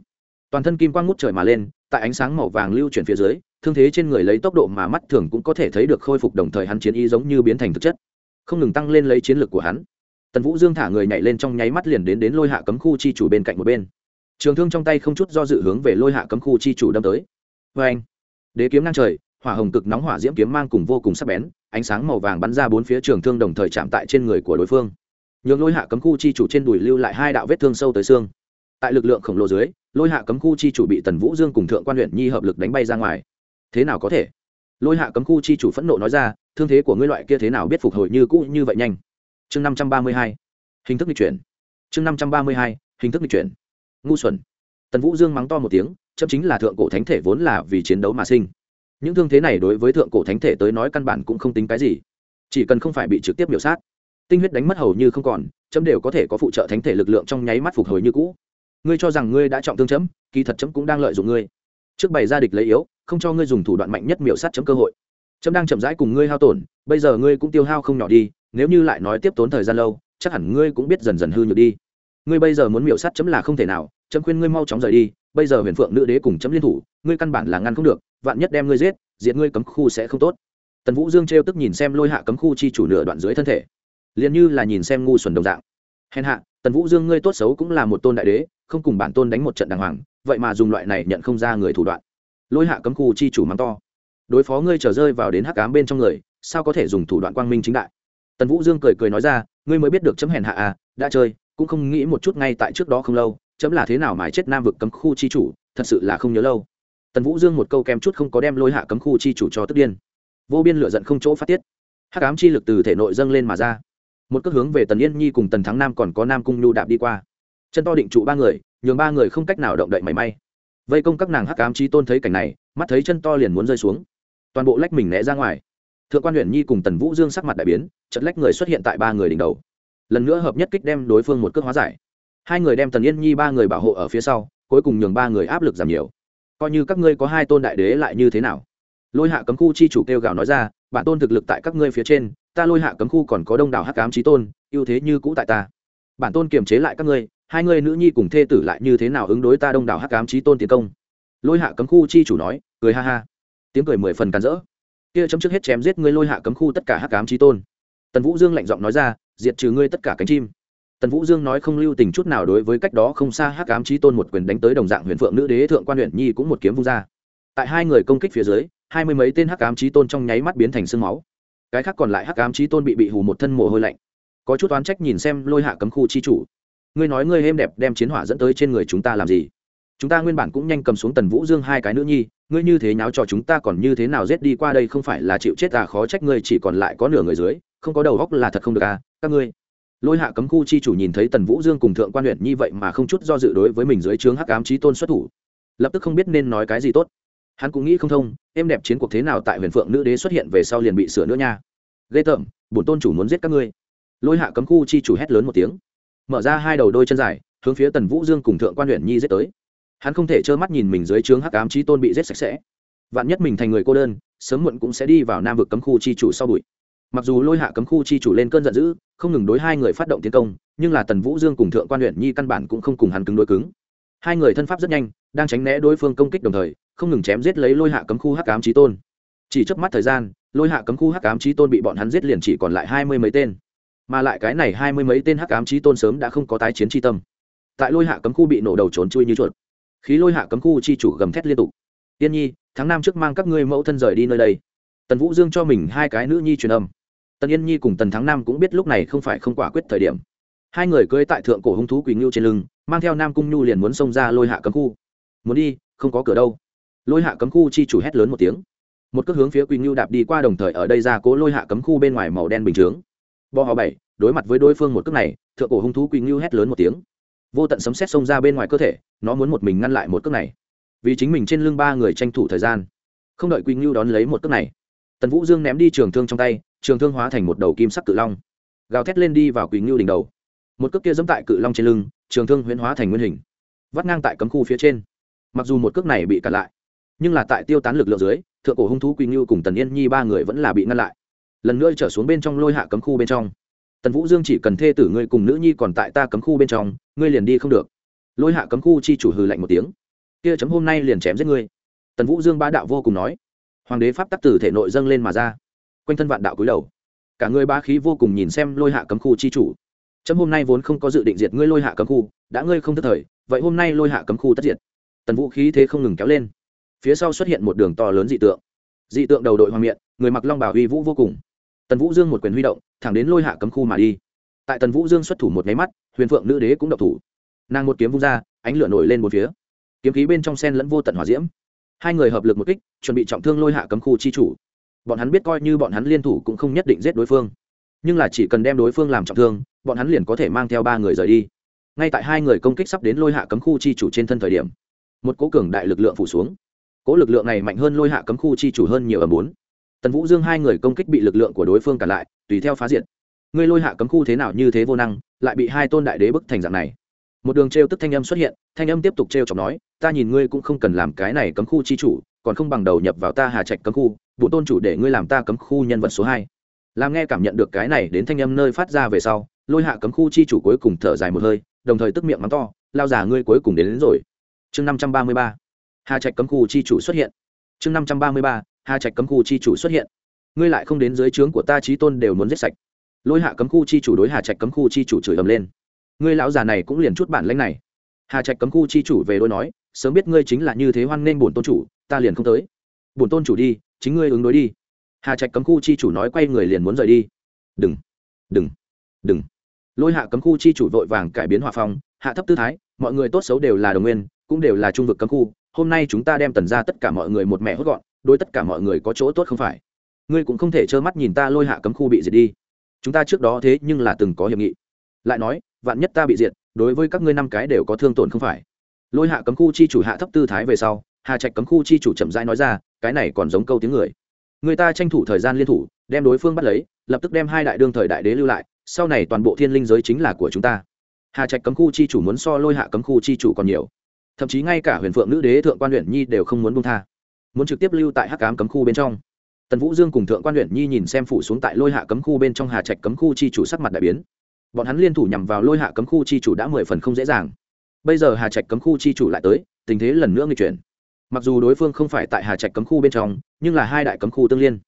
Speaker 1: Toàn thân kim quang ngút trời mà lên, tại ánh sáng màu vàng lưu chuyển phía dưới, thương thế trên người lấy tốc độ mà mắt thường cũng có thể thấy được khôi phục đồng thời hắn chiến y giống như biến thành thực chất. Không ngừng tăng lên lấy chiến lược của hắn. Tần vũ dương thả người nhảy lên trong nháy mắt liền đến đến lôi hạ cấm khu chi chủ bên cạnh một bên. Trường thương trong tay không chút do dự hướng về lôi hạ cấm khu chi chủ đâm tới. Vê anh, đế kiếm ngang trời, hỏa hồng cực nóng hỏa diễm kiếm mang cùng vô cùng sắc bén, ánh sáng màu vàng bắn ra bốn phía trường thương đồng thời chạm tại trên người của đối phương. Nhường lôi hạ cấm khu chi chủ trên đùi lưu lại hai đạo vết thương sâu tới xương tại lực lượng khổng lồ dưới, lôi hạ cấm khu chi chủ bị tần vũ dương cùng thượng quan huyện nhi hợp lực đánh bay ra ngoài. Thế nào có thể? Lôi hạ cấm khu chi chủ phẫn nộ nói ra, thương thế của ngươi loại kia thế nào biết phục hồi như cũ như vậy nhanh? Chương năm trăm ba mươi hai, hình thức di chuyển. Chương năm trăm ba mươi hai, hình thức di chuyển. Ngu xuẩn. Tần vũ dương mắng to một tiếng chậm chính là thượng cổ thánh thể vốn là vì chiến đấu mà sinh. Những thương thế này đối với thượng cổ thánh thể tới nói căn bản cũng không tính cái gì. Chỉ cần không phải bị trực tiếp biểu sát, tinh huyết đánh mất hầu như không còn, chấm đều có thể có phụ trợ thánh thể lực lượng trong nháy mắt phục hồi như cũ ngươi cho rằng ngươi đã trọng thương chấm, kỳ thật chấm cũng đang lợi dụng ngươi. Trước bày ra địch lấy yếu, không cho ngươi dùng thủ đoạn mạnh nhất miểu sát chấm cơ hội. Chấm đang chậm rãi cùng ngươi hao tổn, bây giờ ngươi cũng tiêu hao không nhỏ đi, nếu như lại nói tiếp tốn thời gian lâu, chắc hẳn ngươi cũng biết dần dần hư nhược đi. Ngươi bây giờ muốn miểu sát chấm là không thể nào, chấm khuyên ngươi mau chóng rời đi, bây giờ huyền phượng nữ đế cùng chấm liên thủ, ngươi căn bản là ngăn không được, vạn nhất đem ngươi giết, diệt ngươi cấm khu sẽ không tốt. Tần vũ dương trêu tức nhìn xem lôi hạ cấm khu chi chủ nửa đoạn dưới thân thể. Liền như là nhìn xem ngu xuẩn đồng dạng. Hèn hạ, tần vũ dương ngươi tốt xấu cũng là một tôn đại đế không cùng bản tôn đánh một trận đàng hoàng, vậy mà dùng loại này nhận không ra người thủ đoạn. Lôi hạ cấm khu chi chủ mắng to. Đối phó ngươi trở rơi vào đến hắc cám bên trong người, sao có thể dùng thủ đoạn quang minh chính đại? Tần vũ dương cười cười nói ra, ngươi mới biết được chấm hèn hạ à đã chơi, cũng không nghĩ một chút ngay tại trước đó không lâu, chấm là thế nào mà chết nam vực cấm khu chi chủ, thật sự là không nhớ lâu. Tần vũ dương một câu kem chút không có đem lôi hạ cấm khu chi chủ cho tức điên. Vô biên lựa giận không chỗ phát tiết. Hắc ám chi lực từ thể nội dâng lên mà ra. Một cước hướng về tần yên nhi cùng tần thắng nam còn có nam cung nhu đạp đi qua chân to định trụ ba người, nhường ba người không cách nào động đậy mảy may. Vây công các nàng hắc ám chi tôn thấy cảnh này, mắt thấy chân to liền muốn rơi xuống. Toàn bộ lách mình né ra ngoài. Thượng quan huyện nhi cùng tần vũ dương sắc mặt đại biến trận lách người xuất hiện tại ba người đỉnh đầu. Lần nữa hợp nhất kích đem đối phương một cước hóa giải. Hai người đem tần yên nhi ba người bảo hộ ở phía sau, cuối cùng nhường ba người áp lực giảm nhiều. Coi như các ngươi có hai tôn đại đế lại như thế nào? Lôi hạ cấm khu chi chủ kêu gào nói ra, bản tôn thực lực tại các ngươi phía trên, ta lôi hạ cấm khu còn có đông đảo hắc cám trí tôn, ưu thế như cũ tại ta. Bản tôn kiềm chế lại các ngươi hai người nữ nhi cùng thê tử lại như thế nào ứng đối ta đông đảo hắc cám trí tôn tiến công? Lôi hạ cấm khu chi chủ nói, cười ha ha. Tiếng cười mười phần càn rỡ. Kia chấm trước hết chém giết ngươi lôi hạ cấm khu tất cả hắc cám trí tôn. Tần vũ dương lạnh giọng nói ra, diệt trừ ngươi tất cả cánh chim. Tần vũ dương nói không lưu tình chút nào đối với cách đó không xa hắc ám trí tôn một quyền đánh tới đồng dạng huyền phượng nữ đế thượng quan huyện nhi cũng một kiếm vung ra. Tại hai người công kích phía dưới, hai mươi mấy tên hắc ám trí tôn trong nháy mắt biến thành sương máu. Cái khác còn lại hắc ám trí tôn bị bị hù một thân mồ hôi lạnh. Có chút oán trách nhìn xem lôi hạ cấm khu chi chủ ngươi nói ngươi êm đẹp đem chiến hỏa dẫn tới trên người chúng ta làm gì? Chúng ta nguyên bản cũng nhanh cầm xuống tần vũ dương hai cái nữ nhi, ngươi như thế nháo cho chúng ta còn như thế nào rét đi qua đây không phải là chịu chết à khó trách ngươi chỉ còn lại có nửa người dưới, không có đầu góc là thật không được à các ngươi. Lôi hạ cấm khu chi chủ nhìn thấy tần vũ dương cùng thượng quan huyện như vậy mà không chút do dự đối với mình dưới trướng hắc ám trí tôn xuất thủ. Lập tức không biết nên nói cái gì tốt. Hắn cũng nghĩ không thông em đẹp chiến cuộc thế nào tại huyền phượng nữ đế xuất hiện về sau liền bị sửa nữa nha. Ghê tởm, bổn tôn chủ muốn giết các ngươi. Lôi hạ cấm khu chi chủ hét lớn một tiếng mở ra hai đầu đôi chân dài, hướng phía tần vũ dương cùng thượng quan huyện nhi giết tới. Hắn không thể trơ mắt nhìn mình dưới trướng hắc ám trí tôn bị giết sạch sẽ. Vạn nhất mình thành người cô đơn, sớm muộn cũng sẽ đi vào nam vực cấm khu chi chủ sau bụi. Mặc dù lôi hạ cấm khu chi chủ lên cơn giận dữ, không ngừng đối hai người phát động tiến công, nhưng là tần vũ dương cùng thượng quan huyện nhi căn bản cũng không cùng hắn cứng đối cứng. Hai người thân pháp rất nhanh, đang tránh né đối phương công kích đồng thời, không ngừng chém giết lấy lôi hạ cấm khu hắc Ám trí tôn. Chỉ trước mắt thời gian, lôi hạ cấm khu hắc Ám trí tôn bị bọn hắn giết liền chỉ còn lại hai mươi mấy tên mà lại cái này hai mươi mấy tên hắc ám trí tôn sớm đã không có tái chiến tri tâm. Tại lôi hạ cấm khu bị nổ đầu trốn chui như chuột. Khí lôi hạ cấm khu chi chủ gầm thét liên tục. Tiên nhi, tháng năm trước mang các ngươi mẫu thân rời đi nơi đây. Tần vũ dương cho mình hai cái nữ nhi truyền âm. Tần yên nhi cùng tần thắng nam cũng biết lúc này không phải không quả quyết thời điểm. Hai người cưỡi tại thượng cổ hung thú quỳnh ngưu trên lưng, mang theo nam cung nhu liền muốn xông ra lôi hạ cấm khu. Muốn đi, không có cửa đâu. Lôi hạ cấm khu chi chủ hét lớn một tiếng. Một cước hướng phía quỳnh ngưu đạp đi qua đồng thời ở đây ra cố lôi hạ cấm khu bên ngoài màu đen bình chướng bò họ bảy, đối mặt với đối phương một cước này, thượng cổ hung thú quỳnh ngưu hét lớn một tiếng. Vô tận sấm xét xông ra bên ngoài cơ thể, nó muốn một mình ngăn lại một cước này. Vì chính mình trên lưng ba người tranh thủ thời gian. Không đợi quỳnh ngưu đón lấy một cước này, tần vũ dương ném đi trường thương trong tay, trường thương hóa thành một đầu kim sắc cự long. Gào thét lên đi vào quỳnh ngưu đỉnh đầu. Một cước kia dẫm tại cự long trên lưng, trường thương huyễn hóa thành nguyên hình, vắt ngang tại cấm khu phía trên. Mặc dù một cước này bị cản lại, nhưng là tại tiêu tán lực lượng dưới, thượng cổ hung thú quỳnh ngưu cùng tần yên nhi ba người vẫn là bị ngăn lại lần nữa trở xuống bên trong lôi hạ cấm khu bên trong. Tần vũ dương chỉ cần thê tử ngươi cùng nữ nhi còn tại ta cấm khu bên trong, ngươi liền đi không được. Lôi hạ cấm khu chi chủ hừ lạnh một tiếng. Kia chấm hôm nay liền chém giết ngươi. Tần vũ dương ba đạo vô cùng nói. Hoàng đế pháp tắc tử thể nội dâng lên mà ra. Quanh thân vạn đạo cúi đầu. Cả người ba khí vô cùng nhìn xem lôi hạ cấm khu chi chủ. Chấm hôm nay vốn không có dự định diệt ngươi lôi hạ cấm khu, đã ngươi không thất thời, vậy hôm nay lôi hạ cấm khu tất diệt. Tần vũ khí thế không ngừng kéo lên. Phía sau xuất hiện một đường to lớn dị tượng. Dị tượng đầu đội hoàng miệng người mặc long bảo uy vũ vô cùng tần vũ dương một quyền huy động, thẳng đến lôi hạ cấm khu mà đi. Tại tần vũ dương xuất thủ một máy mắt, huyền phượng nữ đế cũng độc thủ. Nàng một kiếm vung ra, ánh lửa nổi lên một phía. Kiếm khí bên trong sen lẫn vô tận hỏa diễm. Hai người hợp lực một kích, chuẩn bị trọng thương lôi hạ cấm khu chi chủ. Bọn hắn biết coi như bọn hắn liên thủ cũng không nhất định giết đối phương. Nhưng là chỉ cần đem đối phương làm trọng thương, bọn hắn liền có thể mang theo ba người rời đi. Ngay tại hai người công kích sắp đến lôi hạ cấm khu chi chủ trên thân thời điểm, một cố cường đại lực lượng phủ xuống. Cố lực lượng này mạnh hơn lôi hạ cấm khu chi chủ hơn nhiều ở bốn tần vũ dương hai người công kích bị lực lượng của đối phương cản lại tùy theo phá diện. ngươi lôi hạ cấm khu thế nào như thế vô năng lại bị hai tôn đại đế bức thành dạng này. Một đường t r e o tức thanh âm xuất hiện thanh âm tiếp tục t r e o chọc nói ta nhìn ngươi cũng không cần làm cái này cấm khu chi chủ còn không bằng đầu nhập vào ta hà trạch cấm khu vụ tôn chủ để ngươi làm ta cấm khu nhân vật số hai. Làm nghe cảm nhận được cái này đến thanh âm nơi phát ra về sau lôi hạ cấm khu chi chủ cuối cùng thở dài một hơi đồng thời tức miệng mắng to lao giả ngươi cuối cùng đến, đến rồi. Chương năm trăm ba mươi ba. Hà trạch cấm khu chi chủ xuất hiện. Chương năm trăm ba mươi ba hà trạch cấm khu chi chủ xuất hiện. Ngươi lại không đến dưới trướng của ta trí tôn đều muốn giết sạch. Lôi hạ cấm khu chi chủ đối hà trạch cấm khu chi chủ chửi ầm lên. Ngươi lão già này cũng liền chút bản lãnh này. Hà trạch cấm khu chi chủ về đôi nói, sớm biết ngươi chính là như thế hoan nên bổn tôn chủ, ta liền không tới. Bổn tôn chủ đi, chính ngươi ứng đối đi. Hà trạch cấm khu chi chủ nói quay người liền muốn rời đi. Đừng đừng đừng. Lôi hạ cấm khu chi chủ vội vàng cải biến hòa phong, hạ thấp tư thái, mọi người tốt xấu đều là đồng nguyên, cũng đều là trung vực cấm khu, hôm nay chúng ta đem tần ra tất cả mọi người một mẹ hốt gọn đối tất cả mọi người có chỗ tốt không phải? Ngươi cũng không thể trơ mắt nhìn ta lôi hạ cấm khu bị diệt đi. Chúng ta trước đó thế nhưng là từng có hiệp nghị. Lại nói, vạn nhất ta bị diệt, đối với các ngươi năm cái đều có thương tổn không phải? Lôi hạ cấm khu chi chủ hạ thấp tư thái về sau, hà trạch cấm khu chi chủ chậm rãi nói ra, cái này còn giống câu tiếng người. Người ta tranh thủ thời gian liên thủ, đem đối phương bắt lấy, lập tức đem hai đại đương thời đại đế lưu lại, sau này toàn bộ thiên linh giới chính là của chúng ta. Hà trạch cấm khu chi chủ muốn so lôi hạ cấm khu chi chủ còn nhiều. Thậm chí ngay cả huyền phượng nữ đế thượng quan huyện nhi đều không muốn bung tha muốn trực tiếp lưu tại hắc cám cấm khu bên trong tần vũ dương cùng thượng quan huyện nhi nhìn xem phủ xuống tại lôi hạ cấm khu bên trong hà trạch cấm khu chi chủ sắc mặt đại biến bọn hắn liên thủ nhằm vào lôi hạ cấm khu chi chủ đã mười phần không dễ dàng bây giờ hà trạch cấm khu chi chủ lại tới tình thế lần nữa người chuyển mặc dù đối phương không phải tại hà trạch cấm khu bên trong nhưng là hai đại cấm khu tương liên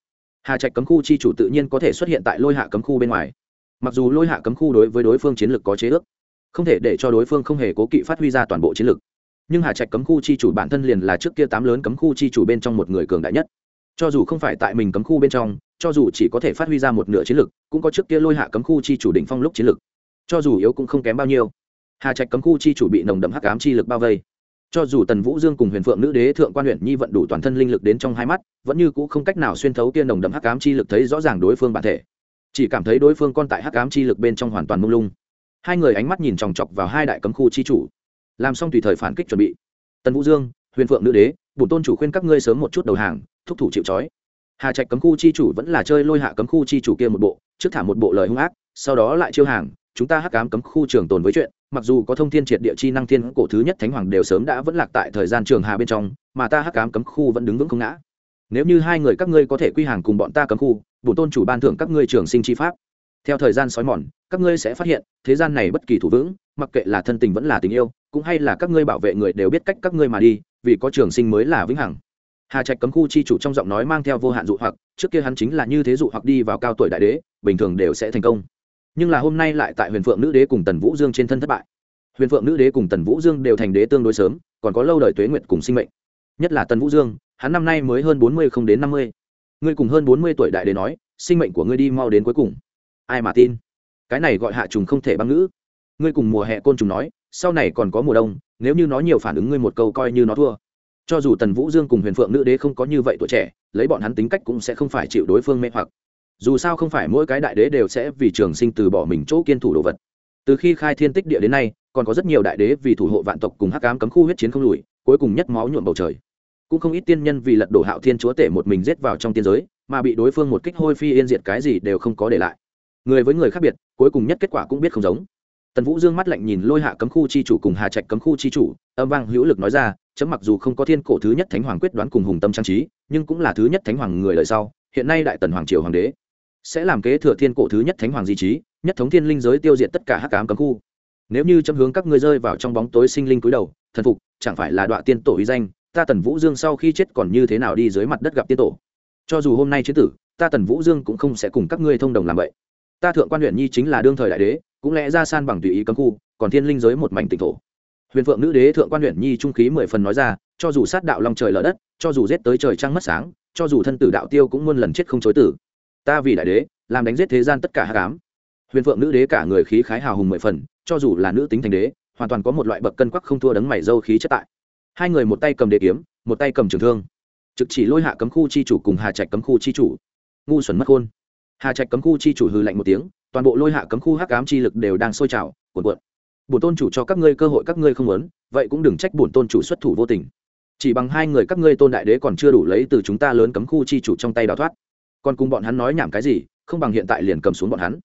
Speaker 1: hà trạch cấm khu chi chủ tự nhiên có thể xuất hiện tại lôi hạ cấm khu bên ngoài mặc dù lôi hạ cấm khu đối với đối phương chiến lược có chế ước không thể để cho đối phương không hề cố kỵ phát huy ra toàn bộ chiến lược nhưng hà trạch cấm khu chi chủ bản thân liền là trước kia tám lớn cấm khu chi chủ bên trong một người cường đại nhất. Cho dù không phải tại mình cấm khu bên trong, cho dù chỉ có thể phát huy ra một nửa chiến lược cũng có trước kia lôi hạ cấm khu chi chủ đỉnh phong lúc chiến lược cho dù yếu cũng không kém bao nhiêu. Hà trạch cấm khu chi chủ bị nồng đậm hắc ám chi lực bao vây. Cho dù tần vũ dương cùng huyền phượng nữ đế thượng quan huyện nhi vận đủ toàn thân linh lực đến trong hai mắt, vẫn như c ũ không cách nào xuyên thấu tiên nồng đậm hắc ám chi lực thấy rõ ràng đối phương bản thể. Chỉ cảm thấy đối phương con tại hắc ám chi lực bên trong hoàn toàn mông lung. Hai người ánh mắt nhìn chòng chọc vào hai đại cấm khu chi chủ làm xong tùy thời phản kích chuẩn bị. Tần vũ dương, huyền phượng nữ đế bổn tôn chủ khuyên các ngươi sớm một chút đầu hàng, thúc thủ chịu trói. Hà trạch cấm khu chi chủ vẫn là chơi lôi hạ cấm khu chi chủ kia một bộ, trước thả một bộ lời hung ác, sau đó lại chiêu hàng, chúng ta hắc cám cấm khu trường tồn với chuyện, mặc dù có thông thiên triệt địa chi năng thiên cổ thứ nhất thánh hoàng đều sớm đã vẫn lạc tại thời gian trường hà bên trong, mà ta hắc cám cấm khu vẫn đứng vững không ngã. Nếu như hai người các ngươi có thể quy hàng cùng bọn ta cấm khu bổn tôn chủ ban thưởng các ngươi trường sinh chi pháp. Theo thời gian sói mòn, các ngươi sẽ phát hiện, thế gian này bất kỳ thủ vững mặc kệ là thân tình vẫn là tình yêu, cũng hay là các ngươi bảo vệ người đều biết cách các ngươi mà đi, vì có trường sinh mới là vĩnh hằng. Hà trạch cấm khu chi chủ trong giọng nói mang theo vô hạn dụ hoặc, trước kia hắn chính là như thế dụ hoặc đi vào cao tuổi đại đế, bình thường đều sẽ thành công. Nhưng là hôm nay lại tại huyền phượng nữ đế cùng tần vũ dương trên thân thất bại. Huyền phượng nữ đế cùng tần vũ dương đều thành đế tương đối sớm, còn có lâu đời tuế nguyện cùng sinh mệnh. Nhất là tần vũ dương, hắn năm nay mới hơn bốn mươi không đến năm mươi. Ngươi cùng hơn bốn mươi tuổi đại đế nói, sinh mệnh của ngươi đi mau đến cuối cùng. Ai mà tin? Cái này gọi hạ trùng không thể băng ngữ ngươi cùng mùa hè côn trùng nói, sau này còn có mùa đông, nếu như nó nhiều phản ứng ngươi một câu coi như nó thua. Cho dù tần vũ dương cùng huyền phượng nữ đế không có như vậy tuổi trẻ, lấy bọn hắn tính cách cũng sẽ không phải chịu đối phương mê hoặc. Dù sao không phải mỗi cái đại đế đều sẽ vì trường sinh từ bỏ mình chỗ kiên thủ đồ vật. Từ khi khai thiên tích địa đến nay, còn có rất nhiều đại đế vì thủ hộ vạn tộc cùng hắc ám cấm khu huyết chiến không lùi, cuối cùng nhất máu nhuộm bầu trời. Cũng không ít tiên nhân vì lật đổ hạo thiên chúa tể một mình giết vào trong tiên giới, mà bị đối phương một kích hôi phi yên diệt cái gì đều không có để lại. Người với người khác biệt, cuối cùng nhất kết quả cũng biết không giống tần vũ dương mắt lạnh nhìn lôi hạ cấm khu chi chủ cùng hà trạch cấm khu chi chủ, âm vang hữu lực nói ra, chấm mặc dù không có thiên cổ thứ nhất thánh hoàng quyết đoán cùng hùng tâm trang trí, nhưng cũng là thứ nhất thánh hoàng người đời sau, hiện nay đại tần hoàng triều hoàng đế, sẽ làm kế thừa thiên cổ thứ nhất thánh hoàng di trí, nhất thống thiên linh giới tiêu diệt tất cả hắc cám cấm khu. Nếu như chấm hướng các ngươi rơi vào trong bóng tối sinh linh cúi đầu, thần phục, chẳng phải là đọa tiên tổ uy danh, ta tần vũ dương sau khi chết còn như thế nào đi dưới mặt đất gặp tiên tổ? Cho dù hôm nay chế tử, ta tần vũ dương cũng không sẽ cùng các ngươi thông đồng làm vậy. Ta thượng quan huyện nhi chính là đương thời đại đế cũng lẽ ra san bằng tùy ý cấm khu, còn thiên linh giới một mảnh tỉnh thổ. Huyền phượng nữ đế thượng quan huyện nhi trung khí mười phần nói ra, cho dù sát đạo long trời lở đất, cho dù giết tới trời trăng mất sáng, cho dù thân tử đạo tiêu cũng muôn lần chết không chối tử. Ta vì đại đế, làm đánh giết thế gian tất cả hát cám huyền phượng nữ đế cả người khí khái hào hùng mười phần, cho dù là nữ tính thành đế, hoàn toàn có một loại bậc cân quắc không thua đấng mày dâu khí chất tại. Hai người một tay cầm đế kiếm, một tay cầm trường thương. Trực chỉ lôi hạ cấm khu chi chủ cùng hà trạch cấm khu chi chủ. Ngu xuẩn mất khôn hà trạch cấm khu chi chủ hư lạnh một tiếng, toàn bộ lôi hạ cấm khu hắc ám chi lực đều đang sôi trào, cuộn cuộn. Bổn tôn chủ cho các ngươi cơ hội các ngươi không muốn, vậy cũng đừng trách bổn tôn chủ xuất thủ vô tình. Chỉ bằng hai người các ngươi tôn đại đế còn chưa đủ lấy từ chúng ta lớn cấm khu chi chủ trong tay đào thoát. Còn cùng bọn hắn nói nhảm cái gì, không bằng hiện tại liền cầm xuống bọn hắn.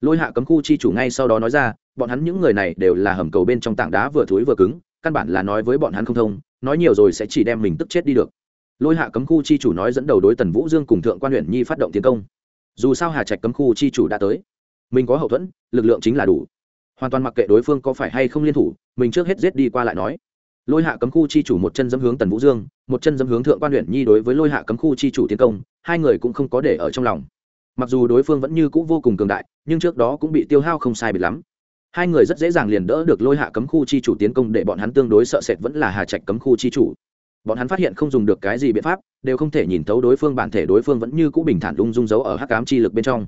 Speaker 1: Lôi hạ cấm khu chi chủ ngay sau đó nói ra, bọn hắn những người này đều là hầm cầu bên trong tảng đá vừa thối vừa cứng, căn bản là nói với bọn hắn không thông, nói nhiều rồi sẽ chỉ đem mình tức chết đi được. Lôi hạ cấm khu chi chủ nói dẫn đầu đối tần vũ dương cùng thượng quan huyện nhi phát động tiến công dù sao hà trạch cấm khu chi chủ đã tới. Mình có hậu thuẫn, lực lượng chính là đủ. Hoàn toàn mặc kệ đối phương có phải hay không liên thủ, mình trước hết giết đi qua lại nói. Lôi hạ cấm khu chi chủ một chân dẫm hướng tần vũ dương, một chân dẫm hướng thượng quan huyện nhi đối với lôi hạ cấm khu chi chủ tiến công, hai người cũng không có để ở trong lòng. Mặc dù đối phương vẫn như c ũ vô cùng cường đại, nhưng trước đó cũng bị tiêu hao không sai biệt lắm. Hai người rất dễ dàng liền đỡ được lôi hạ cấm khu chi chủ tiến công để bọn hắn tương đối sợ sệt vẫn là hà trạch cấm khu chi chủ bọn hắn phát hiện không dùng được cái gì biện pháp, đều không thể nhìn thấu đối phương bản thể đối phương vẫn như cũ bình thản lung dung giấu ở hắc cám chi lực bên trong.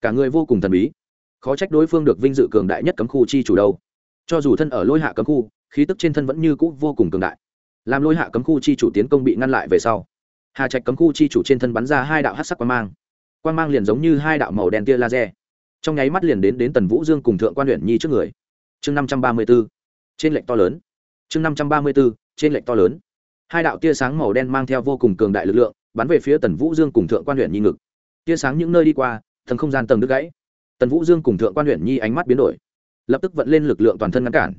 Speaker 1: Cả người vô cùng thần bí. Khó trách đối phương được vinh dự cường đại nhất cấm khu chi chủ đâu. Cho dù thân ở lôi hạ cấm khu, khí tức trên thân vẫn như cũ vô cùng cường đại. Làm lôi hạ cấm khu chi chủ tiến công bị ngăn lại về sau, hà trạch cấm khu chi chủ trên thân bắn ra hai đạo hát sắc quan mang. Quan mang liền giống như hai đạo màu đen tia laser. Trong nháy mắt liền đến đến tần vũ dương cùng thượng quan huyện nhi trước người. Chương năm trăm ba mươi b ố trên lệnh to lớn. Chương năm trăm ba mươi b ố trên lệnh to lớn hai đạo tia sáng màu đen mang theo vô cùng cường đại lực lượng, bắn về phía tần vũ dương cùng thượng quan huyện nhi ngực. Tia sáng những nơi đi qua, thần không gian tầng đứt gãy. Tần vũ dương cùng thượng quan huyện nhi ánh mắt biến đổi. Lập tức vận lên lực lượng toàn thân ngăn cản.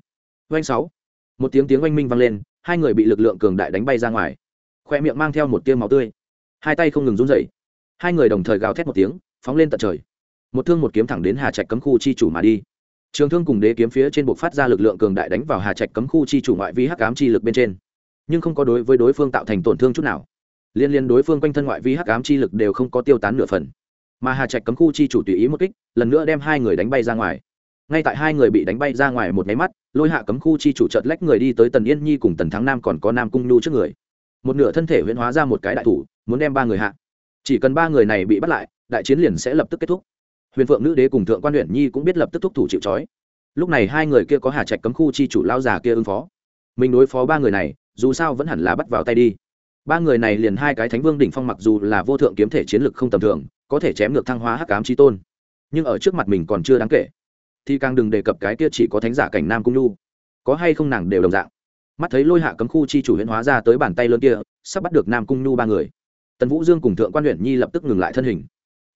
Speaker 1: Oanh sáu. Một tiếng tiếng oanh minh vang lên, hai người bị lực lượng cường đại đánh bay ra ngoài. Khoe miệng mang theo một tiêu máu tươi. Hai tay không ngừng run rẩy. Hai người đồng thời gào thét một tiếng, phóng lên tận trời. Một thương một kiếm thẳng đến hà trạch cấm khu chi chủ mà đi. Trường thương cùng đế kiếm phía trên buộc phát ra lực lượng cường đại đánh vào hà trạch cấm khu chi chủ ngoại vi hắc ám chi lực bên trên nhưng không có đối với đối phương tạo thành tổn thương chút nào. Liên liên đối phương quanh thân ngoại vi hắc ám chi lực đều không có tiêu tán nửa phần. Mà hà trạch cấm khu chi chủ tùy ý một kích, lần nữa đem hai người đánh bay ra ngoài. Ngay tại hai người bị đánh bay ra ngoài một máy mắt, lôi hạ cấm khu chi chủ chợt lách người đi tới tần yên nhi cùng tần thắng nam còn có nam cung nhu trước người. Một nửa thân thể huyễn hóa ra một cái đại thủ, muốn đem ba người hạ. Chỉ cần ba người này bị bắt lại, đại chiến liền sẽ lập tức kết thúc. Huyền phượng nữ đế cùng thượng quan huyện nhi cũng biết lập tức thúc thủ chịu trói. Lúc này hai người kia có hà trạch cấm khu chi chủ lao già kia ứng phó. Mình đối phó ba người này dù sao vẫn hẳn là bắt vào tay đi. Ba người này liền hai cái thánh vương đỉnh phong mặc dù là vô thượng kiếm thể chiến lực không tầm thường, có thể chém ngược thăng hóa hắc ám chi tôn. Nhưng ở trước mặt mình còn chưa đáng kể. Thì càng đừng đề cập cái kia chỉ có thánh giả cảnh nam cung nhu. Có hay không nàng đều đồng dạng. Mắt thấy lôi hạ cấm khu chi chủ huyễn hóa ra tới bàn tay lớn kia, sắp bắt được nam cung nhu ba người. Tần vũ dương cùng thượng quan huyện nhi lập tức ngừng lại thân hình.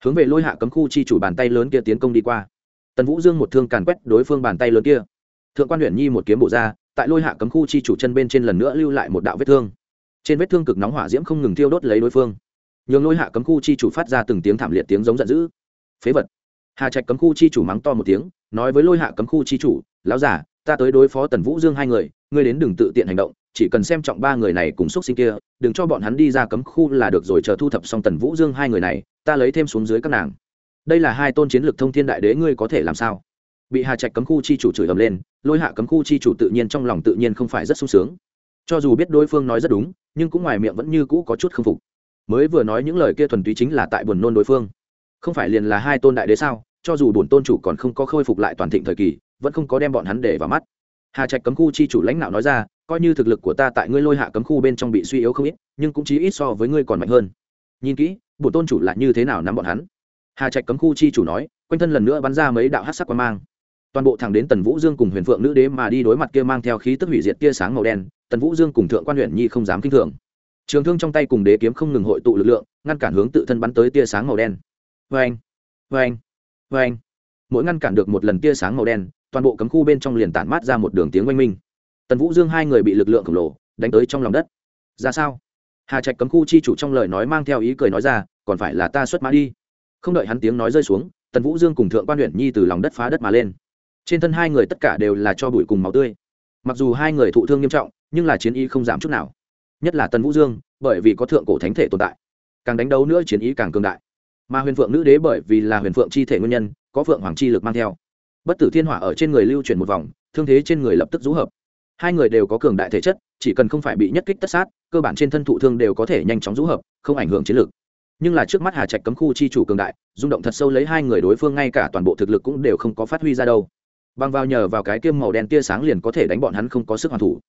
Speaker 1: Hướng về lôi hạ cấm khu chi chủ bàn tay lớn kia tiến công đi qua. Tần vũ dương một thương càn quét đối phương bàn tay lớn kia. Thượng quan huyện nhi một kiếm bộ ra tại lôi hạ cấm khu chi chủ chân bên trên lần nữa lưu lại một đạo vết thương. Trên vết thương cực nóng hỏa diễm không ngừng thiêu đốt lấy đối phương. Nhường lôi hạ cấm khu chi chủ phát ra từng tiếng thảm liệt tiếng giống giận dữ. Phế vật. Hà trạch cấm khu chi chủ mắng to một tiếng, nói với lôi hạ cấm khu chi chủ, lão giả ta tới đối phó tần vũ dương hai người, ngươi đến đừng tự tiện hành động, chỉ cần xem trọng ba người này cùng x sinh kia, đừng cho bọn hắn đi ra cấm khu là được rồi, chờ thu thập xong tần vũ dương hai người này, ta lấy thêm xuống dưới các nàng. Đây là hai tôn chiến lược thông thiên đại đế, ngươi có thể làm sao? Bị hà trạch cấm khu chi chủ chửi ầm lên lôi hạ cấm khu chi chủ tự nhiên trong lòng tự nhiên không phải rất sung sướng. Cho dù biết đối phương nói rất đúng, nhưng cũng ngoài miệng vẫn như cũ có chút k phục. Mới vừa nói những lời kia thuần túy chính là tại buồn nôn đối phương. Không phải liền là hai tôn đại đế sao? Cho dù bổn tôn chủ còn không có khôi phục lại toàn thịnh thời kỳ, vẫn không có đem bọn hắn để vào mắt. Hà trạch cấm khu chi chủ lãnh đạo nói ra, coi như thực lực của ta tại ngươi lôi hạ cấm khu bên trong bị suy yếu không ít, nhưng cũng chí ít so với ngươi còn mạnh hơn. Nhìn kỹ, bổn tôn chủ là như thế nào nắm bọn hắn? Hà trạch cấm khu chi chủ nói, quanh thân lần nữa bắn ra mấy đạo hát sắc quan mang toàn bộ thẳng đến tần vũ dương cùng huyền phượng nữ đế mà đi đối mặt kia mang theo khí tức hủy diệt tia sáng màu đen, tần vũ dương cùng thượng quan huyện nhi không dám kinh thường. Trường thương trong tay cùng đế kiếm không ngừng hội tụ lực lượng, ngăn cản hướng tự thân bắn tới tia sáng màu đen. Vê anh vê anh vê anh mỗi ngăn cản được một lần tia sáng màu đen, toàn bộ cấm khu bên trong liền tản mát ra một đường tiếng oanh minh. Tần vũ dương hai người bị lực lượng khổng lồ đánh tới trong lòng đất. Ra sao? Hà trạch cấm khu chi chủ trong lời nói mang theo ý cười nói ra, còn phải là ta xuất mã đi. Không đợi hắn tiếng nói rơi xuống, tần vũ dương cùng thượng quan huyện nhi từ lòng đất phá đất mà lên trên thân hai người tất cả đều là cho bụi cùng máu tươi. Mặc dù hai người thụ thương nghiêm trọng, nhưng là chiến ý không giảm chút nào. Nhất là tần vũ dương, bởi vì có thượng cổ thánh thể tồn tại, càng đánh đấu nữa chiến ý càng cường đại. Mà huyền phượng nữ đế bởi vì là huyền phượng chi thể nguyên nhân, có phượng hoàng chi lực mang theo. Bất tử thiên hỏa ở trên người lưu chuyển một vòng, thương thế trên người lập tức rũ hợp. Hai người đều có cường đại thể chất, chỉ cần không phải bị nhất kích tất sát, cơ bản trên thân thụ thương đều có thể nhanh chóng rũ hợp, không ảnh hưởng chiến lược nhưng là trước mắt hà trạch cấm khu chi chủ cường đại, rung động thật sâu lấy hai người đối phương, ngay cả toàn bộ thực lực cũng đều không có phát huy ra đâu bằng vào nhờ vào cái kiêm màu đen tia sáng liền có thể đánh bọn hắn không có sức hoàn thủ.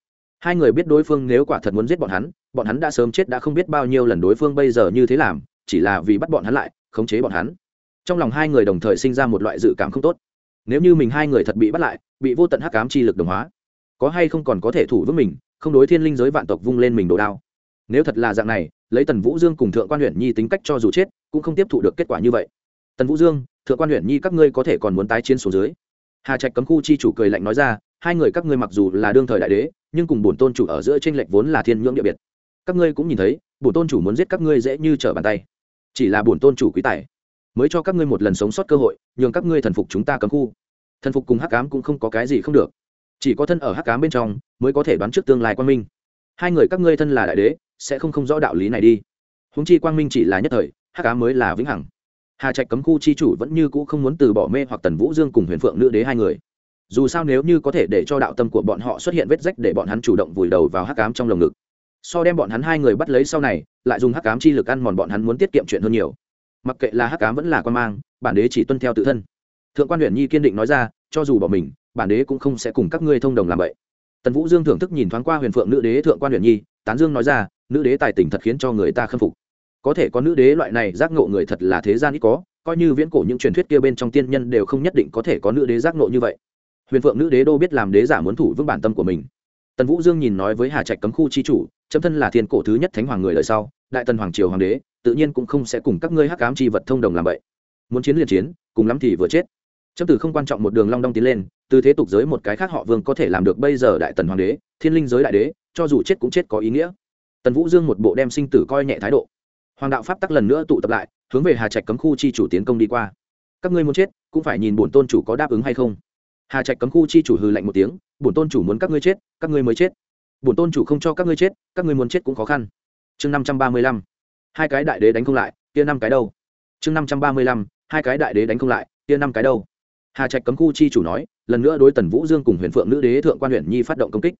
Speaker 1: Hai người biết đối phương nếu quả thật muốn giết bọn hắn bọn hắn đã sớm chết đã không biết bao nhiêu lần đối phương bây giờ như thế làm, chỉ là vì bắt bọn hắn lại, khống chế bọn hắn. Trong lòng hai người đồng thời sinh ra một loại dự cảm không tốt. Nếu như mình hai người thật bị bắt lại, bị vô tận hắc cám chi lực đồng hóa, có hay không còn có thể thủ vững mình, không đối thiên linh giới vạn tộc vung lên mình đồ đao. Nếu thật là dạng này, lấy tần vũ dương cùng thượng quan huyện nhi tính cách cho dù chết, cũng không tiếp thụ được kết quả như vậy. Tần vũ dương, thượng quan huyện nhi các ngươi có thể còn muốn tái chiến xuống dưới hà trạch cấm khu chi chủ cười lạnh nói ra, hai người các ngươi mặc dù là đương thời đại đế, nhưng cùng bổn tôn chủ ở giữa tranh lệch vốn là thiên nhưỡng địa biệt. Các ngươi cũng nhìn thấy, bổn tôn chủ muốn giết các ngươi dễ như trở bàn tay. Chỉ là bổn tôn chủ quý tài, mới cho các ngươi một lần sống sót cơ hội, nhường các ngươi thần phục chúng ta cấm khu. Thần phục cùng hắc cám cũng không có cái gì không được. Chỉ có thân ở hắc cám bên trong, mới có thể đoán trước tương lai quang minh. Hai người các ngươi thân là đại đế, sẽ không không rõ đạo lý này đi. Húng chi quang minh chỉ là nhất thời, hắc cám mới là vĩnh hằng hà trạch cấm khu chi chủ vẫn như cũ không muốn từ bỏ mê hoặc tần vũ dương cùng huyền phượng nữ đế hai người. Dù sao nếu như có thể để cho đạo tâm của bọn họ xuất hiện vết rách để bọn hắn chủ động vùi đầu vào hắc cám trong lồng ngực. So đem bọn hắn hai người bắt lấy sau này, lại dùng hắc cám chi lực ăn mòn bọn hắn muốn tiết kiệm chuyện hơn nhiều. Mặc kệ là hắc cám vẫn là quan mang, bản đế chỉ tuân theo tự thân. Thượng quan huyện nhi kiên định nói ra, cho dù bỏ mình, bản đế cũng không sẽ cùng các ngươi thông đồng làm vậy. Tần vũ dương thưởng thức nhìn thoáng qua huyền phượng nữ đế thượng quan huyện nhi, tán dương nói ra, nữ đế tài tình thật khiến cho người ta khâm phục có thể có nữ đế loại này giác ngộ người thật là thế gian ít có, coi như viễn cổ những truyền thuyết kia bên trong tiên nhân đều không nhất định có thể có nữ đế giác ngộ như vậy. Huyền phượng nữ đế đô biết làm đế giả muốn thủ vững bản tâm của mình. Tần vũ dương nhìn nói với hà trạch cấm khu chi chủ, chấm thân là thiên cổ thứ nhất thánh hoàng người đời sau, đại tần hoàng triều hoàng đế, tự nhiên cũng không sẽ cùng các ngươi hắc ám chi vật thông đồng làm vậy. Muốn chiến liền chiến, cùng lắm thì vừa chết. Chấm từ không quan trọng một đường long đong tiến lên, từ thế tục giới một cái khác họ vương có thể làm được bây giờ đại tần hoàng đế, thiên linh giới đại đế, cho dù chết cũng chết có ý nghĩa. Tần vũ dương một bộ đem sinh tử coi nhẹ thái độ hoàng đạo pháp tắc lần nữa tụ tập lại, hướng về hà trạch cấm khu chi chủ tiến công đi qua. Các ngươi muốn chết, cũng phải nhìn bổn tôn chủ có đáp ứng hay không. Hà trạch cấm khu chi chủ hư lạnh một tiếng, bổn tôn chủ muốn các ngươi chết, các ngươi mới chết. Bổn tôn chủ không cho các ngươi chết, các ngươi muốn chết cũng khó khăn. Chương năm trăm ba mươi lăm. Hai cái đại đế đánh không lại, kia năm cái đâu? Chương năm trăm ba mươi lăm. Hai cái đại đế đánh không lại, kia năm cái đâu? Hà trạch cấm khu chi chủ nói, lần nữa đối tần vũ dương cùng huyền phượng nữ đế thượng quan huyện nhi phát động công kích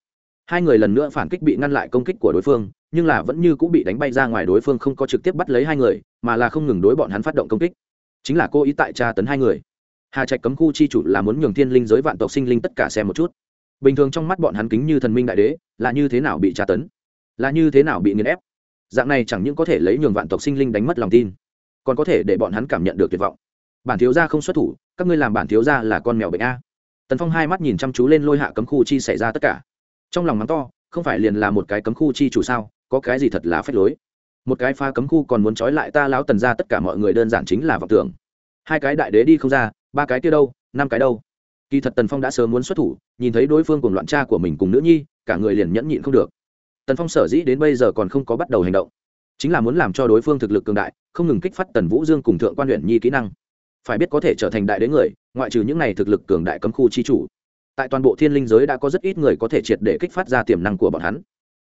Speaker 1: hai người lần nữa phản kích bị ngăn lại công kích của đối phương, nhưng là vẫn như cũng bị đánh bay ra ngoài đối phương không có trực tiếp bắt lấy hai người, mà là không ngừng đối bọn hắn phát động công kích. Chính là cô ý tại tra tấn hai người. Hà trạch cấm khu chi chủ là muốn nhường thiên linh giới vạn tộc sinh linh tất cả xem một chút. Bình thường trong mắt bọn hắn kính như thần minh đại đế, là như thế nào bị tra tấn? Là như thế nào bị nghiền ép? Dạng này chẳng những có thể lấy nhường vạn tộc sinh linh đánh mất lòng tin, còn có thể để bọn hắn cảm nhận được tuyệt vọng. Bản thiếu gia không xuất thủ, các ngươi làm bản thiếu gia là con mèo bệnh a. Tần phong hai mắt nhìn chăm chú lên lôi hạ cấm khu chi xảy ra tất cả trong lòng mắng to, không phải liền là một cái cấm khu chi chủ sao, có cái gì thật là phách lối. Một cái pha cấm khu còn muốn trói lại ta lão tần ra tất cả mọi người đơn giản chính là vọng tưởng. Hai cái đại đế đi không ra, ba cái kia đâu, năm cái đâu. Kỳ thật tần phong đã sớm muốn xuất thủ, nhìn thấy đối phương cùng loạn cha của mình cùng nữ nhi, cả người liền nhẫn nhịn không được. Tần phong sở dĩ đến bây giờ còn không có bắt đầu hành động. Chính là muốn làm cho đối phương thực lực cường đại, không ngừng kích phát tần vũ dương cùng thượng quan huyện nhi kỹ năng. Phải biết có thể trở thành đại đế người, ngoại trừ những n à y thực lực cường đại cấm khu chi chủ tại toàn bộ thiên linh giới đã có rất ít người có thể triệt để kích phát ra tiềm năng của bọn hắn.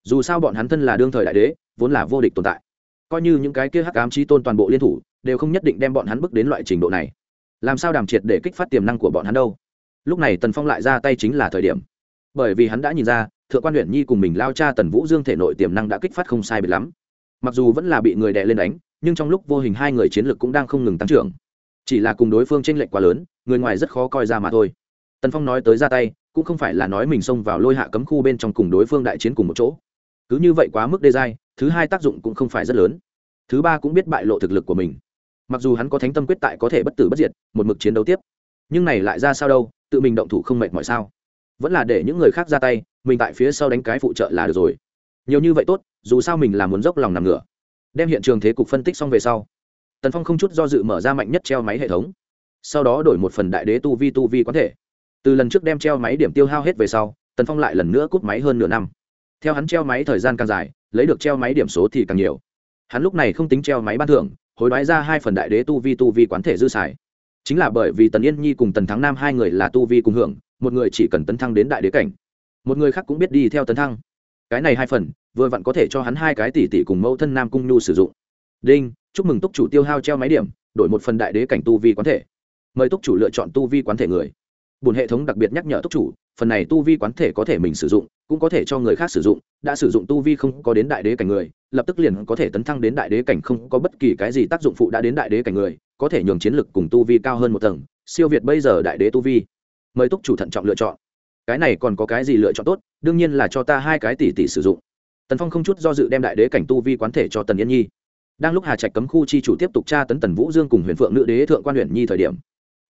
Speaker 1: Dù sao bọn hắn thân là đương thời đại đế, vốn là vô địch tồn tại. Coi như những cái kia hắc ám chi tôn toàn bộ liên thủ, đều không nhất định đem bọn hắn bước đến loại trình độ này. Làm sao đàm triệt để kích phát tiềm năng của bọn hắn đâu? Lúc này tần phong lại ra tay chính là thời điểm. Bởi vì hắn đã nhìn ra, thượng quan huyện nhi cùng mình lao cha tần vũ dương thể nội tiềm năng đã kích phát không sai biệt lắm. Mặc dù vẫn là bị người đè lên đánh, nhưng trong lúc vô hình hai người chiến lược cũng đang không ngừng tăng trưởng. Chỉ là cùng đối phương tranh lệch quá lớn, người ngoài rất khó coi ra mà thôi tần phong nói tới ra tay, cũng không phải là nói mình xông vào lôi hạ cấm khu bên trong cùng đối phương đại chiến cùng một chỗ. Cứ như vậy quá mức đê giai thứ hai tác dụng cũng không phải rất lớn. Thứ ba cũng biết bại lộ thực lực của mình. Mặc dù hắn có thánh tâm quyết tại có thể bất tử bất diệt, một mực chiến đấu tiếp, nhưng này lại ra sao đâu, tự mình động thủ không mệt mọi sao? Vẫn là để những người khác ra tay, mình tại phía sau đánh cái phụ trợ là được rồi. Nhiều như vậy tốt, dù sao mình là muốn dốc lòng nằm ngửa. Đem hiện trường thế cục phân tích xong về sau, tần phong không chút do dự mở ra mạnh nhất treo máy hệ thống. Sau đó đổi một phần đại đế tu vi tu vi quán thể từ lần trước đem treo máy điểm tiêu hao hết về sau, tần phong lại lần nữa cút máy hơn nửa năm. Theo hắn treo máy thời gian càng dài, lấy được treo máy điểm số thì càng nhiều. Hắn lúc này không tính treo máy ban thưởng, hối đoái ra hai phần đại đế tu vi tu vi quán thể dư xài. Chính là bởi vì tần yên nhi cùng tần thắng nam hai người là tu vi cùng hưởng, một người chỉ cần tấn thăng đến đại đế cảnh, một người khác cũng biết đi theo tấn thăng. Cái này hai phần, vừa vặn có thể cho hắn hai cái tỷ tỷ cùng mẫu thân nam cung nhu sử dụng. Đinh, chúc mừng túc chủ tiêu hao treo máy điểm, đổi một phần đại đế cảnh tu vi quán thể. Mời túc chủ lựa chọn tu vi quán thể người bùn hệ thống đặc biệt nhắc nhở túc chủ, phần này tu vi quán thể có thể mình sử dụng, cũng có thể cho người khác sử dụng, đã sử dụng tu vi không có đến đại đế cảnh người, lập tức liền có thể tấn thăng đến đại đế cảnh không có bất kỳ cái gì tác dụng phụ đã đến đại đế cảnh người, có thể nhường chiến lực cùng tu vi cao hơn một tầng, siêu việt bây giờ đại đế tu vi. Mời túc chủ thận trọng lựa chọn. Cái này còn có cái gì lựa chọn tốt? Đương nhiên là cho ta hai cái tỷ tỷ sử dụng. Tần phong không chút do dự đem đại đế cảnh tu vi quán thể cho tần yên nhi. Đang lúc hà trạch cấm khu chi chủ tiếp tục tra tấn tần vũ dương cùng huyền phượng nữ đế thượng quan huyện nhi thời điểm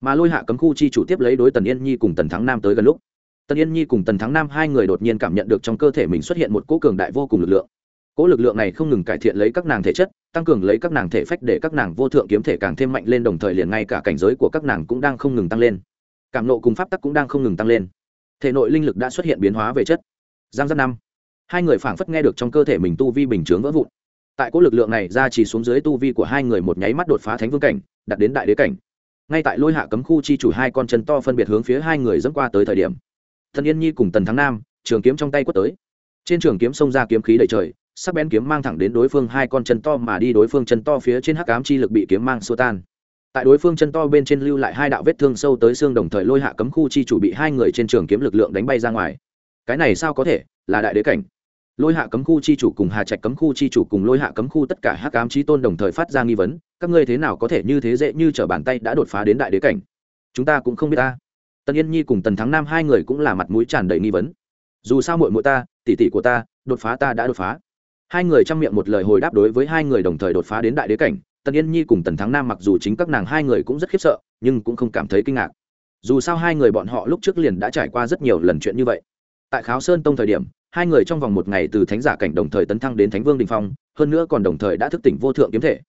Speaker 1: mà lôi hạ cấm khu chi chủ tiếp lấy đối tần yên nhi cùng tần thắng nam tới gần lúc tần yên nhi cùng tần thắng nam hai người đột nhiên cảm nhận được trong cơ thể mình xuất hiện một cỗ cường đại vô cùng lực lượng cỗ lực lượng này không ngừng cải thiện lấy các nàng thể chất tăng cường lấy các nàng thể phách để các nàng vô thượng kiếm thể càng thêm mạnh lên đồng thời liền ngay cả cảnh giới của các nàng cũng đang không ngừng tăng lên cảm nộ cùng pháp tắc cũng đang không ngừng tăng lên thể nội linh lực đã xuất hiện biến hóa về chất giang giác năm hai người phảng phất nghe được trong cơ thể mình tu vi bình chướng vỡ vụn tại cỗ lực lượng này ra chỉ xuống dưới tu vi của hai người một nháy mắt đột phá thánh vương cảnh đặt đến đại đế cảnh ngay tại lôi hạ cấm khu chi chủ hai con chân to phân biệt hướng phía hai người dẫn qua tới thời điểm, thần yên nhi cùng tần thắng nam, trường kiếm trong tay quất tới. Trên trường kiếm xông ra kiếm khí đầy trời, sắc bén kiếm mang thẳng đến đối phương hai con chân to mà đi, đối phương chân to phía trên hắc ám chi lực bị kiếm mang xua tan. Tại đối phương chân to bên trên lưu lại hai đạo vết thương sâu tới xương đồng thời lôi hạ cấm khu chi chủ bị hai người trên trường kiếm lực lượng đánh bay ra ngoài. Cái này sao có thể, là đại đế cảnh. Lôi hạ cấm khu chi chủ cùng hà trạch cấm khu chi chủ cùng lôi hạ cấm khu tất cả hắc ám chi tôn đồng thời phát ra nghi vấn các ngươi thế nào có thể như thế dễ như t r ở bàn tay đã đột phá đến đại đế cảnh? Chúng ta cũng không biết ta. Tần yên nhi cùng tần thắng nam hai người cũng là mặt mũi tràn đầy nghi vấn. Dù sao mội mội ta tỉ tỉ của ta, đột phá ta đã đột phá. Hai người chăm miệng một lời hồi đáp đối với hai người đồng thời đột phá đến đại đế cảnh. Tần yên nhi cùng tần thắng nam mặc dù chính các nàng hai người cũng rất khiếp sợ, nhưng cũng không cảm thấy kinh ngạc. Dù sao hai người bọn họ lúc trước liền đã trải qua rất nhiều lần chuyện như vậy. Tại kháo sơn tông thời điểm, hai người trong vòng một ngày từ thánh giả cảnh đồng thời tấn thăng đến thánh vương đình phong, hơn nữa còn đồng thời đã thức tỉnh vô thượng kiếm thể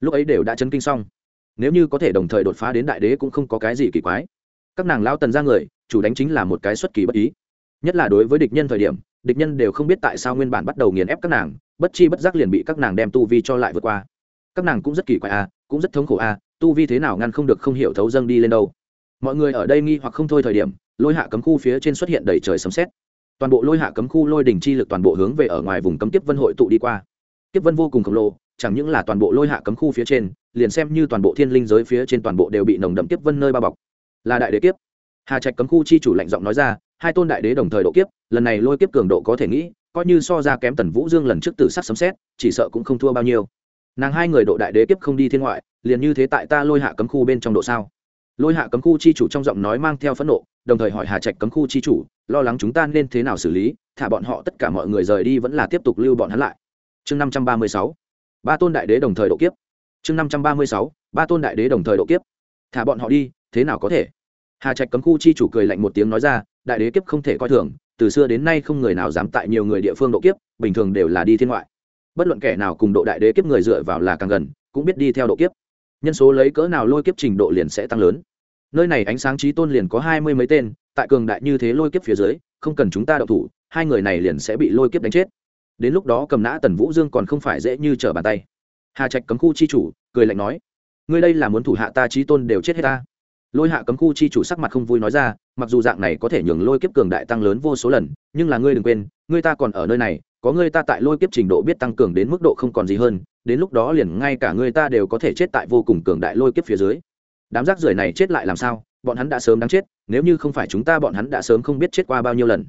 Speaker 1: lúc ấy đều đã chấn kinh xong. Nếu như có thể đồng thời đột phá đến đại đế cũng không có cái gì kỳ quái. Các nàng lao tần ra người, chủ đánh chính là một cái xuất kỳ bất ý. Nhất là đối với địch nhân thời điểm, địch nhân đều không biết tại sao nguyên bản bắt đầu nghiền ép các nàng, bất chi bất giác liền bị các nàng đem tu vi cho lại vượt qua. Các nàng cũng rất kỳ quái a cũng rất thống khổ a tu vi thế nào ngăn không được không hiểu thấu dâng đi lên đâu. Mọi người ở đây nghi hoặc không thôi thời điểm, lôi hạ cấm khu phía trên xuất hiện đầy trời sấm xét toàn bộ lôi hạ cấm khu lôi đỉnh chi lực toàn bộ hướng về ở ngoài vùng cấm tiếp vân hội tụ đi qua. Tiếp vân vô cùng khổng lồ chẳng những là toàn bộ lôi hạ cấm khu phía trên, liền xem như toàn bộ thiên linh giới phía trên toàn bộ đều bị nồng đậm tiếp vân nơi bao bọc. Là đại đế kiếp. Hà trạch cấm khu chi chủ lạnh giọng nói ra, hai tôn đại đế đồng thời độ kiếp, lần này lôi kiếp cường độ có thể nghĩ, coi như so ra kém tần vũ dương lần trước tử sắc sấm xét chỉ sợ cũng không thua bao nhiêu. Nàng hai người độ đại đế kiếp không đi thiên ngoại, liền như thế tại ta lôi hạ cấm khu bên trong độ sao? Lôi hạ cấm khu chi chủ trong giọng nói mang theo phẫn nộ, đồng thời hỏi hà trạch cấm khu chi chủ, lo lắng chúng ta nên thế nào xử lý, thả bọn họ tất cả mọi người rời đi vẫn là tiếp tục lưu bọn hắn lại. Chương năm trăm ba mươi sáu ba tôn đại đế đồng thời độ kiếp. Chương năm trăm ba mươi sáu, ba tôn đại đế đồng thời độ kiếp. Thả bọn họ đi, thế nào có thể? Hà trạch cấm khu chi chủ cười lạnh một tiếng nói ra, đại đế kiếp không thể coi thường, từ xưa đến nay không người nào dám tại nhiều người địa phương độ kiếp, bình thường đều là đi thiên ngoại. Bất luận kẻ nào cùng độ đại đế kiếp người dựa vào là càng gần, cũng biết đi theo độ kiếp. Nhân số lấy cỡ nào lôi kiếp trình độ liền sẽ tăng lớn. Nơi này ánh sáng trí tôn liền có hai mươi mấy tên, tại cường đại như thế lôi kiếp phía dưới, không cần chúng ta đậu thủ, hai người này liền sẽ bị lôi kiếp đánh chết đến lúc đó cầm nã tần vũ dương còn không phải dễ như trở bàn tay. Hà trạch cấm khu chi chủ, cười lạnh nói, ngươi đây là muốn thủ hạ ta trí tôn đều chết hết ta. Lôi hạ cấm khu chi chủ sắc mặt không vui nói ra, mặc dù dạng này có thể nhường lôi kiếp cường đại tăng lớn vô số lần, nhưng là ngươi đừng quên, ngươi ta còn ở nơi này, có ngươi ta tại lôi kiếp trình độ biết tăng cường đến mức độ không còn gì hơn, đến lúc đó liền ngay cả ngươi ta đều có thể chết tại vô cùng cường đại lôi kiếp phía dưới. Đám rác rưởi này chết lại làm sao? Bọn hắn đã sớm đáng chết, nếu như không phải chúng ta bọn hắn đã sớm không biết chết qua bao nhiêu lần.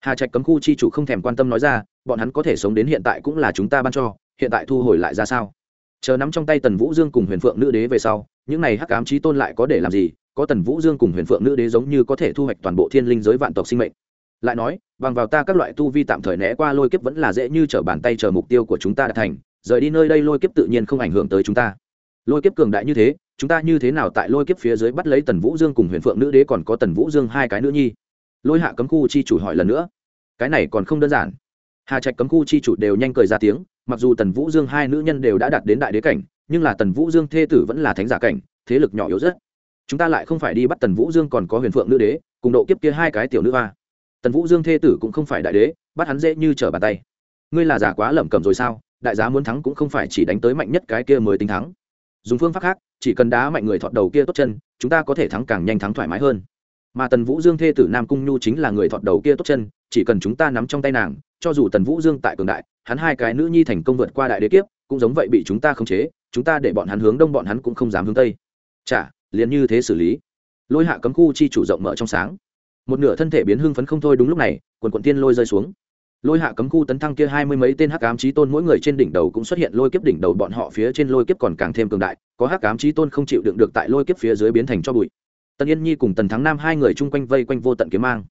Speaker 1: Hà trạch cấm khu chi chủ không thèm quan tâm nói ra bọn hắn có thể sống đến hiện tại cũng là chúng ta ban cho, hiện tại thu hồi lại ra sao? Chờ nắm trong tay tần vũ dương cùng huyền phượng nữ đế về sau, những này hắc ám trí tôn lại có để làm gì? Có tần vũ dương cùng huyền phượng nữ đế giống như có thể thu hoạch toàn bộ thiên linh giới vạn tộc sinh mệnh. Lại nói, bằng vào ta các loại tu vi tạm thời né qua lôi kiếp vẫn là dễ như trở bàn tay chờ mục tiêu của chúng ta đã thành, rời đi nơi đây lôi kiếp tự nhiên không ảnh hưởng tới chúng ta. Lôi kiếp cường đại như thế, chúng ta như thế nào tại lôi kiếp phía dưới bắt lấy tần vũ dương cùng huyền phượng nữ đế còn có tần vũ dương hai cái nữ nhi? Lôi hạ cấm khu chi chủ hỏi lần nữa. Cái này còn không đơn giản hà trạch cấm khu chi chủ đều nhanh cười ra tiếng, mặc dù tần vũ dương hai nữ nhân đều đã đạt đến đại đế cảnh, nhưng là tần vũ dương thê tử vẫn là thánh giả cảnh, thế lực nhỏ yếu rất. Chúng ta lại không phải đi bắt tần vũ dương còn có huyền phượng nữ đế, cùng độ kiếp kia hai cái tiểu nữ hoa. Tần vũ dương thê tử cũng không phải đại đế, bắt hắn dễ như trở bàn tay. Ngươi là giả quá lẩm cẩm rồi sao? Đại giá muốn thắng cũng không phải chỉ đánh tới mạnh nhất cái kia mới tính thắng. Dùng phương pháp khác, chỉ cần đá mạnh người thọt đầu kia tốt chân, chúng ta có thể thắng càng nhanh thắng thoải mái hơn. Mà tần vũ dương thê tử nam cung nhu chính là người thọt đầu kia tốt chân, chỉ cần chúng ta nắm trong tay nàng cho dù tần vũ dương tại cường đại, hắn hai cái nữ nhi thành công vượt qua đại đế kiếp, cũng giống vậy bị chúng ta khống chế, chúng ta để bọn hắn hướng đông bọn hắn cũng không dám hướng tây. Chả, liền như thế xử lý. Lôi hạ cấm khu chi chủ rộng mở trong sáng. Một nửa thân thể biến hưng phấn không thôi đúng lúc này, quần quận tiên lôi rơi xuống. Lôi hạ cấm khu tấn thăng kia hai mươi mấy tên hắc ám trí tôn mỗi người trên đỉnh đầu cũng xuất hiện lôi kiếp đỉnh đầu bọn họ phía trên lôi kiếp còn càng thêm cường đại, có hắc ám trí tôn không chịu đựng được tại lôi kiếp phía dưới biến thành cho bụi. Tần yên nhi cùng tần thắng nam hai người chung quanh vây quanh vô tận kiếm mang.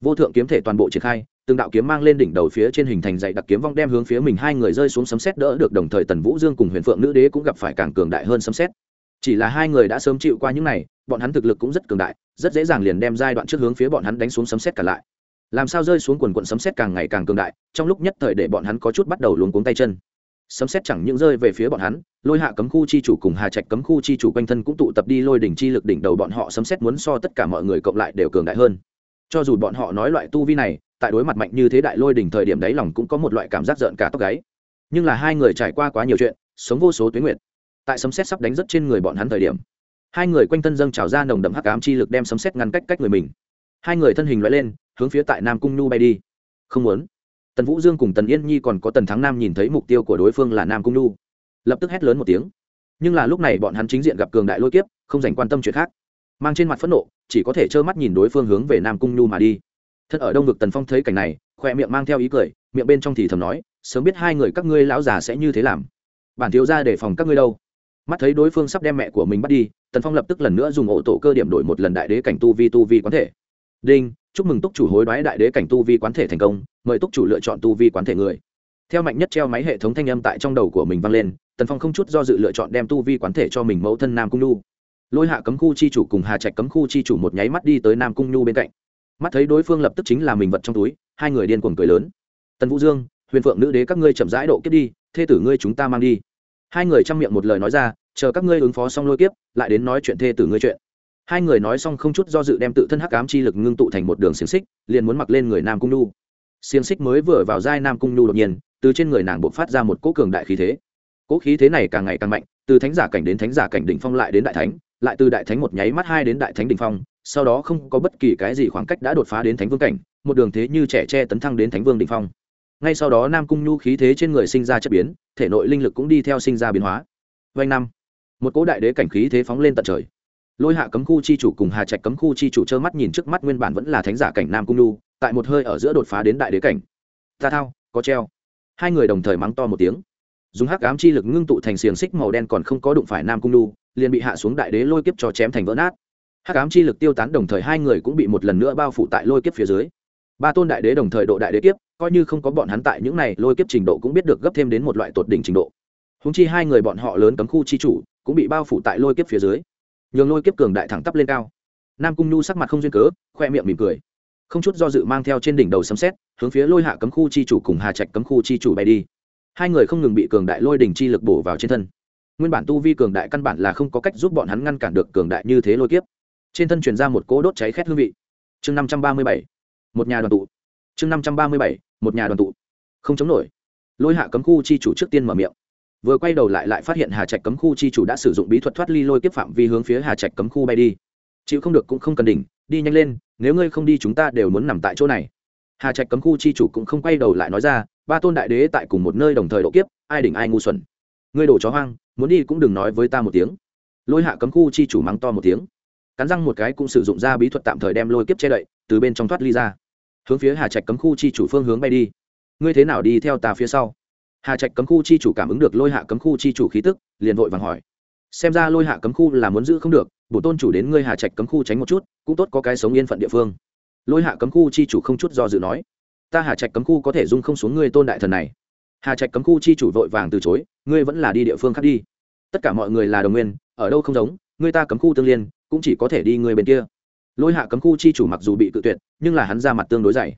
Speaker 1: Vô thượng kiếm thể toàn bộ triển khai từng đạo kiếm mang lên đỉnh đầu phía trên hình thành dạy đặc kiếm vong đem hướng phía mình hai người rơi xuống sấm xét đỡ được đồng thời tần vũ dương cùng huyền phượng nữ đế cũng gặp phải càng cường đại hơn sấm xét chỉ là hai người đã sớm chịu qua những này, bọn hắn thực lực cũng rất cường đại, rất dễ dàng liền đem giai đoạn trước hướng phía bọn hắn đánh xuống sấm xét cả lại. Làm sao rơi xuống quần quận sấm xét càng ngày càng cường đại, trong lúc nhất thời để bọn hắn có chút bắt đầu luống cuống tay chân. Sấm xét chẳng những rơi về phía bọn hắn, lôi hạ cấm khu chi chủ cùng hà trạch cấm khu chi chủ quanh thân cũng tụ tập đi lôi đỉnh chi lực đỉnh đầu bọn họ sấm xét muốn so tất cả mọi người cộng lại đều cường đại hơn cho dù bọn họ nói loại tu vi này, tại đối mặt mạnh như thế đại lôi đỉnh thời điểm đấy lòng cũng có một loại cảm giác giận cả tóc gáy. Nhưng là hai người trải qua quá nhiều chuyện, sống vô số tuyến nguyện tại sấm xét sắp đánh rất trên người bọn hắn thời điểm, hai người quanh thân dâng trào ra nồng đậm hắc ám chi lực đem sấm xét ngăn cách cách người mình. Hai người thân hình loại lên, hướng phía tại nam cung nhu bay đi. Không muốn. Tần vũ dương cùng tần yên nhi còn có tần thắng nam nhìn thấy mục tiêu của đối phương là nam cung nhu. Lập tức hét lớn một tiếng. Nhưng là lúc này bọn hắn chính diện gặp cường đại lôi kiếp, không dành quan tâm chuyện khác. Mang trên mặt phẫn nộ chỉ có thể trơ mắt nhìn đối phương hướng về nam cung nhu mà đi. Thân ở đông vực tần phong thấy cảnh này, khoe miệng mang theo ý cười, miệng bên trong thì thầm nói, sớm biết hai người các ngươi lão già sẽ như thế làm. Bản thiếu ra để phòng các ngươi đâu. Mắt thấy đối phương sắp đem mẹ của mình bắt đi, tần phong lập tức lần nữa dùng ổ tổ cơ điểm đổi một lần đại đế cảnh tu vi tu vi quán thể. Đinh, chúc mừng túc chủ hối đoái đại đế cảnh tu vi quán thể thành công, mời túc chủ lựa chọn tu vi quán thể người. Theo mạnh nhất treo máy hệ thống thanh âm tại trong đầu của mình vang lên, tần phong không chút do dự lựa chọn đem tu vi quán thể cho mình mẫu thân nam cung nhu lôi hạ cấm khu chi chủ cùng hà trạch cấm khu chi chủ một nháy mắt đi tới nam cung nhu bên cạnh mắt thấy đối phương lập tức chính là mình vật trong túi hai người điên cuồng cười lớn tần vũ dương huyền phượng nữ đế các ngươi chậm rãi độ kiếp đi thê tử ngươi chúng ta mang đi hai người chăm miệng một lời nói ra chờ các ngươi ứng phó xong lôi kiếp lại đến nói chuyện thê tử ngươi chuyện hai người nói xong không chút do dự đem tự thân hắc ám chi lực ngưng tụ thành một đường xiềng xích liền muốn mặc lên người nam cung nhu xiềng xích mới vừa vào giai nam cung nhu đột nhiên từ trên người nàng buộc phát ra một cỗ cường đại khí thế cỗ khí thế này càng ngày càng mạnh từ thánh giả cảnh đến thánh giả cảnh đỉnh phong lại đến đại thánh lại từ đại thánh một nháy mắt hai đến đại thánh đỉnh phong, sau đó không có bất kỳ cái gì khoảng cách đã đột phá đến thánh vương cảnh, một đường thế như trẻ tre tấn thăng đến thánh vương đỉnh phong. Ngay sau đó nam cung nhu khí thế trên người sinh ra chất biến, thể nội linh lực cũng đi theo sinh ra biến hóa. Vanh năm, một cỗ đại đế cảnh khí thế phóng lên tận trời. Lôi hạ cấm khu chi chủ cùng hà trạch cấm khu chi chủ trơ mắt nhìn trước mắt nguyên bản vẫn là thánh giả cảnh nam cung nhu, tại một hơi ở giữa đột phá đến đại đế cảnh. Ta thao, có treo. Hai người đồng thời mắng to một tiếng. Dùng hắc ám chi lực ngưng tụ thành xiềng xích màu đen còn không có đụng phải nam cung nhu liền bị hạ xuống đại đế lôi kiếp cho chém thành vỡ nát. Hắc ám chi lực tiêu tán đồng thời hai người cũng bị một lần nữa bao phủ tại lôi kiếp phía dưới. Ba tôn đại đế đồng thời độ đại đế kiếp, coi như không có bọn hắn tại những này, lôi kiếp trình độ cũng biết được gấp thêm đến một loại tột đỉnh trình độ. Húng chi hai người bọn họ lớn cấm khu chi chủ, cũng bị bao phủ tại lôi kiếp phía dưới. Nhường lôi kiếp cường đại thẳng tắp lên cao. Nam cung nhu sắc mặt không duyên cớ, khoe miệng mỉm cười. Không chút do dự mang theo trên đỉnh đầu sấm xét hướng phía lôi hạ cấm khu chi chủ cùng hà trạch cấm khu chi chủ bay đi. Hai người không ngừng bị cường đại lôi đỉnh chi lực bổ vào trên thân nguyên bản tu vi cường đại căn bản là không có cách giúp bọn hắn ngăn cản được cường đại như thế lôi kiếp. Trên thân truyền ra một cỗ đốt cháy khét hương vị. Chương năm trăm ba mươi bảy, một nhà đoàn tụ. Chương năm trăm ba mươi bảy, một nhà đoàn tụ. Không chống nổi. Lôi hạ cấm khu chi chủ trước tiên mở miệng. Vừa quay đầu lại lại phát hiện hà trạch cấm khu chi chủ đã sử dụng bí thuật thoát ly lôi kiếp phạm vi hướng phía hà trạch cấm khu bay đi. Chịu không được cũng không cần đỉnh, đi nhanh lên, nếu ngươi không đi chúng ta đều muốn nằm tại chỗ này. Hà trạch cấm khu chi chủ cũng không quay đầu lại nói ra, ba tôn đại đế tại cùng một nơi đồng thời độ kiếp, ai đỉnh ai ngu xuẩn ngươi đổ chó hoang, muốn đi cũng đừng nói với ta một tiếng. Lôi hạ cấm khu chi chủ mắng to một tiếng. Cắn răng một cái cũng sử dụng ra bí thuật tạm thời đem lôi kiếp che đậy, từ bên trong thoát ly ra. Hướng phía hà trạch cấm khu chi chủ phương hướng bay đi. Ngươi thế nào đi theo ta phía sau? Hà trạch cấm khu chi chủ cảm ứng được lôi hạ cấm khu chi chủ khí tức, liền vội vàng hỏi. Xem ra lôi hạ cấm khu là muốn giữ không được, bổ tôn chủ đến ngươi hà trạch cấm khu tránh một chút, cũng tốt có cái sống yên phận địa phương. Lôi hạ cấm khu chi chủ không chút do dự nói. Ta hà trạch cấm khu có thể dung không xuống ngươi tôn đại thần này hà trạch cấm khu chi chủ vội vàng từ chối, ngươi vẫn là đi địa phương khác đi. Tất cả mọi người là đồng nguyên, ở đâu không giống, ngươi ta cấm khu tương liên, cũng chỉ có thể đi người bên kia. Lôi hạ cấm khu chi chủ mặc dù bị cự tuyệt, nhưng là hắn ra mặt tương đối dày.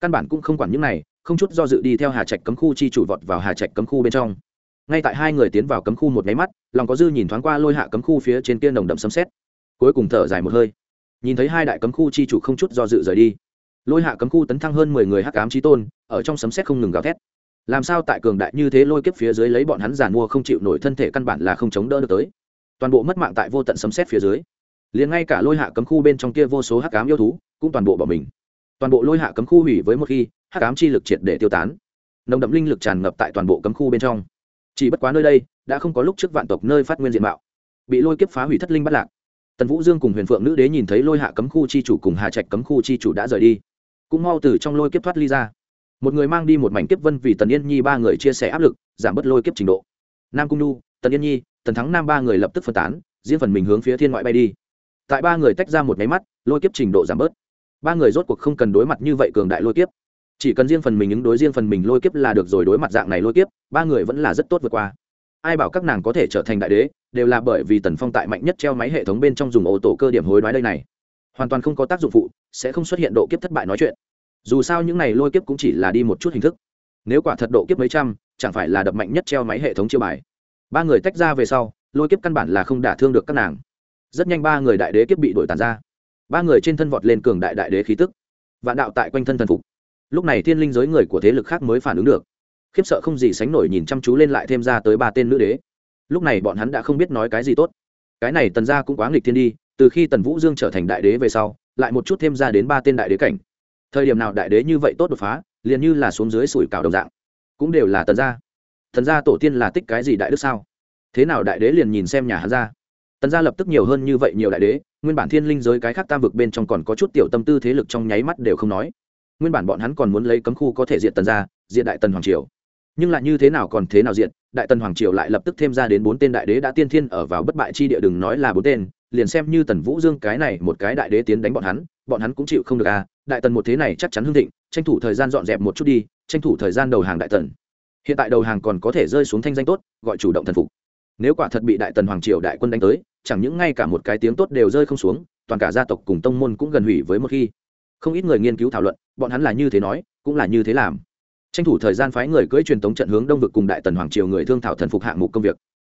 Speaker 1: Căn bản cũng không quản những này, không chút do dự đi theo hà trạch cấm khu chi chủ vọt vào hà trạch cấm khu bên trong. Ngay tại hai người tiến vào cấm khu một máy mắt, lòng có dư nhìn thoáng qua lôi hạ cấm khu phía trên kia nồng đậm sấm xét cuối cùng thở dài một hơi. Nhìn thấy hai đại cấm khu chi chủ không chút do dự rời đi. Lôi hạ cấm khu tấn thăng hơn mười người hắc ám trí tôn, ở trong sấm xét không ngừng gào thét làm sao tại cường đại như thế lôi kiếp phía dưới lấy bọn hắn giàn mua không chịu nổi thân thể căn bản là không chống đỡ được tới. Toàn bộ mất mạng tại vô tận sấm xét phía dưới. Liền ngay cả lôi hạ cấm khu bên trong kia vô số hắc cám yêu thú, cũng toàn bộ bỏ mình. Toàn bộ lôi hạ cấm khu hủy với một khi, hắc cám chi lực triệt để tiêu tán. Nồng đậm linh lực tràn ngập tại toàn bộ cấm khu bên trong. Chỉ bất quá nơi đây, đã không có lúc trước vạn tộc nơi phát nguyên diện mạo. Bị lôi kiếp phá hủy thất linh bắt lạc. Tần vũ dương cùng huyền phượng nữ đế nhìn thấy lôi hạ cấm khu chi chủ cùng hà trạch cấm khu chi chủ đã rời đi. Cũng mau từ trong lôi kiếp thoát ly ra một người mang đi một mảnh kiếp vân vì tần yên nhi ba người chia sẻ áp lực, giảm bớt lôi kiếp trình độ. Nam cung nu tần yên nhi, tần thắng nam ba người lập tức phân tán, riêng phần mình hướng phía thiên ngoại bay đi. Tại ba người tách ra một máy mắt, lôi kiếp trình độ giảm bớt. Ba người rốt cuộc không cần đối mặt như vậy cường đại lôi kiếp. Chỉ cần riêng phần mình ứng đối riêng phần mình lôi kiếp là được rồi, đối mặt dạng này lôi kiếp, ba người vẫn là rất tốt vượt qua. Ai bảo các nàng có thể trở thành đại đế, đều là bởi vì tần phong tại mạnh nhất treo máy hệ thống bên trong dùng ô tô cơ điểm hối đoái đây này. Hoàn toàn không có tác dụng phụ, sẽ không xuất hiện độ kiếp thất bại nói chuyện dù sao những này lôi kiếp cũng chỉ là đi một chút hình thức. Nếu quả thật độ kiếp mấy trăm, chẳng phải là đập mạnh nhất treo máy hệ thống chiêu bài. Ba người tách ra về sau, lôi kiếp căn bản là không đả thương được các nàng. Rất nhanh ba người đại đế kiếp bị đổi tàn ra. Ba người trên thân vọt lên cường đại đại đế khí tức. Vạn đạo tại quanh thân thần phục. Lúc này thiên linh giới người của thế lực khác mới phản ứng được. Khiếp sợ không gì sánh nổi nhìn chăm chú lên lại thêm ra tới ba tên nữ đế. Lúc này bọn hắn đã không biết nói cái gì tốt. Cái này tần gia cũng quá nghịch thiên đi, từ khi tần vũ dương trở thành đại đế về sau, lại một chút thêm ra đến ba tên đại đế cảnh thời điểm nào đại đế như vậy tốt đột phá, liền như là xuống dưới sủi cảo đồng dạng. Cũng đều là tần gia. Tần gia tổ tiên là tích cái gì đại đức sao? Thế nào đại đế liền nhìn xem nhà hắn ra? Tần gia lập tức nhiều hơn như vậy nhiều đại đế, nguyên bản thiên linh giới cái khác tam vực bên trong còn có chút tiểu tâm tư thế lực trong nháy mắt đều không nói. Nguyên bản bọn hắn còn muốn lấy cấm khu có thể diện tần gia diện đại tần hoàng triều. Nhưng lại như thế nào còn thế nào diện đại tần hoàng triều lại lập tức thêm ra đến bốn tên đại đế đã tiên thiên ở vào bất bại chi địa đừng nói là bốn tên, liền xem như tần vũ dương cái này một cái đại đế tiến đánh bọn hắn bọn hắn cũng chịu không được à đại tần một thế này chắc chắn hưng thịnh, tranh thủ thời gian dọn dẹp một chút đi, tranh thủ thời gian đầu hàng đại tần. Hiện tại đầu hàng còn có thể rơi xuống thanh danh tốt, gọi chủ động thần phục. Nếu quả thật bị đại tần hoàng triều đại quân đánh tới, chẳng những ngay cả một cái tiếng tốt đều rơi không xuống, toàn cả gia tộc cùng tông môn cũng gần hủy với một khi. Không ít người nghiên cứu thảo luận, bọn hắn là như thế nói, cũng là như thế làm. Tranh thủ thời gian phái người cưỡi truyền tống trận hướng đông vực cùng đại tần hoàng triều người thương thảo thần phục hạng mục công việc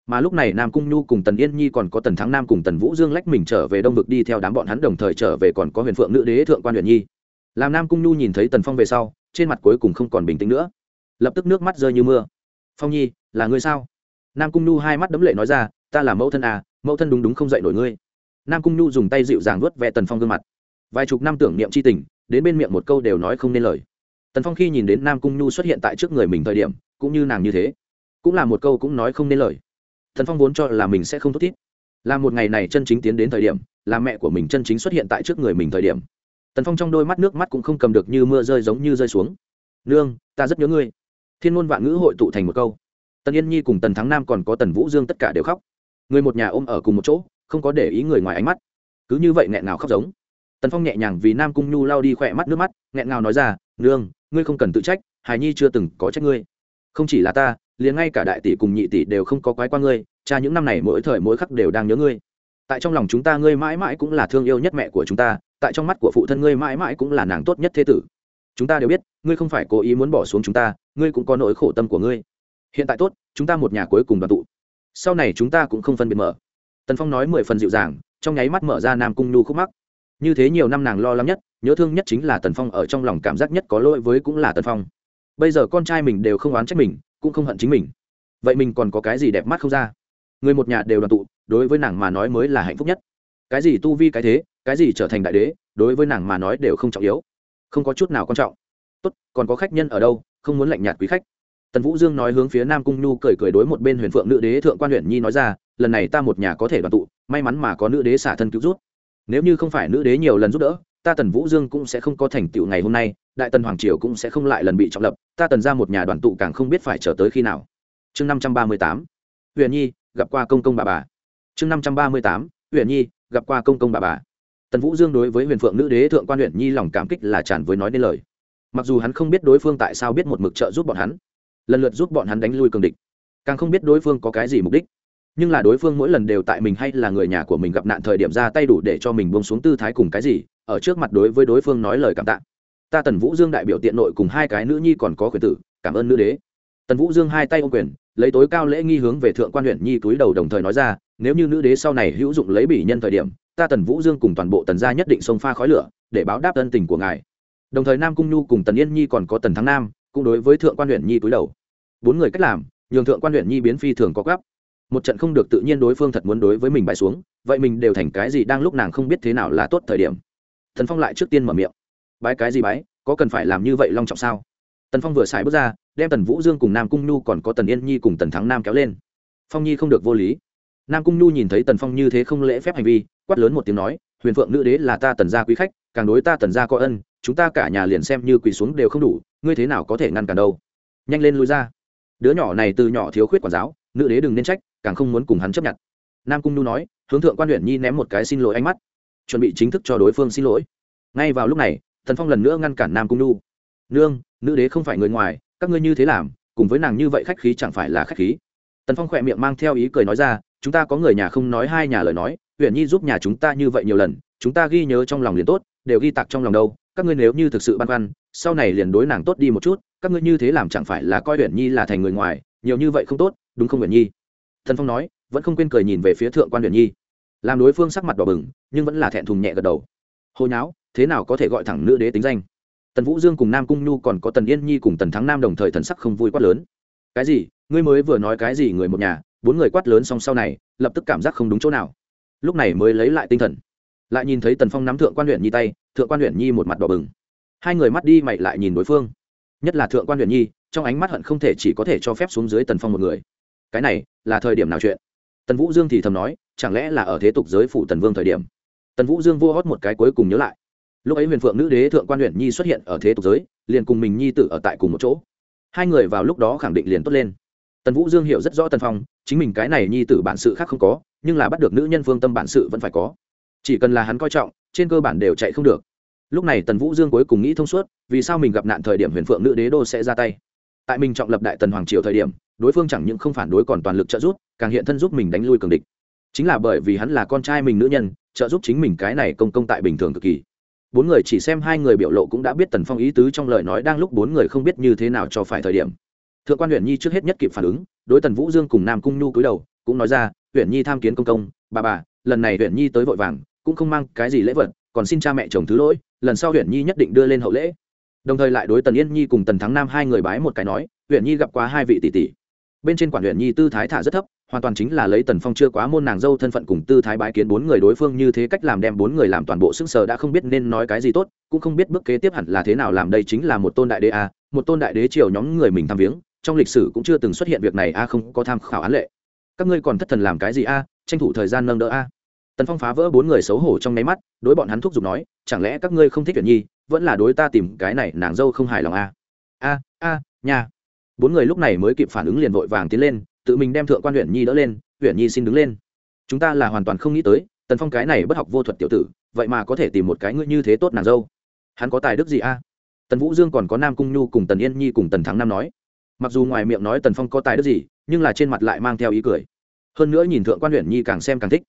Speaker 1: mà lúc này nam cung nhu cùng tần yên nhi còn có tần thắng nam cùng tần vũ dương lách mình trở về đông vực đi theo đám bọn hắn đồng thời trở về còn có huyền phượng nữ đế thượng quan huyền nhi. Làm nam cung nhu nhìn thấy tần phong về sau, trên mặt cuối cùng không còn bình tĩnh nữa. Lập tức nước mắt rơi như mưa. Phong nhi, là ngươi sao? Nam cung nhu hai mắt đấm lệ nói ra, ta là mẫu thân à mẫu thân đúng đúng không dạy nổi ngươi. Nam cung nhu dùng tay dịu dàng vuốt vẹ tần phong gương mặt. Vài chục năm tưởng niệm c h i tình, đến bên miệng một câu đều nói không nên lời. Tần phong khi nhìn đến nam cung nhu xuất hiện tại trước người mình thời điểm, cũng như nàng như thế. Cũng là một câu cũng nói không nên lời thần phong vốn cho là mình sẽ không thút thít là một ngày này chân chính tiến đến thời điểm, là mẹ của mình chân chính xuất hiện tại trước người mình thời điểm. Tần phong trong đôi mắt nước mắt cũng không cầm được như mưa rơi giống như rơi xuống. Nương, ta rất nhớ ngươi. Thiên ngôn vạn ngữ hội tụ thành một câu. Tần yên nhi cùng tần thắng nam còn có tần vũ dương tất cả đều khóc. Người một nhà ôm ở cùng một chỗ, không có để ý người ngoài ánh mắt. Cứ như vậy nghẹn ngào khóc giống. Tần phong nhẹ nhàng vì nam cung nhu lao đi khỏe mắt nước mắt, nghẹn ngào nói ra, nương, ngươi không cần tự trách hài nhi chưa từng có trách ngươi. Không chỉ là ta liền ngay cả đại tỷ cùng nhị tỷ đều không có quái qua ngươi, cha những năm này mỗi thời mỗi khắc đều đang nhớ ngươi. Tại trong lòng chúng ta ngươi mãi mãi cũng là thương yêu nhất mẹ của chúng ta, tại trong mắt của phụ thân ngươi mãi mãi cũng là nàng tốt nhất thế tử. Chúng ta đều biết, ngươi không phải cố ý muốn bỏ xuống chúng ta, ngươi cũng có nỗi khổ tâm của ngươi. Hiện tại tốt, chúng ta một nhà cuối cùng đoàn tụ. Sau này chúng ta cũng không phân biệt mở. Tần phong nói mười phần dịu dàng, trong nháy mắt mở ra nam cung nhu khúc mắc. Như thế nhiều năm nàng lo lắng nhất, nhớ thương nhất chính là tần phong ở trong lòng cảm giác nhất có lỗi với cũng là tần phong. Bây giờ con trai mình đều không oán trách mình cũng không hận chính mình. Vậy mình còn có cái gì đẹp mắt không ra? Người một nhà đều đoàn tụ, đối với nàng mà nói mới là hạnh phúc nhất. Cái gì tu vi cái thế, cái gì trở thành đại đế, đối với nàng mà nói đều không trọng yếu. Không có chút nào quan trọng. Tốt, còn có khách nhân ở đâu, không muốn lạnh nhạt quý khách. Tần vũ dương nói hướng phía nam cung nhu cười cười đối một bên huyền phượng nữ đế thượng quan huyện nhi nói ra, lần này ta một nhà có thể đoàn tụ, may mắn mà có nữ đế xả thân cứu rút nếu như không phải nữ đế nhiều lần giúp đỡ ta tần vũ dương cũng sẽ không có thành tựu ngày hôm nay, đại tần hoàng triều cũng sẽ không lại lần bị trọng lập, ta tần ra một nhà đoàn tụ càng không biết phải chờ tới khi nào. Chương năm trăm ba mươi tám, huyền nhi, gặp qua công công bà bà. Chương năm trăm ba mươi tám, huyền nhi, gặp qua công công bà bà. Tần vũ dương đối với huyền phượng nữ đế thượng quan huyện nhi lòng cảm kích là tràn với nói nên lời. Mặc dù hắn không biết đối phương tại sao biết một mực trợ giúp bọn hắn, lần lượt giúp bọn hắn đánh lui cường địch, càng không biết đối phương có cái gì mục đích. Nhưng là đối phương mỗi lần đều tại mình hay là người nhà của mình gặp nạn thời điểm ra tay đủ để cho mình bông xuống tư thái cùng cái gì ở trước mặt đối với đối phương nói lời cảm tạ. Ta tần vũ dương đại biểu tiện nội cùng hai cái nữ nhi còn có quyền tử, cảm ơn nữ đế. Tần vũ dương hai tay ô quyền, lấy tối cao lễ nghi hướng về thượng quan huyện nhi túi đầu đồng thời nói ra, nếu như nữ đế sau này hữu dụng lấy bỉ nhân thời điểm, ta tần vũ dương cùng toàn bộ tần gia nhất định xông pha khói lửa, để báo đáp ân tình của ngài. Đồng thời nam cung nhu cùng tần yên nhi còn có tần thắng nam, cũng đối với thượng quan huyện nhi túi đầu. Bốn người cách làm, nhường thượng quan huyện nhi biến phi thường có gấp. Một trận không được tự nhiên đối phương thật muốn đối với mình bại xuống, vậy mình đều thành cái gì đang lúc nàng không biết thế nào là tốt thời điểm thần phong lại trước tiên mở miệng. Bái cái gì bái, có cần phải làm như vậy long trọng sao? Tần phong vừa xài bước ra, đem tần vũ dương cùng nam cung nhu còn có tần yên nhi cùng tần thắng nam kéo lên. Phong nhi không được vô lý. Nam cung nhu nhìn thấy tần phong như thế không lễ phép hành vi, quát lớn một tiếng nói, huyền phượng nữ đế là ta tần gia quý khách, càng đối ta tần gia có ân, chúng ta cả nhà liền xem như quỳ xuống đều không đủ, ngươi thế nào có thể ngăn cản đâu? Nhanh lên lui ra. Đứa nhỏ này từ nhỏ thiếu khuyết quản giáo, nữ đế đừng nên trách, càng không muốn cùng hắn chấp nhận. Nam cung nhu nói, hướng thượng quan huyện nhi ném một cái xin lỗi ánh mắt chuẩn bị chính thức cho đối phương xin lỗi. Ngay vào lúc này, thần phong lần nữa ngăn cản nam cung nhu. Nương, nữ đế không phải người ngoài, các ngươi như thế làm, cùng với nàng như vậy khách khí chẳng phải là khách khí? Tần phong khỏe miệng mang theo ý cười nói ra, chúng ta có người nhà không nói hai nhà lời nói huyện nhi giúp nhà chúng ta như vậy nhiều lần, chúng ta ghi nhớ trong lòng liền tốt, đều ghi tặc trong lòng đâu, các ngươi nếu như thực sự băn khoăn, sau này liền đối nàng tốt đi một chút, các ngươi như thế làm chẳng phải là coi huyện nhi là thành người ngoài, nhiều như vậy không tốt, đúng không huyện nhi? Thần phong nói, vẫn không quên cười nhìn về phía thượng quan huyện nhi làm đối phương sắc mặt đỏ bừng, nhưng vẫn là thẹn thùng nhẹ gật đầu. Hồi nháo, thế nào có thể gọi thẳng nữ đế tính danh? Tần vũ dương cùng nam cung nhu còn có tần yên nhi cùng tần thắng nam đồng thời thần sắc không vui quát lớn. Cái gì? Ngươi mới vừa nói cái gì người một nhà, bốn người quát lớn xong sau này, lập tức cảm giác không đúng chỗ nào. Lúc này mới lấy lại tinh thần. Lại nhìn thấy tần phong nắm thượng quan huyện nhi tay, thượng quan huyện nhi một mặt đỏ bừng. Hai người mắt đi mày lại nhìn đối phương. Nhất là thượng quan huyện nhi, trong ánh mắt hận không thể chỉ có thể cho phép xuống dưới tần phong một người. Cái này là thời điểm nào chuyện? Tần vũ dương thì thầm nói chẳng lẽ là ở thế tục giới phủ tần vương thời điểm? Tần vũ dương vua hót một cái cuối cùng nhớ lại. Lúc ấy huyền phượng nữ đế thượng quan huyện nhi xuất hiện ở thế tục giới, liền cùng mình nhi tử ở tại cùng một chỗ. Hai người vào lúc đó khẳng định liền tốt lên. Tần vũ dương hiểu rất rõ tần phong, chính mình cái này nhi tử bản sự khác không có, nhưng là bắt được nữ nhân phương tâm bản sự vẫn phải có. Chỉ cần là hắn coi trọng, trên cơ bản đều chạy không được. Lúc này tần vũ dương cuối cùng nghĩ thông suốt, vì sao mình gặp nạn thời điểm huyền phượng nữ đế đô sẽ ra tay? Tại mình trọng lập đại tần hoàng triều thời điểm, đối phương chẳng những không phản đối còn toàn lực trợ giúp, càng hiện thân giúp mình đánh lui cường địch chính là bởi vì hắn là con trai mình nữ nhân, trợ giúp chính mình cái này công công tại bình thường cực kỳ. Bốn người chỉ xem hai người biểu lộ cũng đã biết tần phong ý tứ trong lời nói đang lúc bốn người không biết như thế nào cho phải thời điểm. Thượng quan huyện nhi trước hết nhất kịp phản ứng, đối tần vũ dương cùng nam cung nhu cúi đầu, cũng nói ra huyện nhi tham kiến công công, bà bà, lần này huyện nhi tới vội vàng, cũng không mang cái gì lễ vật, còn xin cha mẹ chồng thứ lỗi, lần sau huyện nhi nhất định đưa lên hậu lễ. Đồng thời lại đối tần yên nhi cùng tần thắng nam hai người bái một cái nói huyện nhi gặp qua hai vị tỷ tỷ. Bên trên quản huyện nhi tư thái thả rất thấp hoàn toàn chính là lấy tần phong chưa quá môn nàng dâu thân phận cùng tư thái bái kiến bốn người đối phương như thế cách làm đem bốn người làm toàn bộ xứng sờ đã không biết nên nói cái gì tốt, cũng không biết bước kế tiếp hẳn là thế nào làm đây chính là một tôn đại đế a, một tôn đại đế triều nhóm người mình tham viếng, trong lịch sử cũng chưa từng xuất hiện việc này a, không có tham khảo án lệ. Các ngươi còn thất thần làm cái gì a, tranh thủ thời gian nâng đỡ a. Tần phong phá vỡ bốn người xấu hổ trong nháy mắt, đối bọn hắn thúc giục nói, chẳng lẽ các ngươi không thích tuyển nhi, vẫn là đối ta tìm cái này nàng dâu không hài lòng a? A a nhà bốn người lúc này mới kịp phản ứng liền vội vàng tiến lên tự mình đem thượng quan huyện nhi đỡ lên, huyện nhi xin đứng lên. Chúng ta là hoàn toàn không nghĩ tới, tần phong cái này bất học vô thuật tiểu tử, vậy mà có thể tìm một cái ngươi như thế tốt nàng dâu. Hắn có tài đức gì a? Tần vũ dương còn có nam cung nhu cùng tần yên nhi cùng tần thắng nam nói. Mặc dù ngoài miệng nói tần phong có tài đức gì, nhưng là trên mặt lại mang theo ý cười. Hơn nữa nhìn thượng quan huyện nhi càng xem càng thích.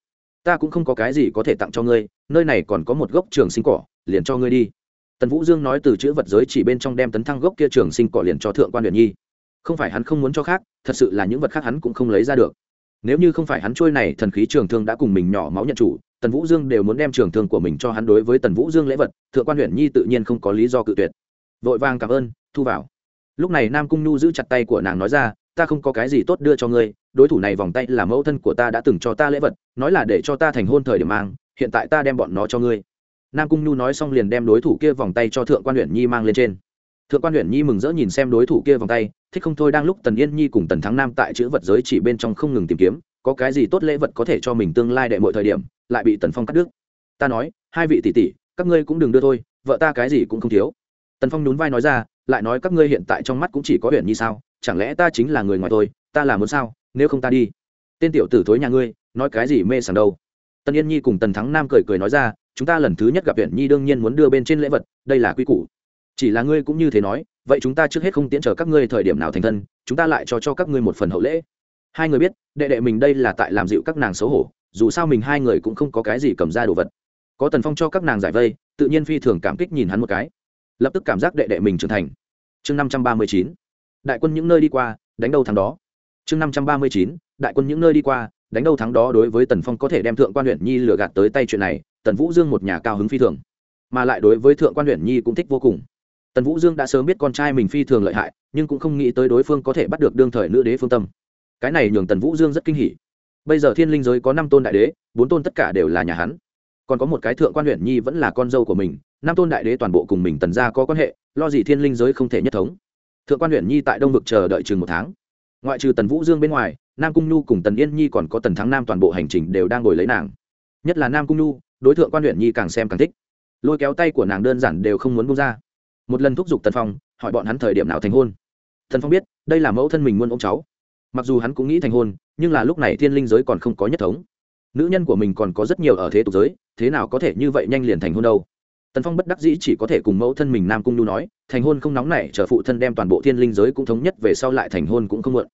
Speaker 1: Ta cũng không có cái gì có thể tặng cho ngươi, nơi này còn có một gốc trường sinh cỏ, liền cho ngươi đi. Tần vũ dương nói từ chữ vật giới chỉ bên trong đem tấn thăng gốc kia trường sinh cỏ liền cho thượng quan huyện nhi không phải hắn không muốn cho khác, thật sự là những vật khác hắn cũng không lấy ra được. Nếu như không phải hắn trôi này, thần khí trường thương đã cùng mình nhỏ máu nhận chủ, tần vũ dương đều muốn đem trường thương của mình cho hắn đối với tần vũ dương lễ vật, thượng quan huyện nhi tự nhiên không có lý do cự tuyệt. Vội vàng cảm ơn, thu vào. Lúc này nam cung nhu giữ chặt tay của nàng nói ra, ta không có cái gì tốt đưa cho ngươi, đối thủ này vòng tay là mẫu thân của ta đã từng cho ta lễ vật, nói là để cho ta thành hôn thời điểm mang, hiện tại ta đem bọn nó cho ngươi. Nam cung nhu nói xong liền đem đối thủ kia vòng tay cho thượng quan huyện nhi mang lên trên. Thượng quan huyện nhi mừng rỡ nhìn xem đối thủ kia vòng tay thích không thôi đang lúc tần yên nhi cùng tần thắng nam tại chữ vật giới chỉ bên trong không ngừng tìm kiếm, có cái gì tốt lễ vật có thể cho mình tương lai đệ mọi thời điểm, lại bị tần phong cắt đứt. Ta nói, hai vị tỷ tỷ, các ngươi cũng đừng đưa thôi, vợ ta cái gì cũng không thiếu. Tần phong nhún vai nói ra, lại nói các ngươi hiện tại trong mắt cũng chỉ có huyện nhi sao, chẳng lẽ ta chính là người ngoài tôi, ta là muốn sao, nếu không ta đi. Tên tiểu tử thối nhà ngươi, nói cái gì mê sảng đâu. Tần yên nhi cùng tần thắng nam cười cười nói ra, chúng ta lần thứ nhất gặp huyện nhi đương nhiên muốn đưa bên trên lễ vật, đây là quy củ. Chỉ là ngươi cũng như thế nói vậy chúng ta trước hết không tiễn chờ các ngươi thời điểm nào thành thân, chúng ta lại cho cho các ngươi một phần hậu lễ. Hai người biết, đệ đệ mình đây là tại làm dịu các nàng xấu hổ, dù sao mình hai người cũng không có cái gì cầm ra đồ vật. Có tần phong cho các nàng giải vây, tự nhiên phi thường cảm kích nhìn hắn một cái. Lập tức cảm giác đệ đệ mình trưởng thành. Chương năm trăm ba mươi chín, đại quân những nơi đi qua, đánh đâu thắng đó. Chương năm trăm ba mươi chín, đại quân những nơi đi qua, đánh đâu thắng đó đối với tần phong có thể đem thượng quan huyện nhi lừa gạt tới tay chuyện này, tần vũ dương một nhà cao hứng phi thường. Mà lại đối với thượng quan huyện nhi cũng thích vô cùng tần vũ dương đã sớm biết con trai mình phi thường lợi hại nhưng cũng không nghĩ tới đối phương có thể bắt được đương thời nữ đế phương tâm cái này nhường tần vũ dương rất kinh hỉ bây giờ thiên linh giới có năm tôn đại đế bốn tôn tất cả đều là nhà hắn còn có một cái thượng quan huyện nhi vẫn là con dâu của mình năm tôn đại đế toàn bộ cùng mình tần ra có quan hệ lo gì thiên linh giới không thể nhất thống thượng quan huyện nhi tại đông vực chờ đợi chừng một tháng ngoại trừ tần vũ dương bên ngoài nam cung nhu cùng tần yên nhi còn có tần thắng nam toàn bộ hành trình đều đang ngồi lấy nàng nhất là nam cung nhu đối tượng quan huyện nhi càng xem càng thích lôi kéo tay của nàng đơn giản đều không muốn bung ra một lần thúc giục tần phong, hỏi bọn hắn thời điểm nào thành hôn. Thần phong biết, đây là mẫu thân mình muôn ông cháu. Mặc dù hắn cũng nghĩ thành hôn, nhưng là lúc này thiên linh giới còn không có nhất thống. Nữ nhân của mình còn có rất nhiều ở thế tục giới, thế nào có thể như vậy nhanh liền thành hôn đâu? Tần phong bất đắc dĩ chỉ có thể cùng mẫu thân mình nam cung nhu nói, thành hôn không nóng này chờ phụ thân đem toàn bộ thiên linh giới cũng thống nhất về sau lại thành hôn cũng không muộn.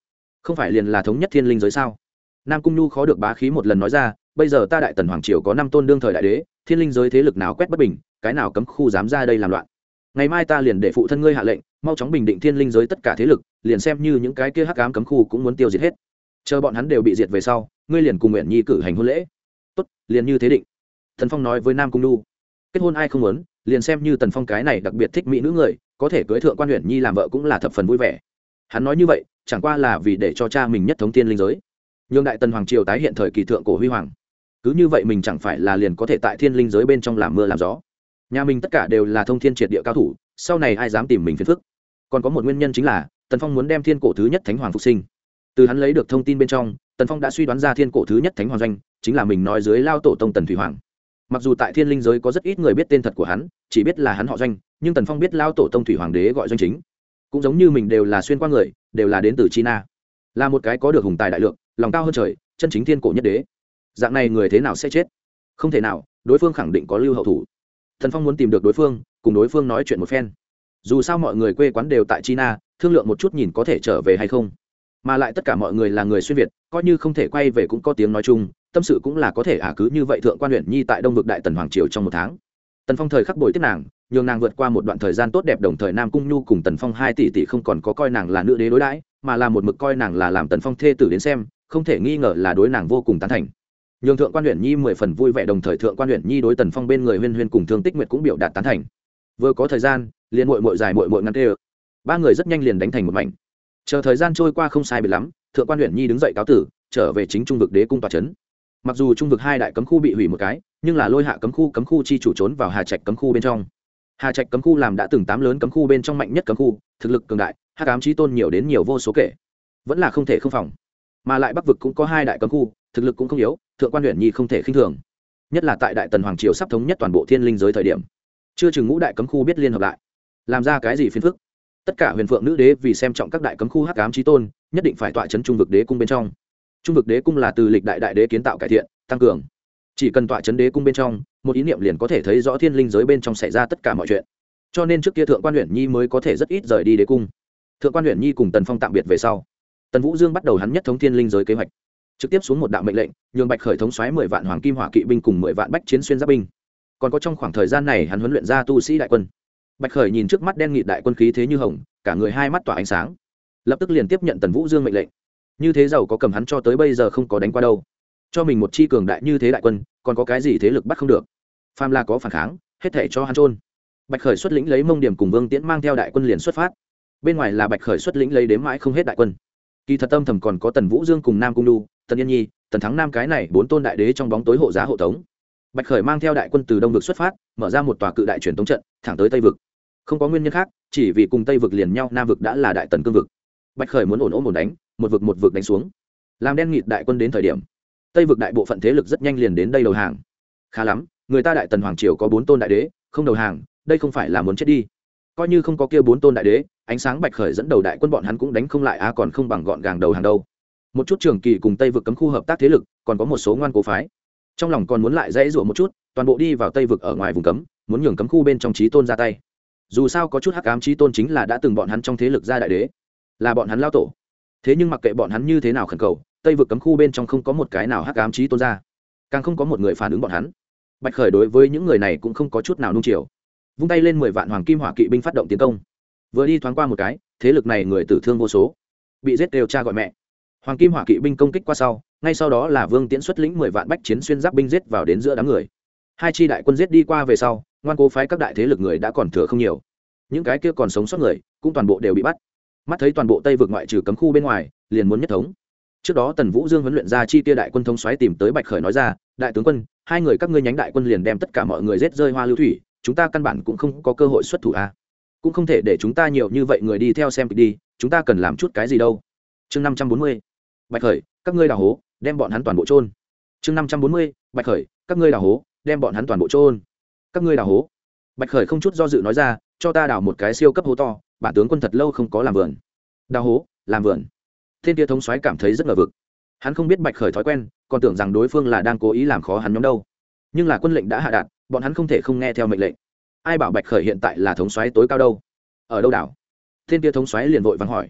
Speaker 1: Không phải liền là thống nhất thiên linh giới sao? Nam cung nhu khó được bá khí một lần nói ra, bây giờ ta đại tần hoàng triều có năm tôn đương thời đại đế, thiên linh giới thế lực nào quét bất bình, cái nào cấm khu dám ra đây làm loạn? Ngày mai ta liền để phụ thân ngươi hạ lệnh, mau chóng bình định thiên linh giới tất cả thế lực, liền xem như những cái kia hắc ám cấm khu cũng muốn tiêu diệt hết. Chờ bọn hắn đều bị diệt về sau, ngươi liền cùng nguyện nhi cử hành hôn lễ. Tốt, liền như thế định. Thần phong nói với nam cung nu kết hôn ai không muốn, liền xem như tần phong cái này đặc biệt thích mỹ nữ người, có thể cưới thượng quan huyện nhi làm vợ cũng là thập phần vui vẻ. Hắn nói như vậy, chẳng qua là vì để cho cha mình nhất thống tiên linh giới. Nhường đại tần hoàng triều tái hiện thời kỳ thượng cổ huy hoàng. Cứ như vậy mình chẳng phải là liền có thể tại thiên linh giới bên trong làm mưa làm gió nhà mình tất cả đều là thông thiên triệt địa cao thủ, sau này ai dám tìm mình phiền phức? Còn có một nguyên nhân chính là, tần phong muốn đem thiên cổ thứ nhất thánh hoàng phục sinh. Từ hắn lấy được thông tin bên trong, tần phong đã suy đoán ra thiên cổ thứ nhất thánh hoàng doanh chính là mình nói dưới lao tổ tông tần thủy hoàng. Mặc dù tại thiên linh giới có rất ít người biết tên thật của hắn, chỉ biết là hắn họ doanh, nhưng tần phong biết lao tổ tông thủy hoàng đế gọi doanh chính. Cũng giống như mình đều là xuyên qua người, đều là đến từ china. Là một cái có được hùng tài đại lượng, lòng cao hơn trời, chân chính thiên cổ nhất đế. Dạng này người thế nào sẽ chết? Không thể nào, đối phương khẳng định có lưu hậu thủ thần phong muốn tìm được đối phương, cùng đối phương nói chuyện một phen. Dù sao mọi người quê quán đều tại china, thương lượng một chút nhìn có thể trở về hay không. Mà lại tất cả mọi người là người xuyên việt, coi như không thể quay về cũng có tiếng nói chung, tâm sự cũng là có thể ả à cứ như vậy thượng quan huyện nhi tại đông vực đại tần hoàng triều trong một tháng. Tần phong thời khắc bồi tiếp nàng, nhường nàng vượt qua một đoạn thời gian tốt đẹp đồng thời nam cung nhu cùng tần phong hai tỷ tỷ không còn có coi nàng là nữ đế đối đãi, mà là một mực coi nàng là làm tần phong thê tử đến xem, không thể nghi ngờ là đối nàng vô cùng tán thành nhường thượng quan huyện nhi mười phần vui vẻ, đồng thời thượng quan huyện nhi đối tần phong bên người huyên huyên cùng thương tích nguyệt cũng biểu đạt tán thành. Vừa có thời gian, liền mội mội dài mội mội ngăn tê ba người rất nhanh liền đánh thành một mảnh. Chờ thời gian trôi qua không sai bị lắm, thượng quan huyện nhi đứng dậy cáo tử, trở về chính trung vực đế cung tòa trấn. Mặc dù trung vực hai đại cấm khu bị hủy một cái, nhưng là lôi hạ cấm khu cấm khu chi chủ trốn vào hà trạch cấm khu bên trong. Hà trạch cấm khu làm đã từng tám lớn cấm khu bên trong mạnh nhất cấm khu, thực lực cường đại, hắc ám trí tôn nhiều đến nhiều vô số kể. Vẫn là không thể không phòng. Mà lại bắc vực cũng có hai đại cấm khu thực lực cũng không yếu, thượng quan huyện nhi không thể khinh thường. Nhất là tại đại tần hoàng triều sắp thống nhất toàn bộ thiên linh giới thời điểm. Chưa chừng ngũ đại cấm khu biết liên hợp lại. Làm ra cái gì phiền phức? Tất cả huyền phượng nữ đế vì xem trọng các đại cấm khu hắc ám trí tôn, nhất định phải tọa chấn trung vực đế cung bên trong. Trung vực đế cung là từ lịch đại đại đế kiến tạo cải thiện, tăng cường. Chỉ cần tọa chấn đế cung bên trong, một ý niệm liền có thể thấy rõ thiên linh giới bên trong xảy ra tất cả mọi chuyện. Cho nên trước kia thượng quan huyện nhi mới có thể rất ít rời đi đế cung. Thượng quan huyện nhi cùng tần phong tạm biệt về sau. Tần vũ dương bắt đầu hắn nhất thống thiên linh giới kế hoạch trực tiếp xuống một đạo mệnh lệnh, nhường bạch khởi thống xoáy mười vạn hoàng kim hỏa kỵ binh cùng mười vạn bách chiến xuyên giáp binh. Còn có trong khoảng thời gian này hắn huấn luyện ra tu sĩ đại quân. Bạch khởi nhìn trước mắt đen nghị đại quân khí thế như hồng, cả người hai mắt tỏa ánh sáng. Lập tức liền tiếp nhận tần vũ dương mệnh lệnh. Như thế giàu có cầm hắn cho tới bây giờ không có đánh qua đâu. Cho mình một chi cường đại như thế đại quân, còn có cái gì thế lực bắt không được? Pham la có phản kháng, hết thể cho hắn trôn bạch khởi xuất lĩnh lấy mông điểm cùng vương tiễn mang theo đại quân liền xuất phát. Bên ngoài là bạch khởi xuất lĩnh lấy đếm mãi không hết đại quân. Kỳ thật tâm thầm còn có tần vũ dương cùng nam cung đu tần yên nhi, tần thắng nam cái này bốn tôn đại đế trong bóng tối hộ giá hộ tống. Bạch khởi mang theo đại quân từ đông vực xuất phát, mở ra một tòa cự đại truyền thống trận, thẳng tới tây vực. Không có nguyên nhân khác, chỉ vì cùng tây vực liền nhau, nam vực đã là đại tần cương vực. Bạch khởi muốn ổn ổn ổn đánh, một vực một vực đánh xuống. Làm đen nghịt đại quân đến thời điểm, tây vực đại bộ phận thế lực rất nhanh liền đến đây đầu hàng. Khá lắm, người ta đại tần hoàng triều có bốn tôn đại đế, không đầu hàng, đây không phải là muốn chết đi. Coi như không có kia bốn tôn đại đế, ánh sáng bạch khởi dẫn đầu đại quân bọn hắn cũng đánh không lại á còn không bằng gọn gàng đầu hàng đâu một chút trường kỳ cùng tây vực cấm khu hợp tác thế lực, còn có một số ngoan cố phái. Trong lòng còn muốn lại dãy rủa một chút, toàn bộ đi vào tây vực ở ngoài vùng cấm, muốn nhường cấm khu bên trong trí tôn ra tay. Dù sao có chút hắc ám trí tôn chính là đã từng bọn hắn trong thế lực gia đại đế, là bọn hắn lao tổ. Thế nhưng mặc kệ bọn hắn như thế nào khẩn cầu, tây vực cấm khu bên trong không có một cái nào hắc ám trí tôn ra, càng không có một người phản ứng bọn hắn. Bạch khởi đối với những người này cũng không có chút nào nung chiều. Vung tay lên mười vạn hoàng kim hỏa kỵ binh phát động tiến công. Vừa đi thoáng qua một cái, thế lực này người tử thương vô số. Bị giết đều cha gọi mẹ hoàng kim hỏa kỵ binh công kích qua sau, ngay sau đó là vương tiễn xuất lĩnh mười vạn bách chiến xuyên giáp binh giết vào đến giữa đám người. Hai chi đại quân giết đi qua về sau, ngoan cố phái các đại thế lực người đã còn thừa không nhiều. Những cái kia còn sống sót người, cũng toàn bộ đều bị bắt. Mắt thấy toàn bộ tây vực ngoại trừ cấm khu bên ngoài, liền muốn nhất thống. Trước đó tần vũ dương huấn luyện ra chi tiêu đại quân thống xoáy tìm tới bạch khởi nói ra, đại tướng quân, hai người các ngươi nhánh đại quân liền đem tất cả mọi người rết rơi hoa lưu thủy, chúng ta căn bản cũng không có cơ hội xuất thủ a à. cũng không thể để chúng ta nhiều như vậy người đi theo xem kịch đi, chúng ta cần làm chút cái gì đâu. Chương năm trăm bốn mươi bạch khởi, các ngươi đào hố, đem bọn hắn toàn bộ trôn chương năm trăm bốn mươi, bạch khởi, các ngươi đào hố, đem bọn hắn toàn bộ trôn các ngươi đào hố. Bạch khởi không chút do dự nói ra, cho ta đào một cái siêu cấp hố to, bản tướng quân thật lâu không có làm vườn. Đào hố, làm vườn. Thiên tia thống soái cảm thấy rất ngờ vực. Hắn không biết bạch khởi thói quen, còn tưởng rằng đối phương là đang cố ý làm khó hắn nhóm đâu. Nhưng là quân lệnh đã hạ đạt, bọn hắn không thể không nghe theo mệnh lệnh. Ai bảo bạch khởi hiện tại là thống soái tối cao đâu? Ở đâu đảo? Thiên tia thống soái liền vội vắng hỏi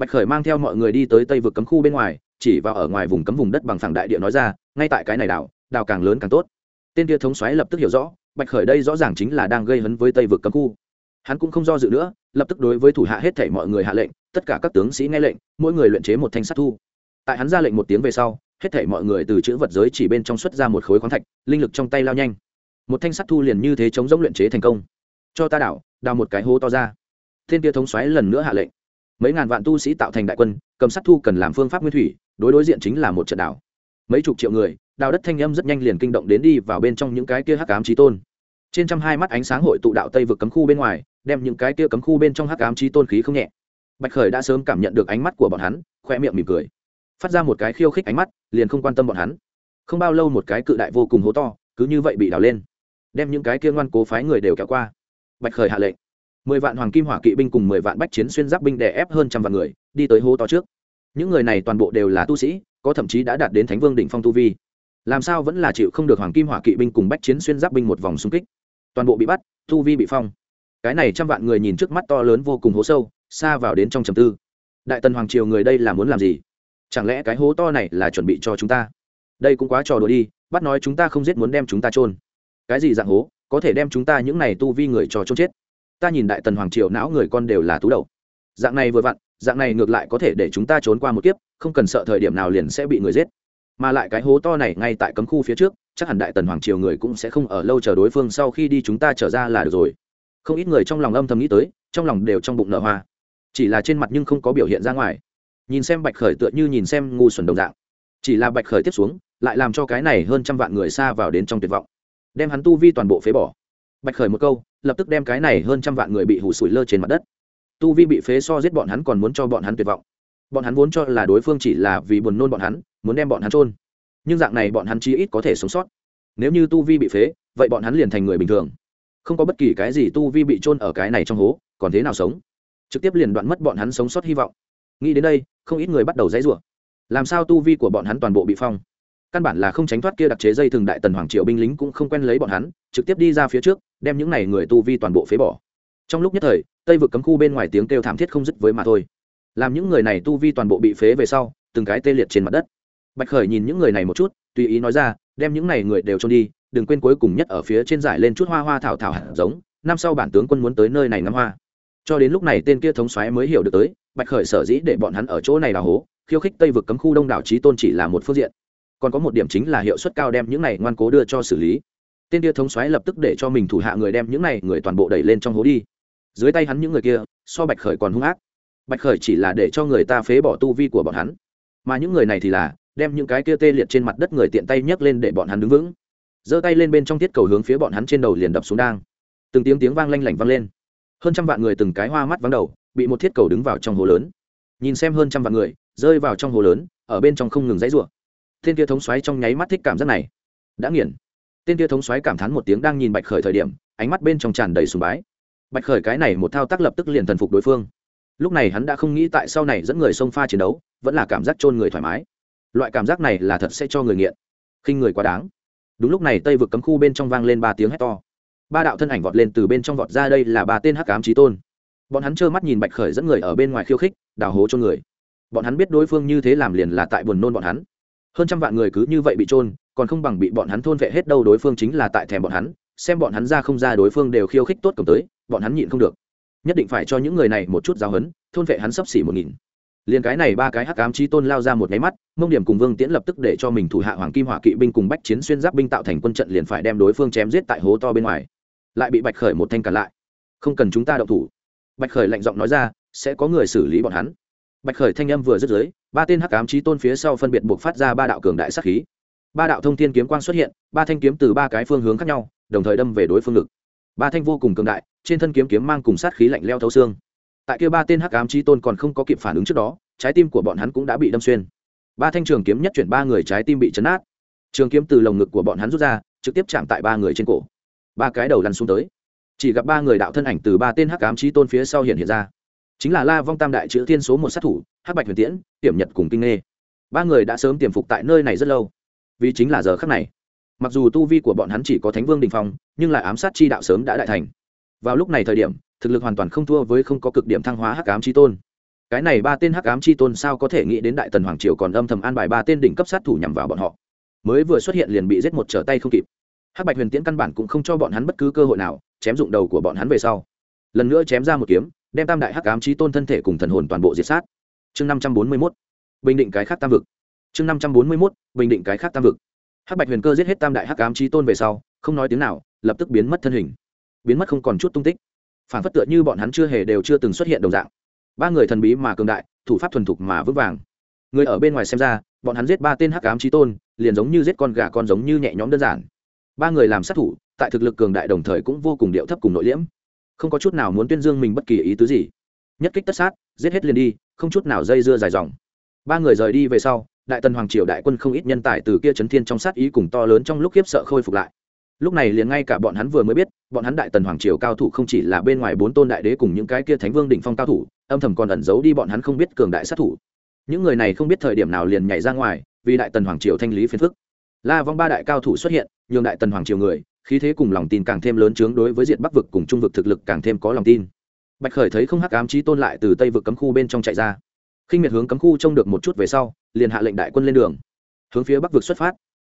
Speaker 1: bạch khởi mang theo mọi người đi tới tây vực cấm khu bên ngoài, chỉ vào ở ngoài vùng cấm vùng đất bằng phẳng đại địa nói ra, ngay tại cái này đảo đảo càng lớn càng tốt. Tên tia thống soái lập tức hiểu rõ, bạch khởi đây rõ ràng chính là đang gây hấn với tây vực cấm khu. Hắn cũng không do dự nữa, lập tức đối với thủ hạ hết thảy mọi người hạ lệnh, tất cả các tướng sĩ nghe lệnh, mỗi người luyện chế một thanh sắt thu. Tại hắn ra lệnh một tiếng về sau, hết thảy mọi người từ chữ vật giới chỉ bên trong xuất ra một khối khoáng thạch, linh lực trong tay lao nhanh. Một thanh sắt thu liền như thế chống giống luyện chế thành công. Cho ta đảo, đào một cái hố to ra. Thiên kia thống xoáy lần nữa hạ lệnh mấy ngàn vạn tu sĩ tạo thành đại quân, cầm sát thu cần làm phương pháp nguyên thủy, đối đối diện chính là một trận đảo. Mấy chục triệu người, đào đất thanh âm rất nhanh liền kinh động đến đi vào bên trong những cái kia hắc ám trí tôn. Trên trăm hai mắt ánh sáng hội tụ đạo tây vực cấm khu bên ngoài, đem những cái kia cấm khu bên trong hắc ám trí tôn khí không nhẹ. Bạch khởi đã sớm cảm nhận được ánh mắt của bọn hắn, khoe miệng mỉm cười. Phát ra một cái khiêu khích ánh mắt, liền không quan tâm bọn hắn. Không bao lâu một cái cự đại vô cùng hố to, cứ như vậy bị đào lên. Đem những cái kia ngoan cố phái người đều kéo qua. Bạch khởi hạ lệnh mười vạn hoàng kim hỏa kỵ binh cùng mười vạn bách chiến xuyên giáp binh đè ép hơn trăm vạn người, đi tới hố to trước. Những người này toàn bộ đều là tu sĩ, có thậm chí đã đạt đến thánh vương đỉnh phong tu vi. Làm sao vẫn là chịu không được hoàng kim hỏa kỵ binh cùng bách chiến xuyên giáp binh một vòng xung kích? Toàn bộ bị bắt, tu vi bị phong. Cái này trăm vạn người nhìn trước mắt to lớn vô cùng hố sâu, xa vào đến trong trầm tư. Đại tần hoàng triều người đây là muốn làm gì? Chẳng lẽ cái hố to này là chuẩn bị cho chúng ta? Đây cũng quá trò đùa đi, bắt nói chúng ta không giết muốn đem chúng ta chôn. Cái gì dạng hố, có thể đem chúng ta những này tu vi người cho chôn chết? Ta nhìn đại tần hoàng triều não người con đều là tú đầu. Dạng này vừa vặn, dạng này ngược lại có thể để chúng ta trốn qua một kiếp, không cần sợ thời điểm nào liền sẽ bị người giết. Mà lại cái hố to này ngay tại cấm khu phía trước, chắc hẳn đại tần hoàng triều người cũng sẽ không ở lâu chờ đối phương sau khi đi chúng ta trở ra là được rồi. Không ít người trong lòng âm thầm nghĩ tới, trong lòng đều trong bụng nở hoa. Chỉ là trên mặt nhưng không có biểu hiện ra ngoài. Nhìn xem bạch khởi tựa như nhìn xem ngu xuẩn đồng dạng. Chỉ là bạch khởi tiếp xuống, lại làm cho cái này hơn trăm vạn người xa vào đến trong tuyệt vọng. Đem hắn tu vi toàn bộ phế bỏ bạch khởi một câu, lập tức đem cái này hơn trăm vạn người bị hủ sủi lơ trên mặt đất. Tu vi bị phế so giết bọn hắn còn muốn cho bọn hắn tuyệt vọng. Bọn hắn vốn cho là đối phương chỉ là vì buồn nôn bọn hắn, muốn đem bọn hắn trôn nhưng dạng này bọn hắn chí ít có thể sống sót. Nếu như tu vi bị phế, vậy bọn hắn liền thành người bình thường. Không có bất kỳ cái gì tu vi bị trôn ở cái này trong hố, còn thế nào sống? Trực tiếp liền đoạn mất bọn hắn sống sót hy vọng. Nghĩ đến đây, không ít người bắt đầu dãy rủa. Làm sao tu vi của bọn hắn toàn bộ bị phong? Căn bản là không tránh thoát kia đặc chế dây thường đại tần hoàng triệu binh lính cũng không quen lấy bọn hắn, trực tiếp đi ra phía trước, đem những này người tu vi toàn bộ phế bỏ. Trong lúc nhất thời, tây vực cấm khu bên ngoài tiếng kêu thảm thiết không dứt với mà thôi. Làm những người này tu vi toàn bộ bị phế về sau, từng cái tê liệt trên mặt đất. Bạch khởi nhìn những người này một chút, tùy ý nói ra, đem những này người đều trôn đi, đừng quên cuối cùng nhất ở phía trên giải lên chút hoa hoa thảo thảo hạt giống, năm sau bản tướng quân muốn tới nơi này ngắm hoa. Cho đến lúc này tên kia thống soái mới hiểu được tới, bạch khởi sở dĩ để bọn hắn ở chỗ này là hố, khiêu khích tây vực cấm khu đông đảo trí tôn chỉ là một phương diện còn có một điểm chính là hiệu suất cao đem những này ngoan cố đưa cho xử lý. Tên kia thống xoáy lập tức để cho mình thủ hạ người đem những này người toàn bộ đẩy lên trong hố đi. Dưới tay hắn những người kia, so bạch khởi còn hung ác. Bạch khởi chỉ là để cho người ta phế bỏ tu vi của bọn hắn. Mà những người này thì là đem những cái kia tê liệt trên mặt đất người tiện tay nhấc lên để bọn hắn đứng vững. Giơ tay lên bên trong thiết cầu hướng phía bọn hắn trên đầu liền đập xuống đang. Từng tiếng tiếng vang lanh lảnh vang lên. Hơn trăm vạn người từng cái hoa mắt vắng đầu, bị một thiết cầu đứng vào trong hồ lớn. Nhìn xem hơn trăm vạn người rơi vào trong hồ lớn, ở bên trong không ngừng dãy rủa tên kia thống xoáy trong nháy mắt thích cảm giác này. Đã nghiền. Tên kia thống xoáy cảm thán một tiếng đang nhìn bạch khởi thời điểm, ánh mắt bên trong tràn đầy sùng bái. Bạch khởi cái này một thao tác lập tức liền thần phục đối phương. Lúc này hắn đã không nghĩ tại sau này dẫn người xông pha chiến đấu, vẫn là cảm giác chôn người thoải mái. Loại cảm giác này là thật sẽ cho người nghiện. Khinh người quá đáng. Đúng lúc này tây vực cấm khu bên trong vang lên ba tiếng hét to. Ba đạo thân ảnh vọt lên từ bên trong vọt ra đây là ba tên hắc ám trí tôn. Bọn hắn trơ mắt nhìn bạch khởi dẫn người ở bên ngoài khiêu khích, đào hố cho người. Bọn hắn biết đối phương như thế làm liền là tại buồn nôn bọn hắn hơn trăm vạn người cứ như vậy bị trôn còn không bằng bị bọn hắn thôn vệ hết đâu, đối phương chính là tại thèm bọn hắn, xem bọn hắn ra không ra đối phương đều khiêu khích tốt cầm tới, bọn hắn nhịn không được. Nhất định phải cho những người này một chút giáo hấn thôn vệ hắn sắp xỉ một nghìn. Liền cái này ba cái hắc ám chi tôn lao ra một nháy mắt, mông điểm cùng vương tiễn lập tức để cho mình thủ hạ hoàng kim hỏa kỵ binh cùng bách chiến xuyên giáp binh tạo thành quân trận liền phải đem đối phương chém giết tại hố to bên ngoài. Lại bị bạch khởi một thanh cản lại. Không cần chúng ta động thủ. Bạch khởi lạnh giọng nói ra, sẽ có người xử lý bọn hắn. Bạch khởi thanh âm vừa dứt dưới ba tên hắc ám trí tôn phía sau phân biệt buộc phát ra ba đạo cường đại sát khí. Ba đạo thông thiên kiếm quang xuất hiện, ba thanh kiếm từ ba cái phương hướng khác nhau, đồng thời đâm về đối phương lực ba thanh vô cùng cường đại, trên thân kiếm kiếm mang cùng sát khí lạnh leo thấu xương. Tại kia ba tên hắc ám trí tôn còn không có kịp phản ứng trước đó, trái tim của bọn hắn cũng đã bị đâm xuyên. Ba thanh trường kiếm nhất chuyển ba người trái tim bị chấn át trường kiếm từ lồng ngực của bọn hắn rút ra, trực tiếp chạm tại ba người trên cổ. Ba cái đầu lăn xuống tới. Chỉ gặp ba người đạo thân ảnh từ ba tên hắc ám trí tôn phía sau hiện hiện ra. Chính là la vong tam đại chữ thiên số một sát thủ hắc bạch huyền tiễn, tiểm nhật cùng kinh nghê. Ba người đã sớm tiềm phục tại nơi này rất lâu. Vì chính là giờ khắc này. Mặc dù tu vi của bọn hắn chỉ có thánh vương đình phong, nhưng lại ám sát chi đạo sớm đã đại thành. Vào lúc này thời điểm, thực lực hoàn toàn không thua với không có cực điểm thăng hóa hắc ám chi tôn. Cái này ba tên hắc ám chi tôn sao có thể nghĩ đến đại tần hoàng triều còn âm thầm an bài ba tên đỉnh cấp sát thủ nhằm vào bọn họ. Mới vừa xuất hiện liền bị giết một trở tay không kịp. Hắc bạch huyền tiễn căn bản cũng không cho bọn hắn bất cứ cơ hội nào, chém dụng đầu của bọn hắn về sau. Lần nữa chém ra một kiếm, đem tam đại hắc ám chi tôn thân thể cùng thần hồn toàn bộ diệt sát chương năm trăm bốn mươi mốt. Bình định cái khác tam vực. Chương năm trăm bốn mươi mốt, bình định cái khác tam vực. Hắc bạch huyền cơ giết hết tam đại hắc ám chi tôn về sau, không nói tiếng nào, lập tức biến mất thân hình. Biến mất không còn chút tung tích. Phản phất tựa như bọn hắn chưa hề đều chưa từng xuất hiện đồng dạng. Ba người thần bí mà cường đại, thủ pháp thuần thục mà vững vàng. Người ở bên ngoài xem ra, bọn hắn giết ba tên hắc ám trí tôn, liền giống như giết con gà con giống như nhẹ nhõm đơn giản. Ba người làm sát thủ, tại thực lực cường đại đồng thời cũng vô cùng điệu thấp cùng nội liễm. Không có chút nào muốn tuyên dương mình bất kỳ ý tứ gì. Nhất kích tất sát, giết hết liền đi không chút nào dây dưa dài dòng. Ba người rời đi về sau, đại tần hoàng triều đại quân không ít nhân tài từ kia chấn thiên trong sát ý cùng to lớn trong lúc khiếp sợ khôi phục lại. Lúc này liền ngay cả bọn hắn vừa mới biết, bọn hắn đại tần hoàng triều cao thủ không chỉ là bên ngoài bốn tôn đại đế cùng những cái kia thánh vương đỉnh phong cao thủ, âm thầm còn ẩn giấu đi bọn hắn không biết cường đại sát thủ. Những người này không biết thời điểm nào liền nhảy ra ngoài, vì đại tần hoàng triều thanh lý phiền phức. La vong ba đại cao thủ xuất hiện, nhường đại tần hoàng triều người, khí thế cùng lòng tin càng thêm lớn chướng đối với diện bắc vực cùng trung vực thực lực càng thêm có lòng tin bạch khởi thấy không hắc ám trí tôn lại từ tây vực cấm khu bên trong chạy ra. Khinh miệt hướng cấm khu trông được một chút về sau, liền hạ lệnh đại quân lên đường, hướng phía bắc vực xuất phát.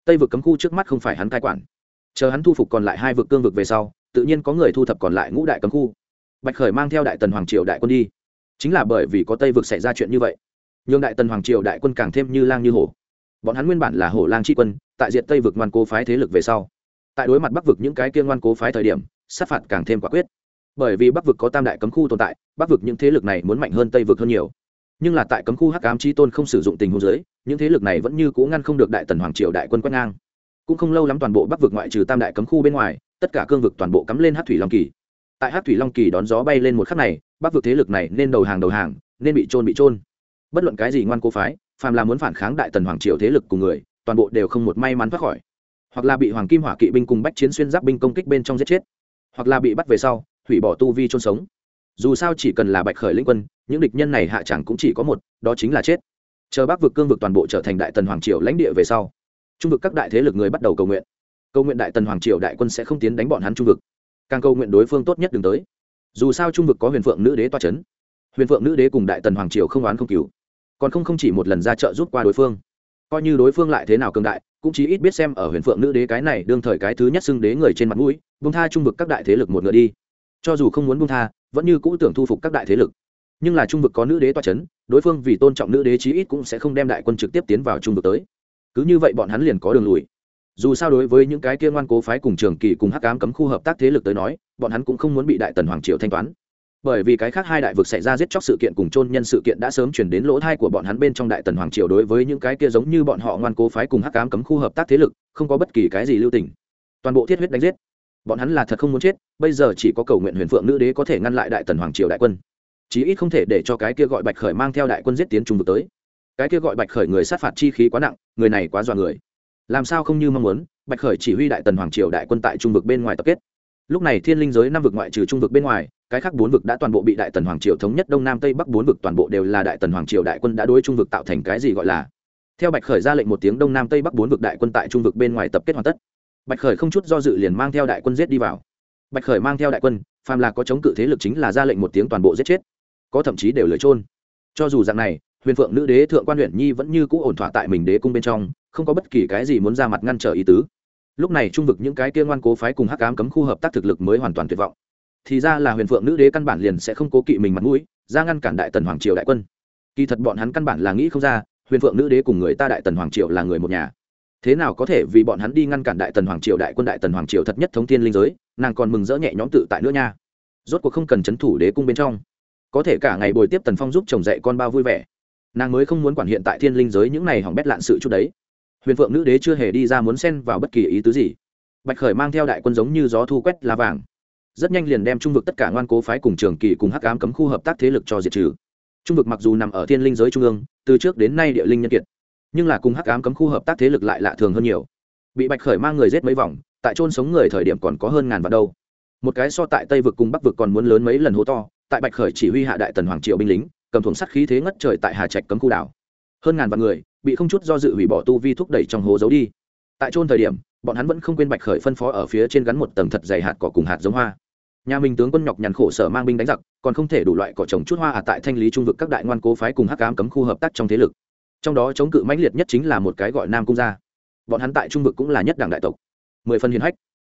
Speaker 1: Tây vực cấm khu trước mắt không phải hắn cai quản. Chờ hắn thu phục còn lại hai vực cương vực về sau, tự nhiên có người thu thập còn lại ngũ đại cấm khu. Bạch khởi mang theo đại tần hoàng triều đại quân đi. Chính là bởi vì có tây vực xảy ra chuyện như vậy, nhường đại tần hoàng triều đại quân càng thêm như lang như hổ. Bọn hắn nguyên bản là hổ lang tri quân, tại diện tây vực ngoan cố phái thế lực về sau. Tại đối mặt bắc vực những cái kia ngoan cố phái thời điểm, sát phạt càng thêm quả quyết bởi vì bắc vực có tam đại cấm khu tồn tại, bắc vực những thế lực này muốn mạnh hơn tây vực hơn nhiều. Nhưng là tại cấm khu hắc ám chi tôn không sử dụng tình huống giới những thế lực này vẫn như cố ngăn không được đại tần hoàng triều đại quân quét ngang. Cũng không lâu lắm toàn bộ bắc vực ngoại trừ tam đại cấm khu bên ngoài, tất cả cương vực toàn bộ cắm lên hát thủy long kỳ. Tại hát thủy long kỳ đón gió bay lên một khắc này, bắc vực thế lực này nên đầu hàng đầu hàng, nên bị trôn bị trôn bất luận cái gì ngoan cố phái, phàm là muốn phản kháng đại tần hoàng triều thế lực cùng người, toàn bộ đều không một may mắn thoát khỏi. Hoặc là bị hoàng kim hỏa kỵ binh cùng bách chiến xuyên giáp binh công kích bên trong giết chết. Hoặc là bị bắt về sau hủy bỏ tu vi chôn sống. Dù sao chỉ cần là bạch khởi lĩnh quân, những địch nhân này hạ chẳng cũng chỉ có một, đó chính là chết. Chờ bắc vực cương vực toàn bộ trở thành đại tần hoàng triều lãnh địa về sau, trung vực các đại thế lực người bắt đầu cầu nguyện. Cầu nguyện đại tần hoàng triều đại quân sẽ không tiến đánh bọn hắn trung vực. Càng cầu nguyện đối phương tốt nhất đừng tới. Dù sao trung vực có huyền phượng nữ đế toa c h ấ n huyền phượng nữ đế cùng đại tần hoàng triều không oán không cứu còn không không chỉ một lần ra trợ giúp qua đối phương. Coi như đối phương lại thế nào cường đại, cũng chỉ ít biết xem ở huyền phượng nữ đế cái này đương thời cái thứ nhất xưng đế người trên mặt mũi bung tha trung vực các đại thế lực một ngựa đi cho dù không muốn bung tha, vẫn như cũ tưởng thu phục các đại thế lực. Nhưng là trung vực có nữ đế toa c h ấ n đối phương vì tôn trọng nữ đế chí ít cũng sẽ không đem đại quân trực tiếp tiến vào trung vực tới. Cứ như vậy bọn hắn liền có đường lùi. Dù sao đối với những cái kia ngoan cố phái cùng trường kỳ cùng hắc cám cấm khu hợp tác thế lực tới nói, bọn hắn cũng không muốn bị đại tần hoàng triều thanh toán. Bởi vì cái khác hai đại vực xảy ra giết chóc sự kiện cùng chôn nhân sự kiện đã sớm chuyển đến lỗ thai của bọn hắn bên trong đại tần hoàng triều đối với những cái kia giống như bọn họ ngoan cố phái cùng hắc cám cấm khu hợp tác thế lực, không có bất kỳ cái gì lưu tình. Toàn bộ thiết huyết đánh giết bọn hắn là thật không muốn chết, bây giờ chỉ có cầu nguyện huyền phượng nữ đế có thể ngăn lại đại tần hoàng triều đại quân. Chí ít không thể để cho cái kia gọi bạch khởi mang theo đại quân giết tiến trung vực tới. Cái kia gọi bạch khởi người sát phạt chi khí quá nặng, người này quá dọa người. Làm sao không như mong muốn, bạch khởi chỉ huy đại tần hoàng triều đại quân tại trung vực bên ngoài tập kết. Lúc này thiên linh giới năm vực ngoại trừ trung vực bên ngoài, cái khác bốn vực đã toàn bộ bị đại tần hoàng triều thống nhất đông nam tây bắc bốn vực toàn bộ đều là đại tần hoàng triều đại quân đã đối trung vực tạo thành cái gì gọi là. Theo bạch khởi ra lệnh một tiếng đông nam tây bắc bốn vực đại quân tại trung vực bên ngoài tập kết hoàn tất bạch khởi không chút do dự liền mang theo đại quân giết đi vào. Bạch khởi mang theo đại quân, phàm là có chống cự thế lực chính là ra lệnh một tiếng toàn bộ giết chết. Có thậm chí đều lời trôn. Cho dù dạng này, huyền phượng nữ đế, thượng quan huyện nhi vẫn như cũ ổn thỏa tại mình đế cung bên trong, không có bất kỳ cái gì muốn ra mặt ngăn trở ý tứ. Lúc này trung vực những cái kia ngoan cố phái cùng hắc ám cấm khu hợp tác thực lực mới hoàn toàn tuyệt vọng. Thì ra là huyền phượng nữ đế căn bản liền sẽ không cố kỵ mình mặt mũi, ra ngăn cản đại tần hoàng triều đại quân. Kỳ thật bọn hắn căn bản là nghĩ không ra, huyền phượng nữ đế cùng người ta đại tần hoàng triều là người một nhà thế nào có thể vì bọn hắn đi ngăn cản đại tần hoàng triều, đại quân đại tần hoàng triều thật nhất thống thiên linh giới, nàng còn mừng rỡ nhẹ nhõm tự tại nữa nha. Rốt cuộc không cần c h ấ n thủ đế cung bên trong. Có thể cả ngày bồi tiếp tần phong giúp chồng dạy con bao vui vẻ. Nàng mới không muốn quản hiện tại thiên linh giới những n à y hỏng bét lạn sự chút đấy. Huyền phượng nữ đế chưa hề đi ra muốn xen vào bất kỳ ý tứ gì. Bạch khởi mang theo đại quân giống như gió thu quét lá vàng. Rất nhanh liền đem trung vực tất cả ngoan cố phái cùng trường kỳ cùng hắc ám cấm khu hợp tác thế lực cho diệt trừ. Trung vực mặc dù nằm ở thiên linh giới trung ương, từ trước đến nay địa linh nhân kiệt nhưng là cùng hắc ám cấm khu hợp tác thế lực lại lạ thường hơn nhiều. Bị bạch khởi mang người giết mấy vòng, tại trôn sống người thời điểm còn có hơn ngàn vạn đâu. Một cái so tại tây vực cùng bắc vực còn muốn lớn mấy lần hố to, tại bạch khởi chỉ huy hạ đại tần hoàng triệu binh lính, cầm thùng sắt khí thế ngất trời tại hà trạch cấm khu đảo. Hơn ngàn vạn người, bị không chút do dự hủy bỏ tu vi thúc đẩy trong hố giấu đi. Tại trôn thời điểm, bọn hắn vẫn không quên bạch khởi phân phó ở phía trên gắn một tầng thật dày hạt cỏ cùng hạt giống hoa. Nhà mình tướng quân nhọc nhằn khổ sở mang binh đánh giặc, còn không thể đủ loại cỏ trồng chút hoa à tại thanh lý trung vực các đại ngoan cố phái cùng hắc ám cấm khu hợp tác trong thế lực trong đó chống cự mãnh liệt nhất chính là một cái gọi nam cung gia. Bọn hắn tại trung vực cũng là nhất đảng đại tộc. Mười phần hiền hách.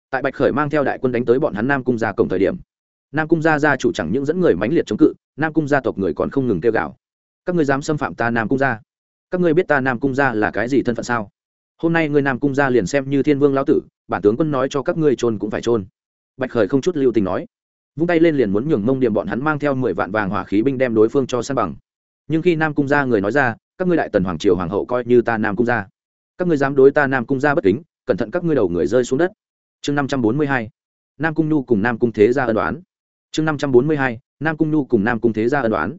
Speaker 1: Tại bạch khởi mang theo đại quân đánh tới bọn hắn nam cung gia cổng thời điểm, nam cung gia gia chủ chẳng những dẫn người mãnh liệt chống cự, nam cung gia tộc người còn không ngừng kêu gào. Các ngươi dám xâm phạm ta nam cung gia? Các ngươi biết ta nam cung gia là cái gì thân phận sao? Hôm nay ngươi nam cung gia liền xem như thiên vương lão tử, bản tướng quân nói cho các ngươi trôn cũng phải trôn bạch khởi không chút lưu tình nói. Vung tay lên liền muốn nhường mông điểm bọn hắn mang theo mười vạn vàng hỏa khí binh đem đối phương cho san bằng. Nhưng khi nam cung gia người nói ra các ngươi đại tần hoàng triều hoàng hậu coi như ta nam cung gia. Các ngươi dám đối ta nam cung gia bất kính, cẩn thận các ngươi đầu người rơi xuống đất. Chương năm trăm bốn mươi hai, nam cung nhu cùng nam cung thế gia ân đoán chương năm trăm bốn mươi hai, nam cung nhu cùng nam cung thế gia ân đoán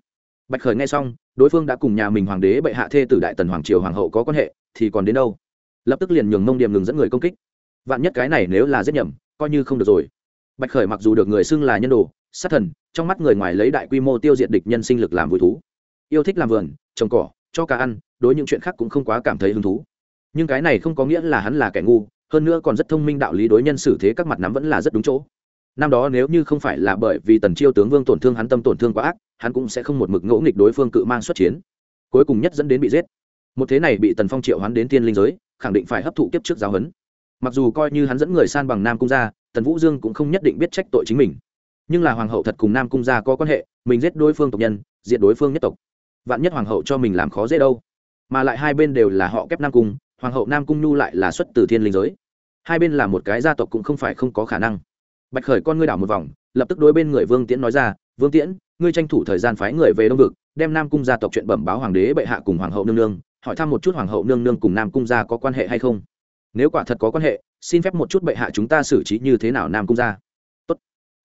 Speaker 1: bạch khởi nghe xong, đối phương đã cùng nhà mình hoàng đế bệ hạ thê tử đại tần hoàng triều hoàng hậu có quan hệ, thì còn đến đâu? Lập tức liền nhường mông điểm ngừng dẫn người công kích. Vạn nhất cái này nếu là giết nhầm, coi như không được rồi. Bạch khởi mặc dù được người xưng là nhân đồ, sát thần, trong mắt người ngoài lấy đại quy mô tiêu diệt địch nhân sinh lực làm vui thú. Yêu thích làm vườn, trồng cỏ cho cá ăn, đối những chuyện khác cũng không quá cảm thấy hứng thú. Nhưng cái này không có nghĩa là hắn là kẻ ngu, hơn nữa còn rất thông minh đạo lý đối nhân xử thế các mặt nắm vẫn là rất đúng chỗ. Năm đó nếu như không phải là bởi vì tần chiêu tướng vương tổn thương hắn tâm tổn thương quá ác, hắn cũng sẽ không một mực ngỗ nghịch đối phương cự mang xuất chiến. Cuối cùng nhất dẫn đến bị giết. Một thế này bị tần phong triệu hắn đến tiên linh giới, khẳng định phải hấp thụ kiếp trước giáo huấn. Mặc dù coi như hắn dẫn người san bằng nam cung gia, tần vũ dương cũng không nhất định biết trách tội chính mình. Nhưng là hoàng hậu thật cùng nam cung gia có quan hệ, mình giết đối phương tộc nhân, diệt đối phương nhất tộc vạn nhất hoàng hậu cho mình làm khó dễ đâu. Mà lại hai bên đều là họ kép nam cung, hoàng hậu nam cung nhu lại là xuất từ thiên linh giới. Hai bên là một cái gia tộc cũng không phải không có khả năng. Bạch khởi con ngươi đảo một vòng, lập tức đối bên người vương tiễn nói ra, vương tiễn, ngươi tranh thủ thời gian phái người về đông vực, đem nam cung gia tộc chuyện bẩm báo hoàng đế bệ hạ cùng hoàng hậu nương nương, hỏi thăm một chút hoàng hậu nương nương cùng nam cung gia có quan hệ hay không. Nếu quả thật có quan hệ, xin phép một chút bệ hạ chúng ta xử trí như thế nào nam cung gia. Tốt.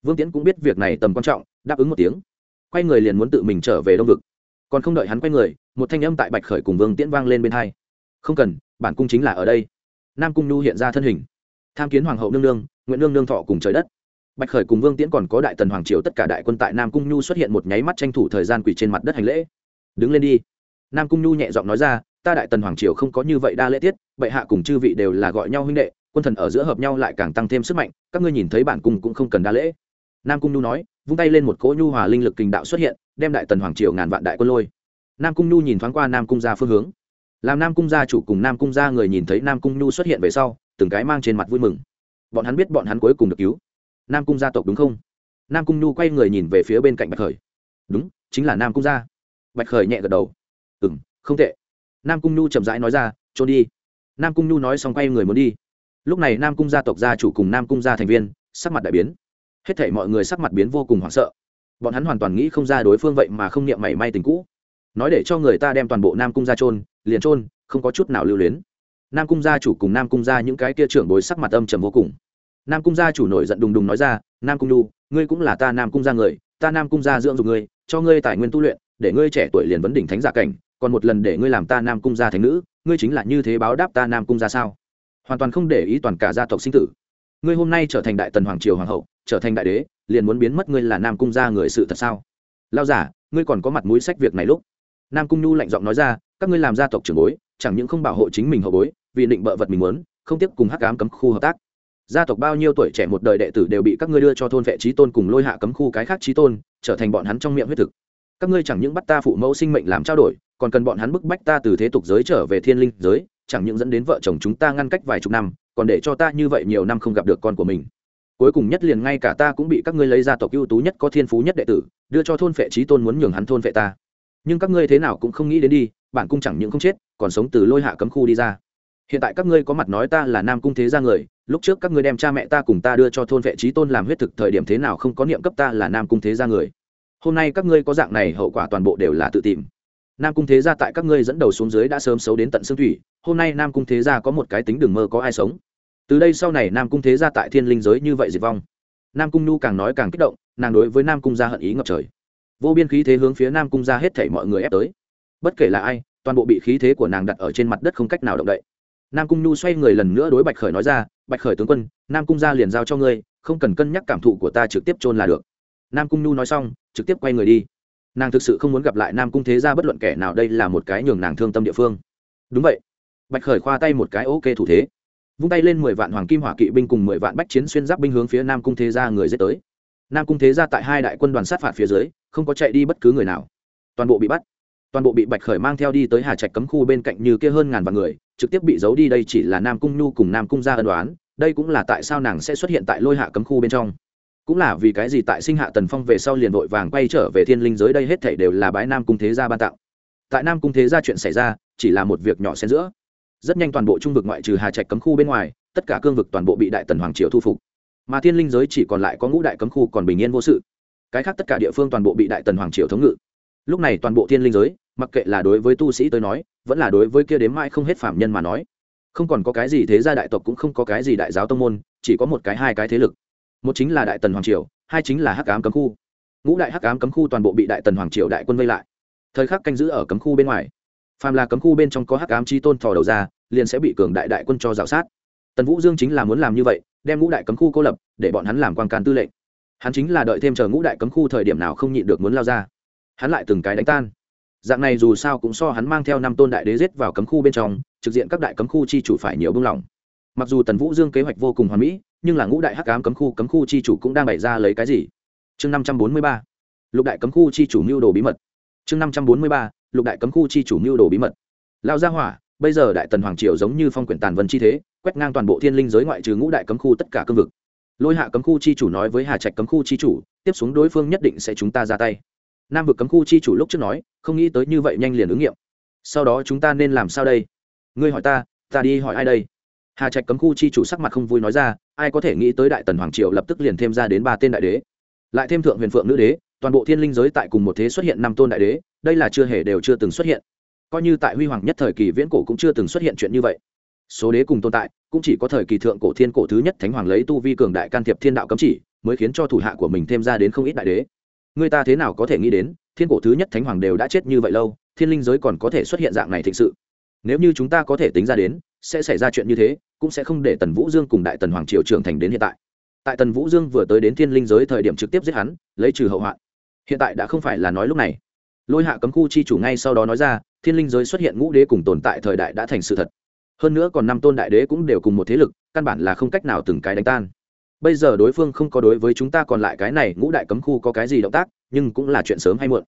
Speaker 1: vương tiễn cũng biết việc này tầm quan trọng, đáp ứng một tiếng. Quay người liền muốn tự mình trở về đông vực còn không đợi hắn quay người, một thanh âm tại bạch khởi cùng vương tiễn vang lên bên hai. Không cần, bản cung chính là ở đây. Nam cung nhu hiện ra thân hình. Tham kiến hoàng hậu nương nương nguyễn nương nương thọ cùng trời đất. Bạch khởi cùng vương tiễn còn có đại tần hoàng triều tất cả đại quân tại nam cung nhu xuất hiện một nháy mắt tranh thủ thời gian quỳ trên mặt đất hành lễ. Đứng lên đi. Nam cung nhu nhẹ giọng nói ra, ta đại tần hoàng triều không có như vậy đa lễ tiết, bệ hạ cùng chư vị đều là gọi nhau huynh đệ, quân thần ở giữa hợp nhau lại càng tăng thêm sức mạnh, các ngươi nhìn thấy bản cung cũng không cần đa lễ nam cung nhu nói vung tay lên một cỗ nhu hòa linh lực kình đạo xuất hiện đem đại tần hoàng triều ngàn vạn đại quân lôi nam cung nhu nhìn thoáng qua nam cung Gia phương hướng làm nam cung gia chủ cùng nam cung gia người nhìn thấy nam cung nhu xuất hiện về sau từng cái mang trên mặt vui mừng bọn hắn biết bọn hắn cuối cùng được cứu nam cung gia tộc đúng không nam cung nhu quay người nhìn về phía bên cạnh bạch khởi đúng chính là nam cung gia bạch khởi nhẹ gật đầu ừ m không tệ nam cung nhu chậm rãi nói ra trốn đi nam cung nhu nói xong quay người muốn đi lúc này nam cung gia tộc gia chủ cùng nam cung gia thành viên sắc mặt đại biến hết thể mọi người sắc mặt biến vô cùng hoảng sợ. Bọn hắn hoàn toàn nghĩ không ra đối phương vậy mà không niệm mảy may tình cũ. Nói để cho người ta đem toàn bộ nam cung ra trôn liền trôn không có chút nào lưu luyến. Nam cung gia chủ cùng nam cung gia những cái kia trưởng bối sắc mặt âm trầm vô cùng. Nam cung gia chủ nổi giận đùng đùng nói ra, nam cung đu ngươi cũng là ta nam cung gia người, ta nam cung gia dưỡng dục ngươi, cho ngươi tài nguyên tu luyện, để ngươi trẻ tuổi liền vấn đỉnh thánh giả cảnh, còn một lần để ngươi làm ta nam cung gia thành nữ, ngươi chính là như thế báo đáp ta nam cung gia sao? Hoàn toàn không để ý toàn cả gia tộc sinh tử. Ngươi hôm nay trở thành đại tần hoàng triều hoàng hậu trở thành đại đế, liền muốn biến mất ngươi là nam cung gia người sự thật sao? Lao giả, ngươi còn có mặt mũi sách việc này lúc. Nam cung nhu lạnh giọng nói ra, các ngươi làm gia tộc trưởng bối, chẳng những không bảo hộ chính mình hậu bối, vì định bợ vật mình muốn, không tiếp cùng hắc ám cấm khu hợp tác. Gia tộc bao nhiêu tuổi trẻ một đời đệ tử đều bị các ngươi đưa cho thôn vệ trí tôn cùng lôi hạ cấm khu cái khác trí tôn, trở thành bọn hắn trong miệng huyết thực. Các ngươi chẳng những bắt ta phụ mẫu sinh mệnh làm trao đổi, còn cần bọn hắn bức bách ta từ thế tục giới trở về thiên linh giới, chẳng những dẫn đến vợ chồng chúng ta ngăn cách vài chục năm, còn để cho ta như vậy nhiều năm không gặp được con của mình cuối cùng nhất liền ngay cả ta cũng bị các ngươi lấy gia tộc ưu tú nhất có thiên phú nhất đệ tử, đưa cho thôn vệ trí tôn muốn nhường hắn thôn vệ ta. Nhưng các ngươi thế nào cũng không nghĩ đến đi, bản cung chẳng những không chết, còn sống từ lôi hạ cấm khu đi ra. Hiện tại các ngươi có mặt nói ta là nam cung thế gia người, lúc trước các ngươi đem cha mẹ ta cùng ta đưa cho thôn vệ trí tôn làm huyết thực, thời điểm thế nào không có niệm cấp ta là nam cung thế gia người. Hôm nay các ngươi có dạng này hậu quả toàn bộ đều là tự tìm. Nam cung thế gia tại các ngươi dẫn đầu xuống dưới đã sớm xấu đến tận xương thủy, hôm nay nam cung thế gia có một cái tính đừng mơ có ai sống từ đây sau này nam cung thế gia tại thiên linh giới như vậy diệt vong. Nam cung nhu càng nói càng kích động, nàng đối với nam cung gia hận ý ngập trời. Vô biên khí thế hướng phía nam cung gia hết thảy mọi người ép tới. Bất kể là ai, toàn bộ bị khí thế của nàng đặt ở trên mặt đất không cách nào động đậy. Nam cung nhu xoay người lần nữa đối bạch khởi nói ra, bạch khởi tướng quân, nam cung gia liền giao cho ngươi, không cần cân nhắc cảm thụ của ta trực tiếp chôn là được. Nam cung nhu nói xong, trực tiếp quay người đi. Nàng thực sự không muốn gặp lại nam cung thế gia bất luận kẻ nào, đây là một cái nhường nàng thương tâm địa phương. Đúng vậy. Bạch khởi khoa tay một cái, ok thủ thế vung tay lên mười vạn hoàng kim hỏa kỵ binh cùng mười vạn bách chiến xuyên giáp binh hướng phía nam cung thế gia người dết tới. Nam cung thế gia tại hai đại quân đoàn sát phạt phía dưới, không có chạy đi bất cứ người nào. Toàn bộ bị bắt. Toàn bộ bị bạch khởi mang theo đi tới hà trạch cấm khu bên cạnh như kia hơn ngàn vạn người, trực tiếp bị giấu đi đây chỉ là nam cung nhu cùng nam cung gia ân đoán đây cũng là tại sao nàng sẽ xuất hiện tại lôi hạ cấm khu bên trong. Cũng là vì cái gì tại sinh hạ tần phong về sau liền vội vàng quay trở về thiên linh giới đây hết thảy đều là bái nam cung thế gia ban tặng. Tại nam cung thế gia chuyện xảy ra, chỉ là một việc nhỏ xen giữa rất nhanh toàn bộ trung vực ngoại trừ hà trạch cấm khu bên ngoài, tất cả cương vực toàn bộ bị đại tần hoàng triều thu phục. Mà thiên linh giới chỉ còn lại có ngũ đại cấm khu còn bình yên vô sự. Cái khác tất cả địa phương toàn bộ bị đại tần hoàng triều thống ngự. Lúc này toàn bộ thiên linh giới, mặc kệ là đối với tu sĩ tới nói, vẫn là đối với kia đếm mãi không hết phạm nhân mà nói, không còn có cái gì thế gia đại tộc cũng không có cái gì đại giáo tông môn, chỉ có một cái hai cái thế lực. Một chính là đại tần hoàng triều, hai chính là hắc ám cấm khu. Ngũ đại hắc ám cấm khu toàn bộ bị đại tần hoàng triều đại quân vây lại. Thời khắc canh giữ ở cấm khu bên ngoài phàm là cấm khu bên trong có hắc ám chi tôn thò đầu ra, liền sẽ bị cường đại đại quân cho rào sát. Tần vũ dương chính là muốn làm như vậy, đem ngũ đại cấm khu cô lập, để bọn hắn làm quan can tư lệnh. Hắn chính là đợi thêm chờ ngũ đại cấm khu thời điểm nào không nhịn được muốn lao ra. Hắn lại từng cái đánh tan. Dạng này dù sao cũng so hắn mang theo năm tôn đại đế giết vào cấm khu bên trong, trực diện các đại cấm khu chi chủ phải nhiều bưng lỏng mặc dù tần vũ dương kế hoạch vô cùng hoàn mỹ, nhưng là ngũ đại hắc ám cấm khu cấm khu chi chủ cũng đang bày ra lấy cái gì? Chương năm trăm bốn mươi ba. Lục đại cấm khu chi chủ mưu đồ bí mật. Chương năm trăm bốn mươi ba lục đại cấm khu chi chủ mưu đồ bí mật. Lao gia hỏa, bây giờ đại tần hoàng triều giống như phong quyển tàn vân chi thế, quét ngang toàn bộ thiên linh giới ngoại trừ ngũ đại cấm khu tất cả cương vực. Lôi hạ cấm khu chi chủ nói với hà trạch cấm khu chi chủ, tiếp xuống đối phương nhất định sẽ chúng ta ra tay. Nam vực cấm khu chi chủ lúc trước nói, không nghĩ tới như vậy nhanh liền ứng nghiệm. Sau đó chúng ta nên làm sao đây? Ngươi hỏi ta ta đi hỏi ai đây? Hà trạch cấm khu chi chủ sắc mặt không vui nói ra, ai có thể nghĩ tới đại tần hoàng triều lập tức liền thêm ra đến ba tên đại đế. Lại thêm thượng huyền phượng nữ đế, toàn bộ thiên linh giới tại cùng một thế xuất hiện năm tôn đại đế đây là chưa hề đều chưa từng xuất hiện. Coi như tại huy hoàng nhất thời kỳ viễn cổ cũng chưa từng xuất hiện chuyện như vậy. Số đế cùng tồn tại, cũng chỉ có thời kỳ thượng cổ thiên cổ thứ nhất thánh hoàng lấy tu vi cường đại can thiệp thiên đạo cấm chỉ, mới khiến cho thủ hạ của mình thêm ra đến không ít đại đế. Người ta thế nào có thể nghĩ đến, thiên cổ thứ nhất thánh hoàng đều đã chết như vậy lâu, thiên linh giới còn có thể xuất hiện dạng này thực sự. Nếu như chúng ta có thể tính ra đến, sẽ xảy ra chuyện như thế, cũng sẽ không để tần vũ dương cùng đại tần hoàng triều trưởng thành đến hiện tại. Tại tần vũ dương vừa tới đến thiên linh giới thời điểm trực tiếp giết hắn, lấy trừ hậu hoạn. Hiện tại đã không phải là nói lúc này lôi hạ cấm khu chi chủ ngay sau đó nói ra, thiên linh giới xuất hiện ngũ đế cùng tồn tại thời đại đã thành sự thật. Hơn nữa còn năm tôn đại đế cũng đều cùng một thế lực, căn bản là không cách nào từng cái đánh tan. Bây giờ đối phương không có đối với chúng ta còn lại cái này, ngũ đại cấm khu có cái gì động tác, nhưng cũng là chuyện sớm hay muộn.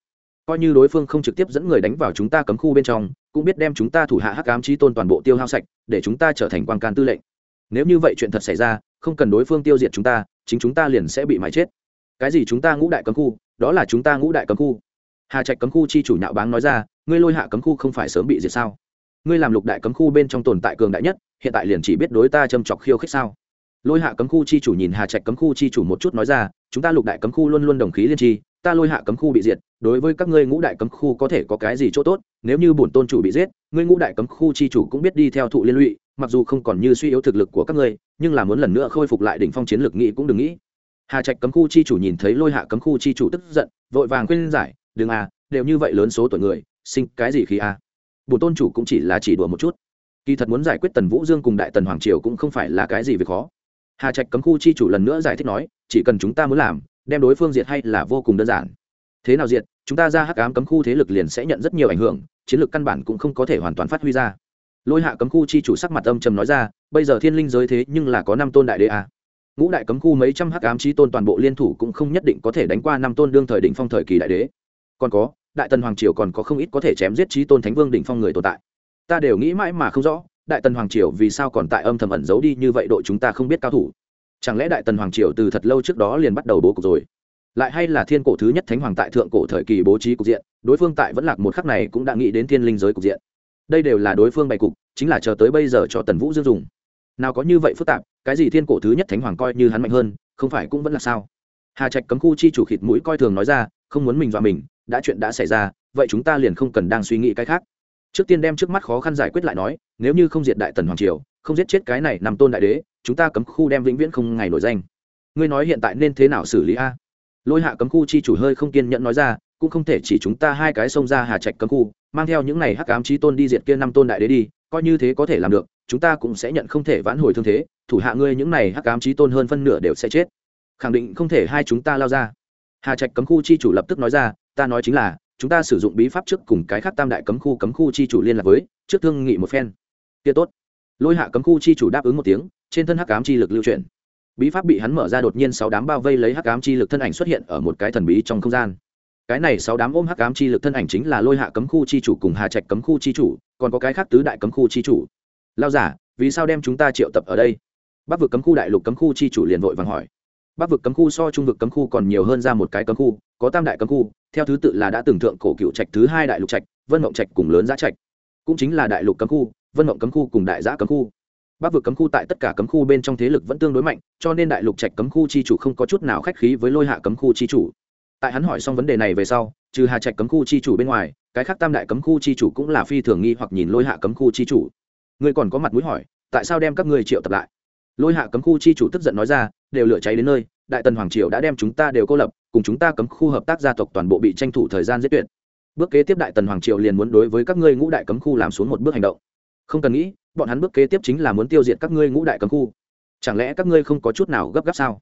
Speaker 1: Coi như đối phương không trực tiếp dẫn người đánh vào chúng ta cấm khu bên trong, cũng biết đem chúng ta thủ hạ hắc ám trí tôn toàn bộ tiêu hao sạch, để chúng ta trở thành quan can tư lệnh. Nếu như vậy chuyện thật xảy ra, không cần đối phương tiêu diệt chúng ta, chính chúng ta liền sẽ bị mãi chết. Cái gì chúng ta ngũ đại cấm khu, đó là chúng ta ngũ đại cấm khu hà trạch cấm khu chi chủ nhạo báng nói ra ngươi lôi hạ cấm khu không phải sớm bị diệt sao ngươi làm lục đại cấm khu bên trong tồn tại cường đại nhất hiện tại liền chỉ biết đối ta châm chọc khiêu khích sao lôi hạ cấm khu chi chủ nhìn hà trạch cấm khu chi chủ một chút nói ra chúng ta lục đại cấm khu luôn luôn đồng khí liên tri ta lôi hạ cấm khu bị diệt đối với các ngươi ngũ đại cấm khu có thể có cái gì chỗ tốt nếu như bổn tôn chủ bị giết ngươi ngũ đại cấm khu chi chủ cũng biết đi theo thụ liên lụy mặc dù không còn như suy yếu thực lực của các ngươi nhưng là muốn lần nữa khôi phục lại đỉnh phong chiến lược nghĩ cũng đừng nghĩ hà trạch cấm khu chi chủ nhìn thấy lôi hạ cấm khu chi chủ tức giận vội vàng khuyên giải đừng à đều như vậy lớn số tuổi người, sinh cái gì khi à? Bổn tôn chủ cũng chỉ là chỉ đùa một chút. Kỳ thật muốn giải quyết tần vũ dương cùng đại tần hoàng triều cũng không phải là cái gì việc khó. Hà trạch cấm khu chi chủ lần nữa giải thích nói, chỉ cần chúng ta muốn làm, đem đối phương diệt hay là vô cùng đơn giản. Thế nào diệt, chúng ta ra hắc ám cấm khu thế lực liền sẽ nhận rất nhiều ảnh hưởng, chiến lược căn bản cũng không có thể hoàn toàn phát huy ra. Lôi hạ cấm khu chi chủ sắc mặt âm trầm nói ra, bây giờ thiên linh giới thế nhưng là có năm tôn đại đế à. ngũ đại cấm khu mấy trăm hắc ám trí tôn toàn bộ liên thủ cũng không nhất định có thể đánh qua năm tôn đương thời đỉnh phong thời kỳ đại đế còn có, đại tần hoàng triều còn có không ít có thể chém giết trí tôn thánh vương đỉnh phong người tồn tại. Ta đều nghĩ mãi mà không rõ, đại tần hoàng triều vì sao còn tại âm thầm ẩn giấu đi như vậy đội chúng ta không biết cao thủ. Chẳng lẽ đại tần hoàng triều từ thật lâu trước đó liền bắt đầu bố cục rồi? Lại hay là thiên cổ thứ nhất thánh hoàng tại thượng cổ thời kỳ bố trí cục diện, đối phương tại vẫn lạc một khắc này cũng đã nghĩ đến thiên linh giới cục diện. Đây đều là đối phương bày cục, chính là chờ tới bây giờ cho tần vũ dương dùng. Nào có như vậy phức tạp, cái gì thiên cổ thứ nhất thánh hoàng coi như hắn mạnh hơn, không phải cũng vẫn là sao? Hà trạch cấm khu chi chủ khịt mũi coi thường nói ra, không muốn mình dọa mình đã chuyện đã xảy ra, vậy chúng ta liền không cần đang suy nghĩ cái khác. Trước tiên đem trước mắt khó khăn giải quyết lại nói, nếu như không diệt đại tần hoàng triều, không giết chết cái này nằm tôn đại đế, chúng ta cấm khu đem vĩnh viễn không ngày nổi danh. Ngươi nói hiện tại nên thế nào xử lý a? Lôi hạ cấm khu chi chủ hơi không kiên nhẫn nói ra, cũng không thể chỉ chúng ta hai cái xông ra hà trạch cấm khu, mang theo những này hắc ám trí tôn đi diệt kia năm tôn đại đế đi, coi như thế có thể làm được, chúng ta cũng sẽ nhận không thể vãn hồi thương thế, thủ hạ ngươi những này hắc ám trí tôn hơn phân nửa đều sẽ chết. Khẳng định không thể hai chúng ta lao ra. Hà trạch cấm khu chi chủ lập tức nói ra ta nói chính là, chúng ta sử dụng bí pháp trước cùng cái khác tam đại cấm khu cấm khu chi chủ liên lạc với, trước thương nghị một phen. Kia tốt. Lôi hạ cấm khu chi chủ đáp ứng một tiếng, trên thân hắc ám chi lực lưu chuyển. Bí pháp bị hắn mở ra đột nhiên sáu đám bao vây lấy hắc ám chi lực thân ảnh xuất hiện ở một cái thần bí trong không gian. Cái này sáu đám ôm hắc ám chi lực thân ảnh chính là lôi hạ cấm khu chi chủ cùng hà trạch cấm khu chi chủ, còn có cái khác tứ đại cấm khu chi chủ. Lao giả, vì sao đem chúng ta triệu tập ở đây? Bắc vực cấm khu đại lục cấm khu chi chủ liền vội vàng hỏi bắc vực cấm khu so trung vực cấm khu còn nhiều hơn ra một cái cấm khu có tam đại cấm khu theo thứ tự là đã từng thượng cổ cựu trạch thứ hai đại lục trạch vân mộng trạch cùng lớn giá trạch cũng chính là đại lục cấm khu vân mộng cấm khu cùng đại giã cấm khu bắc vực cấm khu tại tất cả cấm khu bên trong thế lực vẫn tương đối mạnh cho nên đại lục trạch cấm khu chi chủ không có chút nào khách khí với lôi hạ cấm khu chi chủ tại hắn hỏi xong vấn đề này về sau trừ hà trạch cấm khu chi chủ bên ngoài cái khác tam đại cấm khu chi chủ cũng là phi thường nghi hoặc nhìn lôi hạ cấm khu chi chủ ngươi còn có mặt mũi hỏi tại sao đem các ngươi triệu tập lại lôi hạ cấm khu chi chủ tức giận nói ra đều lửa cháy đến nơi, đại tần hoàng triều đã đem chúng ta đều cô lập, cùng chúng ta cấm khu hợp tác gia tộc toàn bộ bị tranh thủ thời gian giết tuyệt. Bước kế tiếp đại tần hoàng triều liền muốn đối với các ngươi ngũ đại cấm khu làm xuống một bước hành động. Không cần nghĩ, bọn hắn bước kế tiếp chính là muốn tiêu diệt các ngươi ngũ đại cấm khu. Chẳng lẽ các ngươi không có chút nào gấp gáp sao?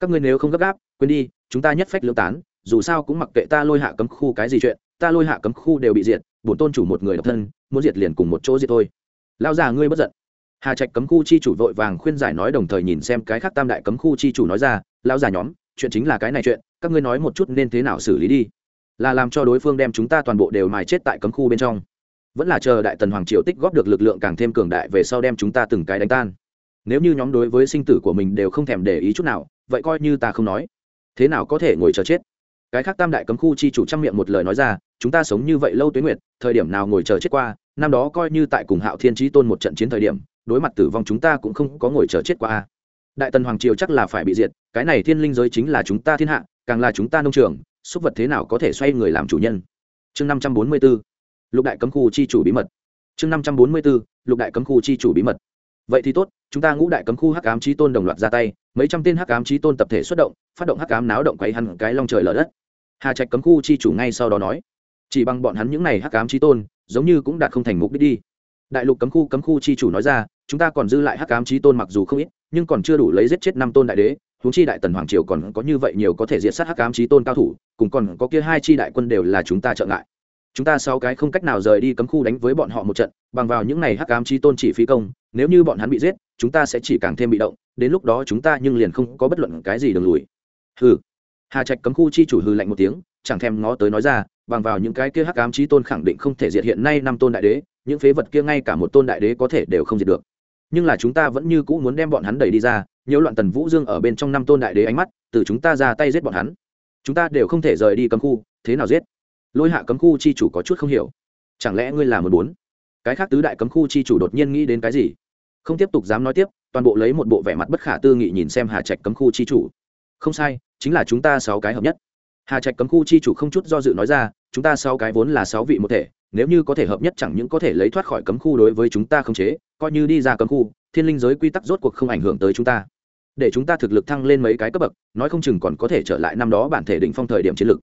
Speaker 1: Các ngươi nếu không gấp gáp, quên đi, chúng ta nhất phách lưỡng tán, dù sao cũng mặc kệ ta lôi hạ cấm khu cái gì chuyện, ta lôi hạ cấm khu đều bị diệt, bổn tôn chủ một người độc thân, muốn diệt liền cùng một chỗ diệt thôi. Lao già ngươi bất giận hà trạch cấm khu chi chủ vội vàng khuyên giải nói đồng thời nhìn xem cái khác tam đại cấm khu chi chủ nói ra, lão già nhóm, chuyện chính là cái này chuyện, các ngươi nói một chút nên thế nào xử lý đi. Là làm cho đối phương đem chúng ta toàn bộ đều mài chết tại cấm khu bên trong. Vẫn là chờ đại tần hoàng triều tích góp được lực lượng càng thêm cường đại về sau đem chúng ta từng cái đánh tan. Nếu như nhóm đối với sinh tử của mình đều không thèm để ý chút nào, vậy coi như ta không nói. Thế nào có thể ngồi chờ chết? Cái khác tam đại cấm khu chi chủ trang miệng một lời nói ra, chúng ta sống như vậy lâu tuyến nguyệt, thời điểm nào ngồi chờ chết qua, năm đó coi như tại cùng hạo thiên trí tôn một trận chiến thời điểm đối mặt tử vong chúng ta cũng không có ngồi chờ chết qua đại tần hoàng triều chắc là phải bị diệt, cái này thiên linh giới chính là chúng ta thiên hạ, càng là chúng ta nông trường, súc vật thế nào có thể xoay người làm chủ nhân? Chương năm trăm bốn mươi b ố lục đại cấm khu chi chủ bí mật. Chương năm trăm bốn mươi b ố lục đại cấm khu chi chủ bí mật. Vậy thì tốt, chúng ta ngũ đại cấm khu hắc ám trí tôn đồng loạt ra tay, mấy trăm tên hắc ám trí tôn tập thể xuất động, phát động hắc ám náo động quay hẳn cái long trời lở đất. Hà trạch cấm khu chi chủ ngay sau đó nói, chỉ bằng bọn hắn những n à y hắc ám trí tôn, giống như cũng đạt không thành mục đích đi đại lục cấm khu cấm khu chi chủ nói ra, chúng ta còn dư lại hắc Cám trí tôn mặc dù không ít, nhưng còn chưa đủ lấy giết chết năm tôn đại đế, huống chi đại tần hoàng triều còn có như vậy nhiều có thể diệt sát hắc Cám trí tôn cao thủ, cùng còn có kia hai chi đại quân đều là chúng ta trợ ngại. Chúng ta sáu cái không cách nào rời đi cấm khu đánh với bọn họ một trận, bằng vào những này hắc Cám trí tôn chỉ phí công, nếu như bọn hắn bị giết, chúng ta sẽ chỉ càng thêm bị động, đến lúc đó chúng ta nhưng liền không có bất luận cái gì đường lùi. Hừ. Hà trạch cấm khu chi chủ hư lạnh một tiếng, chẳng thèm ngó tới nói ra, bằng vào những cái kia hắc ám Chi tôn khẳng định không thể diệt hiện nay năm tôn đại đế những phế vật kia ngay cả một tôn đại đế có thể đều không diệt được. Nhưng là chúng ta vẫn như cũ muốn đem bọn hắn đẩy đi ra nhiều loạn tần vũ dương ở bên trong năm tôn đại đế ánh mắt, từ chúng ta ra tay giết bọn hắn. Chúng ta đều không thể rời đi cấm khu, thế nào giết? Lôi hạ cấm khu chi chủ có chút không hiểu. Chẳng lẽ ngươi là một bốn cái khác tứ đại cấm khu chi chủ đột nhiên nghĩ đến cái gì? Không tiếp tục dám nói tiếp, toàn bộ lấy một bộ vẻ mặt bất khả tư nghị nhìn xem hà trạch cấm khu chi chủ. Không sai, chính là chúng ta sáu cái hợp nhất hà trạch cấm khu chi chủ không chút do dự nói ra chúng ta sáu cái vốn là sáu vị một thể nếu như có thể hợp nhất chẳng những có thể lấy thoát khỏi cấm khu đối với chúng ta không chế coi như đi ra cấm khu thiên linh giới quy tắc rốt cuộc không ảnh hưởng tới chúng ta để chúng ta thực lực thăng lên mấy cái cấp bậc nói không chừng còn có thể trở lại năm đó bản thể định phong thời điểm chiến lực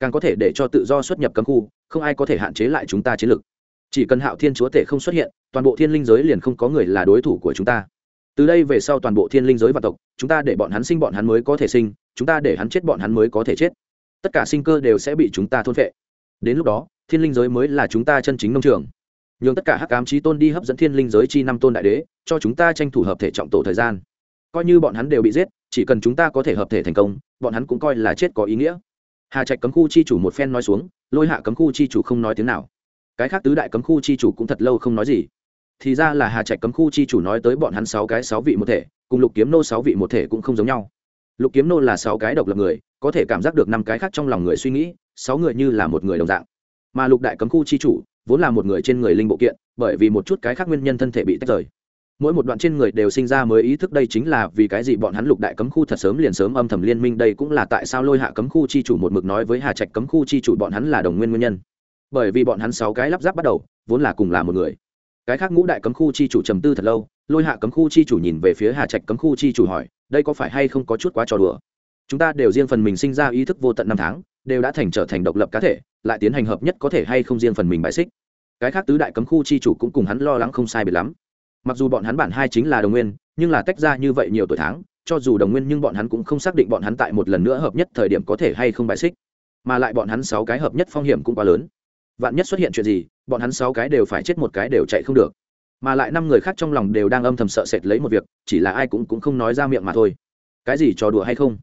Speaker 1: càng có thể để cho tự do xuất nhập cấm khu không ai có thể hạn chế lại chúng ta chiến lực chỉ cần hạo thiên chúa tể không xuất hiện toàn bộ thiên linh giới liền không có người là đối thủ của chúng ta từ đây về sau toàn bộ thiên linh giới và tộc chúng ta để bọn hắn sinh bọn hắn mới có thể sinh chúng ta để hắn chết bọn hắn mới có thể chết tất cả sinh cơ đều sẽ bị chúng ta thôn vệ đến lúc đó, thiên linh giới mới là chúng ta chân chính nông trường. Nhường tất cả hắc ám trí tôn đi hấp dẫn thiên linh giới chi năm tôn đại đế, cho chúng ta tranh thủ hợp thể trọng tổ thời gian. Coi như bọn hắn đều bị giết, chỉ cần chúng ta có thể hợp thể thành công, bọn hắn cũng coi là chết có ý nghĩa. Hà trạch cấm khu chi chủ một phen nói xuống, lôi hạ cấm khu chi chủ không nói tiếng nào. Cái khác tứ đại cấm khu chi chủ cũng thật lâu không nói gì. Thì ra là hà trạch cấm khu chi chủ nói tới bọn hắn sáu cái sáu vị một thể, cùng lục kiếm nô sáu vị một thể cũng không giống nhau. Lục kiếm nô là sáu cái độc lập người có thể cảm giác được năm cái khác trong lòng người suy nghĩ, sáu người như là một người đồng dạng. Mà lục đại cấm khu chi chủ, vốn là một người trên người linh bộ kiện, bởi vì một chút cái khác nguyên nhân thân thể bị tách rời. Mỗi một đoạn trên người đều sinh ra mới ý thức đây chính là vì cái gì bọn hắn lục đại cấm khu thật sớm liền sớm âm thầm liên minh đây cũng là tại sao lôi hạ cấm khu chi chủ một mực nói với hà trạch cấm khu chi chủ bọn hắn là đồng nguyên nguyên nhân. Bởi vì bọn hắn sáu cái lắp ráp bắt đầu, vốn là cùng là một người. Cái khác ngũ đại cấm khu chi chủ trầm tư thật lâu, lôi hạ cấm khu chi chủ nhìn về phía hà trạch cấm khu chi chủ hỏi, đây có phải hay không có chút quá trò đùa? Chúng ta đều riêng phần mình sinh ra ý thức vô tận năm tháng, đều đã thành trở thành độc lập cá thể, lại tiến hành hợp nhất có thể hay không riêng phần mình bại xích. Cái khác tứ đại cấm khu chi chủ cũng cùng hắn lo lắng không sai biệt lắm. Mặc dù bọn hắn bản hai chính là đồng nguyên, nhưng là tách ra như vậy nhiều tuổi tháng, cho dù đồng nguyên nhưng bọn hắn cũng không xác định bọn hắn tại một lần nữa hợp nhất thời điểm có thể hay không bại xích. Mà lại bọn hắn sáu cái hợp nhất phong hiểm cũng quá lớn. Vạn nhất xuất hiện chuyện gì, bọn hắn sáu cái đều phải chết một cái đều chạy không được. Mà lại năm người khác trong lòng đều đang âm thầm sợ sệt lấy một việc, chỉ là ai cũng cũng không nói ra miệng mà thôi. Cái gì trò đùa hay không?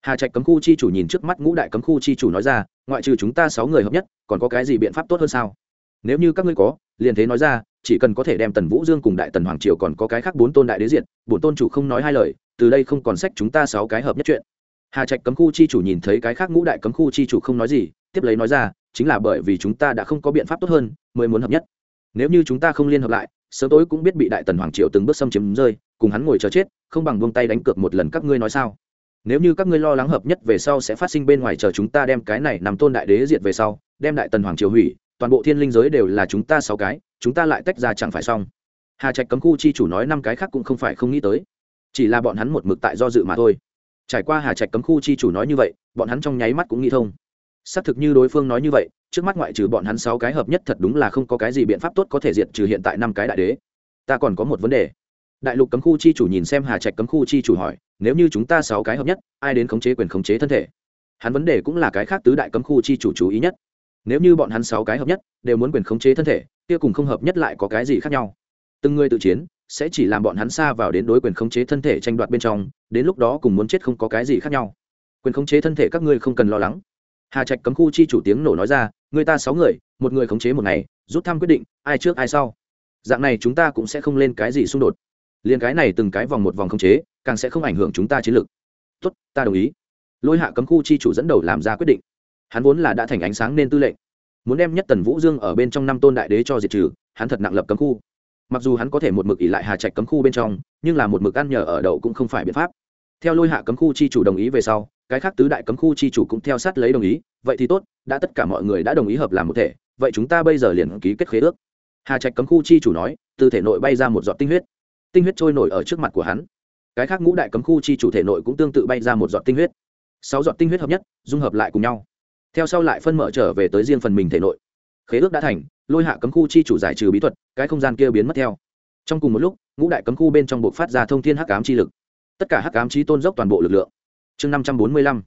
Speaker 1: Hà trạch cấm khu chi chủ nhìn trước mắt ngũ đại cấm khu chi chủ nói ra, ngoại trừ chúng ta sáu người hợp nhất, còn có cái gì biện pháp tốt hơn sao? Nếu như các ngươi có, liền thế nói ra, chỉ cần có thể đem tần vũ dương cùng đại tần hoàng triều còn có cái khác bốn tôn đại đế diện bốn tôn chủ không nói hai lời, từ đây không còn sách chúng ta sáu cái hợp nhất chuyện. Hà trạch cấm khu chi chủ nhìn thấy cái khác ngũ đại cấm khu chi chủ không nói gì, tiếp lấy nói ra, chính là bởi vì chúng ta đã không có biện pháp tốt hơn, mới muốn hợp nhất. Nếu như chúng ta không liên hợp lại, sớm tối cũng biết bị đại tần hoàng triều từng bước xâm chiếm rơi, cùng hắn ngồi chờ chết, không bằng buông tay đánh cược một lần các ngươi nói sao? Nếu như các ngươi lo lắng hợp nhất về sau sẽ phát sinh bên ngoài chờ chúng ta đem cái này nằm tôn đại đế diệt về sau, đem đại tần hoàng triều hủy, toàn bộ thiên linh giới đều là chúng ta sáu cái, chúng ta lại tách ra chẳng phải xong. Hà trạch cấm khu chi chủ nói năm cái khác cũng không phải không nghĩ tới. Chỉ là bọn hắn một mực tại do dự mà thôi. Trải qua hà trạch cấm khu chi chủ nói như vậy, bọn hắn trong nháy mắt cũng nghĩ thông. Xác thực như đối phương nói như vậy, trước mắt ngoại trừ bọn hắn sáu cái hợp nhất thật đúng là không có cái gì biện pháp tốt có thể diệt trừ hiện tại năm cái đại đế. Ta còn có một vấn đề. Đại lục cấm khu chi chủ nhìn xem hà trạch cấm khu chi chủ hỏi nếu như chúng ta sáu cái hợp nhất, ai đến khống chế quyền khống chế thân thể? Hắn vấn đề cũng là cái khác tứ đại cấm khu chi chủ chú ý nhất. Nếu như bọn hắn sáu cái hợp nhất, đều muốn quyền khống chế thân thể, kia cùng không hợp nhất lại có cái gì khác nhau? Từng người tự chiến, sẽ chỉ làm bọn hắn xa vào đến đối quyền khống chế thân thể tranh đoạt bên trong, đến lúc đó cùng muốn chết không có cái gì khác nhau. Quyền khống chế thân thể các ngươi không cần lo lắng. Hà trạch cấm khu chi chủ tiếng nổ nói ra, người ta sáu người, một người khống chế một ngày, rút thăm quyết định, ai trước ai sau. Dạng này chúng ta cũng sẽ không lên cái gì xung đột. Liền cái này từng cái vòng một vòng khống chế càng sẽ không ảnh hưởng chúng ta chiến lược. Tốt, ta đồng ý. Lôi hạ cấm khu chi chủ dẫn đầu làm ra quyết định. Hắn vốn là đã thành ánh sáng nên tư lệnh. Muốn đem nhất tần vũ dương ở bên trong năm tôn đại đế cho diệt trừ, hắn thật nặng lập cấm khu. Mặc dù hắn có thể một mực ỉ lại hà trạch cấm khu bên trong, nhưng là một mực ăn nhờ ở đậu cũng không phải biện pháp. Theo lôi hạ cấm khu chi chủ đồng ý về sau, cái khác tứ đại cấm khu chi chủ cũng theo sát lấy đồng ý, vậy thì tốt, đã tất cả mọi người đã đồng ý hợp làm một thể, vậy chúng ta bây giờ liền ký kết khế ước. Hà trạch cấm khu chi chủ nói, từ thể nội bay ra một giọt tinh huyết. Tinh huyết trôi nổi ở trước mặt của hắn cái khác ngũ đại cấm khu chi chủ thể nội cũng tương tự bay ra một giọt tinh huyết. Sáu giọt tinh huyết hợp nhất, dung hợp lại cùng nhau. Theo sau lại phân mở trở về tới riêng phần mình thể nội. Khế ước đã thành, lôi hạ cấm khu chi chủ giải trừ bí thuật, cái không gian kia biến mất theo. Trong cùng một lúc, ngũ đại cấm khu bên trong buộc phát ra thông thiên hắc ám chi lực. Tất cả hắc ám chi tôn dốc toàn bộ lực lượng. Chương năm trăm bốn mươi lăm,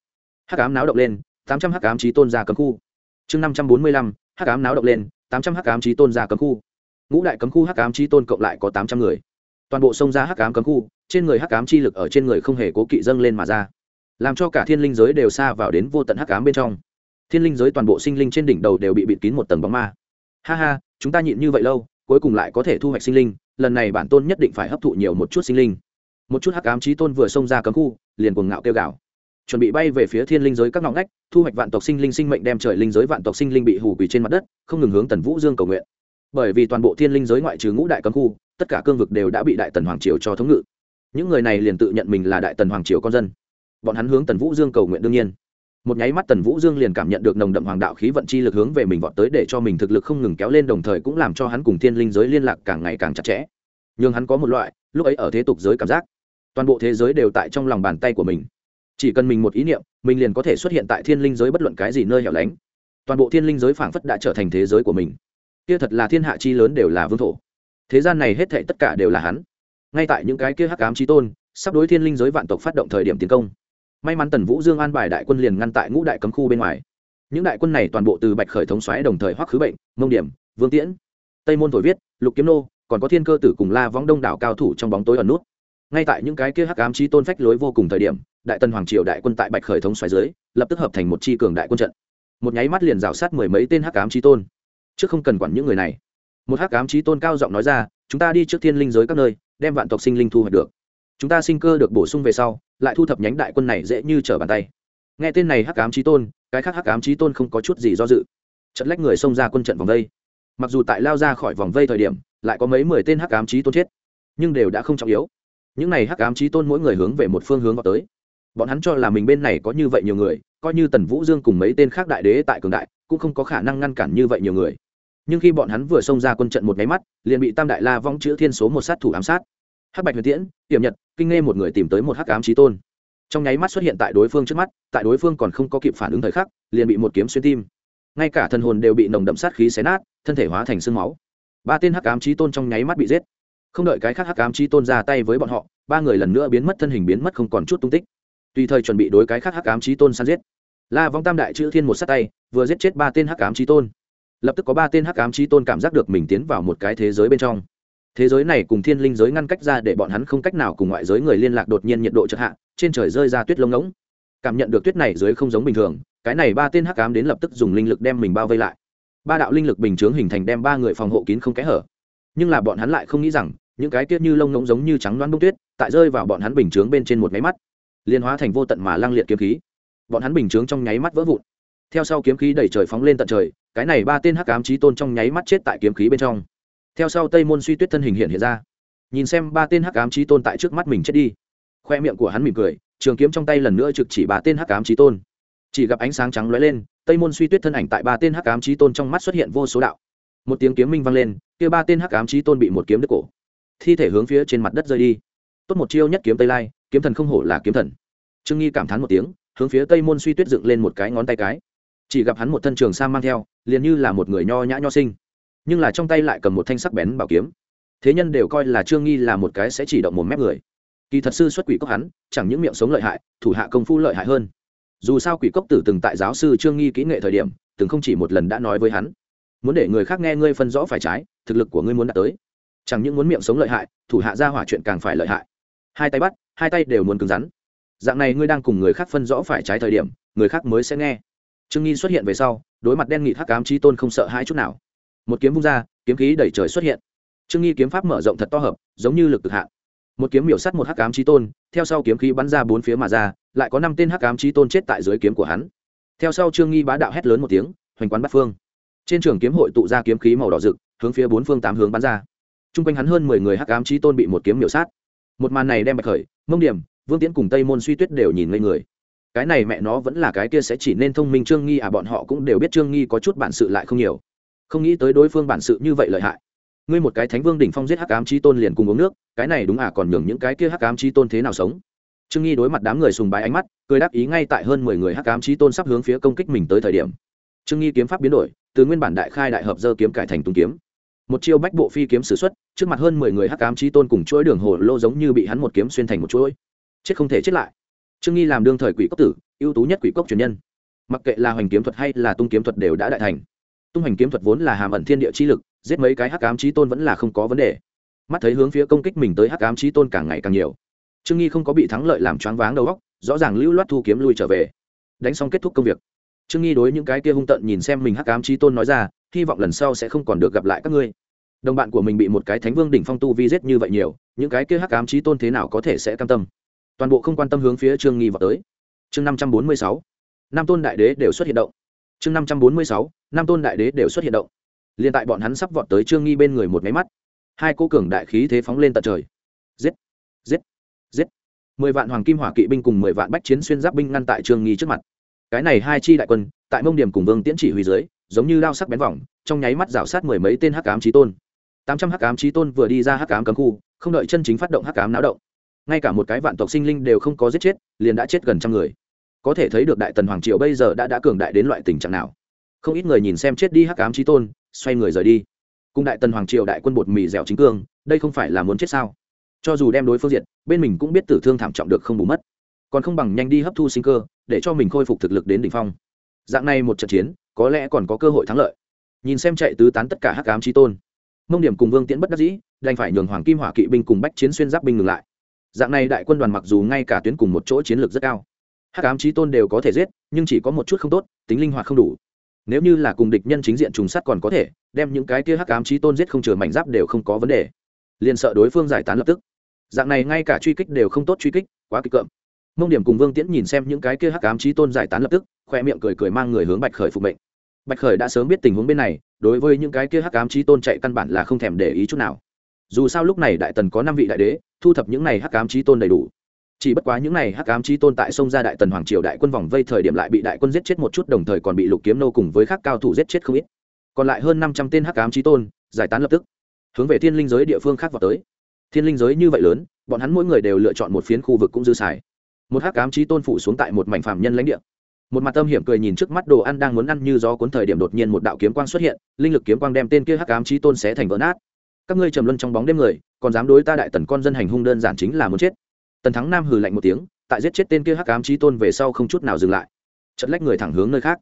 Speaker 1: hắc ám náo động lên, tám trăm hắc ám chi tôn ra cấm khu. Chương năm trăm bốn mươi lăm, hắc ám náo động lên, tám trăm hắc ám chi tôn ra cấm khu. Ngũ đại cấm khu hắc ám chi tôn cộng lại có tám trăm người toàn bộ sông ra hắc ám cấm khu, trên người hắc ám chi lực ở trên người không hề cố kỵ dâng lên mà ra, làm cho cả thiên linh giới đều xa vào đến vô tận hắc ám bên trong. Thiên linh giới toàn bộ sinh linh trên đỉnh đầu đều bị bịt kín một tầng bóng ma. Ha ha, chúng ta nhịn như vậy lâu, cuối cùng lại có thể thu hoạch sinh linh, lần này bản tôn nhất định phải hấp thụ nhiều một chút sinh linh. Một chút hắc ám trí tôn vừa xông ra cấm khu, liền cuồng ngạo kêu gào. Chuẩn bị bay về phía thiên linh giới các ngõ ngách, thu hoạch vạn tộc sinh linh sinh mệnh đem trời linh giới vạn tộc sinh linh bị hù quỳ trên mặt đất, không ngừng hướng tần vũ dương cầu nguyện bởi vì toàn bộ thiên linh giới ngoại trừ ngũ đại cấm khu, tất cả cương vực đều đã bị đại tần hoàng triều cho thống ngự. Những người này liền tự nhận mình là đại tần hoàng triều con dân. Bọn hắn hướng tần vũ dương cầu nguyện đương nhiên. Một nháy mắt tần vũ dương liền cảm nhận được nồng đậm hoàng đạo khí vận chi lực hướng về mình vọt tới để cho mình thực lực không ngừng kéo lên, đồng thời cũng làm cho hắn cùng thiên linh giới liên lạc càng ngày càng chặt chẽ. Nhưng hắn có một loại, lúc ấy ở thế tục giới cảm giác, toàn bộ thế giới đều tại trong lòng bàn tay của mình. Chỉ cần mình một ý niệm, mình liền có thể xuất hiện tại thiên linh giới bất luận cái gì nơi hẻo lánh. Toàn bộ thiên linh giới phảng phất đã trở thành thế giới của mình kia thật là thiên hạ chi lớn đều là vương thổ. Thế gian này hết thệ tất cả đều là hắn. Ngay tại những cái kia hắc ám chi tôn, sắp đối thiên linh giới vạn tộc phát động thời điểm tiến công. May mắn tần vũ dương an bài đại quân liền ngăn tại ngũ đại cấm khu bên ngoài. Những đại quân này toàn bộ từ bạch khởi thống xoáy đồng thời hoắc khứ bệnh, mông điểm, vương tiễn, tây môn thổi viết, lục kiếm nô, còn có thiên cơ tử cùng la võng đông đảo cao thủ trong bóng tối ẩn nút. Ngay tại những cái kia hắc ám chi tôn phách lối vô cùng thời điểm, đại tần hoàng triều đại quân tại bạch khởi thống xoáy dưới, lập tức hợp thành một chi cường đại quân trận. Một nháy mắt liền rào sát mười mấy tên hắc ám chi tôn chứ không cần quản những người này. Một hắc ám trí tôn cao giọng nói ra, chúng ta đi trước thiên linh giới các nơi, đem vạn tộc sinh linh thu hoạch được. Chúng ta sinh cơ được bổ sung về sau, lại thu thập nhánh đại quân này dễ như trở bàn tay. Nghe tên này hắc ám trí tôn, cái khác hắc ám trí tôn không có chút gì do dự. Trận lách người xông ra quân trận vòng vây. Mặc dù tại lao ra khỏi vòng vây thời điểm, lại có mấy mười tên hắc ám trí tôn chết, nhưng đều đã không trọng yếu. Những này hắc ám trí tôn mỗi người hướng về một phương hướng vào tới. Bọn hắn cho là mình bên này có như vậy nhiều người, coi như tần vũ dương cùng mấy tên khác đại đế tại cường đại, cũng không có khả năng ngăn cản như vậy nhiều người nhưng khi bọn hắn vừa xông ra quân trận một nháy mắt, liền bị tam đại la vong chữ thiên số một sát thủ ám sát. Hắc bạch huyền tiễn tiềm nhật, kinh nghe một người tìm tới một hắc ám trí tôn. Trong nháy mắt xuất hiện tại đối phương trước mắt, tại đối phương còn không có kịp phản ứng thời khắc, liền bị một kiếm xuyên tim. Ngay cả thần hồn đều bị nồng đậm sát khí xé nát, thân thể hóa thành sương máu. Ba tên hắc ám trí tôn trong nháy mắt bị giết. Không đợi cái khác hắc ám trí tôn ra tay với bọn họ, ba người lần nữa biến mất, thân hình biến mất không còn chút tung tích. Tùy thời chuẩn bị đối cái khác hắc ám trí tôn săn giết. La vong tam đại chữ thiên một sát tay, vừa giết chết ba tên hắc ám trí tôn lập tức có ba tên hắc ám trí tôn cảm giác được mình tiến vào một cái thế giới bên trong. Thế giới này cùng thiên linh giới ngăn cách ra để bọn hắn không cách nào cùng ngoại giới người liên lạc đột nhiên nhiệt độ chợt hạ, trên trời rơi ra tuyết lông ngỗng. Cảm nhận được tuyết này dưới không giống bình thường, cái này ba tên hắc ám đến lập tức dùng linh lực đem mình bao vây lại. Ba đạo linh lực bình chướng hình thành đem ba người phòng hộ kín không kẽ hở. Nhưng là bọn hắn lại không nghĩ rằng, những cái tiết như lông ngỗng giống như trắng loan bông tuyết, tại rơi vào bọn hắn bình chướng bên trên một máy mắt liên hóa thành vô tận mà lang liệt kiếm khí. Bọn hắn bình chướng trong nháy mắt vỡ vụn. Theo sau kiếm khí đẩy trời phóng lên tận trời cái này ba tên hắc ám chí tôn trong nháy mắt chết tại kiếm khí bên trong. Theo sau tây môn suy tuyết thân hình hiện hiện ra. Nhìn xem ba tên hắc ám chí tôn tại trước mắt mình chết đi, khoe miệng của hắn mỉm cười, trường kiếm trong tay lần nữa trực chỉ ba tên hắc ám chí tôn. Chỉ gặp ánh sáng trắng lóe lên, tây môn suy tuyết thân ảnh tại ba tên hắc ám chí tôn trong mắt xuất hiện vô số đạo. Một tiếng kiếm minh vang lên, kia ba tên hắc ám chí tôn bị một kiếm đứt cổ. Thi thể hướng phía trên mặt đất rơi đi. Tốt một chiêu nhất kiếm tây lai, kiếm thần không hổ là kiếm thần. Trương nghi cảm thán một tiếng, hướng phía tây môn suy tuyết dựng lên một cái ngón tay cái chỉ gặp hắn một thân trường sa mang theo, liền như là một người nho nhã nho sinh. Nhưng là trong tay lại cầm một thanh sắc bén bảo kiếm. Thế nhân đều coi là trương nghi là một cái sẽ chỉ động một mép người. Kỳ thật sư xuất quỷ cốc hắn, chẳng những miệng sống lợi hại, thủ hạ công phu lợi hại hơn. Dù sao quỷ cốc tử từng tại giáo sư trương nghi kỹ nghệ thời điểm, từng không chỉ một lần đã nói với hắn. Muốn để người khác nghe ngươi phân rõ phải trái, thực lực của ngươi muốn đạt tới. Chẳng những muốn miệng sống lợi hại, thủ hạ ra hỏa chuyện càng phải lợi hại. Hai tay bắt, hai tay đều muốn cứng rắn. Dạng này ngươi đang cùng người khác phân rõ phải trái thời điểm, người khác mới sẽ nghe trương nghi xuất hiện về sau, đối mặt đen nghị hắc cám trí tôn không sợ hãi chút nào. Một kiếm vung ra, kiếm khí đẩy trời xuất hiện. Trương nghi kiếm pháp mở rộng thật to hợp, giống như lực cực hạn. Một kiếm miểu sắt một hắc cám trí tôn, theo sau kiếm khí bắn ra bốn phía mà ra, lại có năm tên hắc cám trí tôn chết tại dưới kiếm của hắn. Theo sau trương nghi bá đạo hét lớn một tiếng, hoành quán bắt phương. Trên trường kiếm hội tụ ra kiếm khí màu đỏ rực, hướng phía bốn phương tám hướng bắn ra. T r u n g quanh hắn hơn mười người hắc ám trí tôn bị một kiếm miểu sát. Một màn này đem bạch khởi, mông điểm, vương tiễn cùng tây môn suy tuyết đều nhìn ngây người cái này mẹ nó vẫn là cái kia sẽ chỉ nên thông minh trương nghi à bọn họ cũng đều biết trương nghi có chút bản sự lại không nhiều. Không nghĩ tới đối phương bản sự như vậy lợi hại. Ngươi một cái thánh vương đỉnh phong giết hắc ám chi tôn liền cùng uống nước, cái này đúng à còn nhường những cái kia hắc ám chi tôn thế nào sống? Trương nghi đối mặt đám người sùng bái ánh mắt, cười đáp ý ngay tại hơn mười người hắc ám chi tôn sắp hướng phía công kích mình tới thời điểm. Trương nghi kiếm pháp biến đổi, từ nguyên bản đại khai đại hợp dơ kiếm cải thành tung kiếm. Một chiêu bách bộ phi kiếm sử xuất, trước mặt hơn mười người hắc ám chi tôn cùng chuỗi đường hồ lô giống như bị hắn một kiếm xuyên thành một chuỗi. Chết không thể chết lại trương nghi làm đương thời quỷ cốc tử, ưu tú nhất quỷ cốc truyền nhân. Mặc kệ là hoành kiếm thuật hay là tung kiếm thuật đều đã đại thành. Tung hoành kiếm thuật vốn là hàm ẩn thiên địa chi lực, giết mấy cái hắc ám trí tôn vẫn là không có vấn đề. Mắt thấy hướng phía công kích mình tới hắc ám trí tôn càng ngày càng nhiều. Trương nghi không có bị thắng lợi làm choáng váng đầu góc rõ ràng lưu loát thu kiếm lui trở về. Đánh xong kết thúc công việc. Trương nghi đối những cái kia hung tận nhìn xem mình hắc ám trí tôn nói ra, hy vọng lần sau sẽ không còn được gặp lại các ngươi. Đồng bạn của mình bị một cái thánh vương đỉnh phong tu vi giết như vậy nhiều, những cái kia hắc ám trí tôn thế nào có thể sẽ cam tâm? Toàn bộ không quan tâm hướng phía trương nghi vào tới. Chương năm trăm bốn mươi sáu, nam tôn đại đế đều xuất hiện động. Chương năm trăm bốn mươi sáu, nam tôn đại đế đều xuất hiện động. Liền tại bọn hắn sắp vọt tới trương nghi bên người một máy mắt, hai cô cường đại khí thế phóng lên tận trời. Giết giết giết. Mười vạn hoàng kim hỏa kỵ binh cùng mười vạn bách chiến xuyên giáp binh ngăn tại trương nghi trước mặt. Cái này hai chi đại quân, tại mông điểm cùng vương tiễn chỉ huy dưới, giống như lao sắc bén vòng, trong nháy mắt rào sát mười mấy tên hắc ám trí tôn. Tám trăm hắc ám trí tôn vừa đi ra hắc ám cấm khu, không đợi chân chính phát động hắc ám náo động ngay cả một cái vạn tộc sinh linh đều không có giết chết, liền đã chết gần trăm người. Có thể thấy được đại tần hoàng triều bây giờ đã đã cường đại đến loại tình trạng nào. Không ít người nhìn xem chết đi hắc ám trí tôn, xoay người rời đi. Cùng đại tần hoàng triều đại quân bột mì dẻo chính cương, đây không phải là muốn chết sao? Cho dù đem đối phương diệt, bên mình cũng biết tử thương thảm trọng được không bù mất. Còn không bằng nhanh đi hấp thu sinh cơ, để cho mình khôi phục thực lực đến đ ỉ n h phong. Dạng này một trận chiến, có lẽ còn có cơ hội thắng lợi. Nhìn xem chạy tứ tán tất cả hắc ám trí tôn. Mông điểm cùng vương tiễn bất đắc dĩ, đành phải nhường hoàng kim hỏa kỵ binh cùng bách chiến xuyên giáp binh ngừng lại dạng này đại quân đoàn mặc dù ngay cả tuyến cùng một chỗ chiến lược rất cao, hắc ám trí tôn đều có thể giết, nhưng chỉ có một chút không tốt, tính linh hoạt không đủ. Nếu như là cùng địch nhân chính diện trùng sát còn có thể, đem những cái kia hắc ám trí tôn giết không chừa mảnh giáp đều không có vấn đề. Liền sợ đối phương giải tán lập tức. Dạng này ngay cả truy kích đều không tốt truy kích, quá kịch cợm. Mông điểm cùng vương tiễn nhìn xem những cái kia hắc ám trí tôn giải tán lập tức, khoe miệng cười cười mang người hướng bạch khởi phục mệnh. Bạch khởi đã sớm biết tình huống bên này, đối với những cái kia hắc ám trí tôn chạy căn bản là không thèm để ý chút nào dù sao lúc này đại tần có năm vị đại đế, thu thập những này hắc ám trí tôn đầy đủ. Chỉ bất quá những này hắc ám trí tôn tại sông ra đại tần hoàng triều đại quân vòng vây thời điểm lại bị đại quân giết chết một chút, đồng thời còn bị lục kiếm nô cùng với các cao thủ giết chết không ít. Còn lại hơn năm trăm tên hắc ám trí tôn, giải tán lập tức, hướng về thiên linh giới địa phương khác vào tới. Thiên linh giới như vậy lớn, bọn hắn mỗi người đều lựa chọn một phiến khu vực cũng dư xài. Một hắc ám trí tôn phủ xuống tại một mảnh phạm nhân lãnh địa. Một mặt tâm hiểm cười nhìn trước mắt đồ ăn đang muốn ăn như gió cuốn thời điểm đột nhiên một đạo kiếm quang xuất hiện, linh lực kiếm quang đem tên kia hắc ám trí tôn xé thành vỡ nát các ngươi trầm luân trong bóng đêm người, còn dám đối ta đại tần con dân hành hung đơn giản chính là muốn chết. Tần thắng nam hừ lạnh một tiếng, tại giết chết tên kia hắc ám trí tôn về sau không chút nào dừng lại. Chật lách người thẳng hướng nơi khác.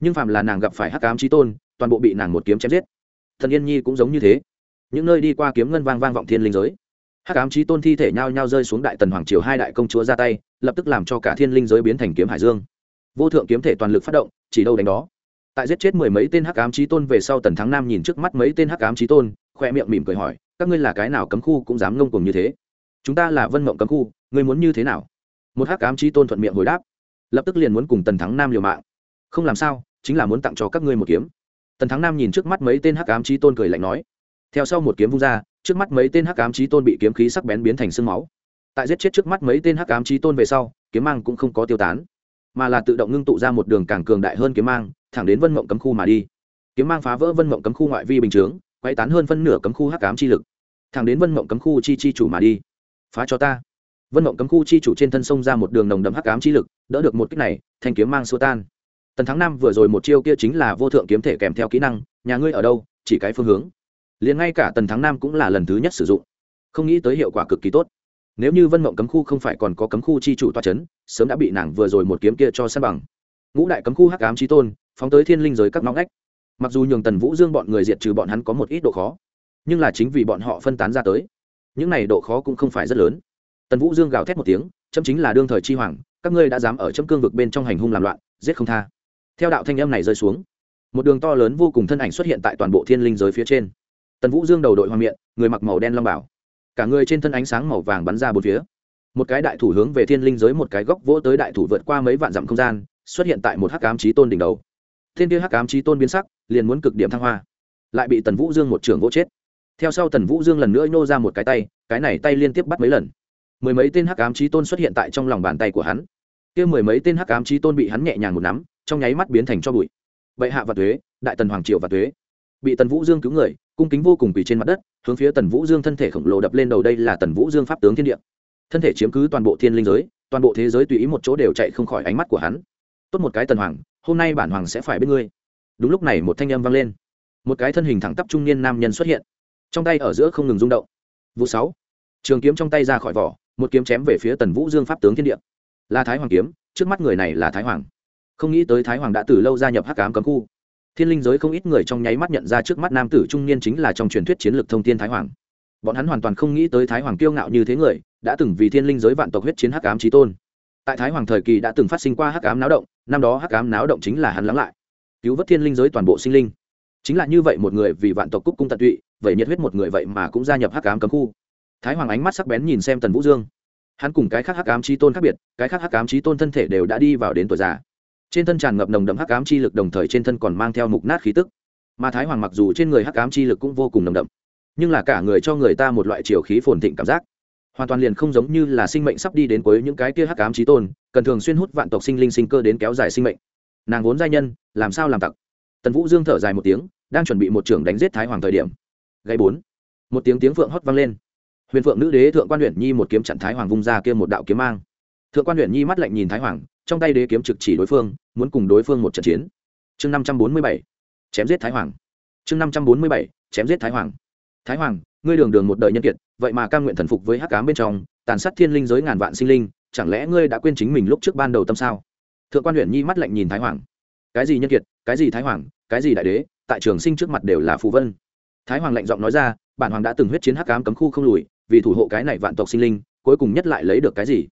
Speaker 1: Nhưng phạm là nàng gặp phải hắc ám trí tôn, toàn bộ bị nàng một kiếm chém giết. Thần yên nhi cũng giống như thế. Những nơi đi qua kiếm ngân vang vang vọng thiên linh giới. Hắc ám trí tôn thi thể nhao nhao rơi xuống đại tần hoàng triều hai đại công chúa ra tay, lập tức làm cho cả thiên linh giới biến thành kiếm hải dương. Vô thượng kiếm thể toàn lực phát động, chỉ đâu đánh đó. Tại giết chết mười mấy tên hắc ám trí tôn về sau tần thắng nam nhìn trước mắt mấy tên hắc ám trí tôn khoe miệng mỉm cười hỏi, các ngươi là cái nào cấm khu cũng dám ngông cùng như thế? Chúng ta là vân mộng cấm khu, ngươi muốn như thế nào? Một hắc ám chi tôn thuận miệng hồi đáp, lập tức liền muốn cùng tần thắng nam liều mạng. Không làm sao, chính là muốn tặng cho các ngươi một kiếm. Tần thắng nam nhìn trước mắt mấy tên hắc ám chi tôn cười lạnh nói. Theo sau một kiếm vung ra, trước mắt mấy tên hắc ám chi tôn bị kiếm khí sắc bén biến thành sương máu. Tại giết chết trước mắt mấy tên hắc ám chi tôn về sau, kiếm mang cũng không có tiêu tán, mà là tự động ngưng tụ ra một đường càng cường đại hơn kiếm mang, thẳng đến vân mộng cấm khu mà đi. Kiếm mang phá vỡ vân mộng cấm khu ngoại vi bình chướng quay tán hơn phân nửa cấm khu hắc ám chi lực. Thẳng đến vân mộng cấm khu chi chi chủ mà đi. Phá cho ta. Vân mộng cấm khu chi chủ trên thân sông ra một đường nồng đậm hắc ám chi lực, đỡ được một kích này, thanh kiếm mang xua tan. Tần thắng năm vừa rồi một chiêu kia chính là vô thượng kiếm thể kèm theo kỹ năng, nhà ngươi ở đâu, chỉ cái phương hướng. Liền ngay cả tần thắng nam cũng là lần thứ nhất sử dụng. Không nghĩ tới hiệu quả cực kỳ tốt. Nếu như vân mộng cấm khu không phải còn có cấm khu chi chủ toa c h ấ n sớm đã bị nàng vừa rồi một kiếm kia cho săn bằng. Ngũ đại cấm khu hắc ám chi tôn, phóng tới thiên linh giới các ngõ ngách mặc dù nhường tần vũ dương bọn người diệt trừ bọn hắn có một ít độ khó, nhưng là chính vì bọn họ phân tán ra tới, những này độ khó cũng không phải rất lớn. Tần vũ dương gào thét một tiếng, chấm chính là đương thời chi hoàng, các ngươi đã dám ở chấm cương vực bên trong hành hung làm loạn, giết không tha. Theo đạo thanh âm này rơi xuống, một đường to lớn vô cùng thân ảnh xuất hiện tại toàn bộ thiên linh giới phía trên. Tần vũ dương đầu đội hoa miệng, người mặc màu đen long bảo, cả người trên thân ánh sáng màu vàng bắn ra bốn phía. Một cái đại thủ hướng về thiên linh giới một cái góc vỗ tới đại thủ vượt qua mấy vạn dặm không gian, xuất hiện tại một hắc ám trí tôn đỉnh đầu. Thiên tiêu hắc ám trí tôn biến sắc liền muốn cực điểm thăng hoa. Lại bị tần vũ dương một trưởng vỗ chết. Theo sau tần vũ dương lần nữa nhô ra một cái tay, cái này tay liên tiếp bắt mấy lần. Mười mấy tên hắc ám trí tôn xuất hiện tại trong lòng bàn tay của hắn. Kia mười mấy tên hắc ám trí tôn bị hắn nhẹ nhàng một nắm, trong nháy mắt biến thành cho bụi. Bệ hạ và thuế, đại tần hoàng triệu và thuế. Bị tần vũ dương cứu người, cung kính vô cùng quỳ trên mặt đất, hướng phía tần vũ dương thân thể khổng lồ đập lên đầu đây là tần vũ dương pháp tướng thiên địa. Thân thể chiếm cứ toàn bộ thiên linh giới, toàn bộ thế giới tùy ý một chỗ đều chạy không khỏi ánh mắt của hắn. Tốt một cái tần hoàng, hôm nay bản hoàng sẽ phải bên ngươi đúng lúc này một thanh âm vang lên. Một cái thân hình thẳng tắp trung niên nam nhân xuất hiện. Trong tay ở giữa không ngừng rung động. Vụ sáu. Trường kiếm trong tay ra khỏi vỏ, một kiếm chém về phía tần vũ dương pháp tướng thiên địa. Là thái hoàng kiếm, trước mắt người này là thái hoàng. Không nghĩ tới thái hoàng đã từ lâu gia nhập hắc cám cấm khu. Thiên linh giới không ít người trong nháy mắt nhận ra trước mắt nam tử trung niên chính là trong truyền thuyết chiến lược thông tin thái hoàng. Bọn hắn hoàn toàn không nghĩ tới thái hoàng kiêu ngạo như thế người, đã từng vì thiên linh giới vạn tộc huyết chiến hắc ám trí tôn. Tại thái hoàng thời kỳ đã từng phát sinh qua hắc ám náo động, năm đó hắc ám náo động chính là hắn lắng lại cứu vớt thiên linh giới toàn bộ sinh linh. Chính là như vậy một người vì vạn tộc cúc cung tận tụy, vậy nhiệt huyết một người vậy mà cũng gia nhập hắc ám cấm khu. Thái hoàng ánh mắt sắc bén nhìn xem tần vũ dương. Hắn cùng cái khác hắc ám trí tôn khác biệt, cái khác hắc ám trí tôn thân thể đều đã đi vào đến tuổi già. Trên thân tràn ngập nồng đậm hắc ám chi lực đồng thời trên thân còn mang theo mục nát khí tức. Mà thái hoàng mặc dù trên người hắc ám chi lực cũng vô cùng nồng đậm, nhưng là cả người cho người ta một loại chiều khí phồn thịnh cảm giác. Hoàn toàn liền không giống như là sinh mệnh sắp đi đến cuối những cái kia hắc ám trí tôn, cần thường xuyên hút vạn tộc sinh linh sinh cơ đến kéo dài sinh mệnh nàng vốn giai nhân, làm sao làm tặc? Tần vũ dương thở dài một tiếng, đang chuẩn bị một trưởng đánh giết thái hoàng thời điểm gây bốn. Một tiếng tiếng phượng hót vang lên. Huyền phượng nữ đế thượng quan huyện nhi một kiếm chặn thái hoàng vung ra kia một đạo kiếm mang. Thượng quan huyện nhi mắt lạnh nhìn thái hoàng, trong tay đế kiếm trực chỉ đối phương, muốn cùng đối phương một trận chiến. Chương năm trăm bốn mươi bảy, chém giết thái hoàng. Chương năm trăm bốn mươi bảy, chém giết thái hoàng. Thái hoàng, ngươi đường đường một đời nhân kiệt, vậy mà cam nguyện thần phục với hắc cám bên trong, tàn sát thiên linh giới ngàn vạn sinh linh, chẳng lẽ ngươi đã quên chính mình lúc trước ban đầu tâm sao? Thượng quan huyện nhi mắt lạnh nhìn thái hoàng. Cái gì nhân kiệt, cái gì thái hoàng, cái gì đại đế, tại trường sinh trước mặt đều là phù vân. Thái hoàng lạnh giọng nói ra, bản hoàng đã từng huyết chiến hắc cám cấm khu không lùi, vì thủ hộ cái này vạn tộc sinh linh, cuối cùng nhất lại lấy được cái gì?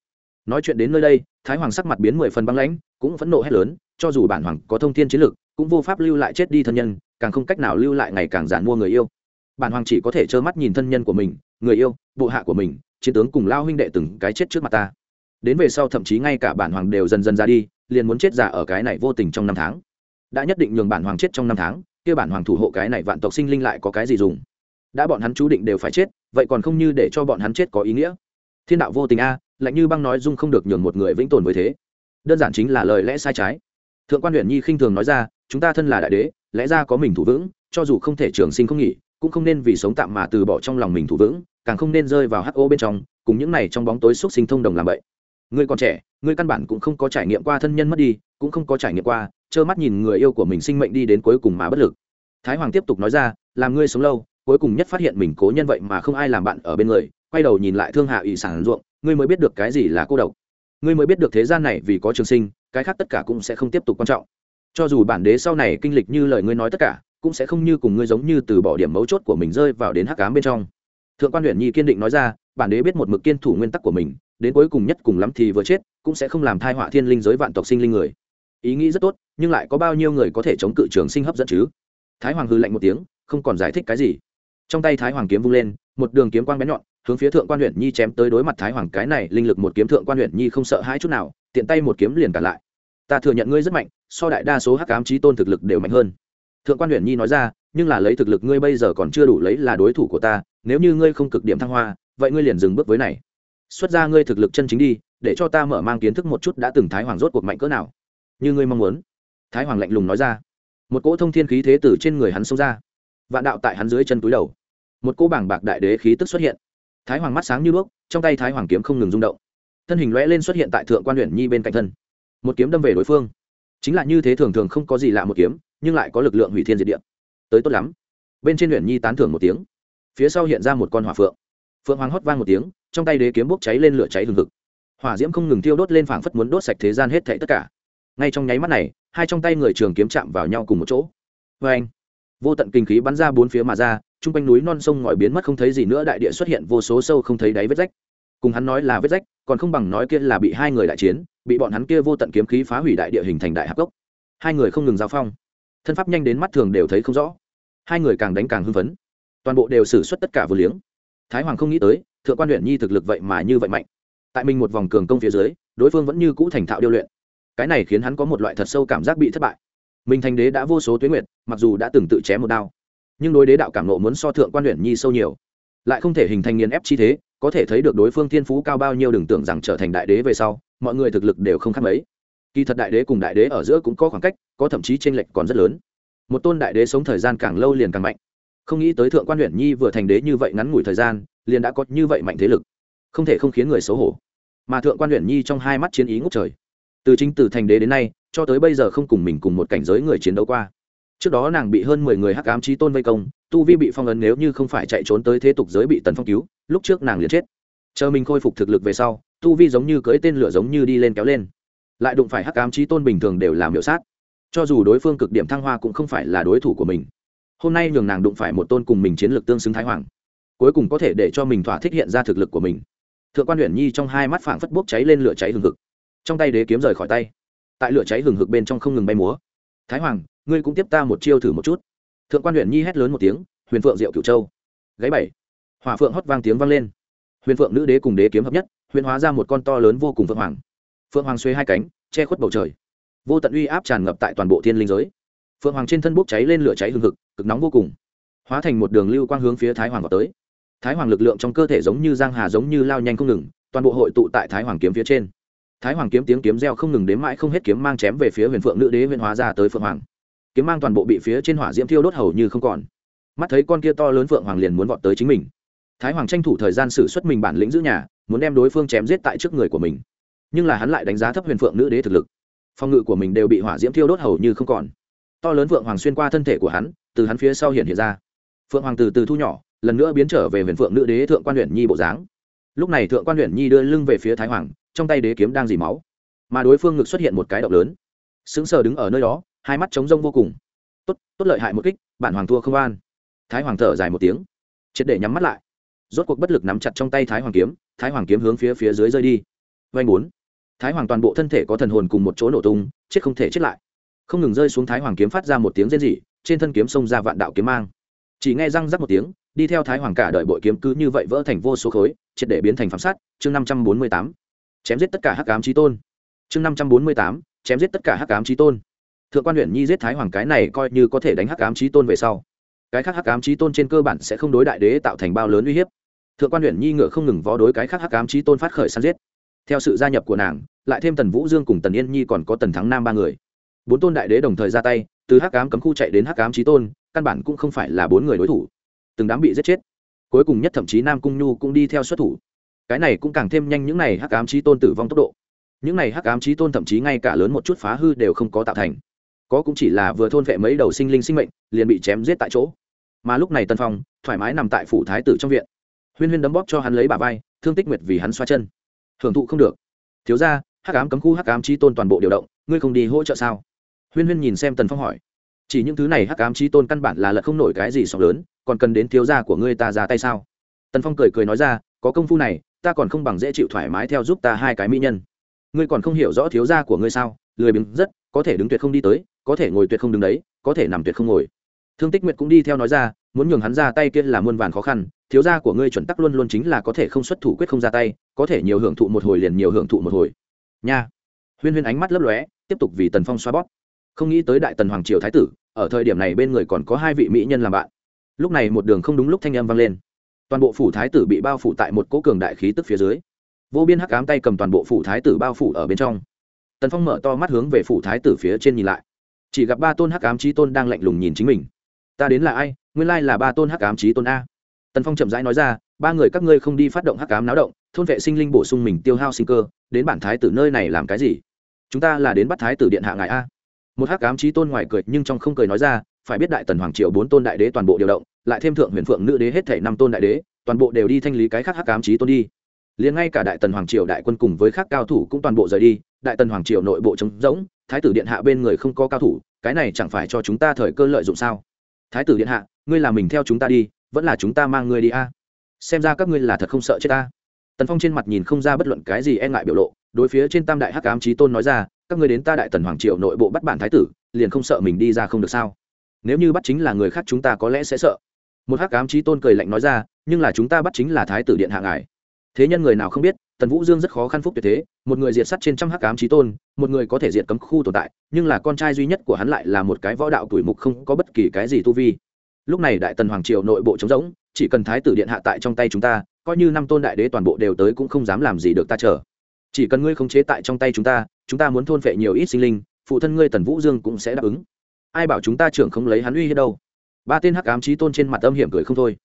Speaker 1: Nói chuyện đến nơi đây, thái hoàng sắc mặt biến mười phần băng lãnh, cũng phẫn nộ hét lớn, cho dù bản hoàng có thông tin chiến lược cũng vô pháp lưu lại chết đi thân nhân, càng không cách nào lưu lại ngày càng giản mua người yêu. Bản hoàng chỉ có thể trơ mắt nhìn thân nhân của mình, người yêu, bộ hạ của mình, chiến tướng cùng lao huynh đệ từng cái chết trước mặt ta đến về sau thậm chí ngay cả bản hoàng đều dần dần ra đi, liền muốn chết giả ở cái này vô tình trong năm tháng. Đã nhất định nhường bản hoàng chết trong năm tháng, kia bản hoàng thủ hộ cái này vạn tộc sinh linh lại có cái gì dùng? Đã bọn hắn chú định đều phải chết, vậy còn không như để cho bọn hắn chết có ý nghĩa? Thiên đạo vô tình a, lạnh như băng nói dung không được nhường một người vĩnh tồn với thế. Đơn giản chính là lời lẽ sai trái. Thượng quan huyện nhi khinh thường nói ra, chúng ta thân là đại đế, lẽ ra có mình thủ vững, cho dù không thể trường sinh không nghỉ, cũng không nên vì sống tạm mà từ bỏ trong lòng mình thủ vững, càng không nên rơi vào hô bên trong, cùng những này trong bóng tối xúc sinh thông đồng làm vậy ngươi còn trẻ, ngươi căn bản cũng không có trải nghiệm qua thân nhân mất đi, cũng không có trải nghiệm qua, trơ mắt nhìn người yêu của mình sinh mệnh đi đến cuối cùng mà bất lực. Thái hoàng tiếp tục nói ra, làm ngươi sống lâu, cuối cùng nhất phát hiện mình cố nhân vậy mà không ai làm bạn ở bên người, quay đầu nhìn lại thương hạ ủy sản ruộng, ngươi mới biết được cái gì là cô độc. Ngươi mới biết được thế gian này vì có trường sinh, cái khác tất cả cũng sẽ không tiếp tục quan trọng. Cho dù bản đế sau này kinh lịch như lời ngươi nói tất cả, cũng sẽ không như cùng ngươi giống như từ bỏ điểm mấu chốt của mình rơi vào đến hắc cám bên trong. Thượng quan huyện nhi kiên định nói ra, bản đế biết một mực kiên thủ nguyên tắc của mình đến cuối cùng nhất cùng lắm thì vừa chết, cũng sẽ không làm thai họa thiên linh giới vạn tộc sinh linh người. Ý nghĩ rất tốt, nhưng lại có bao nhiêu người có thể chống cự trường sinh hấp dẫn chứ? Thái hoàng hư lạnh một tiếng, không còn giải thích cái gì. Trong tay thái hoàng kiếm vung lên, một đường kiếm quang bén nhọn, hướng phía thượng quan huyện nhi chém tới đối mặt thái hoàng, cái này linh lực một kiếm thượng quan huyện nhi không sợ hai chút nào, tiện tay một kiếm liền cả lại. Ta thừa nhận ngươi rất mạnh, so đại đa số hắc ám trí tôn thực lực đều mạnh hơn. Thượng quan huyện nhi nói ra, nhưng là lấy thực lực ngươi bây giờ còn chưa đủ lấy là đối thủ của ta, nếu như ngươi không cực điểm thăng hoa, vậy ngươi liền dừng bước với này xuất ra ngươi thực lực chân chính đi, để cho ta mở mang kiến thức một chút đã từng thái hoàng rốt cuộc mạnh cỡ nào. Như ngươi mong muốn. Thái hoàng lạnh lùng nói ra. Một cỗ thông thiên khí thế từ trên người hắn xông ra, vạn đạo tại hắn dưới chân túi đầu. Một cỗ bảng bạc đại đế khí tức xuất hiện. Thái hoàng mắt sáng như đuốc, trong tay thái hoàng kiếm không ngừng rung động. Thân hình lõe lên xuất hiện tại thượng quan huyện nhi bên cạnh thân. Một kiếm đâm về đối phương. Chính là như thế thường thường không có gì lạ một kiếm, nhưng lại có lực lượng hủy thiên diệt địa. Tới tốt lắm. Bên trên huyện nhi tán thưởng một tiếng. Phía sau hiện ra một con hỏa phượng. Phượng hoàng hót vang một tiếng trong tay đế kiếm bốc cháy lên lửa cháy hừng hực. Hỏa diễm không ngừng thiêu đốt lên phảng phất muốn đốt sạch thế gian hết thảy tất cả. Ngay trong nháy mắt này, hai trong tay người trường kiếm chạm vào nhau cùng một chỗ. Vê anh vô tận kinh khí bắn ra bốn phía mà ra, chung quanh núi non sông ngòi biến mất không thấy gì nữa, đại địa xuất hiện vô số sâu không thấy đáy vết rách. Cùng hắn nói là vết rách, còn không bằng nói kia là bị hai người đại chiến, bị bọn hắn kia vô tận kiếm khí phá hủy đại địa hình thành đại hạc gốc hai người không ngừng giao phong. Thân pháp nhanh đến mắt thường đều thấy không rõ. Hai người càng đánh càng hưng phấn. Toàn bộ đều xử suất tất cả vừa liếng. Thái hoàng không nghĩ tới thượng quan huyện nhi thực lực vậy mà như vậy mạnh. Tại mình một vòng cường công phía dưới đối phương vẫn như cũ thành thạo điêu luyện. Cái này khiến hắn có một loại thật sâu cảm giác bị thất bại. Mình thành đế đã vô số tuyến nguyệt, mặc dù đã từng tự chém một đao nhưng đối đế đạo cảm nộ muốn so thượng quan huyện nhi sâu nhiều. Lại không thể hình thành nghiền ép chi thế có thể thấy được đối phương thiên phú cao bao nhiêu đừng tưởng rằng trở thành đại đế về sau mọi người thực lực đều không khác mấy. Kỳ thật đại đế cùng đại đế ở giữa cũng có khoảng cách có thậm chí tranh lệch còn rất lớn. Một tôn đại đế sống thời gian càng lâu liền càng mạnh không nghĩ tới thượng quan huyện nhi vừa thành đế như vậy ngắn ngủi thời gian, liền đã có như vậy mạnh thế lực. Không thể không khiến người xấu hổ. Mà thượng quan huyện nhi trong hai mắt chiến ý ngốc trời. Từ chính từ thành đế đến nay, cho tới bây giờ không cùng mình cùng một cảnh giới người chiến đấu qua. Trước đó nàng bị hơn mười người hắc ám trí tôn vây công, tu vi bị phong ấn nếu như không phải chạy trốn tới thế tục giới bị tần phong cứu, lúc trước nàng liền chết. Chờ mình khôi phục thực lực về sau, tu vi giống như cưỡi tên lửa giống như đi lên kéo lên. Lại đụng phải hắc ám trí tôn bình thường đều làm hiệu sát. Cho dù đối phương cực điểm thăng hoa cũng không phải là đối thủ của mình hôm nay nhường nàng đụng phải một tôn cùng mình chiến lược tương xứng thái hoàng, cuối cùng có thể để cho mình thỏa thích hiện ra thực lực của mình. Thượng quan huyện nhi trong hai mắt phảng phất bốc cháy lên lửa cháy hừng hực. Trong tay đế kiếm rời khỏi tay. Tại lửa cháy hừng hực bên trong không ngừng bay múa. Thái hoàng, ngươi cũng tiếp ta một chiêu thử một chút. Thượng quan huyện nhi hét lớn một tiếng, huyền phượng diệu cửu châu. Gáy bảy. Hỏa phượng hót vang tiếng vang lên. Huyền phượng nữ đế cùng đế kiếm hợp nhất, huyền hóa ra một con to lớn vô cùng phượng hoàng. Phượng hoàng xuê hai cánh, che khuất bầu trời. Vô tận uy áp tràn ngập tại toàn bộ thiên linh giới phượng hoàng trên thân bốc cháy lên lửa cháy hừng hực, cực nóng vô cùng. Hóa thành một đường lưu quang hướng phía thái hoàng vào tới. Thái hoàng lực lượng trong cơ thể giống như giang hà giống như lao nhanh không ngừng, toàn bộ hội tụ tại thái hoàng kiếm phía trên. Thái hoàng kiếm tiếng kiếm reo không ngừng đến mãi không hết kiếm mang chém về phía huyền phượng nữ đế huyền hóa ra tới phượng hoàng. Kiếm mang toàn bộ bị phía trên hỏa diễm thiêu đốt hầu như không còn. Mắt thấy con kia to lớn phượng hoàng liền muốn vọt tới chính mình. Thái hoàng tranh thủ thời gian xử xuất mình bản lĩnh giữ nhà, muốn đem đối phương chém giết tại trước người của mình. Nhưng là hắn lại đánh giá thấp huyền phượng nữ đế thực lực. Phòng ngự của mình đều bị hỏa diễm thiêu đốt hầu như không còn to lớn phượng hoàng xuyên qua thân thể của hắn, từ hắn phía sau hiện hiện ra. Phượng hoàng từ từ thu nhỏ, lần nữa biến trở về huyền phượng nữ đế thượng quan huyện nhi bộ dáng. Lúc này thượng quan huyện nhi đưa lưng về phía thái hoàng, trong tay đế kiếm đang dì máu. Mà đối phương ngực xuất hiện một cái động lớn. Sững sờ đứng ở nơi đó, hai mắt trống rông vô cùng. Tốt tốt lợi hại một kích, bản hoàng thua không an. Thái hoàng thở dài một tiếng. Triệt để nhắm mắt lại. Rốt cuộc bất lực nắm chặt trong tay thái hoàng kiếm, thái hoàng kiếm hướng phía phía dưới rơi đi. Vanh bốn. Thái hoàng toàn bộ thân thể có thần hồn cùng một chỗ nổ tung, chết không thể chết lại không ngừng rơi xuống thái hoàng kiếm phát ra một tiếng rên rỉ, trên thân kiếm xông ra vạn đạo kiếm mang. Chỉ nghe răng rắc một tiếng, đi theo thái hoàng cả đợi bội kiếm cứ như vậy vỡ thành vô số khối, triệt để biến thành phạm sát. Chương năm trăm bốn mươi tám. Chém giết tất cả hắc ám trí tôn. Chương năm trăm bốn mươi tám. Chém giết tất cả hắc ám trí tôn. Thượng quan huyện nhi giết thái hoàng cái này coi như có thể đánh hắc ám trí tôn về sau. Cái khác hắc ám trí tôn trên cơ bản sẽ không đối đại đế tạo thành bao lớn uy hiếp. Thượng quan huyện nhi ngựa không ngừng vó đối cái khác hắc ám trí tôn phát khởi săn giết. Theo sự gia nhập của nàng, lại thêm tần vũ dương cùng tần yên nhi còn có tần thắng nam ba người bốn tôn đại đế đồng thời ra tay, từ hắc cám cấm khu chạy đến hắc cám trí tôn, căn bản cũng không phải là bốn người đối thủ. Từng đám bị giết chết. Cuối cùng nhất thậm chí nam cung nhu cũng đi theo xuất thủ. Cái này cũng càng thêm nhanh những n à y hắc ám trí tôn tử vong tốc độ. Những n à y hắc ám trí tôn thậm chí ngay cả lớn một chút phá hư đều không có tạo thành. Có cũng chỉ là vừa thôn vệ mấy đầu sinh linh sinh mệnh, liền bị chém giết tại chỗ. Mà lúc này tân phong, thoải mái nằm tại phủ thái tử trong viện. Huyên huyên đấm bóp cho hắn lấy bà vai, thương tích nguyệt vì hắn xoa chân. Hưởng thụ không được. Thiếu ra hắc ám cấm khu, hắc ám trí tôn toàn bộ điều động, ngươi không đi hỗ trợ sao? Huyên huyên nhìn xem tần phong hỏi, chỉ những thứ này hắc ám trí tôn căn bản là lật không nổi cái gì sóng lớn, còn cần đến thiếu gia của ngươi ta ra tay sao? Tần phong cười cười nói ra, có công phu này, ta còn không bằng dễ chịu thoải mái theo giúp ta hai cái mỹ nhân. Ngươi còn không hiểu rõ thiếu gia của ngươi sao? Lười biếng rất, có thể đứng tuyệt không đi tới, có thể ngồi tuyệt không đứng đấy, có thể nằm tuyệt không ngồi. Thương tích nguyệt cũng đi theo nói ra, muốn nhường hắn ra tay kia là muôn vàn khó khăn, thiếu gia của ngươi chuẩn tắc luôn luôn chính là có thể không xuất thủ quyết không ra tay, có thể nhiều hưởng thụ một hồi liền nhiều hưởng thụ một hồi. Nha. Huyên huyên ánh mắt lấp lóe, tiếp tục vì tần phong xoa bóp không nghĩ tới đại tần hoàng triều thái tử, ở thời điểm này bên người còn có hai vị mỹ nhân làm bạn. Lúc này một đường không đúng lúc thanh âm vang lên. Toàn bộ phủ thái tử bị bao phủ tại một cỗ cường đại khí tức phía dưới. Vô biên hắc ám tay cầm toàn bộ phủ thái tử bao phủ ở bên trong. Tần phong mở to mắt hướng về phủ thái tử phía trên nhìn lại. Chỉ gặp ba tôn hắc ám trí tôn đang lạnh lùng nhìn chính mình. Ta đến là ai? Nguyên lai là ba tôn hắc ám trí tôn a. Tần phong chậm rãi nói ra, ba người các ngươi không đi phát động hắc ám náo động, thôn vệ sinh linh bổ sung mình tiêu hao sinh cơ, đến bản thái tử nơi này làm cái gì? Chúng ta là đến bắt thái tử điện hạ ngài a một hắc ám trí tôn ngoài cười nhưng trong không cười nói ra, phải biết đại tần hoàng triều bốn tôn đại đế toàn bộ điều động, lại thêm thượng huyền phượng nữ đế hết thể năm tôn đại đế, toàn bộ đều đi thanh lý cái khác hắc ám trí tôn đi. Liền ngay cả đại tần hoàng triều đại quân cùng với các cao thủ cũng toàn bộ rời đi, đại tần hoàng triều nội bộ trống rỗng, thái tử điện hạ bên người không có cao thủ, cái này chẳng phải cho chúng ta thời cơ lợi dụng sao? Thái tử điện hạ, ngươi là mình theo chúng ta đi, vẫn là chúng ta mang ngươi đi a? Xem ra các ngươi là thật không sợ chết ta. Tần phong trên mặt nhìn không ra bất luận cái gì e ngại biểu lộ, đối phía trên tam đại hắc ám trí tôn nói ra các ngươi đến ta đại tần hoàng triệu nội bộ bắt bản thái tử, liền không sợ mình đi ra không được sao? Nếu như bắt chính là người khác chúng ta có lẽ sẽ sợ. Một hắc ám trí tôn cười lạnh nói ra, nhưng là chúng ta bắt chính là thái tử điện hạ ngài. Thế nhân người nào không biết, tần vũ dương rất khó khăn phúc tuyệt thế, một người diệt sắt trên trăm hắc ám trí tôn, một người có thể diệt cấm khu tồn tại, nhưng là con trai duy nhất của hắn lại là một cái võ đạo tuổi mục không có bất kỳ cái gì tu vi. Lúc này đại tần hoàng triều nội bộ trống rỗng, chỉ cần thái tử điện hạ tại trong tay chúng ta, coi như năm tôn đại đế toàn bộ đều tới cũng không dám làm gì được ta chờ chỉ cần ngươi khống chế tại trong tay chúng ta chúng ta muốn thôn phệ nhiều ít sinh linh, phụ thân ngươi tần vũ dương cũng sẽ đáp ứng. Ai bảo chúng ta trưởng không lấy hắn uy hết đâu? Ba tên hắc ám trí tôn trên mặt âm hiểm cười không thôi.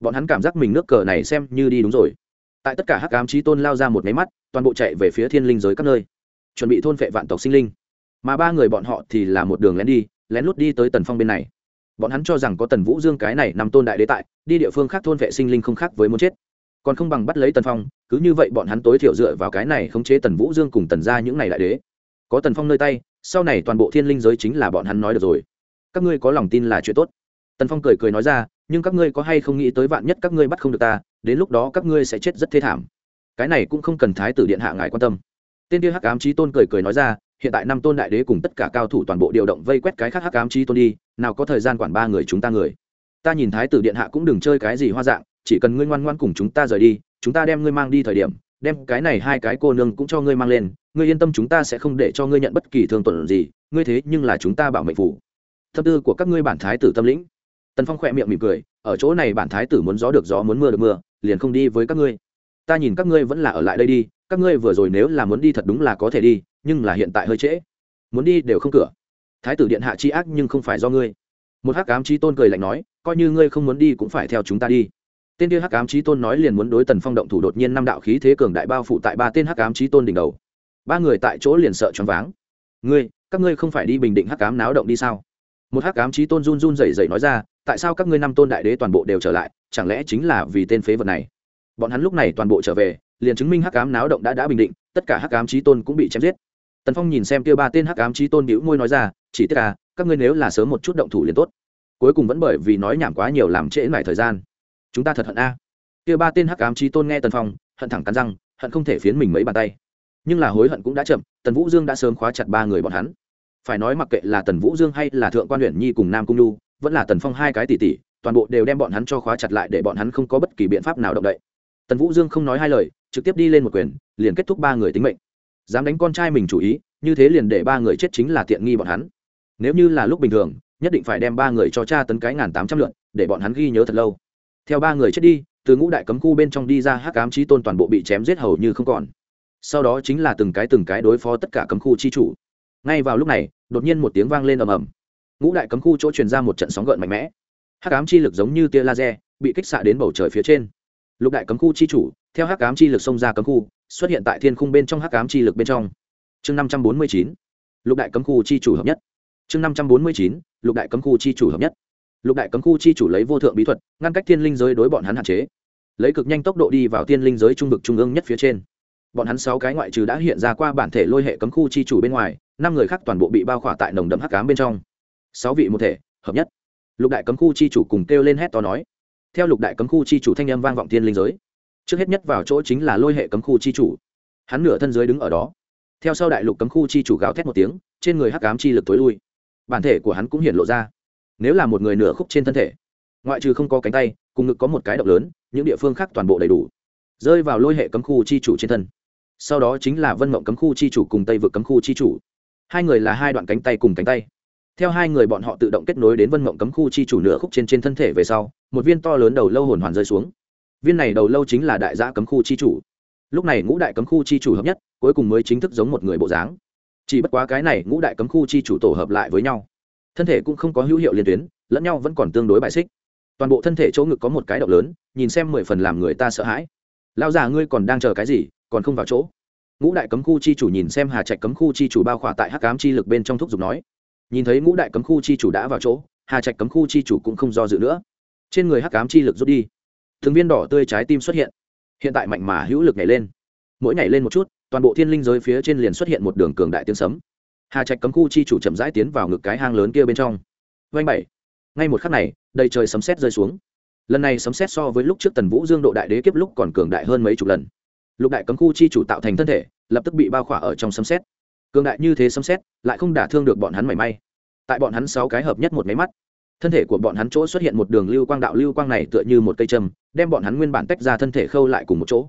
Speaker 1: Bọn hắn cảm giác mình nước cờ này xem như đi đúng rồi. Tại tất cả hắc ám trí tôn lao ra một máy mắt, toàn bộ chạy về phía thiên linh giới các nơi, chuẩn bị thôn phệ vạn tộc sinh linh. Mà ba người bọn họ thì là một đường lén đi, lén lút đi tới tần phong bên này. Bọn hắn cho rằng có tần vũ dương cái này nằm tôn đại đế tại, đi địa phương khác thôn vệ sinh linh không khác với muốn chết còn không bằng bắt lấy tần phong, cứ như vậy bọn hắn tối thiểu dựa vào cái này khống chế tần vũ dương cùng tần ra những này đại đế. Có tần phong nơi tay, sau này toàn bộ thiên linh giới chính là bọn hắn nói được rồi. Các ngươi có lòng tin là chuyện tốt. Tần phong cười cười nói ra, nhưng các ngươi có hay không nghĩ tới vạn nhất các ngươi bắt không được ta, đến lúc đó các ngươi sẽ chết rất thê thảm. Cái này cũng không cần thái tử điện hạ ngài quan tâm. Tên kia hắc ám trí tôn cười cười nói ra, hiện tại năm tôn đại đế cùng tất cả cao thủ toàn bộ điều động vây quét cái khác hắc ám trí tôn đi, nào có thời gian quản ba người chúng ta người. Ta nhìn thái tử điện hạ cũng đừng chơi cái gì hoa dạng chỉ cần ngươi ngoan ngoan cùng chúng ta rời đi, chúng ta đem ngươi mang đi thời điểm, đem cái này hai cái cô nương cũng cho ngươi mang lên, ngươi yên tâm chúng ta sẽ không để cho ngươi nhận bất kỳ thương tuần gì, ngươi thế nhưng là chúng ta bảo mệnh phủ. Tâm tư của các ngươi bản thái tử tâm lĩnh. Tần phong khỏe miệng mỉm cười, ở chỗ này bản thái tử muốn gió được gió muốn mưa được mưa, liền không đi với các ngươi. Ta nhìn các ngươi vẫn là ở lại đây đi, các ngươi vừa rồi nếu là muốn đi thật đúng là có thể đi, nhưng là hiện tại hơi trễ. Muốn đi đều không cửa. Thái tử điện hạ chi ác nhưng không phải do ngươi. Một hắc ám chi tôn cười lạnh nói, coi như ngươi không muốn đi cũng phải theo chúng ta đi tên kia hắc ám trí tôn nói liền muốn đối tần phong động thủ, đột nhiên năm đạo khí thế cường đại bao phủ tại ba tên hắc ám trí tôn đỉnh đầu. Ba người tại chỗ liền sợ choáng váng. Ngươi, các ngươi không phải đi bình định hắc ám náo động đi sao? Một hắc ám trí tôn run run rẩy rẩy nói ra, tại sao các ngươi năm tôn đại đế toàn bộ đều trở lại? Chẳng lẽ chính là vì tên phế vật này? Bọn hắn lúc này toàn bộ trở về, liền chứng minh hắc ám náo động đã đã bình định, tất cả hắc ám trí tôn cũng bị chém giết. Tần phong nhìn xem kia ba tên hắc ám trí tôn bĩu môi nói ra, chỉ tiếc cả các ngươi nếu là sớm một chút động thủ liền tốt. Cuối cùng vẫn bởi vì nói nhảm quá nhiều làm trễ lại thời gian chúng ta thật hận a. À. kia ba tên hắc ám trí tôn nghe tần phong, hận thẳng cắn răng, hận không thể phiến mình mấy bàn tay. Nhưng là hối hận cũng đã chậm, tần vũ dương đã sớm khóa chặt ba người bọn hắn. Phải nói mặc kệ là tần vũ dương hay là thượng quan huyện nhi cùng nam cung lu vẫn là tần phong hai cái tỷ tỷ, toàn bộ đều đem bọn hắn cho khóa chặt lại để bọn hắn không có bất kỳ biện pháp nào động đậy. Tần vũ dương không nói hai lời, trực tiếp đi lên một quyền, liền kết thúc ba người tính mệnh. Dám đánh con trai mình chủ ý, như thế liền để ba người chết chính là tiện nghi bọn hắn. Nếu như là lúc bình thường, nhất định phải đem ba người cho cha tấn cái ngàn tám trăm lượn, để bọn hắn ghi nhớ thật lâu theo ba người chết đi, từ ngũ đại cấm khu bên trong đi ra hắc ám trí tôn toàn bộ bị chém giết hầu như không còn. Sau đó chính là từng cái từng cái đối phó tất cả cấm khu chi chủ. Ngay vào lúc này, đột nhiên một tiếng vang lên ầm ầm. Ngũ đại cấm khu chỗ truyền ra một trận sóng gợn mạnh mẽ. Hắc ám chi lực giống như tia laser, bị kích xạ đến bầu trời phía trên. Lục đại cấm khu chi chủ, theo hắc ám chi lực xông ra cấm khu, xuất hiện tại thiên khung bên trong hắc ám chi lực bên trong. Chương năm trăm bốn mươi chín, lục đại cấm khu chi chủ hợp nhất. Chương năm trăm bốn mươi chín, lục đại cấm khu chi chủ hợp nhất lục đại cấm khu chi chủ lấy vô thượng bí thuật, ngăn cách thiên linh giới đối bọn hắn hạn chế. Lấy cực nhanh tốc độ đi vào thiên linh giới trung vực trung ương nhất phía trên. Bọn hắn sáu cái ngoại trừ đã hiện ra qua bản thể lôi hệ cấm khu chi chủ bên ngoài, năm người khác toàn bộ bị bao khỏa tại nồng đậm hắc cám bên trong. Sáu vị một thể, hợp nhất. Lục đại cấm khu chi chủ cùng kêu lên hét to nói. Theo lục đại cấm khu chi chủ thanh âm vang vọng thiên linh giới. Trước hết nhất vào chỗ chính là lôi hệ cấm khu chi chủ. Hắn nửa thân dưới đứng ở đó. Theo sau đại lục cấm khu chi chủ gào thét một tiếng, trên người hắc cám chi lực tối lui. Bản thể của hắn cũng hiện lộ ra nếu là một người nửa khúc trên thân thể, ngoại trừ không có cánh tay, cùng ngực có một cái động lớn, những địa phương khác toàn bộ đầy đủ, rơi vào lôi hệ cấm khu chi chủ trên thân. Sau đó chính là vân mộng cấm khu chi chủ cùng tây vực cấm khu chi chủ. Hai người là hai đoạn cánh tay cùng cánh tay. Theo hai người bọn họ tự động kết nối đến vân mộng cấm khu chi chủ nửa khúc trên trên thân thể về sau, một viên to lớn đầu lâu hồn hoàn rơi xuống. Viên này đầu lâu chính là đại giã cấm khu chi chủ. Lúc này ngũ đại cấm khu chi chủ hợp nhất, cuối cùng mới chính thức giống một người bộ dáng. Chỉ bất quá cái này ngũ đại cấm khu chi chủ tổ hợp lại với nhau thân thể cũng không có hữu hiệu liên tuyến, lẫn nhau vẫn còn tương đối bại xích. Toàn bộ thân thể chỗ ngực có một cái động lớn, nhìn xem mười phần làm người ta sợ hãi. Lao già ngươi còn đang chờ cái gì, còn không vào chỗ? Ngũ đại cấm khu chi chủ nhìn xem hà trạch cấm khu chi chủ bao khỏa tại hắc cám chi lực bên trong thúc giục nói. Nhìn thấy ngũ đại cấm khu chi chủ đã vào chỗ, hà trạch cấm khu chi chủ cũng không do dự nữa. Trên người hắc cám chi lực rút đi. Thường viên đỏ tươi trái tim xuất hiện. Hiện tại mạnh mà hữu lực nhảy lên. Mỗi nhảy lên một chút, toàn bộ thiên linh giới phía trên liền xuất hiện một đường cường đại tiếng sấm hà trạch cấm khu chi chủ chậm rãi tiến vào ngực cái hang lớn kia bên trong. Vanh bảy. Ngay một khắc này đầy trời sấm sét rơi xuống. Lần này sấm sét so với lúc trước tần vũ dương độ đại đế kiếp lúc còn cường đại hơn mấy chục lần. Lục đại cấm khu chi chủ tạo thành thân thể lập tức bị bao khỏa ở trong sấm sét. cường đại như thế sấm sét, lại không đả thương được bọn hắn mảy may. Tại bọn hắn sáu cái hợp nhất một máy mắt thân thể của bọn hắn chỗ xuất hiện một đường lưu quang đạo lưu quang này tựa như một cây châm đem bọn hắn nguyên bản tách ra thân thể khâu lại cùng một chỗ.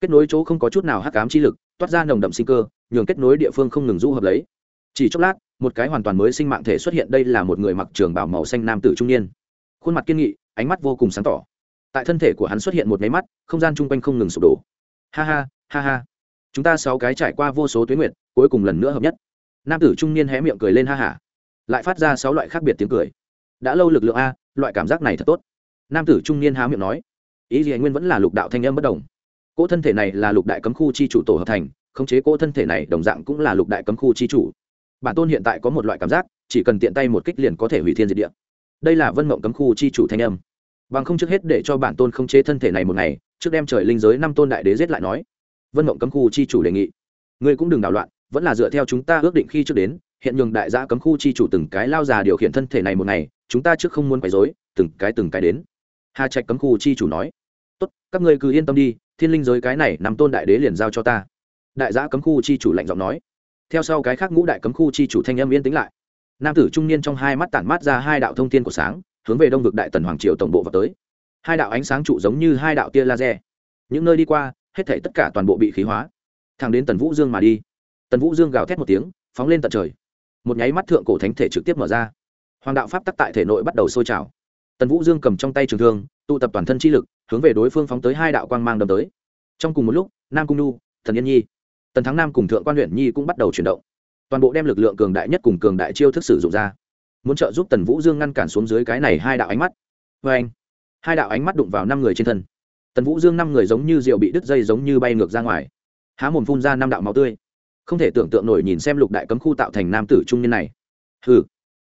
Speaker 1: Kết nối chỗ không có chút nào hắc ám chi lực toát ra nồng đậm sinh cơ nhường kết nối địa phương không ngừng du hợp lấy chỉ chốc lát, một cái hoàn toàn mới sinh mạng thể xuất hiện, đây là một người mặc trường bảo màu xanh nam tử trung niên. Khuôn mặt kiên nghị, ánh mắt vô cùng sáng tỏ. Tại thân thể của hắn xuất hiện một máy mắt, không gian chung quanh không ngừng sụp đổ. Ha ha ha ha. Chúng ta sáu cái trải qua vô số tuyến nguyện cuối cùng lần nữa hợp nhất. Nam tử trung niên hé miệng cười lên ha hả lại phát ra sáu loại khác biệt tiếng cười. Đã lâu lực lượng a, loại cảm giác này thật tốt. Nam tử trung niên há miệng nói. Ý gì anh nguyên vẫn là lục đạo thanh âm bất đồng. Cỗ thân thể này là lục đại cấm khu chi chủ tổ hợp thành, khống chế cỗ thân thể này, đồng dạng cũng là lục đại cấm khu chi chủ bản tôn hiện tại có một loại cảm giác, chỉ cần tiện tay một kích liền có thể hủy thiên diệt địa. Đây là vân mộng cấm khu chi chủ thanh âm. Bằng không trước hết để cho bản tôn không chế thân thể này một ngày, trước đem trời linh giới năm tôn đại đế giết lại nói. Vân mộng cấm khu chi chủ đề nghị. Ngươi cũng đừng đảo loạn, vẫn là dựa theo chúng ta ước định khi trước đến, hiện nhường đại gia cấm khu chi chủ từng cái lao già điều khiển thân thể này một ngày, chúng ta trước không muốn quấy rối, từng cái từng cái đến. Hà trạch cấm khu chi chủ nói. Tốt, các ngươi cứ yên tâm đi, thiên linh giới cái này nằm tôn đại đế liền giao cho ta. Đại gia cấm khu chi chủ lạnh giọng nói theo sau cái khác ngũ đại cấm khu chi chủ thanh âm yên tĩnh lại. Nam tử trung niên trong hai mắt tản mát ra hai đạo thông thiên của sáng, hướng về đông vực đại tần hoàng triều tổng bộ vào tới. Hai đạo ánh sáng trụ giống như hai đạo tia laser. Những nơi đi qua, hết thể tất cả toàn bộ bị khí hóa. Thẳng đến tần vũ dương mà đi. Tần vũ dương gào thét một tiếng, phóng lên tận trời. Một nháy mắt thượng cổ thánh thể trực tiếp mở ra. Hoàng đạo pháp tắc tại thể nội bắt đầu sôi trào. Tần vũ dương cầm trong tay trường thương, tụ tập toàn thân chi lực, hướng về đối phương phóng tới hai đạo quang mang đâm tới. Trong cùng một lúc, nam cung nu thần yên nhi tần thắng nam cùng thượng quan huyện nhi cũng bắt đầu chuyển động. Toàn bộ đem lực lượng cường đại nhất cùng cường đại chiêu thức sử dụng ra. Muốn trợ giúp tần vũ dương ngăn cản xuống dưới cái này hai đạo ánh mắt. Vê anh, hai đạo ánh mắt đụng vào năm người trên thân. Tần vũ dương năm người giống như rượu bị đứt dây giống như bay ngược ra ngoài. Há mồm phun ra năm đạo máu tươi. Không thể tưởng tượng nổi nhìn xem lục đại cấm khu tạo thành nam tử trung niên này. Hừ.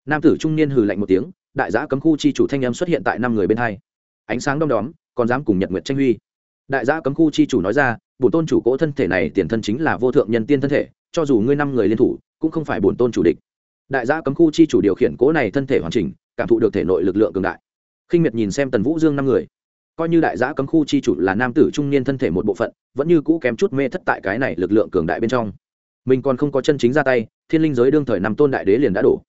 Speaker 1: Nam tử trung niên hừ lạnh một tiếng, đại giã cấm khu chi chủ thanh âm xuất hiện tại năm người bên hai. Ánh sáng đom đóm, còn dám cùng nhật nguyệt tranh huy. Đại giã cấm khu chi chủ nói ra bổn tôn chủ cỗ thân thể này tiền thân chính là vô thượng nhân tiên thân thể, cho dù ngươi năm người liên thủ, cũng không phải bổn tôn chủ địch. Đại giã cấm khu chi chủ điều khiển cỗ này thân thể hoàn chỉnh, cảm thụ được thể nội lực lượng cường đại. Khinh miệt nhìn xem tần vũ dương năm người. Coi như đại giã cấm khu chi chủ là nam tử trung niên thân thể một bộ phận, vẫn như cũ kém chút mê thất tại cái này lực lượng cường đại bên trong. Mình còn không có chân chính ra tay, thiên linh giới đương thời năm tôn đại đế liền đã đổ.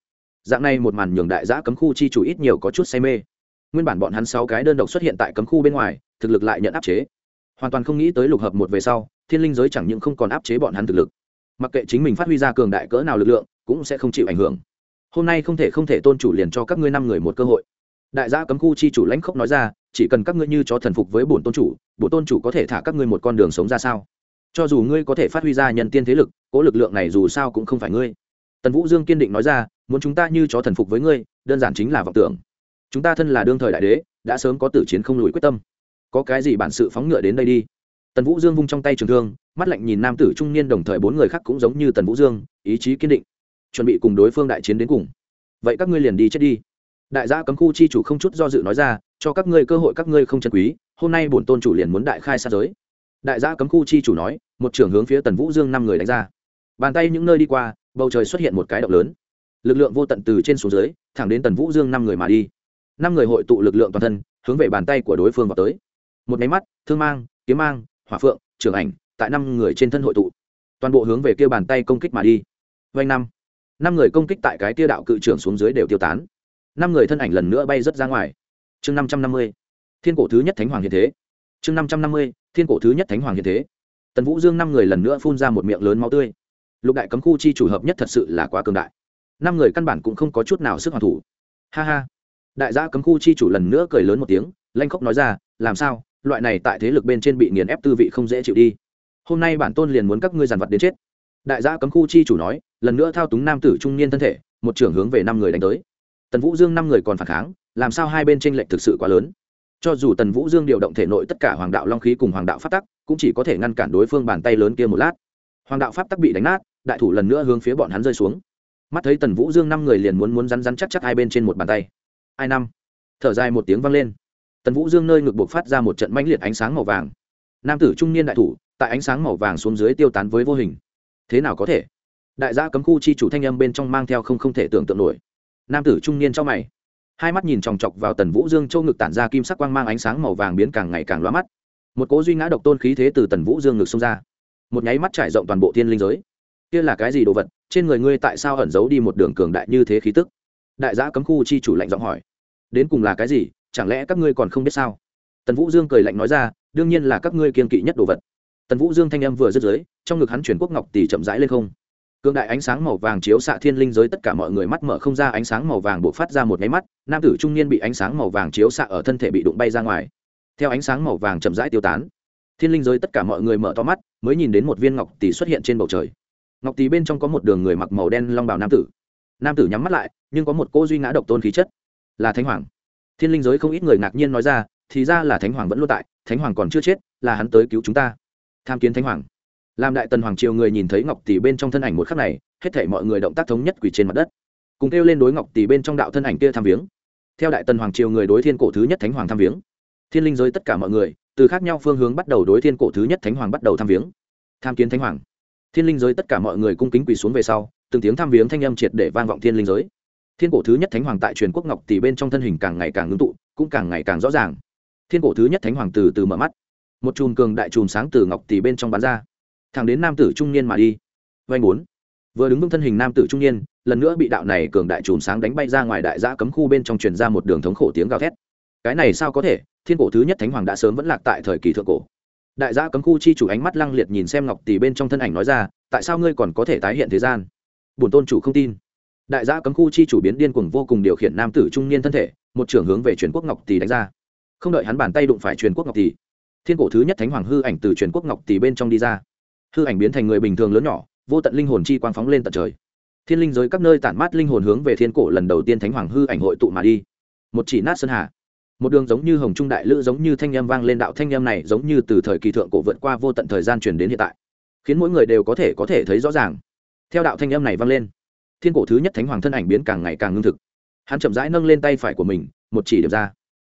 Speaker 1: Dạng này một màn nhường đại giã cấm khu chi chủ ít nhiều có chút say mê. Nguyên bản bọn hắn sáu cái đơn độc xuất hiện tại cấm khu bên ngoài, thực lực lại nhận áp chế hoàn toàn không nghĩ tới lục hợp một về sau, thiên linh giới chẳng những không còn áp chế bọn hắn thực lực, mặc kệ chính mình phát huy ra cường đại cỡ nào lực lượng, cũng sẽ không chịu ảnh hưởng. Hôm nay không thể không thể tôn chủ liền cho các ngươi năm người một cơ hội. Đại gia cấm khu chi chủ lãnh khốc nói ra, chỉ cần các ngươi như cho thần phục với bổn tôn chủ, bổn tôn chủ có thể thả các ngươi một con đường sống ra sao? Cho dù ngươi có thể phát huy ra nhân tiên thế lực, cố lực lượng này dù sao cũng không phải ngươi. Tần vũ dương kiên định nói ra, muốn chúng ta như chó thần phục với ngươi, đơn giản chính là vọng tưởng. Chúng ta thân là đương thời đại đế, đã sớm có tử chiến không lùi quyết tâm có cái gì bản sự phóng ngựa đến đây đi. Tần vũ dương vung trong tay trường thương, mắt lạnh nhìn nam tử trung niên đồng thời bốn người khác cũng giống như tần vũ dương, ý chí kiên định, chuẩn bị cùng đối phương đại chiến đến cùng. Vậy các ngươi liền đi chết đi. Đại gia cấm khu chi chủ không chút do dự nói ra, cho các ngươi cơ hội các ngươi không chân quý, hôm nay bổn tôn chủ liền muốn đại khai sát giới. Đại gia cấm khu chi chủ nói, một trưởng hướng phía tần vũ dương năm người đánh ra. Bàn tay những nơi đi qua, bầu trời xuất hiện một cái động lớn. Lực lượng vô tận từ trên xuống dưới, thẳng đến tần vũ dương năm người mà đi. Năm người hội tụ lực lượng toàn thân, hướng về bàn tay của đối phương vào tới một máy mắt, thương mang, kiếm mang, hỏa phượng trường ảnh, tại năm người trên thân hội tụ. Toàn bộ hướng về kia bàn tay công kích mà đi. Vanh năm. Năm người công kích tại cái tia đạo cự trưởng xuống dưới đều tiêu tán. Năm người thân ảnh lần nữa bay rớt ra ngoài. Chương năm trăm năm mươi. Thiên cổ thứ nhất thánh hoàng hiện thế. Chương năm trăm năm mươi. Thiên cổ thứ nhất thánh hoàng hiện thế. Tần vũ dương năm người lần nữa phun ra một miệng lớn máu tươi. Lục đại cấm khu chi chủ hợp nhất thật sự là quá cường đại. Năm người căn bản cũng không có chút nào sức hoàn thủ. Ha ha. Đại gia cấm khu chi chủ lần nữa cười lớn một tiếng, lanh khóc nói ra, làm sao? Loại này tại thế lực bên trên bị nghiền ép tư vị không dễ chịu đi. Hôm nay bản tôn liền muốn các ngươi giàn vật đến chết. Đại gia cấm khu chi chủ nói, lần nữa thao túng nam tử trung niên thân thể, một trưởng hướng về năm người đánh tới. Tần vũ dương năm người còn phản kháng, làm sao hai bên tranh lệch thực sự quá lớn? Cho dù tần vũ dương điều động thể nội tất cả hoàng đạo long khí cùng hoàng đạo pháp tắc, cũng chỉ có thể ngăn cản đối phương bàn tay lớn kia một lát. Hoàng đạo pháp tắc bị đánh nát, đại thủ lần nữa hướng phía bọn hắn rơi xuống. Mắt thấy tần vũ dương năm người liền muốn muốn rắn rắn chắc chắc hai bên trên một bàn tay. Ai năm? Thở dài một tiếng vang lên tần vũ dương nơi ngực buộc phát ra một trận mãnh liệt ánh sáng màu vàng. Nam tử trung niên đại thủ, tại ánh sáng màu vàng xuống dưới tiêu tán với vô hình. Thế nào có thể? Đại gia cấm khu chi chủ thanh âm bên trong mang theo không không thể tưởng tượng nổi. Nam tử trung niên trong mày. Hai mắt nhìn chòng chọc vào tần vũ dương châu ngực tản ra kim sắc quang mang ánh sáng màu vàng biến càng ngày càng loa mắt. Một cố duy ngã độc tôn khí thế từ tần vũ dương ngực xông ra. Một nháy mắt trải rộng toàn bộ thiên linh giới. Kia là cái gì đồ vật? Trên người ngươi tại sao ẩn giấu đi một đường cường đại như thế khí tức? Đại giã cấm khu chi chủ lạnh giọng hỏi. Đến cùng là cái gì? Chẳng lẽ các ngươi còn không biết sao? Tần vũ dương cười lạnh nói ra, đương nhiên là các ngươi kiên kỵ nhất đồ vật. Tần vũ dương thanh âm vừa dứt dưới, trong ngực hắn chuyển quốc ngọc tỷ chậm rãi lên không. Cương đại ánh sáng màu vàng chiếu xạ thiên linh giới tất cả mọi người mắt mở không ra, ánh sáng màu vàng buộc phát ra một nháy mắt, nam tử trung niên bị ánh sáng màu vàng chiếu xạ ở thân thể bị đụng bay ra ngoài. Theo ánh sáng màu vàng chậm rãi tiêu tán, thiên linh giới tất cả mọi người mở to mắt, mới nhìn đến một viên ngọc tỷ xuất hiện trên bầu trời. Ngọc tỷ bên trong có một đường người mặc màu đen long bào nam tử. Nam tử nhắm mắt lại, nhưng có một cô duy ngã độc tôn khí chất, là thánh hoàng thiên linh giới không ít người ngạc nhiên nói ra, thì ra là thánh hoàng vẫn luôn tại, thánh hoàng còn chưa chết, là hắn tới cứu chúng ta. Tham kiến thánh hoàng. Làm đại tần hoàng triều người nhìn thấy ngọc tỷ bên trong thân ảnh một khắc này, hết thể mọi người động tác thống nhất quỷ trên mặt đất. Cùng kêu lên đối ngọc tỷ bên trong đạo thân ảnh kia tham viếng. Theo đại tần hoàng triều người đối thiên cổ thứ nhất thánh hoàng tham viếng. Thiên linh giới tất cả mọi người, từ khác nhau phương hướng bắt đầu đối thiên cổ thứ nhất thánh hoàng bắt đầu tham viếng. Tham kiến thánh hoàng. Thiên linh giới tất cả mọi người cung kính quỳ xuống về sau, từng tiếng tham viếng thanh âm triệt để vang vọng thiên linh giới thiên cổ thứ nhất thánh hoàng tại truyền quốc ngọc tỷ bên trong thân hình càng ngày càng ngưng tụ, cũng càng ngày càng rõ ràng. Thiên cổ thứ nhất thánh hoàng từ từ mở mắt. Một chùm cường đại chùm sáng từ ngọc tỷ bên trong bán ra. Thẳng đến nam tử trung niên mà đi. Vanh bốn. Vừa đứng vững thân hình nam tử trung niên, lần nữa bị đạo này cường đại chùm sáng đánh bay ra ngoài đại giã cấm khu bên trong truyền ra một đường thống khổ tiếng gào thét. Cái này sao có thể? Thiên cổ thứ nhất thánh hoàng đã sớm vẫn lạc tại thời kỳ thượng cổ. Đại giã cấm khu chi chủ ánh mắt lăng liệt nhìn xem ngọc tỷ bên trong thân ảnh nói ra, tại sao ngươi còn có thể tái hiện thế gian? Bổn tôn chủ không tin đại giã cấm khu chi chủ biến điên cuồng vô cùng điều khiển nam tử trung niên thân thể, một trưởng hướng về truyền quốc ngọc tỷ đánh ra. Không đợi hắn bàn tay đụng phải truyền quốc ngọc tỷ, thiên cổ thứ nhất thánh hoàng hư ảnh từ truyền quốc ngọc tỷ bên trong đi ra. Hư ảnh biến thành người bình thường lớn nhỏ, vô tận linh hồn chi quang phóng lên tận trời. Thiên linh giới các nơi tản mát linh hồn hướng về thiên cổ lần đầu tiên thánh hoàng hư ảnh hội tụ mà đi. Một chỉ nát sơn hà. Một đường giống như hồng trung đại lữ giống như thanh â m vang lên đạo thanh â m này giống như từ thời kỳ thượng cổ vượt qua vô tận thời gian truyền đến hiện tại, khiến mỗi người đều có thể có thể thấy rõ ràng. Theo đạo thanh â m này vang lên thiên cổ thứ nhất thánh hoàng thân ảnh biến càng ngày càng ngưng thực. Hắn chậm rãi nâng lên tay phải của mình, một chỉ điểm ra.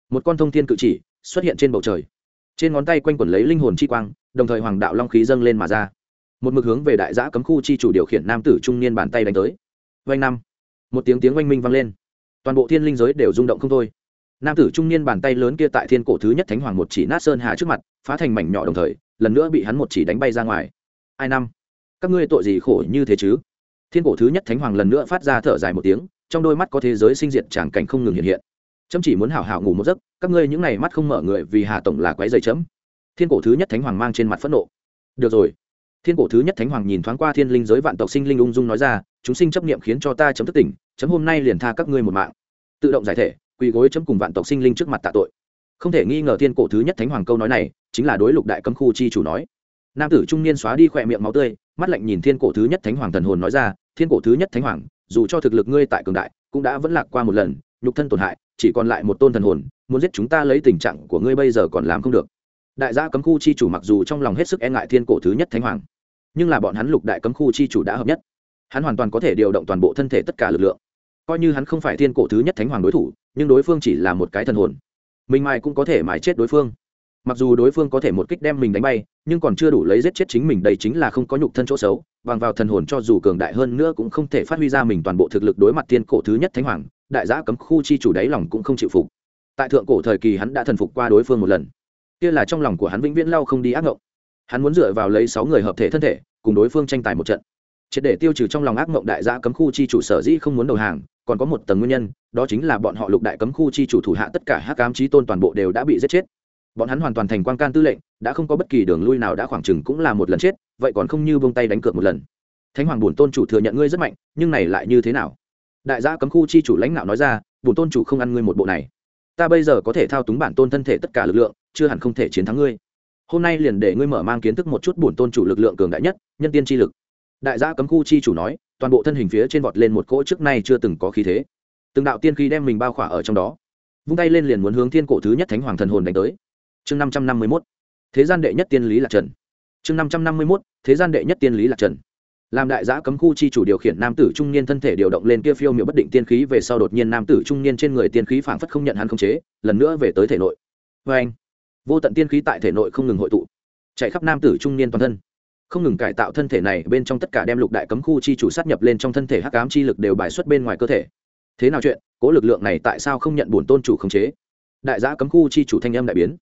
Speaker 1: Một con thông thiên cự chỉ xuất hiện trên bầu trời. Trên ngón tay quanh quẩn lấy linh hồn chi quang, đồng thời hoàng đạo long khí dâng lên mà ra. Một mực hướng về đại giã cấm khu chi chủ điều khiển nam tử trung niên bàn tay đánh tới. Vanh năm. Một tiếng tiếng oanh minh vang lên. Toàn bộ thiên linh giới đều rung động không thôi. Nam tử trung niên bàn tay lớn kia tại thiên cổ thứ nhất thánh hoàng một chỉ nát sơn hà trước mặt, phá thành mảnh nhỏ đồng thời, lần nữa bị hắn một chỉ đánh bay ra ngoài. Ai năm? Các ngươi tội gì khổ như thế chứ? Thiên cổ thứ nhất thánh hoàng lần nữa phát ra thở dài một tiếng, trong đôi mắt có thế giới sinh diệt tràng cảnh không ngừng hiện hiện. Chấm chỉ muốn hảo hảo ngủ một giấc, các ngươi những ngày mắt không mở người vì hà tổng là quái dày chấm. Thiên cổ thứ nhất thánh hoàng mang trên mặt phẫn nộ. Được rồi. Thiên cổ thứ nhất thánh hoàng nhìn thoáng qua thiên linh giới vạn tộc sinh linh ung dung nói ra, chúng sinh chấp niệm khiến cho ta chấm thức tỉnh, chấm hôm nay liền tha các ngươi một mạng. Tự động giải thể, quỳ gối chấm cùng vạn tộc sinh linh trước mặt tạ tội. Không thể nghi ngờ thiên cổ thứ nhất thánh hoàng câu nói này, chính là đối lục đại cấm khu chi chủ nói. Nam tử trung niên xóa đi khỏe miệng máu tươi mắt lạnh nhìn thiên cổ thứ nhất thánh hoàng thần hồn nói ra, thiên cổ thứ nhất thánh hoàng, dù cho thực lực ngươi tại cường đại, cũng đã vẫn lạc qua một lần, nhục thân tổn hại, chỉ còn lại một tôn thần hồn, muốn giết chúng ta lấy tình trạng của ngươi bây giờ còn làm không được. Đại gia cấm khu chi chủ mặc dù trong lòng hết sức e ngại thiên cổ thứ nhất thánh hoàng, nhưng là bọn hắn lục đại cấm khu chi chủ đã hợp nhất. Hắn hoàn toàn có thể điều động toàn bộ thân thể tất cả lực lượng. Coi như hắn không phải thiên cổ thứ nhất thánh hoàng đối thủ, nhưng đối phương chỉ là một cái thần hồn. Mình mai cũng có thể mài chết đối phương mặc dù đối phương có thể một kích đem mình đánh bay, nhưng còn chưa đủ lấy giết chết chính mình, đây chính là không có nhục thân chỗ xấu, bằng vào thần hồn cho dù cường đại hơn nữa cũng không thể phát huy ra mình toàn bộ thực lực đối mặt thiên cổ thứ nhất thánh hoàng, đại giã cấm khu chi chủ đáy lòng cũng không chịu phục. Tại thượng cổ thời kỳ hắn đã thần phục qua đối phương một lần. Kia là trong lòng của hắn vĩnh viễn lau không đi ác mộng hắn muốn dựa vào lấy sáu người hợp thể thân thể, cùng đối phương tranh tài một trận. Triệt để tiêu trừ trong lòng ác mộng đại gia cấm khu chi chủ sở dĩ không muốn đầu hàng, còn có một tầng nguyên nhân, đó chính là bọn họ lục đại cấm khu chi chủ thủ hạ tất cả hắc ám trí tôn toàn bộ đều đã bị giết chết bọn hắn hoàn toàn thành quan can tư lệnh, đã không có bất kỳ đường lui nào đã khoảng chừng cũng là một lần chết, vậy còn không như bông tay đánh cược một lần. Thánh hoàng bổn tôn chủ thừa nhận ngươi rất mạnh, nhưng này lại như thế nào? Đại gia cấm khu chi chủ lãnh đạo nói ra, bổn tôn chủ không ăn ngươi một bộ này. Ta bây giờ có thể thao túng bản tôn thân thể tất cả lực lượng, chưa hẳn không thể chiến thắng ngươi. Hôm nay liền để ngươi mở mang kiến thức một chút bổn tôn chủ lực lượng cường đại nhất, nhân tiên chi lực. Đại gia cấm khu chi chủ nói, toàn bộ thân hình phía trên vọt lên một cỗ trước nay chưa từng có khí thế. Từng đạo tiên khí đem mình bao khỏa ở trong đó. Vung tay lên liền muốn hướng thiên cổ thứ nhất thánh hoàng thần hồn đánh tới chương năm trăm năm mươi mốt, thế gian đệ nhất tiên lý lạc trần. Chương năm trăm năm mươi mốt, thế gian đệ nhất tiên lý lạc trần. Làm đại giã cấm khu chi chủ điều khiển nam tử trung niên thân thể điều động lên kia phiêu miệu bất định tiên khí về sau đột nhiên nam tử trung niên trên người tiên khí phảng phất không nhận hắn không chế, lần nữa về tới thể nội. Vê anh, vô tận tiên khí tại thể nội không ngừng hội tụ, chạy khắp nam tử trung niên toàn thân. Không ngừng cải tạo thân thể này, bên trong tất cả đem lục đại cấm khu chi chủ sát nhập lên trong thân thể hắc ám chi lực đều bài xuất bên ngoài cơ thể. Thế nào chuyện? Cố lực lượng này tại sao không nhận bổn tôn chủ khống chế? Đại giã cấm khu chi chủ thanh âm đại biến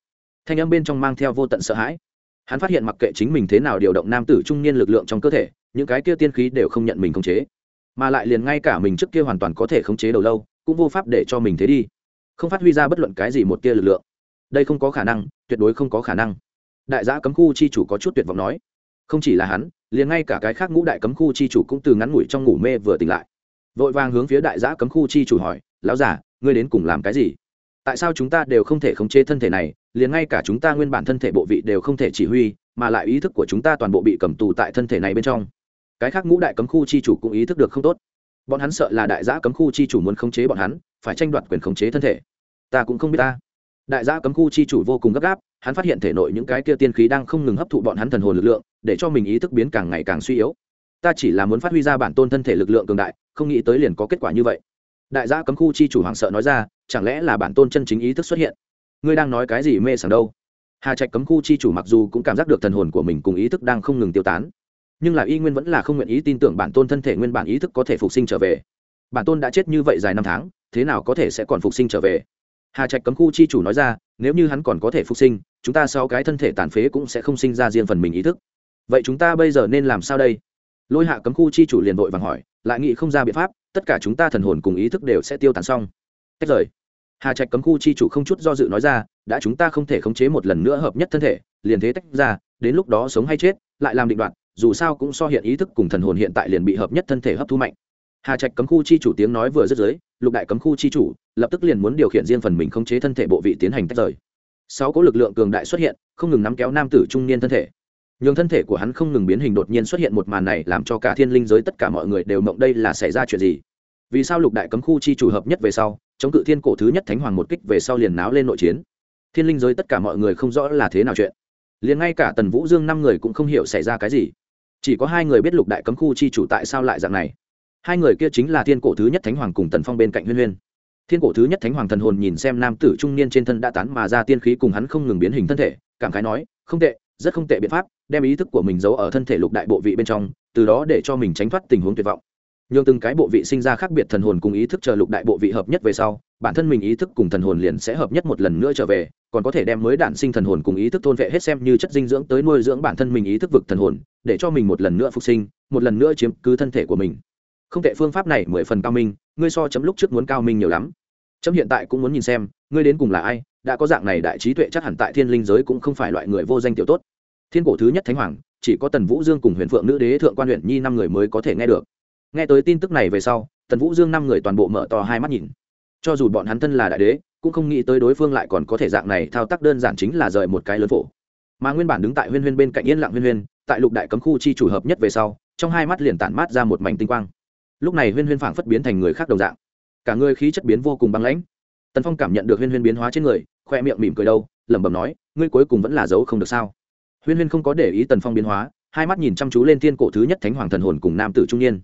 Speaker 1: thanh âm bên trong mang theo vô tận sợ hãi. Hắn phát hiện mặc kệ chính mình thế nào điều động nam tử trung niên lực lượng trong cơ thể, những cái kia tiên khí đều không nhận mình khống chế, mà lại liền ngay cả mình trước kia hoàn toàn có thể khống chế đầu lâu, cũng vô pháp để cho mình thế đi. Không phát huy ra bất luận cái gì một tia lực lượng. Đây không có khả năng, tuyệt đối không có khả năng. Đại giã cấm khu chi chủ có chút tuyệt vọng nói. Không chỉ là hắn, liền ngay cả cái khác ngũ đại cấm khu chi chủ cũng từ ngắn ngủi trong ngủ mê vừa tỉnh lại. Vội vàng hướng phía đại giã cấm khu chi chủ hỏi, lão giả ngươi đến cùng làm cái gì? Tại sao chúng ta đều không thể khống chế thân thể này liền ngay cả chúng ta nguyên bản thân thể bộ vị đều không thể chỉ huy, mà lại ý thức của chúng ta toàn bộ bị cầm tù tại thân thể này bên trong. Cái khác ngũ đại cấm khu chi chủ cũng ý thức được không tốt. Bọn hắn sợ là đại giã cấm khu chi chủ muốn khống chế bọn hắn, phải tranh đoạt quyền khống chế thân thể. Ta cũng không biết ta. Đại giã cấm khu chi chủ vô cùng gấp gáp, hắn phát hiện thể nội những cái kia tiên khí đang không ngừng hấp thụ bọn hắn thần hồn lực lượng, để cho mình ý thức biến càng ngày càng suy yếu. Ta chỉ là muốn phát huy ra bản tôn thân thể lực lượng cường đại, không nghĩ tới liền có kết quả như vậy. Đại gia cấm khu chi chủ hoàng sợ nói ra, chẳng lẽ là bản tôn chân chính ý thức xuất hiện? Ngươi đang nói cái gì mê sảng đâu? Hà trạch cấm khu chi chủ mặc dù cũng cảm giác được thần hồn của mình cùng ý thức đang không ngừng tiêu tán, nhưng là y nguyên vẫn là không nguyện ý tin tưởng bản tôn thân thể nguyên bản ý thức có thể phục sinh trở về. Bản tôn đã chết như vậy dài năm tháng, thế nào có thể sẽ còn phục sinh trở về? Hà trạch cấm khu chi chủ nói ra, nếu như hắn còn có thể phục sinh, chúng ta sau cái thân thể tàn phế cũng sẽ không sinh ra riêng phần mình ý thức. Vậy chúng ta bây giờ nên làm sao đây? Lôi hạ cấm khu chi chủ liền vội vàng hỏi, lại nghĩ không ra biện pháp, tất cả chúng ta thần hồn cùng ý thức đều sẽ tiêu tán xong. Tách rời hà trạch cấm khu chi chủ không chút do dự nói ra, đã chúng ta không thể khống chế một lần nữa hợp nhất thân thể, liền thế tách ra, đến lúc đó sống hay chết, lại làm định đoạt, dù sao cũng so hiện ý thức cùng thần hồn hiện tại liền bị hợp nhất thân thể hấp thu mạnh. Hà trạch cấm khu chi chủ tiếng nói vừa dứt dưới, lục đại cấm khu chi chủ lập tức liền muốn điều khiển riêng phần mình khống chế thân thể bộ vị tiến hành tách rời. Sáu có lực lượng cường đại xuất hiện, không ngừng nắm kéo nam tử trung niên thân thể. Nhường thân thể của hắn không ngừng biến hình đột nhiên xuất hiện một màn này làm cho cả thiên linh giới tất cả mọi người đều mộng đây là xảy ra chuyện gì. Vì sao lục đại cấm khu chi chủ hợp nhất về sau chống cự thiên cổ thứ nhất thánh hoàng một kích về sau liền náo lên nội chiến. Thiên linh giới tất cả mọi người không rõ là thế nào chuyện. Liền ngay cả tần vũ dương năm người cũng không hiểu xảy ra cái gì. Chỉ có hai người biết lục đại cấm khu chi chủ tại sao lại dạng này. Hai người kia chính là thiên cổ thứ nhất thánh hoàng cùng tần phong bên cạnh huyên huyên. Thiên cổ thứ nhất thánh hoàng thần hồn nhìn xem nam tử trung niên trên thân đã tán mà ra tiên khí cùng hắn không ngừng biến hình thân thể, cảm khái nói, không tệ, rất không tệ biện pháp, đem ý thức của mình giấu ở thân thể lục đại bộ vị bên trong, từ đó để cho mình tránh thoát tình huống tuyệt vọng nhưng từng cái bộ vị sinh ra khác biệt thần hồn cùng ý thức chờ lục đại bộ vị hợp nhất về sau, bản thân mình ý thức cùng thần hồn liền sẽ hợp nhất một lần nữa trở về, còn có thể đem mới đản sinh thần hồn cùng ý thức thôn vệ hết xem như chất dinh dưỡng tới nuôi dưỡng bản thân mình ý thức vực thần hồn, để cho mình một lần nữa phục sinh, một lần nữa chiếm cứ thân thể của mình. Không tệ, phương pháp này mười phần cao minh, ngươi so chấm lúc trước muốn cao minh nhiều lắm. Chấm hiện tại cũng muốn nhìn xem, ngươi đến cùng là ai, đã có dạng này đại trí tuệ chắc hẳn tại thiên linh giới cũng không phải loại người vô danh tiểu tốt. Thiên cổ thứ nhất thánh hoàng, chỉ có tần vũ dương cùng huyền phượng nữ đế thượng quan huyện nhi năm người mới có thể nghe được nghe tới tin tức này về sau, tần vũ dương năm người toàn bộ mở to hai mắt nhìn. Cho dù bọn hắn thân là đại đế, cũng không nghĩ tới đối phương lại còn có thể dạng này, thao tác đơn giản chính là rời một cái lớn phổ. Mà nguyên bản đứng tại huyên huyên bên cạnh yên lặng huyên huyên, tại lục đại cấm khu chi chủ hợp nhất về sau, trong hai mắt liền tản mát ra một mảnh tinh quang. Lúc này huyên huyên phảng phất biến thành người khác đồng dạng. Cả người khí chất biến vô cùng băng lãnh. Tần phong cảm nhận được huyên huyên biến hóa trên người, khoe miệng mỉm cười đâu, lẩm bẩm nói, ngươi cuối cùng vẫn là giấu không được sao? Huyên huyên không có để ý tần phong biến hóa, hai mắt nhìn chăm chú lên thiên cổ thứ nhất thánh hoàng thần hồn cùng nam tử trung niên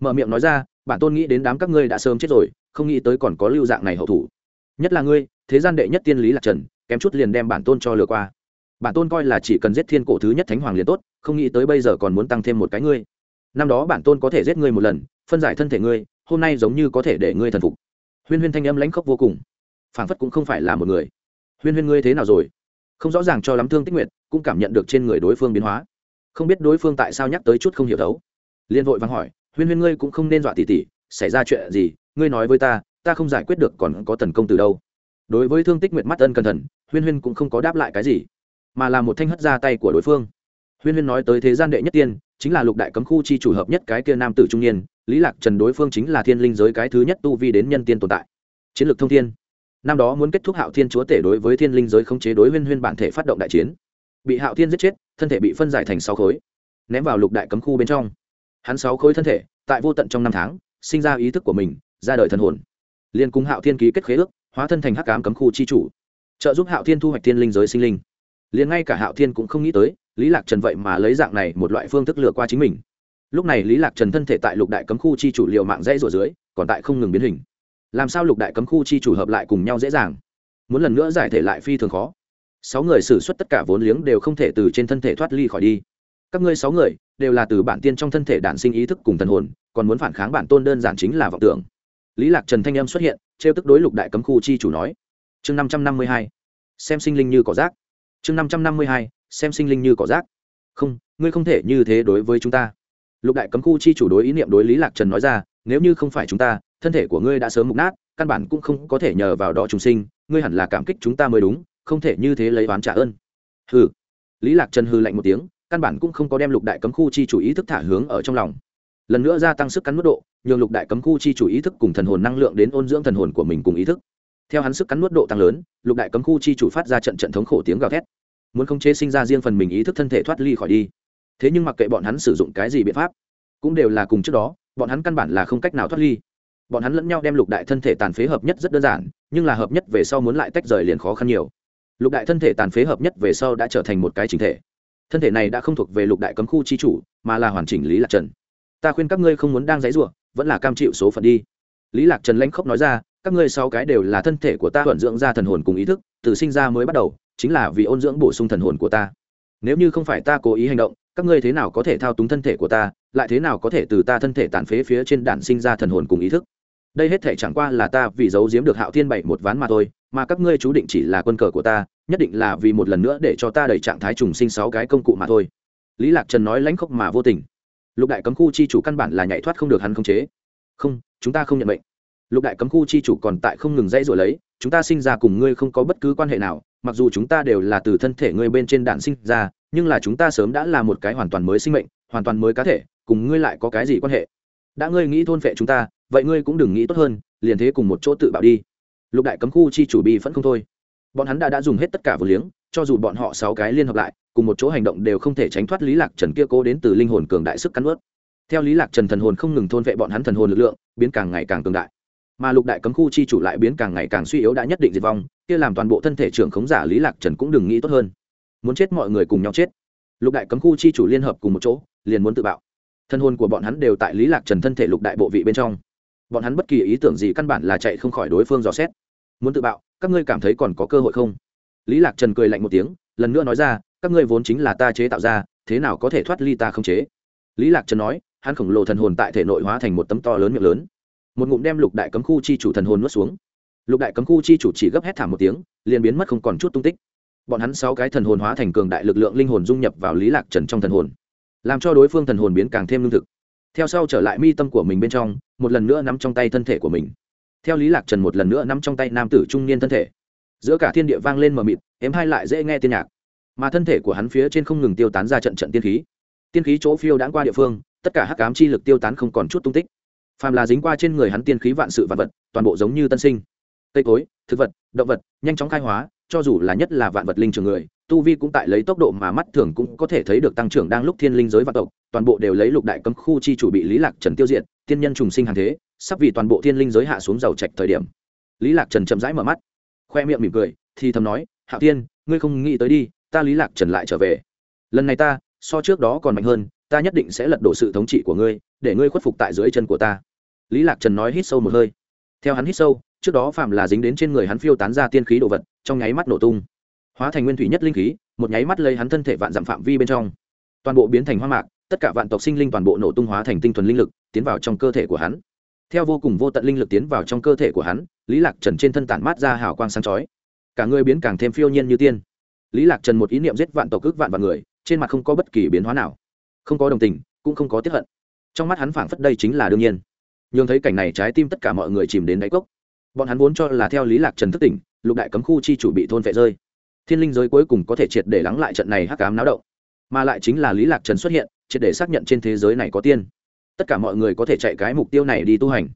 Speaker 1: mở miệng nói ra, bản tôn nghĩ đến đám các ngươi đã sớm chết rồi, không nghĩ tới còn có lưu dạng này hậu thủ. Nhất là ngươi, thế gian đệ nhất tiên lý lạc trần, kém chút liền đem bản tôn cho lừa qua. Bản tôn coi là chỉ cần giết thiên cổ thứ nhất thánh hoàng liền tốt, không nghĩ tới bây giờ còn muốn tăng thêm một cái ngươi. Năm đó bản tôn có thể giết ngươi một lần, phân giải thân thể ngươi, hôm nay giống như có thể để ngươi thần phục. Huyên huyên thanh âm lãnh khốc vô cùng. Phảng phất cũng không phải là một người. Huyên huyên ngươi thế nào rồi? Không rõ ràng cho lắm thương tích nguyện cũng cảm nhận được trên người đối phương biến hóa. Không biết đối phương tại sao nhắc tới chút không hiểu đấu liên vội vắng hỏi huyên huyên ngươi cũng không nên dọa tỉ tỉ, xảy ra chuyện gì, ngươi nói với ta ta không giải quyết được còn có tần công từ đâu. Đối với thương tích nguyệt mắt ân cẩn thận, huyên huyên cũng không có đáp lại cái gì, mà là một thanh hất ra tay của đối phương. Huyên huyên nói tới thế gian đệ nhất tiên, chính là lục đại cấm khu chi chủ hợp nhất cái kia nam tử trung niên, lý lạc trần đối phương chính là thiên linh giới cái thứ nhất tu vi đến nhân tiên tồn tại. Chiến lược thông thiên. Năm đó muốn kết thúc hạo thiên chúa tể đối với thiên linh giới không chế đối huyên huyên bản thể phát động đại chiến. Bị hạo thiên giết chết, thân thể bị phân giải thành sáu khối, ném vào lục đại cấm khu bên trong hắn sáu khối thân thể, tại vô tận trong năm tháng, sinh ra ý thức của mình, ra đời thần hồn. Liên cung hạo thiên ký kết khế ước, hóa thân thành hắc cám cấm khu chi chủ. Trợ giúp hạo thiên thu hoạch thiên linh giới sinh linh. Liền ngay cả hạo thiên cũng không nghĩ tới, lý lạc trần vậy mà lấy dạng này một loại phương thức lừa qua chính mình. Lúc này lý lạc trần thân thể tại lục đại cấm khu chi chủ liệu mạng dãy rủa dưới, còn tại không ngừng biến hình. Làm sao lục đại cấm khu chi chủ hợp lại cùng nhau dễ dàng? Muốn lần nữa giải thể lại phi thường khó. Sáu người xử suất tất cả vốn liếng đều không thể từ trên thân thể thoát ly khỏi đi. Các ngươi sáu người đều là từ bản tiên trong thân thể đản sinh ý thức cùng thần hồn, còn muốn phản kháng bản tôn đơn giản chính là vọng tưởng. Lý lạc trần thanh âm xuất hiện, trêu tức đối lục đại cấm khu chi chủ nói, chương năm trăm năm mươi hai, xem sinh linh như cỏ rác. Chương năm trăm năm mươi hai, xem sinh linh như cỏ rác. Không, ngươi không thể như thế đối với chúng ta. Lục đại cấm khu chi chủ đối ý niệm đối lý lạc trần nói ra, nếu như không phải chúng ta, thân thể của ngươi đã sớm mục nát, căn bản cũng không có thể nhờ vào đó trùng sinh, ngươi hẳn là cảm kích chúng ta mới đúng, không thể như thế lấy oán trả ơn. Hừ. Lý lạc trần hừ lạnh một tiếng căn bản cũng không có đem lục đại cấm khu chi chủ ý thức thả hướng ở trong lòng. Lần nữa gia tăng sức cắn mức độ, nhường lục đại cấm khu chi chủ ý thức cùng thần hồn năng lượng đến ôn dưỡng thần hồn của mình cùng ý thức. Theo hắn sức cắn nuốt độ tăng lớn, lục đại cấm khu chi chủ phát ra trận trận thống khổ tiếng gào thét. Muốn khống chế sinh ra riêng phần mình ý thức thân thể thoát ly khỏi đi. Thế nhưng mặc kệ bọn hắn sử dụng cái gì biện pháp, cũng đều là cùng trước đó, bọn hắn căn bản là không cách nào thoát ly. Bọn hắn lẫn nhau đem lục đại thân thể tàn phế hợp nhất rất đơn giản, nhưng là hợp nhất về sau muốn lại tách rời liền khó khăn nhiều. Lục đại thân thể tàn phế hợp nhất về sau đã trở thành một cái chính thể thân thể này đã không thuộc về lục đại cấm khu chi chủ, mà là hoàn chỉnh lý lạc trần. Ta khuyên các ngươi không muốn đang dãy ruộng vẫn là cam chịu số phận đi. Lý lạc trần lãnh khốc nói ra, các ngươi sáu cái đều là thân thể của ta thuận dưỡng ra thần hồn cùng ý thức, từ sinh ra mới bắt đầu, chính là vì ôn dưỡng bổ sung thần hồn của ta. Nếu như không phải ta cố ý hành động, các ngươi thế nào có thể thao túng thân thể của ta, lại thế nào có thể từ ta thân thể tàn phế phía trên đản sinh ra thần hồn cùng ý thức? Đây hết thể chẳng qua là ta vì giấu giếm được hạo thiên bảy một ván mà thôi, mà các ngươi chú định chỉ là quân cờ của ta nhất định là vì một lần nữa để cho ta đẩy trạng thái trùng sinh sáu cái công cụ mà thôi. Lý lạc trần nói lãnh khốc mà vô tình. Lục đại cấm khu chi chủ căn bản là nhảy thoát không được hắn khống chế. Không, chúng ta không nhận mệnh. Lục đại cấm khu chi chủ còn tại không ngừng dãy rồi lấy, chúng ta sinh ra cùng ngươi không có bất cứ quan hệ nào, mặc dù chúng ta đều là từ thân thể ngươi bên trên đạn sinh ra, nhưng là chúng ta sớm đã là một cái hoàn toàn mới sinh mệnh, hoàn toàn mới cá thể, cùng ngươi lại có cái gì quan hệ? Đã ngươi nghĩ thôn phệ chúng ta, vậy ngươi cũng đừng nghĩ tốt hơn, liền thế cùng một chỗ tự bạo đi. Lục đại cấm khu chi chủ bi phẫn không thôi bọn hắn đã đã dùng hết tất cả vũ liếng, cho dù bọn họ sáu cái liên hợp lại, cùng một chỗ hành động đều không thể tránh thoát lý lạc trần kia cố đến từ linh hồn cường đại sức cắn ướt theo lý lạc trần thần hồn không ngừng thôn vệ bọn hắn thần hồn lực lượng, biến càng ngày càng cường đại. Mà lục đại cấm khu chi chủ lại biến càng ngày càng suy yếu đã nhất định diệt vong, kia làm toàn bộ thân thể trưởng khống giả lý lạc trần cũng đừng nghĩ tốt hơn. Muốn chết mọi người cùng nhau chết. Lục đại cấm khu chi chủ liên hợp cùng một chỗ, liền muốn tự bạo. Thân hồn của bọn hắn đều tại lý lạc trần thân thể lục đại bộ vị bên trong. Bọn hắn bất kỳ ý tưởng gì căn bản là chạy không khỏi đối phương dò xét. Muốn tự bạo các ngươi cảm thấy còn có cơ hội không? Lý lạc trần cười lạnh một tiếng, lần nữa nói ra, các ngươi vốn chính là ta chế tạo ra, thế nào có thể thoát ly ta không chế? Lý lạc trần nói, hắn khổng lồ thần hồn tại thể nội hóa thành một tấm to lớn miệng lớn. Một ngụm đem lục đại cấm khu chi chủ thần hồn nuốt xuống. Lục đại cấm khu chi chủ chỉ gấp hét thảm một tiếng, liền biến mất không còn chút tung tích. Bọn hắn sáu cái thần hồn hóa thành cường đại lực lượng linh hồn dung nhập vào lý lạc trần trong thần hồn, làm cho đối phương thần hồn biến càng thêm lương thực. Theo sau trở lại mi tâm của mình bên trong, một lần nữa nắm trong tay thân thể của mình theo lý lạc trần một lần nữa nắm trong tay nam tử trung niên thân thể. Giữa cả thiên địa vang lên mờ mịt em hai lại dễ nghe tiên nhạc. Mà thân thể của hắn phía trên không ngừng tiêu tán ra trận trận tiên khí. Tiên khí chỗ phiêu đãng qua địa phương, tất cả hắc ám chi lực tiêu tán không còn chút tung tích. Phàm là dính qua trên người hắn tiên khí vạn sự vạn vật, toàn bộ giống như tân sinh. Cây cối, thực vật, động vật, nhanh chóng khai hóa, cho dù là nhất là vạn vật linh trường người, tu vi cũng tại lấy tốc độ mà mắt thường cũng có thể thấy được tăng trưởng đang lúc thiên linh giới vạn tộc, toàn bộ đều lấy lục đại cấm khu chi chủ bị lý lạc trần tiêu diệt tiên nhân trùng sinh hàng thế, sắp vì toàn bộ thiên linh giới hạ xuống giàu trạch thời điểm. Lý lạc trần chậm rãi mở mắt, khoe miệng mỉm cười, thì thầm nói hạ tiên ngươi không nghĩ tới đi, ta lý lạc trần lại trở về. Lần này ta, so trước đó còn mạnh hơn, ta nhất định sẽ lật đổ sự thống trị của ngươi, để ngươi khuất phục tại dưới chân của ta. Lý lạc trần nói hít sâu một hơi. Theo hắn hít sâu, trước đó phạm là dính đến trên người hắn phiêu tán ra tiên khí đồ vật, trong nháy mắt nổ tung. Hóa thành nguyên thủy nhất linh khí, một nháy mắt lấy hắn thân thể vạn dặm phạm vi bên trong. Toàn bộ biến thành hoa mạc tất cả vạn tộc sinh linh toàn bộ nổ tung hóa thành tinh thuần linh lực, tiến vào trong cơ thể của hắn. Theo vô cùng vô tận linh lực tiến vào trong cơ thể của hắn, lý lạc trần trên thân tản mát ra hào quang sáng chói. Cả người biến càng thêm phiêu nhiên như tiên. Lý lạc trần một ý niệm giết vạn tộc ước vạn vạn người, trên mặt không có bất kỳ biến hóa nào. Không có đồng tình, cũng không có tiếp hận. Trong mắt hắn phảng phất đây chính là đương nhiên. Nhường thấy cảnh này trái tim tất cả mọi người chìm đến đáy cốc. Bọn hắn vốn cho là theo lý lạc trần thức tỉnh, lục đại cấm khu chi chủ bị thôn vệ rơi. Thiên linh giới cuối cùng có thể triệt để lắng lại trận này hắc ám náo động mà lại chính là lý lạc trần xuất hiện, triệt để xác nhận trên thế giới này có tiên. Tất cả mọi người có thể chạy cái mục tiêu này đi tu hành.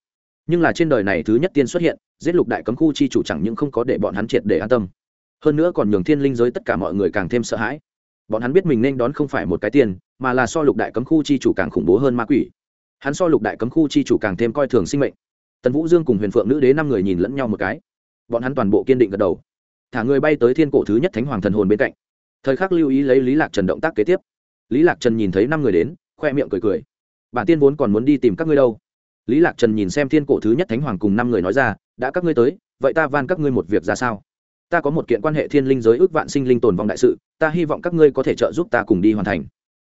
Speaker 1: Nhưng là trên đời này thứ nhất tiên xuất hiện, giết lục đại cấm khu chi chủ chẳng những không có để bọn hắn triệt để an tâm. Hơn nữa còn nhường thiên linh giới tất cả mọi người càng thêm sợ hãi. Bọn hắn biết mình nên đón không phải một cái tiền mà là so lục đại cấm khu chi chủ càng khủng bố hơn ma quỷ. Hắn so lục đại cấm khu chi chủ càng thêm coi thường sinh mệnh. Tần vũ dương cùng huyền phượng nữ đế năm người nhìn lẫn nhau một cái. Bọn hắn toàn bộ kiên định gật đầu. Thả người bay tới thiên cổ thứ nhất thánh hoàng thần hồn bên cạnh thời khắc lưu ý lấy lý lạc trần động tác kế tiếp. Lý lạc trần nhìn thấy năm người đến, khoe miệng cười cười. Bản tiên vốn còn muốn đi tìm các ngươi đâu. Lý lạc trần nhìn xem thiên cổ thứ nhất thánh hoàng cùng năm người nói ra, đã các ngươi tới, vậy ta van các ngươi một việc ra sao? Ta có một kiện quan hệ thiên linh giới ước vạn sinh linh tồn vong đại sự, ta hy vọng các ngươi có thể trợ giúp ta cùng đi hoàn thành.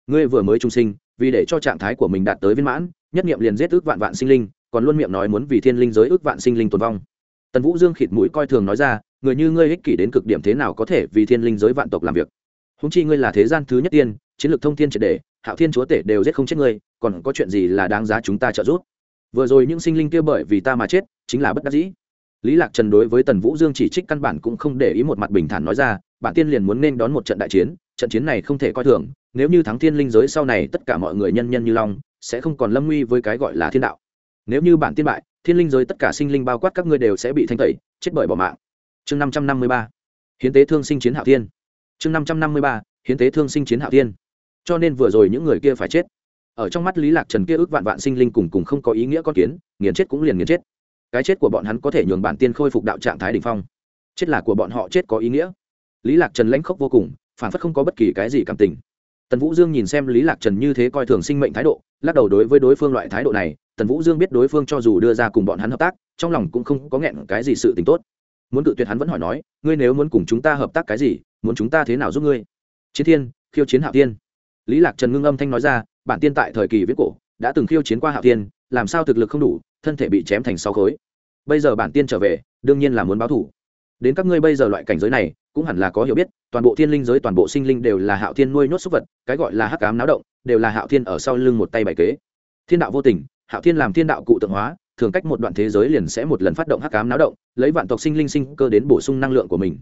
Speaker 1: Ngươi vừa mới trung sinh, vì để cho trạng thái của mình đạt tới viên mãn, nhất nghiệm liền giết ước vạn vạn sinh linh, còn luôn miệng nói muốn vì thiên linh giới ước vạn sinh linh tồn vong. Tần vũ dương khịt mũi coi thường nói ra, người như ngươi ích kỷ đến cực điểm thế nào có thể vì thiên linh giới vạn tộc làm việc? Húng chi ngươi là thế gian thứ nhất tiên, chiến lược thông thiên triệt đề, hạo thiên chúa tể đều giết không chết ngươi, còn có chuyện gì là đáng giá chúng ta trợ giúp? Vừa rồi những sinh linh kia bởi vì ta mà chết, chính là bất đắc dĩ. Lý lạc trần đối với tần vũ dương chỉ trích căn bản cũng không để ý một mặt bình thản nói ra, bản tiên liền muốn nên đón một trận đại chiến, trận chiến này không thể coi thường, nếu như thắng thiên linh giới sau này tất cả mọi người nhân nhân như long, sẽ không còn lâm nguy với cái gọi là thiên đạo. Nếu như bản tiên bại, thiên linh giới tất cả sinh linh bao quát các ngươi đều sẽ bị thanh tẩy, chết bởi bỏ mạng. Chương năm trăm năm mươi ba. Hiến tế thương sinh chiến hạo thiên chương năm trăm năm mươi ba, hiến tế thương sinh chiến hạo thiên. Cho nên vừa rồi những người kia phải chết. Ở trong mắt lý lạc trần kia ước vạn vạn sinh linh cùng cùng không có ý nghĩa con kiến, nghiền chết cũng liền nghiền chết. Cái chết của bọn hắn có thể nhường bản tiên khôi phục đạo trạng thái đ ỉ n h phong. Chết là của bọn họ chết có ý nghĩa. Lý lạc trần lãnh khốc vô cùng phản phất không có bất kỳ cái gì cảm tình. Tần vũ dương nhìn xem lý lạc trần như thế coi thường sinh mệnh thái độ, lắc đầu đối với đối phương loại thái độ này, tần vũ dương biết đối phương cho dù đưa ra cùng bọn hắn hợp tác, trong lòng cũng không có nghẹn cái gì sự t ì n h tốt. Muốn tự tuyệt hắn vẫn hỏi nói, ngươi nếu muốn cùng chúng ta hợp tác cái gì muốn chúng ta thế nào giúp ngươi? Chiến thiên, khiêu chiến hạo tiên lý lạc trần ngưng âm thanh nói ra, bản tiên tại thời kỳ viết cổ, đã từng khiêu chiến qua hạo tiên làm sao thực lực không đủ, thân thể bị chém thành sáu khối. Bây giờ bản tiên trở về, đương nhiên là muốn báo thủ. Đến các ngươi bây giờ loại cảnh giới này, cũng hẳn là có hiểu biết, toàn bộ thiên linh giới, toàn bộ sinh linh đều là hạo thiên nuôi nhốt súc vật, cái gọi là hắc ám náo động, đều là hạo thiên ở sau lưng một tay bài kế. Thiên đạo vô tình, hạo thiên làm thiên đạo cụ tượng hóa, thường cách một đoạn thế giới liền sẽ một lần phát động hắc ám náo động, lấy vạn tộc sinh linh sinh cơ đến bổ sung năng lượng của mình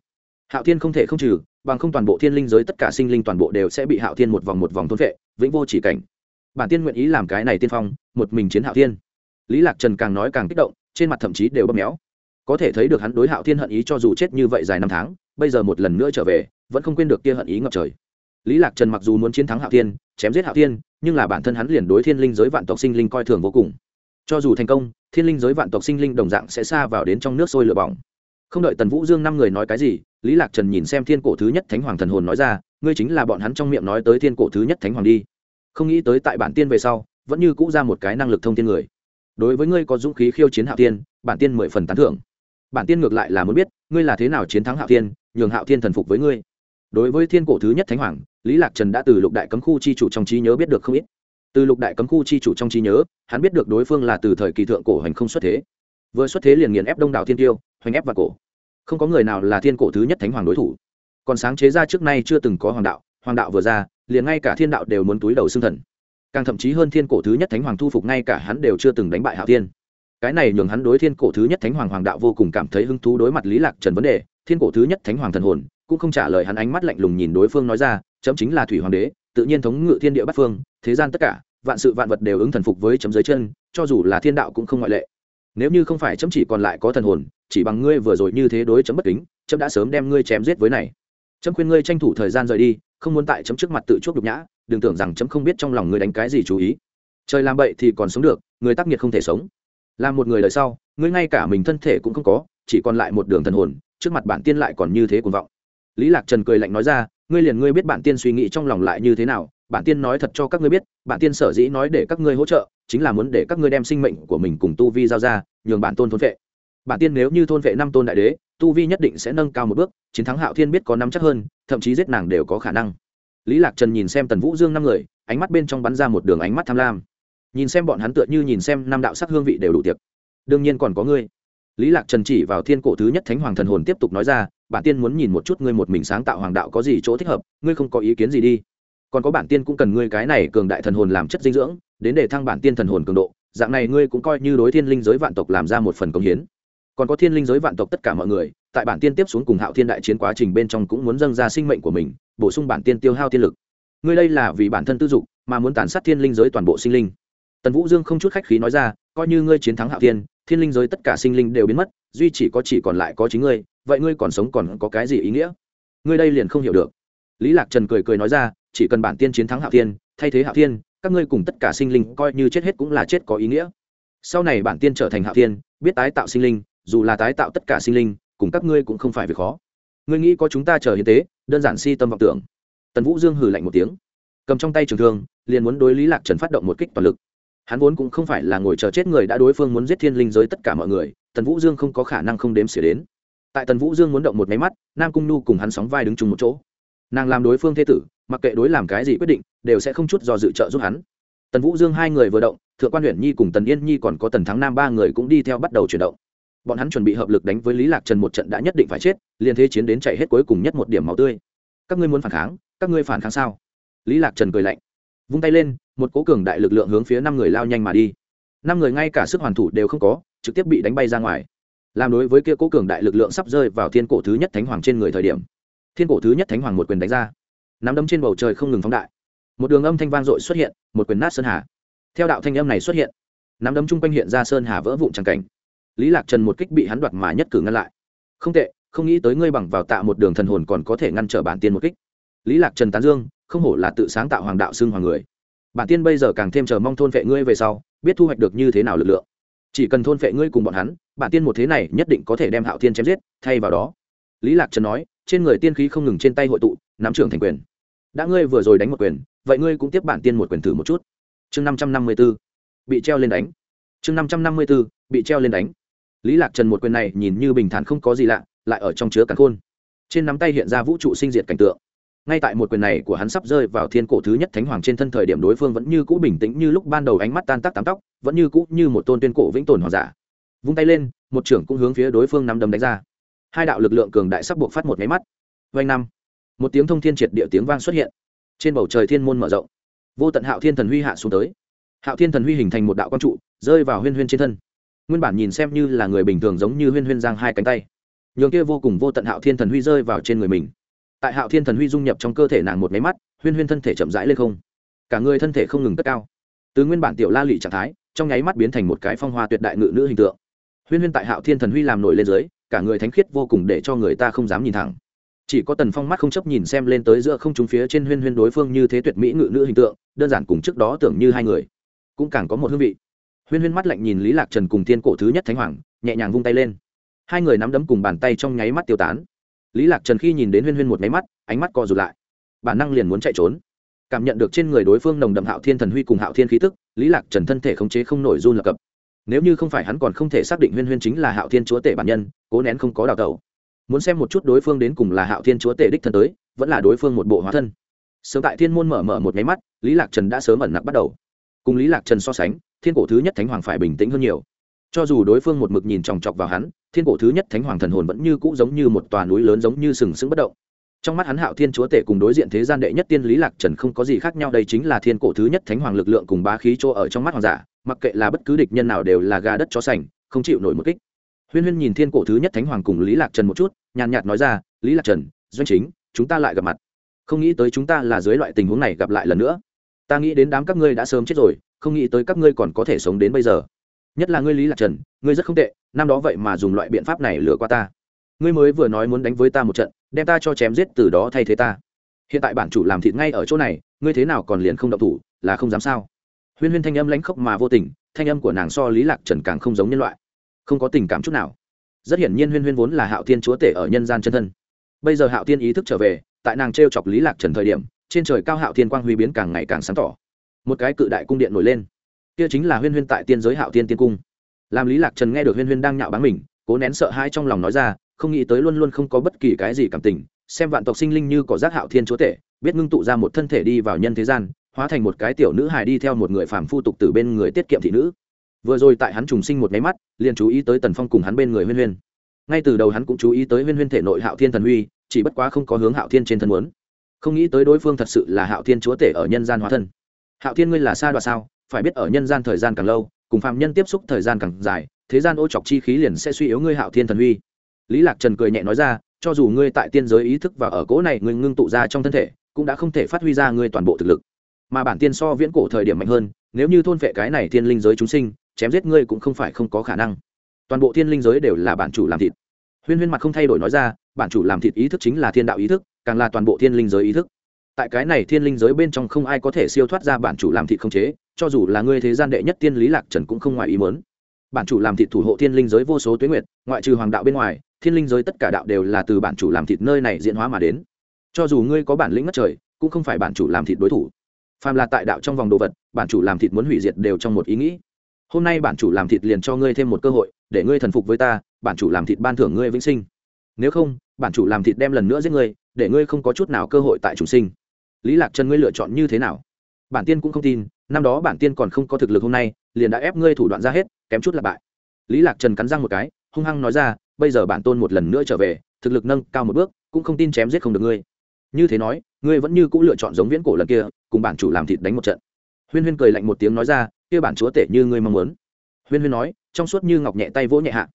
Speaker 1: hạo thiên không thể không trừ, bằng không toàn bộ thiên linh giới tất cả sinh linh toàn bộ đều sẽ bị hạo thiên một vòng một vòng thôn vệ, vĩnh vô chỉ cảnh. Bản tiên nguyện ý làm cái này tiên phong, một mình chiến hạo thiên. Lý lạc trần càng nói càng kích động, trên mặt thậm chí đều bóp méo. Có thể thấy được hắn đối hạo thiên hận ý cho dù chết như vậy dài năm tháng, bây giờ một lần nữa trở về, vẫn không quên được kia hận ý ngập trời. Lý lạc trần mặc dù muốn chiến thắng hạo thiên, chém giết hạo thiên, nhưng là bản thân hắn liền đối thiên linh giới vạn tộc sinh linh coi thường vô cùng. Cho dù thành công, thiên linh giới vạn tộc sinh linh đồng dạng sẽ xa vào đến trong nước sôi lửa bỏng. Không đợi tần vũ dương năm người nói cái gì lý lạc trần nhìn xem thiên cổ thứ nhất thánh hoàng thần hồn nói ra, ngươi chính là bọn hắn trong miệng nói tới thiên cổ thứ nhất thánh hoàng đi. Không nghĩ tới tại bản tiên về sau, vẫn như cũ ra một cái năng lực thông thiên người. Đối với ngươi có dũng khí khiêu chiến hạo tiên bản tiên mười phần tán thưởng. Bản tiên ngược lại là muốn biết, ngươi là thế nào chiến thắng hạo tiên nhường hạo tiên thần phục với ngươi. Đối với thiên cổ thứ nhất thánh hoàng, lý lạc trần đã từ lục đại cấm khu chi chủ trong trí nhớ biết được không ít. Từ lục đại cấm khu chi chủ trong trí nhớ, hắn biết được đối phương là từ thời kỳ thượng cổ hành không xuất thế. Vừa xuất thế liền nghiền ép đông đảo thiên tiêu, hoành ép và cổ không có người nào là thiên cổ thứ nhất thánh hoàng đối thủ. Còn sáng chế ra trước nay chưa từng có hoàng đạo hoàng đạo vừa ra, liền ngay cả thiên đạo đều muốn túi đầu xương thần. Càng thậm chí hơn thiên cổ thứ nhất thánh hoàng thu phục ngay cả hắn đều chưa từng đánh bại hạo tiên cái này nhường hắn đối thiên cổ thứ nhất thánh hoàng hoàng đạo vô cùng cảm thấy hứng thú đối mặt lý lạc trần vấn đề. Thiên cổ thứ nhất thánh hoàng thần hồn, cũng không trả lời hắn ánh mắt lạnh lùng nhìn đối phương nói ra, chấm chính là thủy hoàng đế, tự nhiên thống ngự thiên địa bát phương, thế gian tất cả, vạn sự vạn vật đều ứng thần phục với chấm dưới chân, cho dù là thiên đạo cũng không ngoại lệ nếu như không phải chấm chỉ còn lại có thần hồn, chỉ bằng ngươi vừa rồi như thế đối chấm bất kính, chấm đã sớm đem ngươi chém giết với này. Chấm khuyên ngươi tranh thủ thời gian rời đi, không muốn tại chấm trước mặt tự chuốc nhục nhã, đừng tưởng rằng chấm không biết trong lòng ngươi đánh cái gì chú ý. Trời làm bậy thì còn sống được, người tác nghiệt không thể sống. Làm một người đời sau, ngươi ngay cả mình thân thể cũng không có, chỉ còn lại một đường thần hồn, trước mặt bản tiên lại còn như thế cuồng vọng. Lý lạc trần cười lạnh nói ra, ngươi liền ngươi biết bản tiên suy nghĩ trong lòng lại như thế nào bản tiên nói thật cho các ngươi biết, bản tiên sở dĩ nói để các ngươi hỗ trợ, chính là muốn để các ngươi đem sinh mệnh của mình cùng tu vi giao ra, nhường bản tôn thôn vệ. Bản tiên nếu như thôn vệ năm tôn đại đế, tu vi nhất định sẽ nâng cao một bước, chiến thắng hạo thiên biết có năm chắc hơn, thậm chí giết nàng đều có khả năng. Lý lạc trần nhìn xem tần vũ dương năm người, ánh mắt bên trong bắn ra một đường ánh mắt tham lam. Nhìn xem bọn hắn tựa như nhìn xem năm đạo sắc hương vị đều đủ tiệc. Đương nhiên còn có ngươi. Lý lạc trần chỉ vào thiên cổ thứ nhất thánh hoàng thần hồn tiếp tục nói ra, bản tiên muốn nhìn một chút ngươi một mình sáng tạo hoàng đạo có gì chỗ thích hợp, ngươi không có ý kiến gì đi còn có bản tiên cũng cần ngươi cái này cường đại thần hồn làm chất dinh dưỡng, đến để thăng bản tiên thần hồn cường độ, dạng này ngươi cũng coi như đối thiên linh giới vạn tộc làm ra một phần công hiến. Còn có thiên linh giới vạn tộc tất cả mọi người, tại bản tiên tiếp xuống cùng hạo thiên đại chiến quá trình bên trong cũng muốn dâng ra sinh mệnh của mình, bổ sung bản tiên tiêu hao tiên lực. Ngươi đây là vì bản thân tư dục, mà muốn tàn sát thiên linh giới toàn bộ sinh linh. Tần vũ dương không chút khách khí nói ra, coi như ngươi chiến thắng hạo thiên thiên linh giới tất cả sinh linh đều biến mất, duy chỉ có chỉ còn lại có chính ngươi, vậy ngươi còn sống còn có cái gì ý nghĩa? Ngươi đây liền không hiểu được. Lý lạc trần cười cười nói ra chỉ cần bản tiên chiến thắng hạo thiên, thay thế hạo thiên, các ngươi cùng tất cả sinh linh coi như chết hết cũng là chết có ý nghĩa. Sau này bản tiên trở thành hạo thiên, biết tái tạo sinh linh, dù là tái tạo tất cả sinh linh, cùng các ngươi cũng không phải việc khó. Ngươi nghĩ có chúng ta chờ hiến tế, đơn giản si tâm vọng tưởng. Tần vũ dương hừ lạnh một tiếng. Cầm trong tay trường thương, liền muốn đối lý lạc trần phát động một kích toàn lực. Hắn vốn cũng không phải là ngồi chờ chết người đã đối phương muốn giết thiên linh giới tất cả mọi người, tần vũ dương không có khả năng không đếm xỉa đến. Tại tần vũ dương muốn động một máy mắt, nam cung nu cùng hắn sóng vai đứng chung một chỗ. Nàng làm đối phương thế tử mặc kệ đối làm cái gì quyết định, đều sẽ không chút do dự trợ giúp hắn. Tần vũ dương hai người vừa động, thượng quan huyện nhi cùng tần yên nhi còn có tần thắng nam ba người cũng đi theo bắt đầu chuyển động. Bọn hắn chuẩn bị hợp lực đánh với lý lạc trần một trận đã nhất định phải chết, liền thế chiến đến chạy hết cuối cùng nhất một điểm máu tươi. Các ngươi muốn phản kháng, các ngươi phản kháng sao? Lý lạc trần cười lạnh, vung tay lên, một cố cường đại lực lượng hướng phía năm người lao nhanh mà đi. Năm người ngay cả sức hoàn thủ đều không có, trực tiếp bị đánh bay ra ngoài. Làm đối với kia cố cường đại lực lượng sắp rơi vào thiên cổ thứ nhất thánh hoàng trên người thời điểm, thiên cổ thứ nhất thánh hoàng một quyền đánh ra nắm đấm trên bầu trời không ngừng phóng đại. Một đường âm thanh vang dội xuất hiện, một quyền nát sơn hà. Theo đạo thanh âm này xuất hiện, nắm đấm chung quanh hiện ra sơn hà vỡ vụn tràng cảnh. Lý lạc trần một kích bị hắn đoạt mà nhất cử ngăn lại. Không tệ, không nghĩ tới ngươi bằng vào tạ một đường thần hồn còn có thể ngăn trở bản tiên một kích. Lý lạc trần tán dương, không hổ là tự sáng tạo hoàng đạo xưng hoàng người. Bản tiên bây giờ càng thêm chờ mong thôn vệ ngươi về sau, biết thu hoạch được như thế nào lực lượng. Chỉ cần thôn vệ ngươi cùng bọn hắn, bản tiên một thế này nhất định có thể đem hạo thiên chém giết, thay vào đó. Lý lạc trần nói, trên người tiên khí không ngừng trên tay hội tụ, nắm trưởng thành quyền đã ngươi vừa rồi đánh một quyền, vậy ngươi cũng tiếp bản tiên một quyền thử một chút. Chương năm trăm năm mươi b ố bị treo lên đánh. Chương năm trăm năm mươi b ố bị treo lên đánh. Lý lạc trần một quyền này nhìn như bình thản không có gì lạ, lại ở trong chứa cắn khôn. Trên nắm tay hiện ra vũ trụ sinh diệt cảnh tượng. Ngay tại một quyền này của hắn sắp rơi vào thiên cổ thứ nhất thánh hoàng trên thân thời điểm đối phương vẫn như cũ bình tĩnh như lúc ban đầu ánh mắt tan tác tám tóc, vẫn như cũ như một tôn tuyên cổ vĩnh tồn hoàng giả. Vung tay lên, một trưởng cũng hướng phía đối phương nắm đấm đánh ra. Hai đạo lực lượng cường đại sắp buộc phát một máy mắt. Vanh năm một tiếng thông thiên triệt địa tiếng vang xuất hiện. Trên bầu trời thiên môn mở rộng. Vô tận hạo thiên thần huy hạ xuống tới. Hạo thiên thần huy hình thành một đạo quang trụ, rơi vào huyên huyên trên thân. Nguyên bản nhìn xem như là người bình thường giống như huyên huyên giang hai cánh tay. Nhường kia vô cùng vô tận hạo thiên thần huy rơi vào trên người mình. Tại hạo thiên thần huy dung nhập trong cơ thể nàng một máy mắt, huyên huyên thân thể chậm rãi lên không. Cả người thân thể không ngừng cất cao. Từ nguyên bản tiểu la lị trạng thái, trong nháy mắt biến thành một cái phong hoa tuyệt đại ngự nữ hình tượng. Huyên huyên tại hạo thiên thần huy làm nổi lên dưới, cả người thánh khiết vô cùng để cho người ta không dám nhìn thẳng chỉ có tần phong mắt không chấp nhìn xem lên tới giữa không trung phía trên huyên huyên đối phương như thế tuyệt mỹ ngự nữ hình tượng, đơn giản cùng trước đó tưởng như hai người. Cũng càng có một hương vị. Huyên huyên mắt lạnh nhìn lý lạc trần cùng thiên cổ thứ nhất thánh hoàng, nhẹ nhàng vung tay lên. Hai người nắm đấm cùng bàn tay trong nháy mắt tiêu tán. Lý lạc trần khi nhìn đến huyên huyên một máy mắt, ánh mắt co rụt lại. Bản năng liền muốn chạy trốn. Cảm nhận được trên người đối phương nồng đậm hạo thiên thần huy cùng hạo thiên khí tức, lý lạc trần thân thể khống chế không nổi run lập cập. Nếu như không phải hắn còn không thể xác định huyên huyên chính là hạo thiên chúa tể bản nhân, cố nén không có đào tẩu muốn xem một chút đối phương đến cùng là hạo thiên chúa tể đích thân tới, vẫn là đối phương một bộ hóa thân. Sớm tại thiên môn mở mở một nháy mắt, lý lạc trần đã sớm ẩn nặc bắt đầu. Cùng lý lạc trần so sánh, thiên cổ thứ nhất thánh hoàng phải bình tĩnh hơn nhiều. Cho dù đối phương một mực nhìn chòng chọc vào hắn, thiên cổ thứ nhất thánh hoàng thần hồn vẫn như cũ giống như một tòa núi lớn giống như sừng sững bất động. Trong mắt hắn hạo thiên chúa tể cùng đối diện thế gian đệ nhất tiên lý lạc trần không có gì khác nhau, đây chính là thiên cổ thứ nhất thánh hoàng lực lượng cùng bá khí chỗ ở trong mắt hoàng giả, mặc kệ là bất cứ địch nhân nào đều là gà đất chó sành, không chịu nổi một kích huyên huyên nhìn thiên cổ thứ nhất thánh hoàng cùng lý lạc trần một chút, nhàn nhạt nói ra, lý lạc trần, doanh chính, chúng ta lại gặp mặt. Không nghĩ tới chúng ta là dưới loại tình huống này gặp lại lần nữa. Ta nghĩ đến đám các ngươi đã sớm chết rồi, không nghĩ tới các ngươi còn có thể sống đến bây giờ. Nhất là ngươi, lý lạc trần, ngươi rất không tệ, năm đó vậy mà dùng loại biện pháp này lừa qua ta. Ngươi mới vừa nói muốn đánh với ta một trận, đem ta cho chém giết từ đó thay thế ta. Hiện tại bản chủ làm thịt ngay ở chỗ này, ngươi thế nào còn liền không động thủ, là không dám sao? Huyên huyên thanh âm lãnh khốc mà vô tình, thanh âm của nàng so lý lạc trần càng không giống nhân loại không có tình cảm chút nào. Rất hiển nhiên huyên huyên vốn là hạo thiên chúa tể ở nhân gian chân thân. Bây giờ hạo thiên ý thức trở về, tại nàng t r e o chọc lý lạc trần thời điểm, trên trời cao hạo thiên quang huy biến càng ngày càng sáng tỏ. Một cái cự đại cung điện nổi lên. Kia chính là huyên huyên tại tiên giới hạo thiên tiên cung. Làm lý lạc trần nghe được huyên huyên đang nhạo báng mình, cố nén sợ hãi trong lòng nói ra, không nghĩ tới luôn luôn không có bất kỳ cái gì cảm tình, xem vạn tộc sinh linh như có giác hạo thiên chúa tể, biết ngưng tụ ra một thân thể đi vào nhân thế gian, hóa thành một cái tiểu nữ hài đi theo một người phàm phu tục từ bên người tiết kiệm thị nữ vừa rồi tại hắn trùng sinh một máy mắt, liền chú ý tới tần phong cùng hắn bên người huyên huyên. Ngay từ đầu hắn cũng chú ý tới huyên huyên thể nội hạo thiên thần huy, chỉ bất quá không có hướng hạo thiên trên thân muốn. Không nghĩ tới đối phương thật sự là hạo thiên chúa tể ở nhân gian hóa thân. Hạo thiên ngươi là sa đoạt sao, phải biết ở nhân gian thời gian càng lâu, cùng phạm nhân tiếp xúc thời gian càng dài, thế gian ô chọc chi khí liền sẽ suy yếu ngươi hạo thiên thần huy. Lý lạc trần cười nhẹ nói ra, cho dù ngươi tại tiên giới ý thức và ở cỗ này ngươi ngưng tụ ra trong thân thể, cũng đã không thể phát huy ra ngươi toàn bộ thực lực. Mà bản tiên so viễn cổ thời điểm mạnh hơn, nếu như thôn vệ cái này thiên linh giới chúng sinh chém giết ngươi cũng không phải không có khả năng. Toàn bộ thiên linh giới đều là bản chủ làm thịt. Huyên huyên mặt không thay đổi nói ra, bản chủ làm thịt ý thức chính là thiên đạo ý thức, càng là toàn bộ thiên linh giới ý thức. Tại cái này thiên linh giới bên trong không ai có thể siêu thoát ra bản chủ làm thịt không chế, cho dù là ngươi thế gian đệ nhất tiên lý lạc trần cũng không ngoài ý mớn bản chủ làm thịt thủ hộ thiên linh giới vô số tuyến nguyệt, ngoại trừ hoàng đạo bên ngoài, thiên linh giới tất cả đạo đều là từ bản chủ làm thịt nơi này diễn hóa mà đến. Cho dù ngươi có bản lĩnh ngất trời, cũng không phải bản chủ làm thịt đối thủ. Phàm là tại đạo trong vòng đồ vật, bản chủ làm thịt muốn hủy diệt đều trong một ý nghĩ hôm nay bản chủ làm thịt liền cho ngươi thêm một cơ hội, để ngươi thần phục với ta, bản chủ làm thịt ban thưởng ngươi vĩnh sinh. Nếu không, bản chủ làm thịt đem lần nữa giết ngươi, để ngươi không có chút nào cơ hội tại chủ sinh. Lý lạc trần ngươi lựa chọn như thế nào? Bản tiên cũng không tin, năm đó bản tiên còn không có thực lực hôm nay, liền đã ép ngươi thủ đoạn ra hết, kém chút là bại. Lý lạc trần cắn răng một cái, hung hăng nói ra, bây giờ bản tôn một lần nữa trở về, thực lực nâng cao một bước, cũng không tin chém giết không được ngươi. Như thế nói, ngươi vẫn như cũ lựa chọn giống viễn cổ lần kia, cùng bản chủ làm thịt đánh một trận. Huyên huyên cười lạnh một tiếng nói ra kia bản chúa tể như ngươi mong muốn. Huyên huyên nói, trong suốt như ngọc nhẹ tay vỗ nhẹ hạ.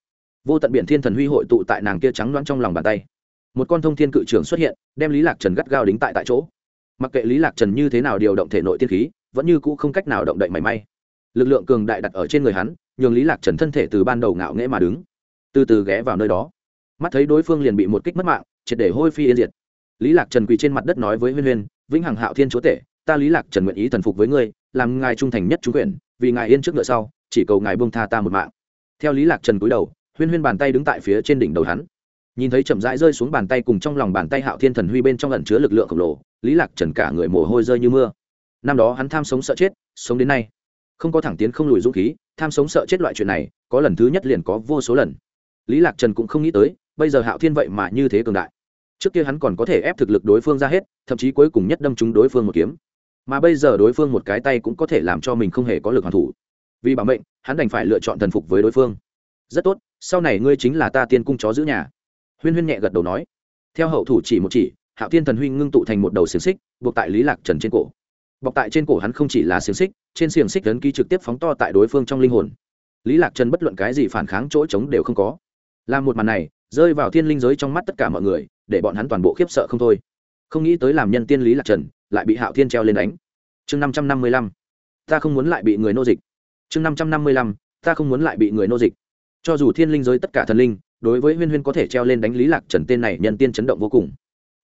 Speaker 1: Vô tận biển thiên thần huy hội tụ tại nàng kia trắng loãng trong lòng bàn tay. Một con thông thiên cự trường xuất hiện, đem lý lạc trần gắt gao đính tại tại chỗ. Mặc kệ lý lạc trần như thế nào điều động thể nội tiên khí, vẫn như cũ không cách nào động đậy mảy may. Lực lượng cường đại đặt ở trên người hắn, nhường lý lạc trần thân thể từ ban đầu ngạo nghễ mà đứng, từ từ ghé vào nơi đó. Mắt thấy đối phương liền bị một kích mất mạng, triệt để hôi phi yên diệt. Lý lạc trần quỳ trên mặt đất nói với huyên huyên, vĩnh hằng hạo thiên chúa tể, ta lý lạc trần nguyện ý thần phục với ngươi làm ngài trung thành nhất trung quyền, vì ngài yên trước ngựa sau, chỉ cầu ngài buông tha ta một mạng. Theo lý lạc trần cúi đầu, huyên huyên bàn tay đứng tại phía trên đỉnh đầu hắn. Nhìn thấy chậm rãi rơi xuống bàn tay cùng trong lòng bàn tay hạo thiên thần huy bên trong ẩn chứa lực lượng khổng lồ, lý lạc trần cả người mồ hôi rơi như mưa. Năm đó hắn tham sống sợ chết, sống đến nay, không có thẳng tiến không lùi dũng khí, tham sống sợ chết loại chuyện này, có lần thứ nhất liền có vô số lần. Lý lạc trần cũng không nghĩ tới, bây giờ hạo thiên vậy mà như thế cường đại. Trước kia hắn còn có thể ép thực lực đối phương ra hết, thậm chí cuối cùng nhất đâm trúng đối phương một kiếm mà bây giờ đối phương một cái tay cũng có thể làm cho mình không hề có lực hoàn thủ. Vì bảo mệnh, hắn đành phải lựa chọn thần phục với đối phương. Rất tốt, sau này ngươi chính là ta tiên cung chó giữ nhà. Huyên huyên nhẹ gật đầu nói. Theo hậu thủ chỉ một chỉ, hạo thiên thần huy ngưng tụ thành một đầu xiềng xích, buộc tại lý lạc trần trên cổ. Bọc tại trên cổ hắn không chỉ là xiềng xích, trên xiềng xích lớn ký trực tiếp phóng to tại đối phương trong linh hồn. Lý lạc trần bất luận cái gì phản kháng chỗ trống đều không có. Làm một màn này, rơi vào thiên linh giới trong mắt tất cả mọi người, để bọn hắn toàn bộ khiếp sợ không thôi. Không nghĩ tới làm nhân tiên lý lạc trần lại bị hạo thiên treo lên đánh. Chương năm trăm năm mươi lăm. Ta không muốn lại bị người nô dịch. Chương năm trăm năm mươi lăm. Ta không muốn lại bị người nô dịch. Cho dù thiên linh giới tất cả thần linh, đối với huyên huyên có thể treo lên đánh lý lạc trần tên này nhân tiên chấn động vô cùng.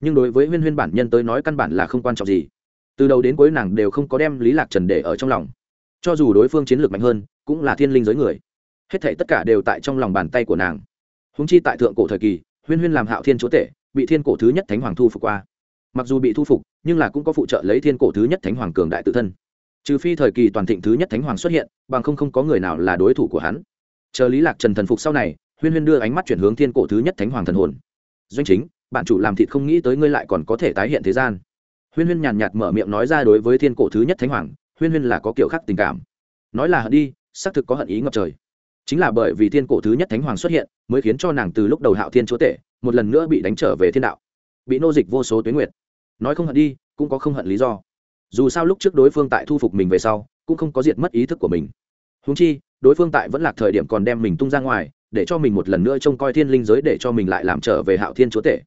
Speaker 1: Nhưng đối với huyên huyên bản nhân tới nói căn bản là không quan trọng gì. Từ đầu đến cuối nàng đều không có đem lý lạc trần để ở trong lòng. Cho dù đối phương chiến lược mạnh hơn, cũng là thiên linh giới người. Hết thảy tất cả đều tại trong lòng bàn tay của nàng. Húng chi tại thượng cổ thời kỳ, huyên huyên làm hạo thiên chúa tể, bị thiên cổ thứ nhất thánh hoàng thu phục qua mặc dù bị thu phục, nhưng là cũng có phụ trợ lấy thiên cổ thứ nhất thánh hoàng cường đại tự thân. Trừ phi thời kỳ toàn thịnh thứ nhất thánh hoàng xuất hiện, bằng không không có người nào là đối thủ của hắn. Chờ lý lạc trần thần phục sau này, huyên huyên đưa ánh mắt chuyển hướng thiên cổ thứ nhất thánh hoàng thần hồn. Doanh chính, bạn chủ làm thịt không nghĩ tới ngươi lại còn có thể tái hiện thế gian. Huyên huyên nhàn nhạt mở miệng nói ra đối với thiên cổ thứ nhất thánh hoàng, huyên huyên là có kiểu khác tình cảm. Nói là hận đi, xác thực có hận ý ngập trời. Chính là bởi vì thiên cổ thứ nhất thánh hoàng xuất hiện, mới khiến cho nàng từ lúc đầu hạo thiên chúa tể, một lần nữa bị đánh trở về thiên đạo bị nô dịch vô số tuyến nguyệt. Nói không hận đi, cũng có không hận lý do. Dù sao lúc trước đối phương tại thu phục mình về sau, cũng không có diệt mất ý thức của mình. Húng chi, đối phương tại vẫn là thời điểm còn đem mình tung ra ngoài, để cho mình một lần nữa trông coi thiên linh giới để cho mình lại làm trở về hạo thiên chúa tể.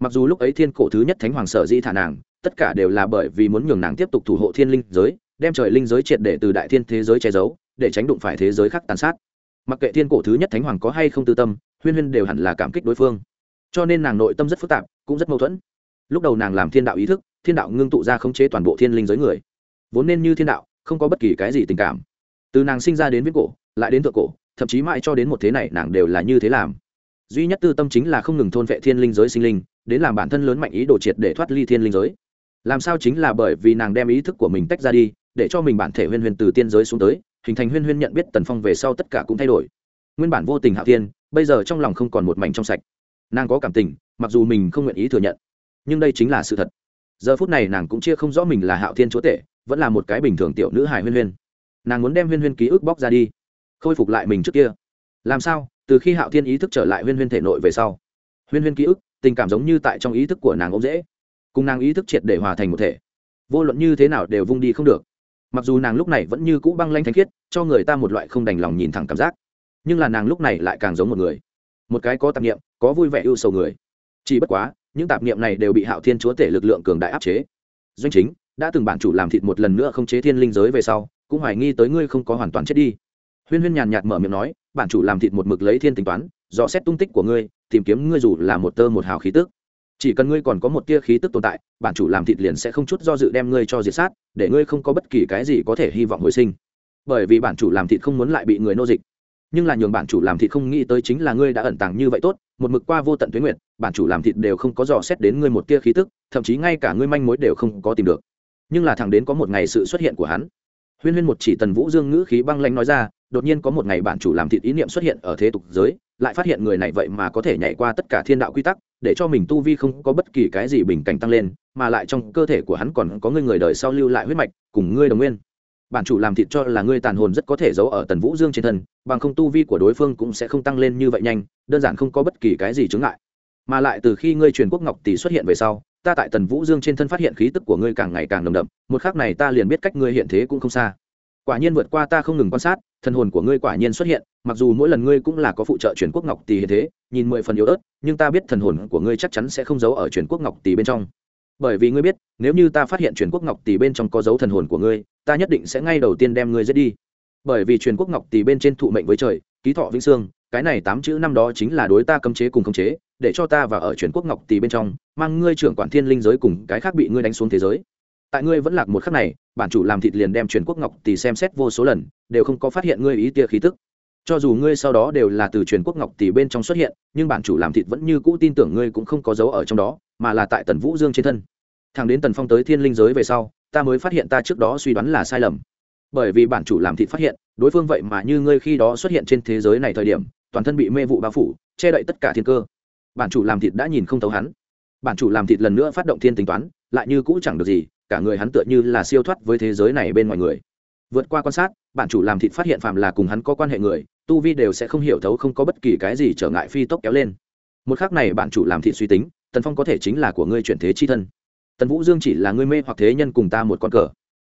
Speaker 1: Mặc dù lúc ấy thiên cổ thứ nhất thánh hoàng sở di thả nàng, tất cả đều là bởi vì muốn nhường nàng tiếp tục thủ hộ thiên linh giới, đem trời linh giới triệt để từ đại thiên thế giới che giấu, để tránh đụng phải thế giới khác tàn sát. Mặc kệ thiên cổ thứ nhất thánh hoàng có hay không tư tâm, huyên huyên đều hẳn là cảm kích đối phương. Cho nên nàng nội tâm rất phức tạp cũng rất mâu thuẫn. Lúc đầu nàng làm thiên đạo ý thức, thiên đạo ngưng tụ ra khống chế toàn bộ thiên linh giới người. Vốn nên như thiên đạo, không có bất kỳ cái gì tình cảm. Từ nàng sinh ra đến viết cổ, lại đến thượng cổ, thậm chí mãi cho đến một thế này nàng đều là như thế làm. Duy nhất tư tâm chính là không ngừng thôn vệ thiên linh giới sinh linh, đến làm bản thân lớn mạnh ý đồ triệt để thoát ly thiên linh giới. Làm sao chính là bởi vì nàng đem ý thức của mình tách ra đi, để cho mình bản thể huyên huyên từ tiên giới xuống tới, hình thành huyên huyên nhận biết tần phong về sau tất cả cũng thay đổi. Nguyên bản vô tình hạ tiên bây giờ trong lòng không còn một mảnh trong sạch. Nàng có cảm tình mặc dù mình không nguyện ý thừa nhận, nhưng đây chính là sự thật. Giờ phút này nàng cũng chia không rõ mình là hạo thiên chúa tể, vẫn là một cái bình thường tiểu nữ hài huyên huyên. Nàng muốn đem huyên huyên ký ức bóc ra đi, khôi phục lại mình trước kia. Làm sao? Từ khi hạo thiên ý thức trở lại huyên huyên thể nội về sau, huyên huyên ký ức, tình cảm giống như tại trong ý thức của nàng ông dễ, cùng nàng ý thức triệt để hòa thành một thể. Vô luận như thế nào đều vung đi không được. Mặc dù nàng lúc này vẫn như cũ băng lanh thanh khiết, cho người ta một loại không đành lòng nhìn thẳng cảm giác, nhưng là nàng lúc này lại càng giống một người. Một cái có tạp niệm, có vui vẻ yêu sầu người chỉ bất quá, những tạp niệm này đều bị hạo thiên chúa tể lực lượng cường đại áp chế. Doanh chính, đã từng bản chủ làm thịt một lần nữa không chế thiên linh giới về sau, cũng hoài nghi tới ngươi không có hoàn toàn chết đi. Huyên huyên nhàn nhạt mở miệng nói, bản chủ làm thịt một mực lấy thiên tính toán, dò xét tung tích của ngươi, tìm kiếm ngươi dù là một tơ một hào khí tức. Chỉ cần ngươi còn có một tia khí tức tồn tại, bản chủ làm thịt liền sẽ không chút do dự đem ngươi cho diệt sát, để ngươi không có bất kỳ cái gì có thể hy vọng hồi sinh. Bởi vì bản chủ làm thịt không muốn lại bị người nô dịch nhưng là nhường bản chủ làm thịt không nghĩ tới chính là ngươi đã ẩn tàng như vậy tốt, một mực qua vô tận tuyến nguyện bản chủ làm thịt đều không có dò xét đến ngươi một tia khí tức, thậm chí ngay cả ngươi manh mối đều không có tìm được. Nhưng là thẳng đến có một ngày sự xuất hiện của hắn, huyên huyên một chỉ tần vũ dương ngữ khí băng lanh nói ra, đột nhiên có một ngày bản chủ làm thịt ý niệm xuất hiện ở thế tục giới, lại phát hiện người này vậy mà có thể nhảy qua tất cả thiên đạo quy tắc, để cho mình tu vi không có bất kỳ cái gì bình cảnh tăng lên, mà lại trong cơ thể của hắn còn có người người đời sau lưu lại huyết mạch, cùng ngươi đồng nguyên bản chủ làm thịt cho là ngươi tàn hồn rất có thể giấu ở tần vũ dương trên thân, bằng không tu vi của đối phương cũng sẽ không tăng lên như vậy nhanh, đơn giản không có bất kỳ cái gì chướng ngại. Mà lại từ khi ngươi truyền quốc ngọc tỷ xuất hiện về sau, ta tại tần vũ dương trên thân phát hiện khí tức của ngươi càng ngày càng nồng đậm, một khác này ta liền biết cách ngươi hiện thế cũng không xa. Quả nhiên vượt qua ta không ngừng quan sát thần hồn của ngươi quả nhiên xuất hiện, mặc dù mỗi lần ngươi cũng là có phụ trợ truyền quốc ngọc tỷ hiện thế, nhìn mười phần yếu ớt, nhưng ta biết thần hồn của ngươi chắc chắn sẽ không giấu ở truyền quốc ngọc tỷ bên trong bởi vì ngươi biết, nếu như ta phát hiện truyền quốc ngọc tỷ bên trong có dấu thần hồn của ngươi, ta nhất định sẽ ngay đầu tiên đem ngươi giết đi. Bởi vì truyền quốc ngọc tỷ bên trên thụ mệnh với trời, ký thọ vĩnh sương cái này tám chữ năm đó chính là đối ta cấm chế cùng cấm chế, để cho ta và ở truyền quốc ngọc tỷ bên trong, mang ngươi trưởng quản thiên linh giới cùng cái khác bị ngươi đánh xuống thế giới. Tại ngươi vẫn lạc một khắc này, bản chủ làm thịt liền đem truyền quốc ngọc tỷ xem xét vô số lần, đều không có phát hiện ngươi ý tia khí tức cho dù ngươi sau đó đều là từ truyền quốc ngọc tỷ bên trong xuất hiện, nhưng bản chủ làm thịt vẫn như cũ tin tưởng ngươi cũng không có dấu ở trong đó, mà là tại tần vũ dương trên thân. Thằng đến tần phong tới thiên linh giới về sau, ta mới phát hiện ta trước đó suy đoán là sai lầm. Bởi vì bản chủ làm thịt phát hiện, đối phương vậy mà như ngươi khi đó xuất hiện trên thế giới này thời điểm, toàn thân bị mê vụ bao phủ, che đậy tất cả thiên cơ. Bản chủ làm thịt đã nhìn không thấu hắn. Bản chủ làm thịt lần nữa phát động thiên tính toán, lại như cũ chẳng được gì, cả người hắn tựa như là siêu thoát với thế giới này bên ngoài người. Vượt qua quan sát, bản chủ làm thịt phát hiện phàm là cùng hắn có quan hệ người tu vi đều sẽ không hiểu thấu, không có bất kỳ cái gì trở ngại phi tốc kéo lên. Một khác này bạn chủ làm thị suy tính, tần phong có thể chính là của ngươi chuyển thế chi thân. Tần vũ dương chỉ là ngươi mê hoặc thế nhân cùng ta một con cờ.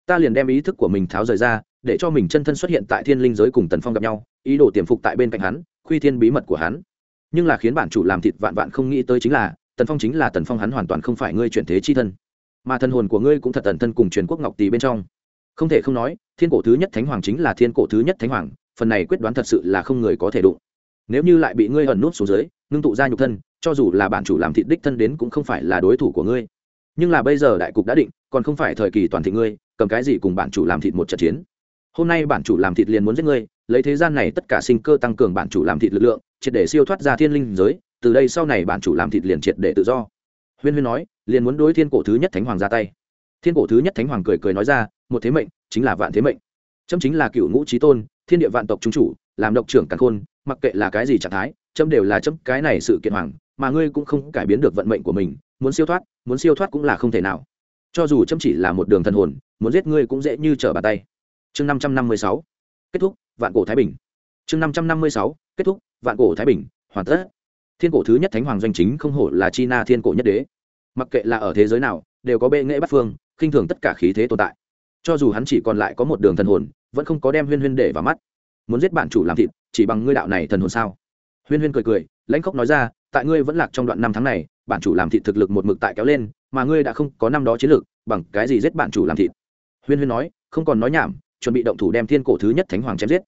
Speaker 1: Ta liền đem ý thức của mình tháo rời ra, để cho mình chân thân xuất hiện tại thiên linh giới cùng tần phong gặp nhau, ý đồ tiềm phục tại bên cạnh hắn, khuy thiên bí mật của hắn. Nhưng là khiến bản chủ làm thịt vạn vạn không nghĩ tới chính là, tần phong chính là tần phong hắn hoàn toàn không phải ngươi chuyển thế chi thân. Mà thân hồn của ngươi cũng thật tần thân cùng truyền quốc ngọc tỳ bên trong. Không thể không nói, thiên cổ thứ nhất thánh hoàng chính là thiên cổ thứ nhất thánh hoàng phần này quyết đoán thật sự là không người có thể đụng. Nếu như lại bị ngươi ẩn nút xuống dưới, ngưng tụ ra nhục thân, cho dù là bản chủ làm thịt đích thân đến cũng không phải là đối thủ của ngươi. Nhưng là bây giờ đại cục đã định, còn không phải thời kỳ toàn thị ngươi, cầm cái gì cùng bản chủ làm thịt một trận chiến? Hôm nay bản chủ làm thịt liền muốn giết ngươi, lấy thế gian này tất cả sinh cơ tăng cường bản chủ làm thịt lực lượng, triệt để siêu thoát ra thiên linh giới, từ đây sau này bản chủ làm thịt liền triệt để tự do. Huyên huyên nói, liền muốn đối thiên cổ thứ nhất thánh hoàng ra tay. Thiên cổ thứ nhất thánh hoàng cười cười nói ra, một thế mệnh chính là vạn thế mệnh. Chấm chính là cựu ngũ trí tôn thiên địa vạn tộc trung chủ, làm độc trưởng càn khôn, mặc kệ là cái gì trạng thái, chấm đều là chấm cái này sự kiện hoàng, mà ngươi cũng không cải biến được vận mệnh của mình, muốn siêu thoát, muốn siêu thoát cũng là không thể nào. Cho dù chấm chỉ là một đường thần hồn, muốn giết ngươi cũng dễ như trở bàn tay. Chương năm trăm năm mươi sáu, kết thúc, vạn cổ thái bình. Chương năm trăm năm mươi sáu, kết thúc, vạn cổ thái bình, hoàn tất. Thiên cổ thứ nhất thánh hoàng doanh chính không hổ là chi na thiên cổ nhất đế. Mặc kệ là ở thế giới nào, đều có bệ nghệ bắt phương, khinh thường tất cả khí thế tồn tại. Cho dù hắn chỉ còn lại có một đường thần hồn vẫn không có đem huyên huyên để vào mắt. Muốn giết bạn chủ làm thịt, chỉ bằng ngươi đạo này thần hồn sao? Huyên huyên cười cười, lãnh khóc nói ra, tại ngươi vẫn lạc trong đoạn năm tháng này bản chủ làm thịt thực lực một mực tại kéo lên, mà ngươi đã không có năm đó chiến lược, bằng cái gì giết bản chủ làm thịt? Huyên huyên nói, không còn nói nhảm, chuẩn bị động thủ đem thiên cổ thứ nhất thánh hoàng chém giết.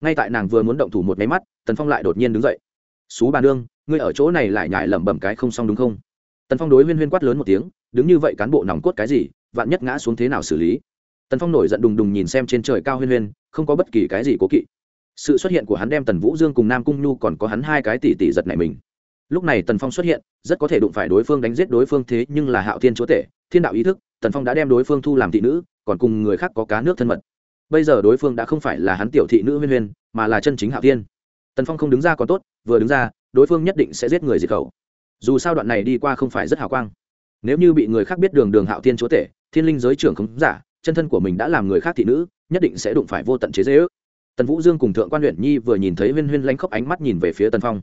Speaker 1: Ngay tại nàng vừa muốn động thủ một máy mắt, tần phong lại đột nhiên đứng dậy. Xú bà nương, ngươi ở chỗ này lại nhải lẩm bẩm cái không xong đúng không? Tần phong đối huyên huyên quát lớn một tiếng, đứng như vậy cán bộ nòng cốt cái gì? Vạn nhất ngã xuống thế nào xử lý? Tần phong nổi giận đùng đùng nhìn xem trên trời cao huyên huyên, không có bất kỳ cái gì cố kỵ. Sự xuất hiện của hắn đem tần vũ dương cùng nam cung nhu còn có hắn hai cái tỷ tỷ giật này mình. Lúc này tần phong xuất hiện, rất có thể đụng phải đối phương đánh giết đối phương thế nhưng là hạo thiên chúa tể, thiên đạo ý thức, tần phong đã đem đối phương thu làm thị nữ, còn cùng người khác có cá nước thân mật. Bây giờ đối phương đã không phải là hắn tiểu thị nữ huyên huyên, mà là chân chính hạo thiên. Tần phong không đứng ra còn tốt, vừa đứng ra, đối phương nhất định sẽ giết người diệt khẩu. Dù sao đoạn này đi qua không phải rất hào quang. Nếu như bị người khác biết đường đường hạo thiên chúa tể, thiên linh giới trưởng không giả chân thân của mình đã làm người khác thị nữ, nhất định sẽ đụng phải vô tận chế dễ ước. Tần vũ dương cùng thượng quan huyện nhi vừa nhìn thấy huyên huyên lanh khóc ánh mắt nhìn về phía tần phong.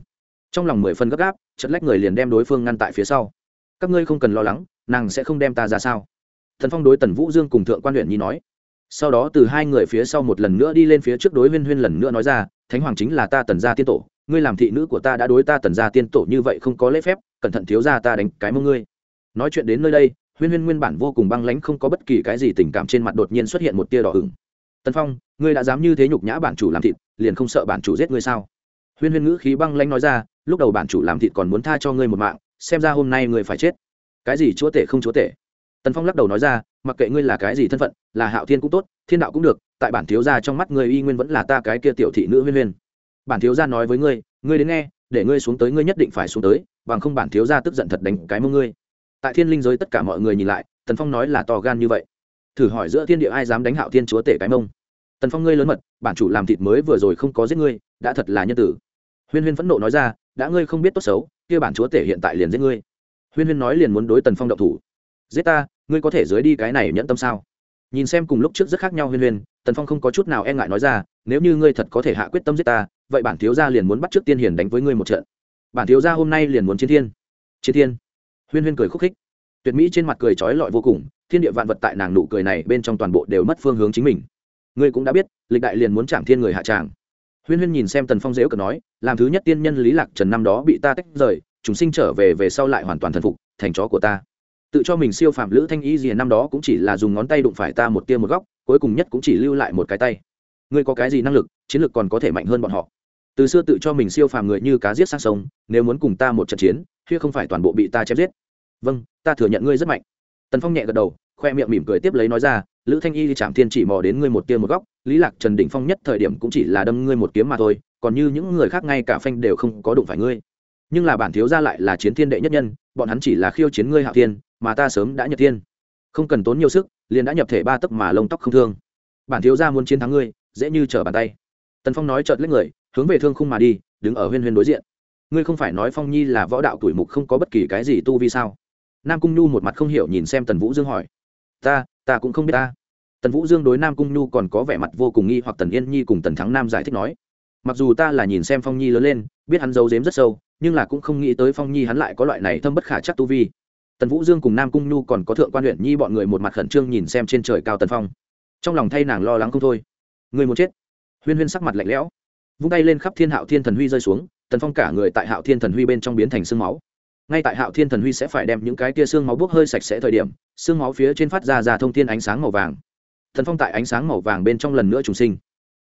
Speaker 1: Trong lòng mười phân gấp gáp chật lách người liền đem đối phương ngăn tại phía sau. Các ngươi không cần lo lắng, nàng sẽ không đem ta ra sao? Tần phong đối tần vũ dương cùng thượng quan huyện nhi nói. Sau đó từ hai người phía sau một lần nữa đi lên phía trước đối huyên huyên lần nữa nói ra, thánh hoàng chính là ta tần gia tiên tổ, ngươi làm thị nữ của ta đã đối ta tần gia tiên tổ như vậy không có lễ phép, cẩn thận thiếu ra ta đánh cái mông ngươi. Nói chuyện đến nơi đây huyên huyên nguyên bản vô cùng băng lãnh không có bất kỳ cái gì tình cảm trên mặt đột nhiên xuất hiện một tia đỏ ửng. Tần phong, ngươi đã dám như thế nhục nhã bản chủ làm thịt, liền không sợ bản chủ giết ngươi sao? Huyên huyên ngữ khí băng lãnh nói ra, lúc đầu bản chủ làm thịt còn muốn tha cho ngươi một mạng, xem ra hôm nay ngươi phải chết. Cái gì chúa tể không chúa tể? Tần phong lắc đầu nói ra, mặc kệ ngươi là cái gì thân phận, là hạo thiên cũng tốt, thiên đạo cũng được, tại bản thiếu gia trong mắt ngươi y nguyên vẫn là ta cái kia tiểu thị nữ huyên huyên. Bản thiếu gia nói với ngươi ngươi đến nghe, để ngươi xuống tới ngươi nhất định phải xuống tới, bằng không bản thiếu gia tức giận thật đánh cái mông ngươi tại thiên linh giới tất cả mọi người nhìn lại, tần phong nói là to gan như vậy. Thử hỏi giữa thiên địa ai dám đánh hạo thiên chúa tể cái mông? Tần phong ngươi lớn mật, bản chủ làm thịt mới vừa rồi không có giết ngươi, đã thật là nhân tử. Huyên huyên phẫn nộ nói ra, đã ngươi không biết tốt xấu, kia bản chúa tể hiện tại liền giết ngươi. Huyên huyên nói liền muốn đối tần phong động thủ. Giết ta, ngươi có thể dưới đi cái này nhẫn tâm sao? Nhìn xem cùng lúc trước rất khác nhau huyên huyên, tần phong không có chút nào e ngại nói ra, nếu như ngươi thật có thể hạ quyết tâm giết ta, vậy bản thiếu gia liền muốn bắt trước tiên hiền đánh với ngươi một trận. Bản thiếu gia hôm nay liền muốn chiến thiên. Chiến thiên huyên huyên cười khúc khích. Tuyệt mỹ trên mặt cười trói lọi vô cùng, thiên địa vạn vật tại nàng nụ cười này bên trong toàn bộ đều mất phương hướng chính mình. Ngươi cũng đã biết, lịch đại liền muốn chạm thiên người hạ tràng. Huyên huyên nhìn xem tần phong dễu cờ nói, làm thứ nhất tiên nhân lý lạc trần năm đó bị ta tách rời, chúng sinh trở về về sau lại hoàn toàn thần phục, thành chó của ta. Tự cho mình siêu phạm lữ thanh ý gì năm đó cũng chỉ là dùng ngón tay đụng phải ta một tia một góc, cuối cùng nhất cũng chỉ lưu lại một cái tay. Ngươi có cái gì năng lực, chiến lược còn có thể mạnh hơn bọn họ. Từ xưa tự cho mình siêu phàm người như cá giết sang sông, nếu muốn cùng ta một trận chiến huyết không phải toàn bộ bị ta chém giết. Vâng ta thừa nhận ngươi rất mạnh. Tần phong nhẹ gật đầu, khoe miệng mỉm cười tiếp lấy nói ra, lữ thanh y đi chạm thiên chỉ mò đến ngươi một tia một góc, lý lạc trần đỉnh phong nhất thời điểm cũng chỉ là đâm ngươi một kiếm mà thôi, còn như những người khác ngay cả phanh đều không có đụng phải ngươi. Nhưng là bản thiếu gia lại là chiến thiên đệ nhất nhân, bọn hắn chỉ là khiêu chiến ngươi hạ thiên, mà ta sớm đã nhập thiên. Không cần tốn nhiều sức, liền đã nhập thể ba tấc mà lông tóc không thương. Bản thiếu gia muốn chiến thắng ngươi, dễ như trở bàn tay. Tần phong nói chợt lấy người, hướng về thương khung mà đi, đứng ở huyên huyên đối diện ngươi không phải nói phong nhi là võ đạo tuổi mục không có bất kỳ cái gì tu vi sao? Nam cung nhu một mặt không hiểu nhìn xem tần vũ dương hỏi. Ta ta cũng không biết ta. Tần vũ dương đối nam cung nhu còn có vẻ mặt vô cùng nghi hoặc tần yên nhi cùng tần thắng nam giải thích nói. Mặc dù ta là nhìn xem phong nhi lớn lên, biết hắn giấu giếm rất sâu, nhưng là cũng không nghĩ tới phong nhi hắn lại có loại này thâm bất khả chắc tu vi. Tần vũ dương cùng nam cung nhu còn có thượng quan huyện nhi bọn người một mặt khẩn trương nhìn xem trên trời cao tần phong. Trong lòng thay nàng lo lắng không thôi. Người muốn chết. Huyên huyên sắc mặt lạnh lẽo. Vung tay lên khắp thiên hạo thiên thần huy rơi xuống tần phong cả người tại hạo thiên thần huy bên trong biến thành sương máu ngay tại hạo thiên thần huy sẽ phải đem những cái kia xương máu bốc hơi sạch sẽ thời điểm xương máu phía trên phát ra ra thông thiên ánh sáng màu vàng thần phong tại ánh sáng màu vàng bên trong lần nữa trùng sinh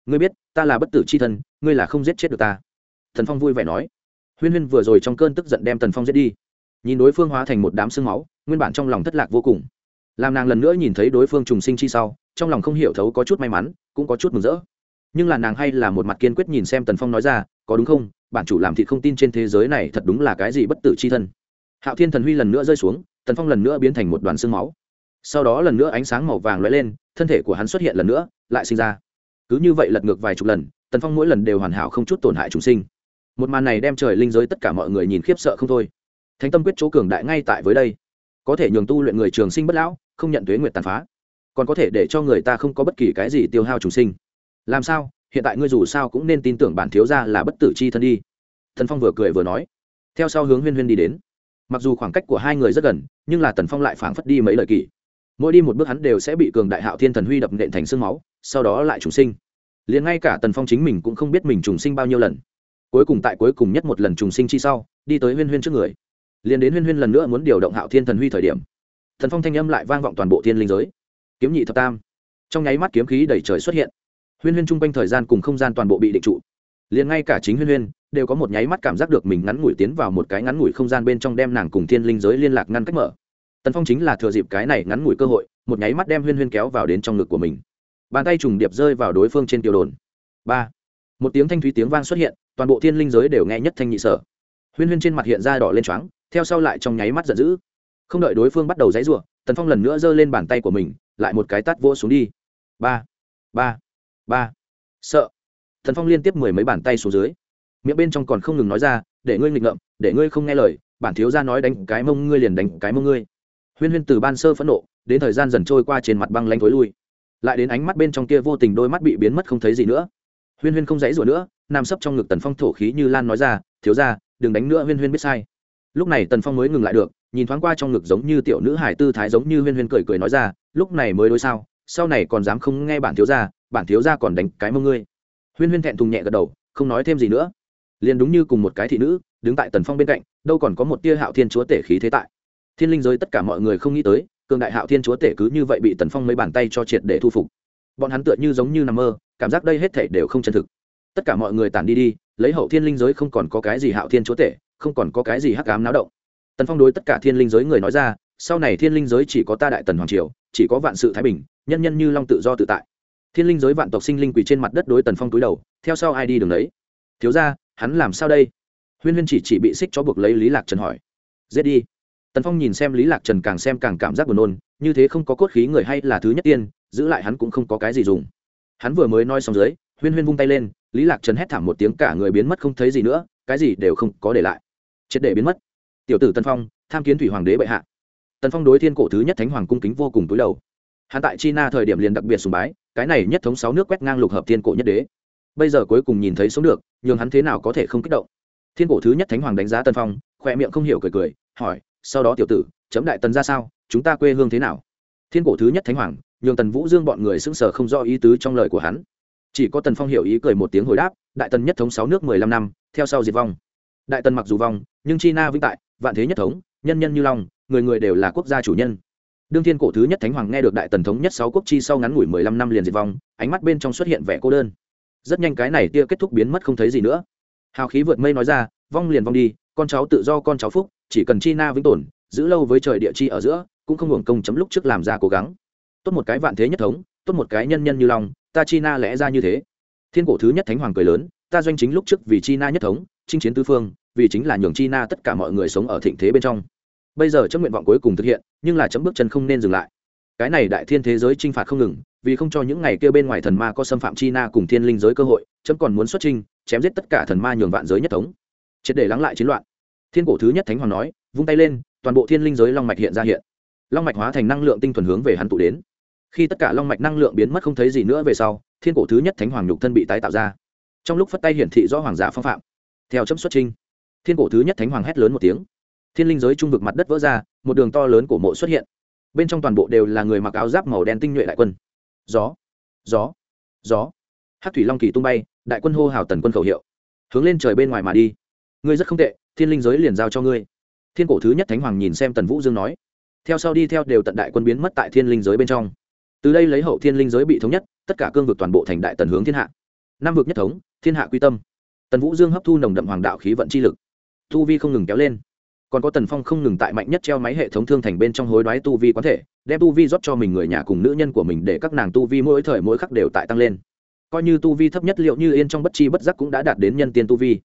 Speaker 1: ngươi biết ta là bất tử c h i thân ngươi là không giết chết được ta thần phong vui vẻ nói huyên huyên vừa rồi trong cơn tức giận đem tần phong giết đi nhìn đối phương hóa thành một đám xương máu nguyên bản trong lòng thất lạc vô cùng làm nàng lần nữa nhìn thấy đối phương trùng sinh chi sau trong lòng không hiểu thấu có chút may mắn cũng có chút mừng rỡ nhưng là nàng hay là một mặt kiên quyết nhìn xem tần phong nói ra có đúng không bản chủ làm thị không tin trên thế giới này thật đúng là cái gì bất tử c h i thân. Hạo thiên thần huy lần nữa rơi xuống, tần phong lần nữa biến thành một đoàn xương máu. Sau đó lần nữa ánh sáng màu vàng lóe lên, thân thể của hắn xuất hiện lần nữa, lại sinh ra. Cứ như vậy lật ngược vài chục lần, tần phong mỗi lần đều hoàn hảo không chút tổn hại chúng sinh. Một màn này đem trời linh giới tất cả mọi người nhìn khiếp sợ không thôi. Thánh tâm quyết chỗ cường đại ngay tại với đây. Có thể nhường tu luyện người trường sinh bất lão, không nhận tuế nguyệt tàn phá. Còn có thể để cho người ta không có bất kỳ cái gì tiêu hao trùng sinh. Làm sao? Hiện tại ngươi dù sao cũng nên tin tưởng bản thiếu gia là bất tử chi thân đi. Thần phong vừa cười vừa nói. Theo sau hướng huyên huyên đi đến. Mặc dù khoảng cách của hai người rất gần, nhưng là tần phong lại phảng phất đi mấy lời kỳ. Mỗi đi một bước hắn đều sẽ bị cường đại hạo thiên thần huy đập nện thành sương máu, sau đó lại trùng sinh. Liền ngay cả tần phong chính mình cũng không biết mình trùng sinh bao nhiêu lần. Cuối cùng tại cuối cùng nhất một lần trùng sinh chi sau, đi tới huyên huyên trước người. Liền đến huyên huyên lần nữa muốn điều động hạo thiên thần huy thời điểm thần phong thanh âm lại vang vọng toàn bộ thiên linh giới. Kiếm nhị thập tam. Trong nháy mắt kiếm khí đầy trời xuất hiện huyên huyên chung quanh thời gian cùng không gian toàn bộ bị định trụ. Liền ngay cả chính huyên huyên, đều có một nháy mắt cảm giác được mình ngắn ngủi tiến vào một cái ngắn ngủi không gian bên trong đem nàng cùng thiên linh giới liên lạc ngăn cách mở. Tần phong chính là thừa dịp cái này ngắn ngủi cơ hội, một nháy mắt đem huyên huyên kéo vào đến trong ngực của mình. Bàn tay trùng điệp rơi vào đối phương trên tiêu đồn. Ba. Một tiếng thanh thúy tiếng vang xuất hiện, toàn bộ thiên linh giới đều nghe nhất thanh nhị sở. Huyên huyên trên mặt hiện ra đỏ lên choáng, theo sau lại trong nháy mắt giận dữ. Không đợi đối phương bắt đầu dãy r u ộ tần phong lần nữa giơ lên bàn tay của mình, lại một cái tát vỗ xuống đi. Ba. Ba ba. Sợ. Thần phong liên tiếp mười mấy bàn tay xuống dưới. Miệng bên trong còn không ngừng nói ra, để ngươi nghịch ngợm, để ngươi không nghe lời, bản thiếu ra nói đánh cái mông ngươi liền đánh cái mông ngươi. Huyên huyên từ ban sơ phẫn nộ, đến thời gian dần trôi qua trên mặt băng lanh thối lui. Lại đến ánh mắt bên trong kia vô tình đôi mắt bị biến mất không thấy gì nữa. Huyên huyên không dãy rủa nữa, nằm sấp trong ngực tần phong thổ khí như lan nói ra, thiếu ra đừng đánh nữa, huyên huyên biết sai. Lúc này tần phong mới ngừng lại được, nhìn thoáng qua trong ngực giống như tiểu nữ hải tư thái giống như huyên huyên cười cười nói ra, lúc này mới đối sao, sau này còn dám không nghe bản thiếu ra bản thiếu gia còn đánh cái mông ngươi. Huyên huyên thẹn thùng nhẹ gật đầu, không nói thêm gì nữa. Liền đúng như cùng một cái thị nữ, đứng tại tần phong bên cạnh, đâu còn có một tia hạo thiên chúa tể khí thế tại. Thiên linh giới tất cả mọi người không nghĩ tới, cường đại hạo thiên chúa tể cứ như vậy bị tần phong mấy bàn tay cho triệt để thu phục. Bọn hắn tựa như giống như nằm mơ, cảm giác đây hết thể đều không chân thực. Tất cả mọi người tản đi đi, lấy hậu thiên linh giới không còn có cái gì hạo thiên chúa tể, không còn có cái gì hắc ám náo động. Tần phong đối tất cả thiên linh giới người nói ra, sau này thiên linh giới chỉ có ta đại tần hoàng triều, chỉ có vạn sự thái bình, nhân nhân như long tự do tự tại thiên linh giới vạn tộc sinh linh quỳ trên mặt đất đối tần phong túi đầu, theo sau ai đi đường đấy? Thiếu ra hắn làm sao đây? Huyên huyên chỉ chỉ bị xích cho buộc lấy lý lạc trần hỏi. Giết đi. Tần phong nhìn xem lý lạc trần càng xem càng cảm giác buồn nôn, như thế không có cốt khí người hay là thứ nhất tiên, giữ lại hắn cũng không có cái gì dùng. Hắn vừa mới nói xong dưới, huyên huyên vung tay lên, lý lạc trần hét thảm một tiếng cả người biến mất không thấy gì nữa, cái gì đều không có để lại. Triệt để biến mất. Tiểu tử tân phong, tham kiến thủy hoàng đế bệ hạ. Tần phong đối thiên cổ thứ nhất thánh hoàng cung kính vô cùng túi đầu hắn tại china thời điểm liền đặc biệt sùng bái, cái này nhất thống sáu nước quét ngang lục hợp thiên cổ nhất đế. Bây giờ cuối cùng nhìn thấy sống được, nhường hắn thế nào có thể không kích động. Thiên cổ thứ nhất thánh hoàng đánh giá tân phong khoe miệng không hiểu cười cười, hỏi, sau đó tiểu tử, chấm đại tần ra sao? Chúng ta quê hương thế nào? Thiên cổ thứ nhất thánh hoàng, nhường tần vũ dương bọn người sững sờ không rõ ý tứ trong lời của hắn. Chỉ có tần phong hiểu ý cười một tiếng hồi đáp, đại tần nhất thống sáu nước mười lăm năm, theo sau diệt vong. Đại tần mặc dù vong, nhưng china vĩnh tại, vạn thế nhất thống, nhân nhân như long, người người đều là quốc gia chủ nhân đương thiên cổ thứ nhất thánh hoàng nghe được đại tần thống nhất sáu quốc chi sau ngắn ngủi mười lăm năm liền diệt vong, ánh mắt bên trong xuất hiện vẻ cô đơn. Rất nhanh cái này tia kết thúc biến mất không thấy gì nữa. Hào khí vượt mây nói ra, vong liền vong đi, con cháu tự do, con cháu phúc, chỉ cần chi na vĩnh tồn, giữ lâu với trời địa chi ở giữa, cũng không hưởng công chấm lúc trước làm ra cố gắng. Tốt một cái vạn thế nhất thống, tốt một cái nhân nhân như lòng ta chi na lẽ ra như thế. Thiên cổ thứ nhất thánh hoàng cười lớn, ta doanh chính lúc trước vì chi na nhất thống, chinh chiến tứ phương, vì chính là nhường chi na tất cả mọi người sống ở thịnh thế bên trong bây giờ chấm nguyện vọng cuối cùng thực hiện, nhưng là chấm bước chân không nên dừng lại. Cái này đại thiên thế giới t r i n h phạt không ngừng, vì không cho những ngày kia bên ngoài thần ma có xâm phạm chi na cùng thiên linh giới cơ hội, chấm còn muốn xuất trinh chém giết tất cả thần ma nhường vạn giới nhất thống. Triệt để lắng lại chiến loạn. Thiên cổ thứ nhất thánh hoàng nói, vung tay lên, toàn bộ thiên linh giới long mạch hiện ra hiện. Long mạch hóa thành năng lượng tinh thuần hướng về hắn tụ đến. Khi tất cả long mạch năng lượng biến mất không thấy gì nữa về sau, thiên cổ thứ nhất thánh hoàng nhục thân bị tái tạo ra. Trong lúc phất tay hiển thị rõ hoàng giả phong phạm. Theo chấm xuất trinh thiên cổ thứ nhất thánh hoàng hét lớn một tiếng thiên linh giới trung vực mặt đất vỡ ra, một đường to lớn của mộ xuất hiện. Bên trong toàn bộ đều là người mặc áo giáp màu đen tinh nhuệ đại quân. Gió gió gió. Hát thủy long kỳ tung bay, đại quân hô hào tần quân khẩu hiệu. Hướng lên trời bên ngoài mà đi. Ngươi rất không tệ, thiên linh giới liền giao cho ngươi. Thiên cổ thứ nhất thánh hoàng nhìn xem tần vũ dương nói. Theo sau đi theo đều tận đại quân biến mất tại thiên linh giới bên trong. Từ đây lấy hậu thiên linh giới bị thống nhất, tất cả cương vực toàn bộ thành đại tần hướng thiên hạ. Nam vực nhất thống, thiên hạ quy tâm. Tần vũ dương hấp thu nồng đậm hoàng đạo khí vận chi lực. Thu vi không ngừng kéo lên còn có tần phong không ngừng tại mạnh nhất treo máy hệ thống thương thành bên trong hối đoái tu vi quán thể, đem tu vi rót cho mình người nhà cùng nữ nhân của mình để các nàng tu vi mỗi thời mỗi khắc đều tại tăng lên. Coi như tu vi thấp nhất liệu như yên trong bất chi bất giác cũng đã đạt đến nhân tiên tu vi.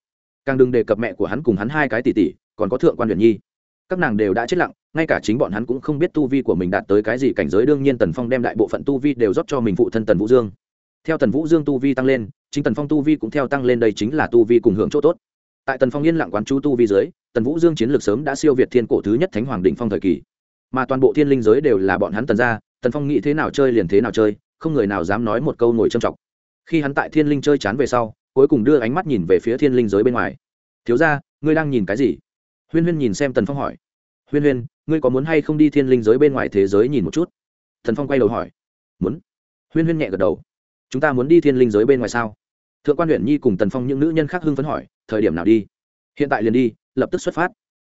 Speaker 1: Càng đừng đề cập mẹ của hắn cùng hắn hai cái tỷ tỷ, còn có thượng quan huyền nhi. Các nàng đều đã chết lặng, ngay cả chính bọn hắn cũng không biết tu vi của mình đạt tới cái gì, cảnh giới đương nhiên tần phong đem đại bộ phận tu vi đều rót cho mình phụ thân tần vũ dương. Theo tần vũ dương tu vi tăng lên, chính tần phong tu vi cũng theo tăng lên đây chính là tu vi cùng hưởng chỗ tốt tại tần phong yên lặng quán chú tu vi dưới tần vũ dương chiến lược sớm đã siêu việt thiên cổ thứ nhất thánh hoàng đỉnh phong thời kỳ. Mà toàn bộ thiên linh giới đều là bọn hắn tần ra tần phong nghĩ thế nào chơi liền thế nào chơi, không người nào dám nói một câu ngồi trầm trọng khi hắn tại thiên linh chơi chán về sau, cuối cùng đưa ánh mắt nhìn về phía thiên linh giới bên ngoài. Thiếu ra ngươi đang nhìn cái gì? Huyên huyên nhìn xem tần phong hỏi. Huyên huyên, ngươi có muốn hay không đi thiên linh giới bên ngoài thế giới nhìn một chút? Thần phong quay đầu hỏi. Muốn. Huyên huyên nhẹ gật đầu. Chúng ta muốn đi thiên linh giới bên ngoài sao? Thượng quan huyện nhi cùng tần phong những nữ nhân khác hưng phấn hỏi thời điểm nào đi? Hiện tại liền đi, lập tức xuất phát.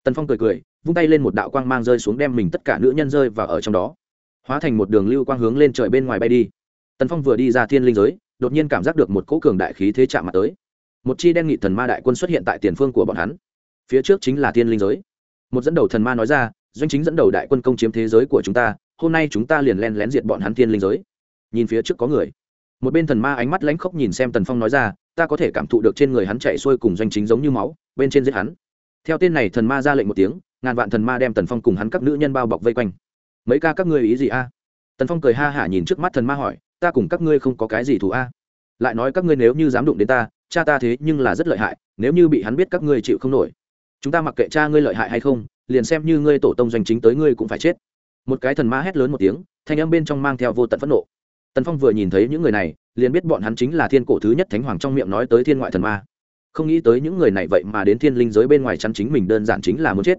Speaker 1: Tần phong cười cười, vung tay lên một đạo quang mang rơi xuống đem mình tất cả nữ nhân rơi và ở trong đó. Hóa thành một đường lưu quang hướng lên trời bên ngoài bay đi. Tần phong vừa đi ra thiên linh giới, đột nhiên cảm giác được một cỗ cường đại khí thế chạm mặt tới. Một chi đen nghị thần ma đại quân xuất hiện tại tiền phương của bọn hắn. Phía trước chính là thiên linh giới. Một dẫn đầu thần ma nói ra, doanh chính dẫn đầu đại quân công chiếm thế giới của chúng ta, hôm nay chúng ta liền len lén diệt bọn hắn thiên linh giới. Nhìn phía trước có người. Một bên thần ma ánh mắt lãnh khốc nhìn xem tần phong nói ra ta có thể cảm thụ được trên người hắn chạy xuôi cùng doanh chính giống như máu, bên trên giết hắn. Theo tên này thần ma ra lệnh một tiếng, ngàn vạn thần ma đem tần phong cùng hắn các nữ nhân bao bọc vây quanh. Mấy ca các ngươi ý gì a? Tần phong cười ha hả nhìn trước mắt thần ma hỏi, ta cùng các ngươi không có cái gì thù a. Lại nói các ngươi nếu như dám đụng đến ta, cha ta thế nhưng là rất lợi hại, nếu như bị hắn biết các ngươi chịu không nổi. Chúng ta mặc kệ cha ngươi lợi hại hay không, liền xem như ngươi tổ tông doanh chính tới ngươi cũng phải chết. Một cái thần ma hét lớn một tiếng, thanh âm bên trong mang theo vô tận phẫn nộ tần phong vừa nhìn thấy những người này, liền biết bọn hắn chính là thiên cổ thứ nhất thánh hoàng trong miệng nói tới thiên ngoại thần ma. Không nghĩ tới những người này vậy mà đến thiên linh giới bên ngoài chắn chính mình đơn giản chính là muốn chết.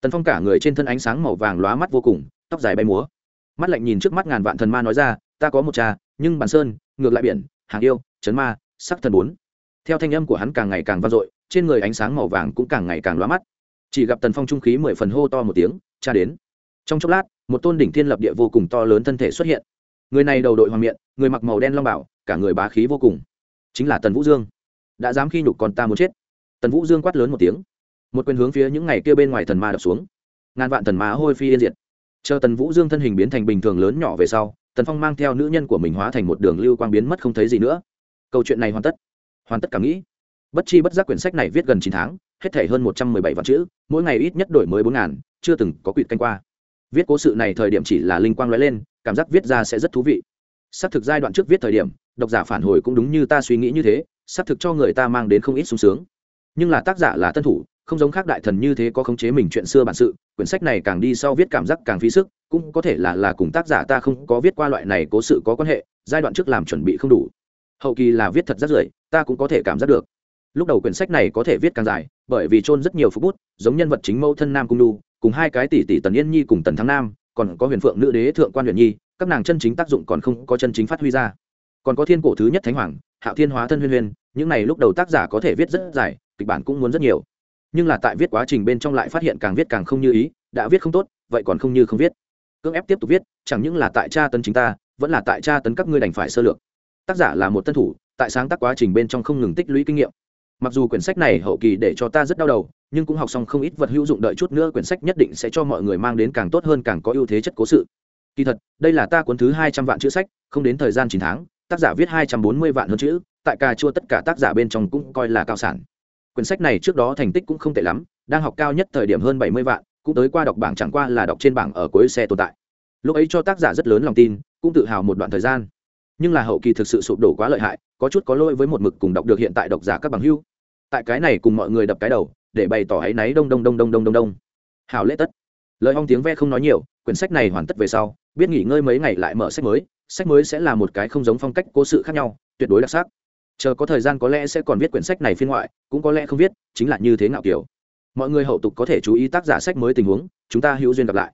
Speaker 1: Tần phong cả người trên thân ánh sáng màu vàng lóa mắt vô cùng, tóc dài bay múa. Mắt lạnh nhìn trước mắt ngàn vạn thần ma nói ra, ta có một cha, nhưng bản sơn, ngược lại biển, hàng yêu chấn ma, sắc thần bốn. Theo thanh âm của hắn càng ngày càng vang dội, trên người ánh sáng màu vàng cũng càng ngày càng lóa mắt. Chỉ gặp tần phong trung khí mười phần hô to một tiếng, cha đến. Trong chốc lát, một tôn đỉnh thiên lập địa vô cùng to lớn thân thể xuất hiện người này đầu đội hoàng miệng người mặc màu đen long bảo, cả người bá khí vô cùng. Chính là tần vũ dương. Đã dám khi nhục còn ta muốn chết. Tần vũ dương quát lớn một tiếng. Một quyền hướng phía những ngày kia bên ngoài thần ma đập xuống. Ngàn vạn thần ma hôi phi yên diệt. Chờ tần vũ dương thân hình biến thành bình thường lớn nhỏ về sau, tần phong mang theo nữ nhân của mình hóa thành một đường lưu quang biến mất không thấy gì nữa. Câu chuyện này hoàn tất. Hoàn tất cảm nghĩ. Bất chi bất giác quyển sách này viết gần chín tháng, hết thể hơn một trăm mười bảy vạn chữ, mỗi ngày ít nhất đổi mới bốn ngàn, chưa từng có quyệt canh qua. Viết cố sự này thời điểm chỉ là linh quang nói lên cảm giác viết ra sẽ rất thú vị. Xác thực giai đoạn trước viết thời điểm, độc giả phản hồi cũng đúng như ta suy nghĩ như thế, xác thực cho người ta mang đến không ít sung sướng. Nhưng là tác giả là tân thủ, không giống khác đại thần như thế có khống chế mình chuyện xưa bản sự, quyển sách này càng đi sau viết cảm giác càng phí sức, cũng có thể là là cùng tác giả ta không có viết qua loại này cố sự có quan hệ, giai đoạn trước làm chuẩn bị không đủ. Hậu kỳ là viết thật rất rưởi, ta cũng có thể cảm giác được. Lúc đầu quyển sách này có thể viết càng dài, bởi vì trôn rất nhiều phút bút, giống nhân vật chính mẫu thân nam cung đu cùng hai cái tỷ tỷ tần yên nhi cùng tần thắng nam còn có huyền phượng nữ đế thượng quan huyền nhi các nàng chân chính tác dụng còn không có chân chính phát huy ra. Còn có thiên cổ thứ nhất thánh hoàng hạo thiên hóa thân huyền huyền, những này lúc đầu tác giả có thể viết rất dài kịch bản cũng muốn rất nhiều. Nhưng là tại viết quá trình bên trong lại phát hiện càng viết càng không như ý đã viết không tốt vậy còn không như không viết. Cưỡng ép tiếp tục viết chẳng những là tại tra tấn chính ta vẫn là tại tra tấn các ngươi đành phải sơ lược. Tác giả là một tân thủ tại sáng tác quá trình bên trong không ngừng tích lũy kinh nghiệm mặc dù quyển sách này hậu kỳ để cho ta rất đau đầu, nhưng cũng học xong không ít vật hữu dụng đợi chút nữa quyển sách nhất định sẽ cho mọi người mang đến càng tốt hơn càng có ưu thế chất cố sự. Kỳ thật, đây là ta cuốn thứ hai trăm vạn chữ sách, không đến thời gian chín tháng, tác giả viết hai trăm bốn mươi vạn hơn chữ, tại cà chua tất cả tác giả bên trong cũng coi là cao sản. Quyển sách này trước đó thành tích cũng không tệ lắm, đang học cao nhất thời điểm hơn bảy mươi vạn, cũng tới qua đọc bảng chẳng qua là đọc trên bảng ở cuối xe tồn tại. Lúc ấy cho tác giả rất lớn lòng tin, cũng tự hào một đoạn thời gian nhưng là hậu kỳ thực sự sụp đổ quá lợi hại, có chút có lỗi với một mực cùng đọc được hiện tại độc giả các bằng hưu tại cái này cùng mọi người đập cái đầu, để bày tỏ áy náy đông đông đông đông đông đông đông. Hào lễ tất. Lời hong tiếng ve không nói nhiều, quyển sách này hoàn tất về sau, biết nghỉ ngơi mấy ngày lại mở sách mới. Sách mới sẽ là một cái không giống phong cách cố sự khác nhau, tuyệt đối đặc sắc. Chờ có thời gian có lẽ sẽ còn viết quyển sách này phiên ngoại, cũng có lẽ không viết, chính là như thế ngạo kiểu. Mọi người hậu tục có thể chú ý tác giả sách mới tình huống, chúng ta hữu duyên gặp lại.